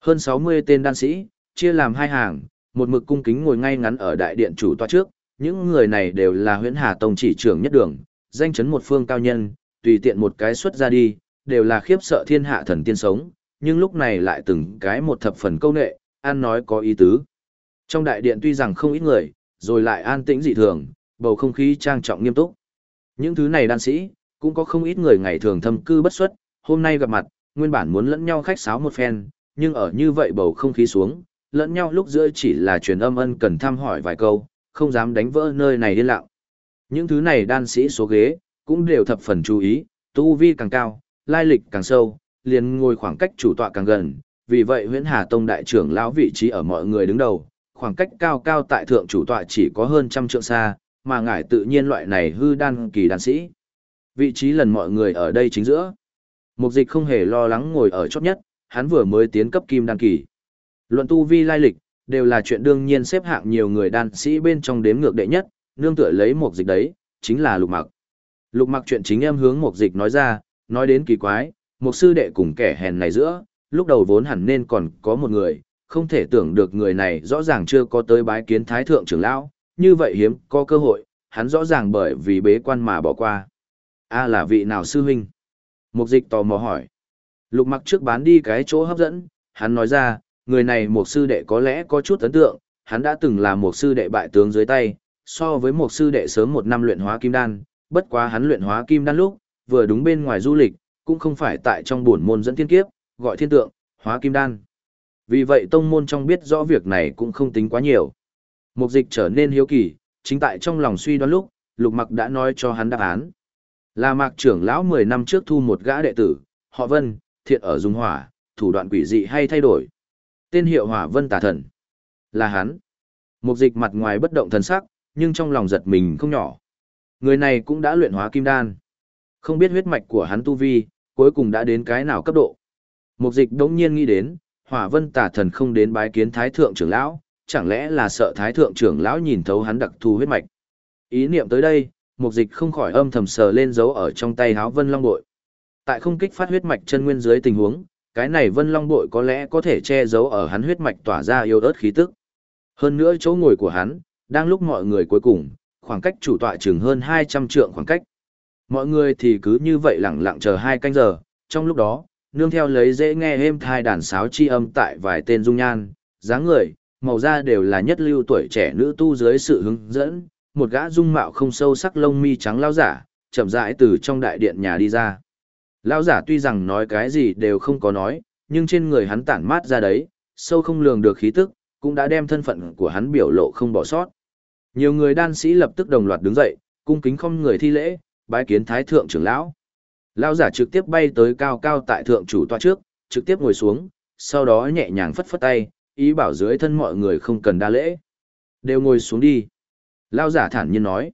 Hơn 60 tên đan sĩ, chia làm hai hàng, một mực cung kính ngồi ngay ngắn ở đại điện chủ tòa trước, những người này đều là huyễn hà tông chỉ trưởng nhất đường, danh chấn một phương cao nhân, tùy tiện một cái xuất ra đi, đều là khiếp sợ thiên hạ thần tiên sống, nhưng lúc này lại từng cái một thập phần câu nệ, An nói có ý tứ. Trong đại điện tuy rằng không ít người, rồi lại an tĩnh dị thường, bầu không khí trang trọng nghiêm túc. Những thứ này đan sĩ, cũng có không ít người ngày thường thâm cư bất xuất, hôm nay gặp mặt, nguyên bản muốn lẫn nhau khách sáo một phen, nhưng ở như vậy bầu không khí xuống, lẫn nhau lúc giữa chỉ là truyền âm ân cần thăm hỏi vài câu, không dám đánh vỡ nơi này điên lặng. Những thứ này đan sĩ số ghế, cũng đều thập phần chú ý, tu vi càng cao, lai lịch càng sâu, liền ngồi khoảng cách chủ tọa càng gần, vì vậy huyễn Hà Tông đại trưởng lão vị trí ở mọi người đứng đầu, khoảng cách cao cao tại thượng chủ tọa chỉ có hơn trăm trượng xa, mà ngải tự nhiên loại này hư đan kỳ đan sĩ. Vị trí lần mọi người ở đây chính giữa. Mục dịch không hề lo lắng ngồi ở chót nhất, hắn vừa mới tiến cấp kim đan kỳ. Luận tu vi lai lịch, đều là chuyện đương nhiên xếp hạng nhiều người đan sĩ bên trong đếm ngược đệ nhất, nương tựa lấy mục dịch đấy, chính là lục mặc. Lục mặc chuyện chính em hướng mục dịch nói ra, nói đến kỳ quái, một sư đệ cùng kẻ hèn này giữa, lúc đầu vốn hẳn nên còn có một người, không thể tưởng được người này rõ ràng chưa có tới bái kiến thái thượng trưởng lão, như vậy hiếm có cơ hội, hắn rõ ràng bởi vì bế quan mà bỏ qua. A là vị nào sư huynh? Mục dịch tò mò hỏi. Lục mặc trước bán đi cái chỗ hấp dẫn, hắn nói ra, người này một sư đệ có lẽ có chút ấn tượng, hắn đã từng là một sư đệ bại tướng dưới tay, so với một sư đệ sớm một năm luyện hóa kim đan, bất quá hắn luyện hóa kim đan lúc, vừa đúng bên ngoài du lịch, cũng không phải tại trong buồn môn dẫn thiên kiếp, gọi thiên tượng, hóa kim đan. Vì vậy tông môn trong biết rõ việc này cũng không tính quá nhiều. Mục dịch trở nên hiếu kỳ, chính tại trong lòng suy đoán lúc, lục mặc đã nói cho hắn đáp án. Là mạc trưởng lão 10 năm trước thu một gã đệ tử, họ vân, thiện ở dung hỏa, thủ đoạn quỷ dị hay thay đổi. Tên hiệu hỏa vân tà thần. Là hắn. Mục dịch mặt ngoài bất động thần sắc, nhưng trong lòng giật mình không nhỏ. Người này cũng đã luyện hóa kim đan. Không biết huyết mạch của hắn tu vi, cuối cùng đã đến cái nào cấp độ. Mục dịch đống nhiên nghĩ đến, hỏa vân tà thần không đến bái kiến thái thượng trưởng lão, chẳng lẽ là sợ thái thượng trưởng lão nhìn thấu hắn đặc thù huyết mạch. Ý niệm tới đây, mục dịch không khỏi âm thầm sờ lên dấu ở trong tay háo vân long bội. Tại không kích phát huyết mạch chân nguyên dưới tình huống, cái này vân long bội có lẽ có thể che giấu ở hắn huyết mạch tỏa ra yêu ớt khí tức. Hơn nữa chỗ ngồi của hắn, đang lúc mọi người cuối cùng, khoảng cách chủ tọa chừng hơn 200 trượng khoảng cách. Mọi người thì cứ như vậy lẳng lặng chờ hai canh giờ, trong lúc đó, nương theo lấy dễ nghe êm thai đàn sáo chi âm tại vài tên dung nhan, dáng người, màu da đều là nhất lưu tuổi trẻ nữ tu dưới sự hướng dẫn, một gã dung mạo không sâu sắc lông mi trắng lao giả, chậm rãi từ trong đại điện nhà đi ra. Lao giả tuy rằng nói cái gì đều không có nói, nhưng trên người hắn tản mát ra đấy, sâu không lường được khí tức, cũng đã đem thân phận của hắn biểu lộ không bỏ sót. Nhiều người đan sĩ lập tức đồng loạt đứng dậy, cung kính không người thi lễ, bái kiến thái thượng trưởng lão. Lao giả trực tiếp bay tới cao cao tại thượng chủ tòa trước, trực tiếp ngồi xuống, sau đó nhẹ nhàng phất phất tay, ý bảo dưới thân mọi người không cần đa lễ. Đều ngồi xuống đi. Lão giả thản nhiên nói.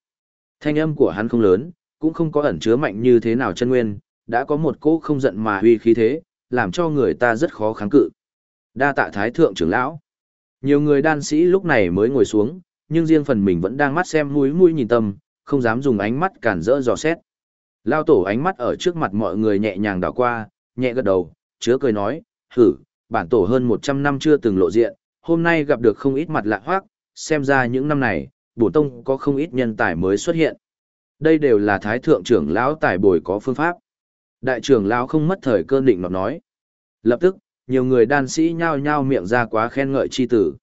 Thanh âm của hắn không lớn, cũng không có ẩn chứa mạnh như thế nào chân nguyên, đã có một cỗ không giận mà huy khí thế, làm cho người ta rất khó kháng cự. Đa tạ thái thượng trưởng lão. Nhiều người đan sĩ lúc này mới ngồi xuống, nhưng riêng phần mình vẫn đang mắt xem mũi mũi nhìn tâm, không dám dùng ánh mắt cản rỡ dò xét. Lao tổ ánh mắt ở trước mặt mọi người nhẹ nhàng đảo qua, nhẹ gật đầu, chứa cười nói, hử, bản tổ hơn 100 năm chưa từng lộ diện, hôm nay gặp được không ít mặt lạ hoác, xem ra những năm này, bổ tông có không ít nhân tài mới xuất hiện. Đây đều là thái thượng trưởng lão tài bồi có phương pháp. Đại trưởng lão không mất thời cơ định nọt nói. Lập tức, nhiều người đan sĩ nhao nhao miệng ra quá khen ngợi chi tử.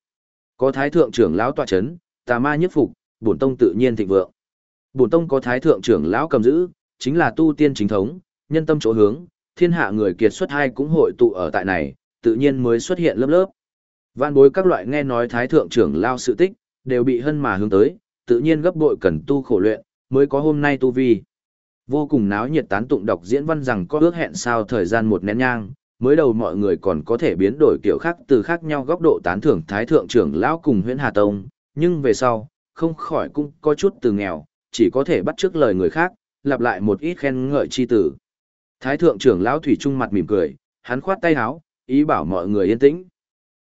Có thái thượng trưởng lão tọa chấn, tà ma nhất phục, bổn tông tự nhiên thịnh vượng. Bổn tông có thái thượng trưởng lão cầm giữ, chính là tu tiên chính thống, nhân tâm chỗ hướng, thiên hạ người kiệt xuất hai cũng hội tụ ở tại này, tự nhiên mới xuất hiện lớp lớp. Vạn bối các loại nghe nói thái thượng trưởng lao sự tích, đều bị hân mà hướng tới, tự nhiên gấp bội cần tu khổ luyện, mới có hôm nay tu vi. Vô cùng náo nhiệt tán tụng đọc diễn văn rằng có ước hẹn sao thời gian một nén nhang, mới đầu mọi người còn có thể biến đổi kiểu khác từ khác nhau góc độ tán thưởng thái thượng trưởng lão cùng huyện Hà Tông, nhưng về sau, không khỏi cũng có chút từ nghèo, chỉ có thể bắt trước lời người khác, lặp lại một ít khen ngợi chi tử. Thái thượng trưởng lão thủy trung mặt mỉm cười, hắn khoát tay áo, ý bảo mọi người yên tĩnh.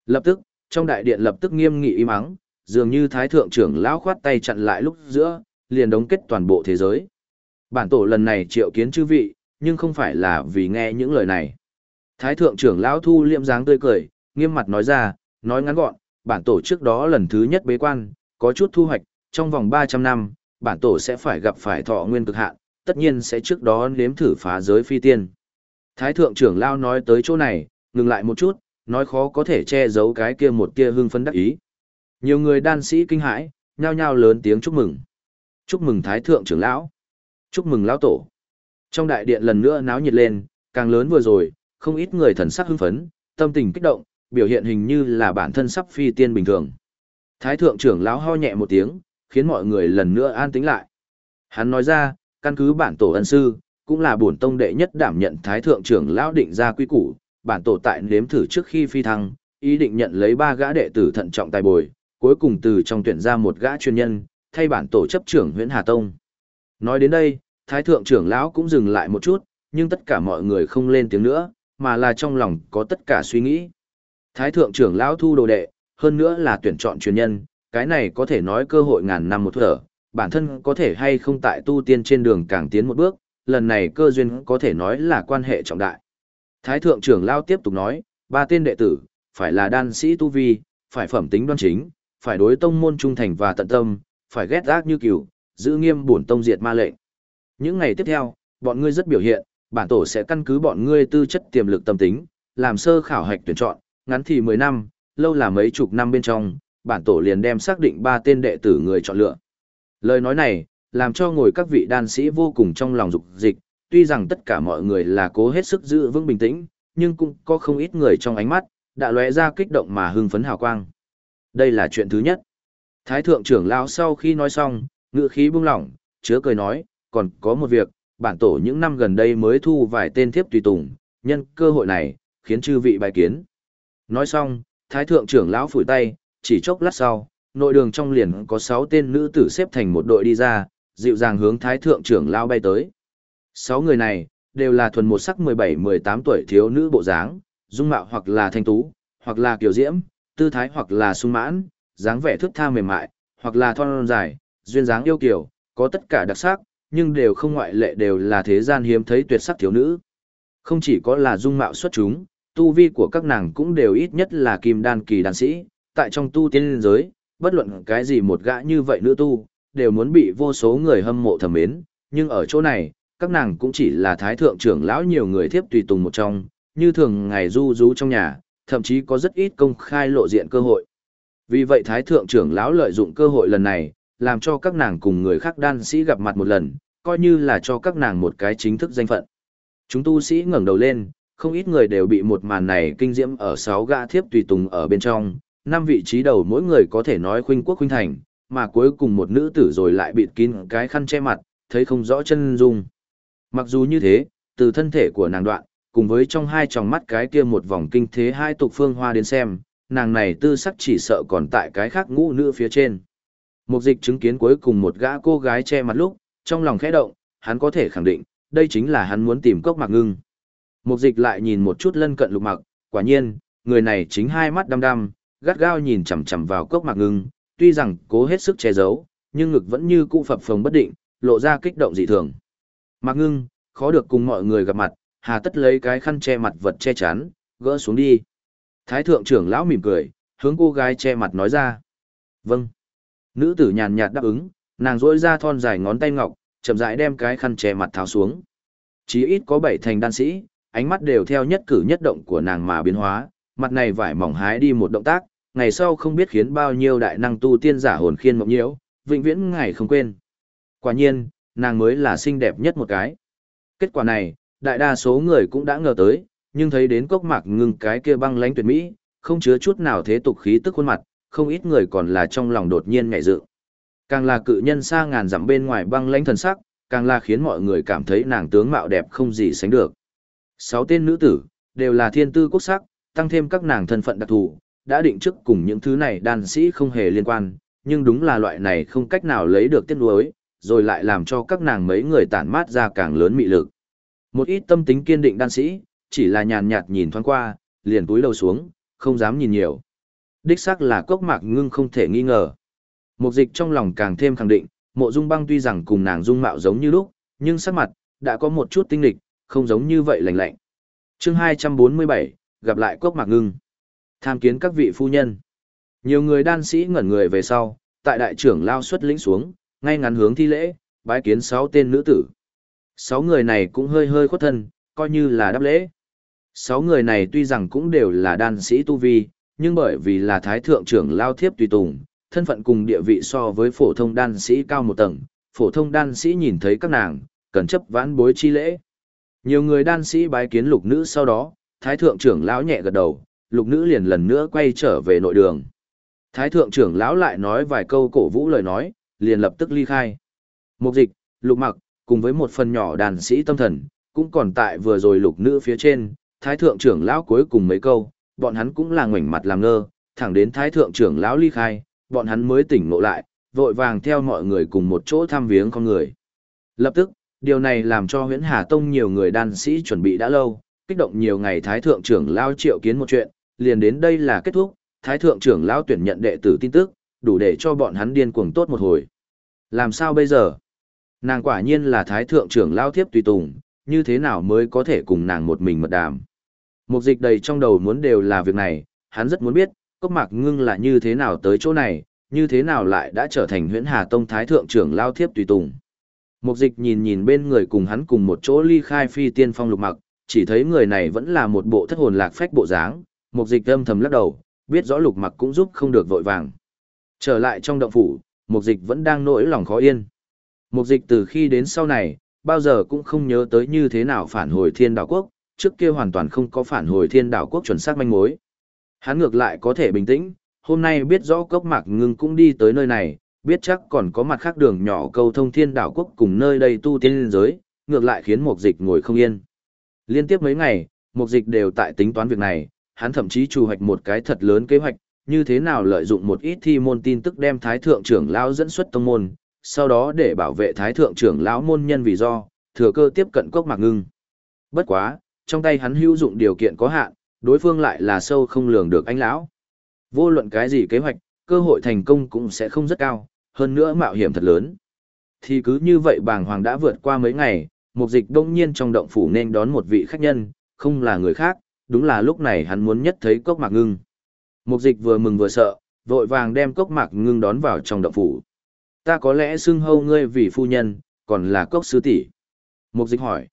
Lập tức, trong đại điện lập tức nghiêm nghị im ắng, dường như thái thượng trưởng lão khoát tay chặn lại lúc giữa, liền đóng kết toàn bộ thế giới. Bản tổ lần này triệu kiến chư vị, nhưng không phải là vì nghe những lời này. Thái thượng trưởng lão thu liệm dáng tươi cười, nghiêm mặt nói ra, nói ngắn gọn, bản tổ trước đó lần thứ nhất bế quan, có chút thu hoạch, trong vòng 300 năm, bản tổ sẽ phải gặp phải thọ nguyên cực hạn, tất nhiên sẽ trước đó nếm thử phá giới phi tiên. Thái thượng trưởng lão nói tới chỗ này, ngừng lại một chút, nói khó có thể che giấu cái kia một kia hưng phấn đắc ý. Nhiều người đan sĩ kinh hãi, nhao nhao lớn tiếng chúc mừng. Chúc mừng Thái thượng trưởng lão. Chúc mừng lão tổ. Trong đại điện lần nữa náo nhiệt lên, càng lớn vừa rồi, không ít người thần sắc hưng phấn, tâm tình kích động, biểu hiện hình như là bản thân sắp phi tiên bình thường. Thái thượng trưởng lão ho nhẹ một tiếng, khiến mọi người lần nữa an tĩnh lại. Hắn nói ra, căn cứ bản tổ ân sư, cũng là bổn tông đệ nhất đảm nhận thái thượng trưởng lão định ra quy củ, bản tổ tại nếm thử trước khi phi thăng, ý định nhận lấy ba gã đệ tử thận trọng tài bồi, cuối cùng từ trong tuyển ra một gã chuyên nhân, thay bản tổ chấp trưởng huyện Hà Tông. Nói đến đây, Thái Thượng trưởng lão cũng dừng lại một chút, nhưng tất cả mọi người không lên tiếng nữa, mà là trong lòng có tất cả suy nghĩ. Thái Thượng trưởng lão thu đồ đệ, hơn nữa là tuyển chọn chuyên nhân, cái này có thể nói cơ hội ngàn năm một thở, bản thân có thể hay không tại tu tiên trên đường càng tiến một bước, lần này cơ duyên có thể nói là quan hệ trọng đại. Thái thượng trưởng lao tiếp tục nói, ba tên đệ tử, phải là đan sĩ tu vi, phải phẩm tính đoan chính, phải đối tông môn trung thành và tận tâm, phải ghét ác như cừu, giữ nghiêm bổn tông diệt ma lệnh. Những ngày tiếp theo, bọn ngươi rất biểu hiện, bản tổ sẽ căn cứ bọn ngươi tư chất tiềm lực tâm tính, làm sơ khảo hạch tuyển chọn, ngắn thì 10 năm, lâu là mấy chục năm bên trong, bản tổ liền đem xác định ba tên đệ tử người chọn lựa. Lời nói này, làm cho ngồi các vị đan sĩ vô cùng trong lòng dục dịch, tuy rằng tất cả mọi người là cố hết sức giữ vững bình tĩnh, nhưng cũng có không ít người trong ánh mắt, đã lóe ra kích động mà hưng phấn hào quang. Đây là chuyện thứ nhất. Thái thượng trưởng lão sau khi nói xong, ngựa khí buông lỏng, chứa cười nói, còn có một việc, bản tổ những năm gần đây mới thu vài tên thiếp tùy tùng, nhân cơ hội này, khiến chư vị bài kiến. Nói xong, thái thượng trưởng lão phủi tay, chỉ chốc lát sau, nội đường trong liền có 6 tên nữ tử xếp thành một đội đi ra, dịu dàng hướng thái thượng trưởng lão bay tới. 6 người này, đều là thuần một sắc 17-18 tuổi thiếu nữ bộ dáng, dung mạo hoặc là thanh tú, hoặc là kiều diễm, tư thái hoặc là sung mãn, dáng vẻ thước tha mềm mại, hoặc là thon dài, duyên dáng yêu kiều, có tất cả đặc sắc, nhưng đều không ngoại lệ đều là thế gian hiếm thấy tuyệt sắc thiếu nữ. Không chỉ có là dung mạo xuất chúng, tu vi của các nàng cũng đều ít nhất là kim đan kỳ đan sĩ, tại trong tu tiên giới, bất luận cái gì một gã như vậy nữ tu, đều muốn bị vô số người hâm mộ thầm mến, nhưng ở chỗ này, các nàng cũng chỉ là thái thượng trưởng lão nhiều người thiếp tùy tùng một trong, như thường ngày du rú trong nhà, thậm chí có rất ít công khai lộ diện cơ hội. Vì vậy thái thượng trưởng lão lợi dụng cơ hội lần này, làm cho các nàng cùng người khác đan sĩ gặp mặt một lần, coi như là cho các nàng một cái chính thức danh phận. Chúng tu sĩ ngẩng đầu lên, không ít người đều bị một màn này kinh diễm ở sáu gã thiếp tùy tùng ở bên trong, năm vị trí đầu mỗi người có thể nói khuynh quốc khuynh thành, mà cuối cùng một nữ tử rồi lại bịt kín cái khăn che mặt, thấy không rõ chân dung. Mặc dù như thế, từ thân thể của nàng đoạn, cùng với trong hai tròng mắt cái kia một vòng kinh thế hai tục phương hoa đến xem, nàng này tư sắc chỉ sợ còn tại cái khác ngũ nữ phía trên. Một dịch chứng kiến cuối cùng một gã cô gái che mặt lúc, trong lòng khẽ động, hắn có thể khẳng định, đây chính là hắn muốn tìm cốc mạc ngưng. Một dịch lại nhìn một chút lân cận lục mặc, quả nhiên, người này chính hai mắt đăm đăm, gắt gao nhìn chằm chằm vào cốc mạc ngưng, tuy rằng cố hết sức che giấu, nhưng ngực vẫn như cụ phập phồng bất định, lộ ra kích động dị thường. Mạc ngưng, khó được cùng mọi người gặp mặt, hà tất lấy cái khăn che mặt vật che chắn, gỡ xuống đi. Thái thượng trưởng lão mỉm cười, hướng cô gái che mặt nói ra. Vâng. Nữ tử nhàn nhạt đáp ứng, nàng rỗi ra thon dài ngón tay ngọc, chậm rãi đem cái khăn che mặt tháo xuống. Chí ít có bảy thành đan sĩ, ánh mắt đều theo nhất cử nhất động của nàng mà biến hóa, mặt này vải mỏng hái đi một động tác, ngày sau không biết khiến bao nhiêu đại năng tu tiên giả hồn khiên mộng nhiễu, vĩnh viễn ngày không quên. Quả nhiên, nàng mới là xinh đẹp nhất một cái. Kết quả này, đại đa số người cũng đã ngờ tới, nhưng thấy đến cốc mạc ngưng cái kia băng lãnh tuyệt mỹ, không chứa chút nào thế tục khí tức khuôn mặt, không ít người còn là trong lòng đột nhiên ngại dự. Càng là cự nhân xa ngàn dặm bên ngoài băng lãnh thần sắc, càng là khiến mọi người cảm thấy nàng tướng mạo đẹp không gì sánh được. Sáu tên nữ tử, đều là thiên tư quốc sắc, tăng thêm các nàng thân phận đặc thù, đã định trước cùng những thứ này đàn sĩ không hề liên quan, nhưng đúng là loại này không cách nào lấy được tiết nuối, rồi lại làm cho các nàng mấy người tản mát ra càng lớn mị lực. Một ít tâm tính kiên định đan sĩ, chỉ là nhàn nhạt nhìn thoáng qua, liền túi đầu xuống, không dám nhìn nhiều. Đích xác là cốc mạc ngưng không thể nghi ngờ. mục dịch trong lòng càng thêm khẳng định, mộ dung băng tuy rằng cùng nàng dung mạo giống như lúc, nhưng sắc mặt, đã có một chút tinh lịch, không giống như vậy lạnh lạnh. chương 247, gặp lại cốc mạc ngưng. Tham kiến các vị phu nhân. Nhiều người đan sĩ ngẩn người về sau, tại đại trưởng lao xuất lĩnh xuống, ngay ngắn hướng thi lễ, bái kiến sáu tên nữ tử. Sáu người này cũng hơi hơi khuất thân, coi như là đáp lễ. Sáu người này tuy rằng cũng đều là đan sĩ tu vi, nhưng bởi vì là thái thượng trưởng lao thiếp tùy tùng, thân phận cùng địa vị so với phổ thông đan sĩ cao một tầng, phổ thông đan sĩ nhìn thấy các nàng, cần chấp vãn bối chi lễ. Nhiều người đan sĩ bái kiến lục nữ sau đó, thái thượng trưởng lão nhẹ gật đầu, lục nữ liền lần nữa quay trở về nội đường. Thái thượng trưởng lão lại nói vài câu cổ vũ lời nói, liền lập tức ly khai. Mục dịch, lục mặc, cùng với một phần nhỏ đàn sĩ tâm thần, cũng còn tại vừa rồi lục nữ phía trên, thái thượng trưởng lão cuối cùng mấy câu, bọn hắn cũng là ngoảnh mặt làm ngơ, thẳng đến thái thượng trưởng lão ly khai, bọn hắn mới tỉnh ngộ lại, vội vàng theo mọi người cùng một chỗ thăm viếng con người. Lập tức, điều này làm cho huyễn Hà Tông nhiều người đàn sĩ chuẩn bị đã lâu, kích động nhiều ngày thái thượng trưởng lão triệu kiến một chuyện, liền đến đây là kết thúc, thái thượng trưởng lão tuyển nhận đệ tử tin tức, đủ để cho bọn hắn điên cuồng tốt một hồi. Làm sao bây giờ? Nàng quả nhiên là thái thượng trưởng lao thiếp tùy tùng, như thế nào mới có thể cùng nàng một mình mật đàm. Một dịch đầy trong đầu muốn đều là việc này, hắn rất muốn biết, cốc mạc ngưng là như thế nào tới chỗ này, như thế nào lại đã trở thành huyễn hà tông thái thượng trưởng lao thiếp tùy tùng. Mục dịch nhìn nhìn bên người cùng hắn cùng một chỗ ly khai phi tiên phong lục mặc, chỉ thấy người này vẫn là một bộ thất hồn lạc phách bộ dáng, mục dịch âm thầm lắc đầu, biết rõ lục mặc cũng giúp không được vội vàng. Trở lại trong động phủ, mục dịch vẫn đang nỗi lòng khó yên. Mục dịch từ khi đến sau này, bao giờ cũng không nhớ tới như thế nào phản hồi thiên đảo quốc, trước kia hoàn toàn không có phản hồi thiên đảo quốc chuẩn xác manh mối. Hắn ngược lại có thể bình tĩnh, hôm nay biết rõ cốc mạc ngưng cũng đi tới nơi này, biết chắc còn có mặt khác đường nhỏ cầu thông thiên đảo quốc cùng nơi đây tu tiên liên giới, ngược lại khiến mục dịch ngồi không yên. Liên tiếp mấy ngày, mục dịch đều tại tính toán việc này, hắn thậm chí trù hoạch một cái thật lớn kế hoạch, như thế nào lợi dụng một ít thi môn tin tức đem thái thượng trưởng lão dẫn xuất tông môn, sau đó để bảo vệ thái thượng trưởng lão môn nhân vì do, thừa cơ tiếp cận cốc mạc ngưng. Bất quá, trong tay hắn hữu dụng điều kiện có hạn, đối phương lại là sâu không lường được anh lão. Vô luận cái gì kế hoạch, cơ hội thành công cũng sẽ không rất cao, hơn nữa mạo hiểm thật lớn. Thì cứ như vậy bàng hoàng đã vượt qua mấy ngày, mục dịch đông nhiên trong động phủ nên đón một vị khách nhân, không là người khác, đúng là lúc này hắn muốn nhất thấy cốc mạc ngưng. Mục dịch vừa mừng vừa sợ, vội vàng đem cốc mạc ngưng đón vào trong động phủ. Ta có lẽ xưng hâu ngươi vì phu nhân, còn là cốc sư tỷ. Mục dịch hỏi.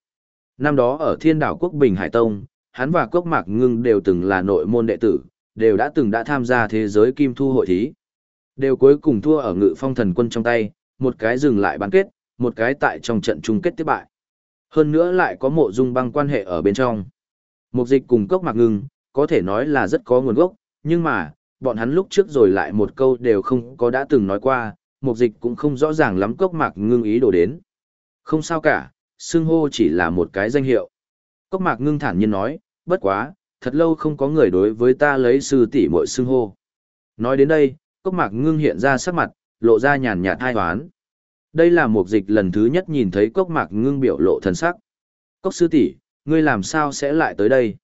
Năm đó ở thiên đảo quốc Bình Hải Tông, hắn và cốc mạc ngưng đều từng là nội môn đệ tử, đều đã từng đã tham gia thế giới kim thu hội thí. Đều cuối cùng thua ở ngự phong thần quân trong tay, một cái dừng lại bán kết, một cái tại trong trận chung kết tiếp bại. Hơn nữa lại có mộ dung băng quan hệ ở bên trong. Mục dịch cùng cốc mạc ngưng, có thể nói là rất có nguồn gốc, nhưng mà, bọn hắn lúc trước rồi lại một câu đều không có đã từng nói qua, mục dịch cũng không rõ ràng lắm cốc mạc ngưng ý đồ đến. Không sao cả, xưng hô chỉ là một cái danh hiệu. Cốc mạc ngưng thản nhiên nói, bất quá, thật lâu không có người đối với ta lấy sư tỷ muội xưng hô. Nói đến đây, cốc mạc ngưng hiện ra sắc mặt, lộ ra nhàn nhạt hai hoán. Đây là mục dịch lần thứ nhất nhìn thấy cốc mạc ngưng biểu lộ thần sắc. Cốc sư tỷ, ngươi làm sao sẽ lại tới đây?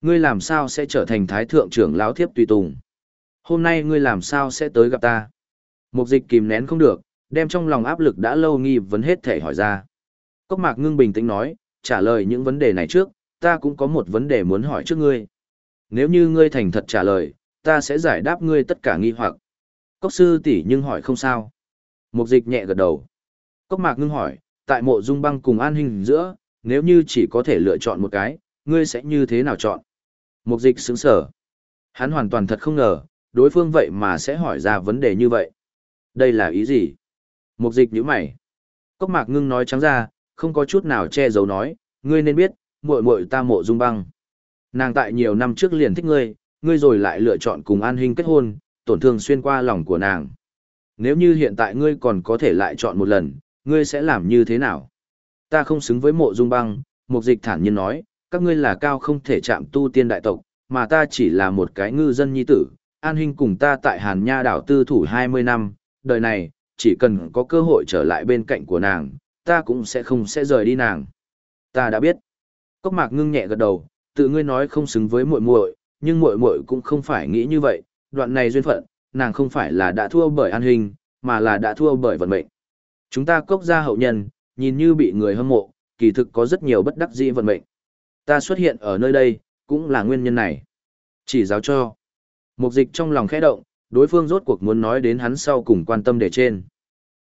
Ngươi làm sao sẽ trở thành thái thượng trưởng lão thiếp tùy tùng? Hôm nay ngươi làm sao sẽ tới gặp ta? Mục dịch kìm nén không được, đem trong lòng áp lực đã lâu nghi vấn hết thể hỏi ra. Cốc mạc ngưng bình tĩnh nói, trả lời những vấn đề này trước, ta cũng có một vấn đề muốn hỏi trước ngươi. Nếu như ngươi thành thật trả lời, ta sẽ giải đáp ngươi tất cả nghi hoặc. Cốc sư tỷ nhưng hỏi không sao. Mục dịch nhẹ gật đầu. Cốc mạc ngưng hỏi, tại mộ dung băng cùng an hình giữa, nếu như chỉ có thể lựa chọn một cái, ngươi sẽ như thế nào chọn? Mục dịch sững sở. Hắn hoàn toàn thật không ngờ, đối phương vậy mà sẽ hỏi ra vấn đề như vậy. Đây là ý gì? Mục dịch nhíu mày. Cốc mạc ngưng nói trắng ra, không có chút nào che giấu nói, ngươi nên biết, muội muội ta mộ dung băng. Nàng tại nhiều năm trước liền thích ngươi, ngươi rồi lại lựa chọn cùng an hình kết hôn, tổn thương xuyên qua lòng của nàng. Nếu như hiện tại ngươi còn có thể lại chọn một lần, ngươi sẽ làm như thế nào? Ta không xứng với mộ dung băng, mục dịch thản nhiên nói, các ngươi là cao không thể chạm tu tiên đại tộc, mà ta chỉ là một cái ngư dân nhi tử, an huynh cùng ta tại Hàn Nha đảo tư thủ 20 năm, đời này, chỉ cần có cơ hội trở lại bên cạnh của nàng, ta cũng sẽ không sẽ rời đi nàng. Ta đã biết. Cốc mạc ngưng nhẹ gật đầu, tự ngươi nói không xứng với muội muội, nhưng muội muội cũng không phải nghĩ như vậy, đoạn này duyên phận, nàng không phải là đã thua bởi an hình, mà là đã thua bởi vận mệnh. Chúng ta cốc gia hậu nhân, nhìn như bị người hâm mộ, kỳ thực có rất nhiều bất đắc dĩ vận mệnh. Ta xuất hiện ở nơi đây, cũng là nguyên nhân này. Chỉ giáo cho. Mục dịch trong lòng khẽ động, đối phương rốt cuộc muốn nói đến hắn sau cùng quan tâm để trên.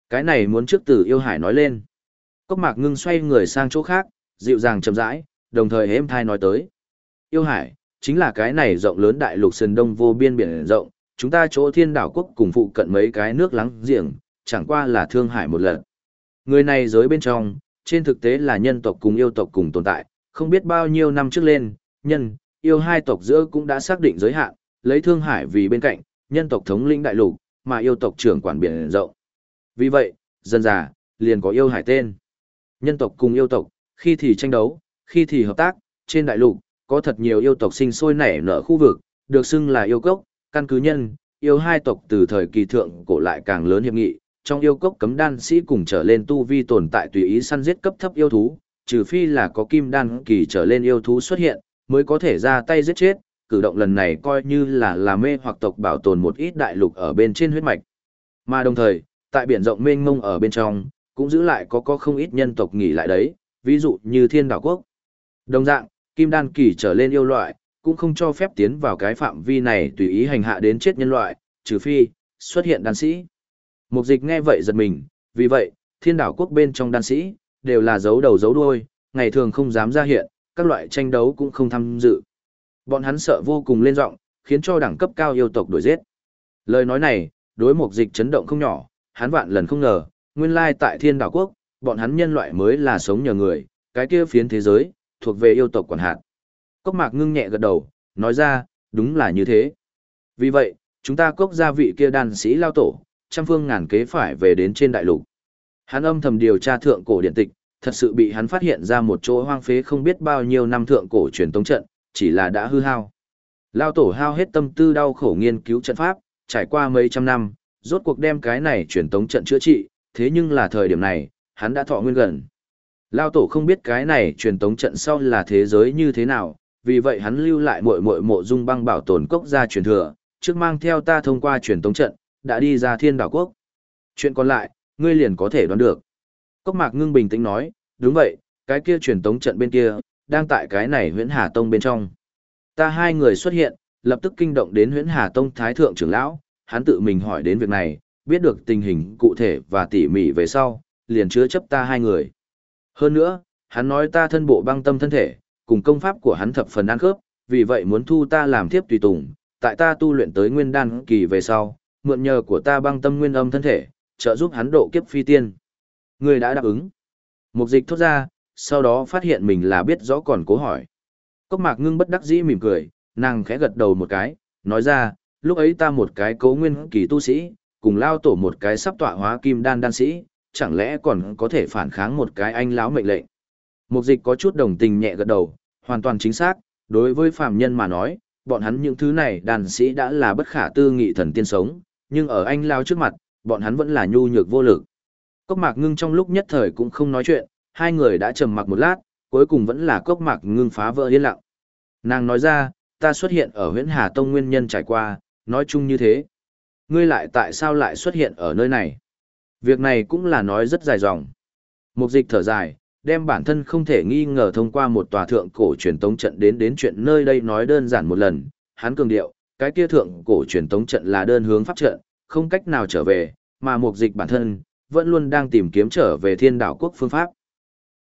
Cái này muốn trước từ yêu hải nói lên. Cốc mạc ngưng xoay người sang chỗ khác, dịu dàng chậm rãi, đồng thời êm thai nói tới. Yêu hải, chính là cái này rộng lớn đại lục sơn đông vô biên biển rộng, chúng ta chỗ thiên đảo quốc cùng phụ cận mấy cái nước láng giềng, chẳng qua là thương hải một lần. Người này giới bên trong, trên thực tế là nhân tộc cùng yêu tộc cùng tồn tại, không biết bao nhiêu năm trước lên, nhân, yêu hai tộc giữa cũng đã xác định giới hạn, lấy thương hải vì bên cạnh, nhân tộc thống lĩnh đại lục, mà yêu tộc trưởng quản biển rộng. Vì vậy, dân già, liền có yêu hải tên. Nhân tộc cùng yêu tộc, khi thì tranh đấu, khi thì hợp tác, trên đại lục, có thật nhiều yêu tộc sinh sôi nảy nở khu vực, được xưng là yêu cốc, căn cứ nhân, yêu hai tộc từ thời kỳ thượng cổ lại càng lớn hiệp nghị, trong yêu cốc cấm đan sĩ cùng trở lên tu vi tồn tại tùy ý săn giết cấp thấp yêu thú, trừ phi là có kim đan kỳ trở lên yêu thú xuất hiện, mới có thể ra tay giết chết, cử động lần này coi như là là mê hoặc tộc bảo tồn một ít đại lục ở bên trên huyết mạch. Mà đồng thời, tại biển rộng mênh mông ở bên trong, cũng giữ lại có có không ít nhân tộc nghỉ lại đấy, ví dụ như thiên đảo quốc. Đồng dạng, kim đan kỳ trở lên yêu loại, cũng không cho phép tiến vào cái phạm vi này tùy ý hành hạ đến chết nhân loại, trừ phi, xuất hiện đan sĩ. Mục dịch nghe vậy giật mình, vì vậy, thiên đảo quốc bên trong đan sĩ, đều là giấu đầu giấu đuôi, ngày thường không dám ra hiện, các loại tranh đấu cũng không tham dự. Bọn hắn sợ vô cùng lên giọng, khiến cho đẳng cấp cao yêu tộc đuổi giết. Lời nói này, đối mục dịch chấn động không nhỏ, hắn vạn lần không ngờ, nguyên lai tại thiên đảo quốc, bọn hắn nhân loại mới là sống nhờ người, cái kia phiến thế giới, thuộc về yêu tộc quản hạt. Cốc mạc ngưng nhẹ gật đầu, nói ra, đúng là như thế. Vì vậy, chúng ta cốc gia vị kia đàn sĩ lao tổ, trăm phương ngàn kế phải về đến trên đại lục. Hắn âm thầm điều tra thượng cổ điện tịch, thật sự bị hắn phát hiện ra một chỗ hoang phế không biết bao nhiêu năm thượng cổ truyền tống trận, chỉ là đã hư hao. Lao tổ hao hết tâm tư đau khổ nghiên cứu trận pháp, trải qua mấy trăm năm, rốt cuộc đem cái này truyền tống trận chữa trị, thế nhưng là thời điểm này, hắn đã thọ nguyên gần. Lao tổ không biết cái này truyền tống trận sau là thế giới như thế nào, vì vậy hắn lưu lại muội muội mộ dung băng bảo tồn cốc gia truyền thừa, trước mang theo ta thông qua truyền tống trận, đã đi ra thiên đảo quốc. Chuyện còn lại, ngươi liền có thể đoán được. Cốc mạc ngưng bình tĩnh nói, đúng vậy, cái kia truyền tống trận bên kia, đang tại cái này huyễn hà tông bên trong. Ta hai người xuất hiện, lập tức kinh động đến huyễn hà tông thái thượng trưởng lão, hắn tự mình hỏi đến việc này, biết được tình hình cụ thể và tỉ mỉ về sau, liền chứa chấp ta hai người. Hơn nữa, hắn nói ta thân bộ băng tâm thân thể, cùng công pháp của hắn thập phần ăn khớp, vì vậy muốn thu ta làm thiếp tùy tùng, tại ta tu luyện tới nguyên đan kỳ về sau, mượn nhờ của ta băng tâm nguyên âm thân thể, trợ giúp hắn độ kiếp phi tiên. Người đã đáp ứng. Mục dịch thốt ra, sau đó phát hiện mình là biết rõ còn cố hỏi. Cốc mạc ngưng bất đắc dĩ mỉm cười, nàng khẽ gật đầu một cái, nói ra, lúc ấy ta một cái cố nguyên kỳ tu sĩ, cùng lao tổ một cái sắp tọa hóa kim đan đan sĩ, chẳng lẽ còn có thể phản kháng một cái anh lão mệnh lệnh. Mục dịch có chút đồng tình nhẹ gật đầu, hoàn toàn chính xác, đối với phàm nhân mà nói, bọn hắn những thứ này đàn sĩ đã là bất khả tư nghị thần tiên sống, nhưng ở anh lao trước mặt, bọn hắn vẫn là nhu nhược vô lực. Cốc mạc ngưng trong lúc nhất thời cũng không nói chuyện, hai người đã trầm mặc một lát, cuối cùng vẫn là cốc mạc ngưng phá vỡ yên lặng. Nàng nói ra, ta xuất hiện ở huyện Hà Tông nguyên nhân trải qua, nói chung như thế. Ngươi lại tại sao lại xuất hiện ở nơi này? Việc này cũng là nói rất dài dòng. Mục dịch thở dài, đem bản thân không thể nghi ngờ thông qua một tòa thượng cổ truyền tống trận đến đến chuyện nơi đây nói đơn giản một lần, hắn cường điệu, cái kia thượng cổ truyền tống trận là đơn hướng pháp trận, không cách nào trở về, mà mục dịch bản thân vẫn luôn đang tìm kiếm trở về thiên đảo quốc phương pháp.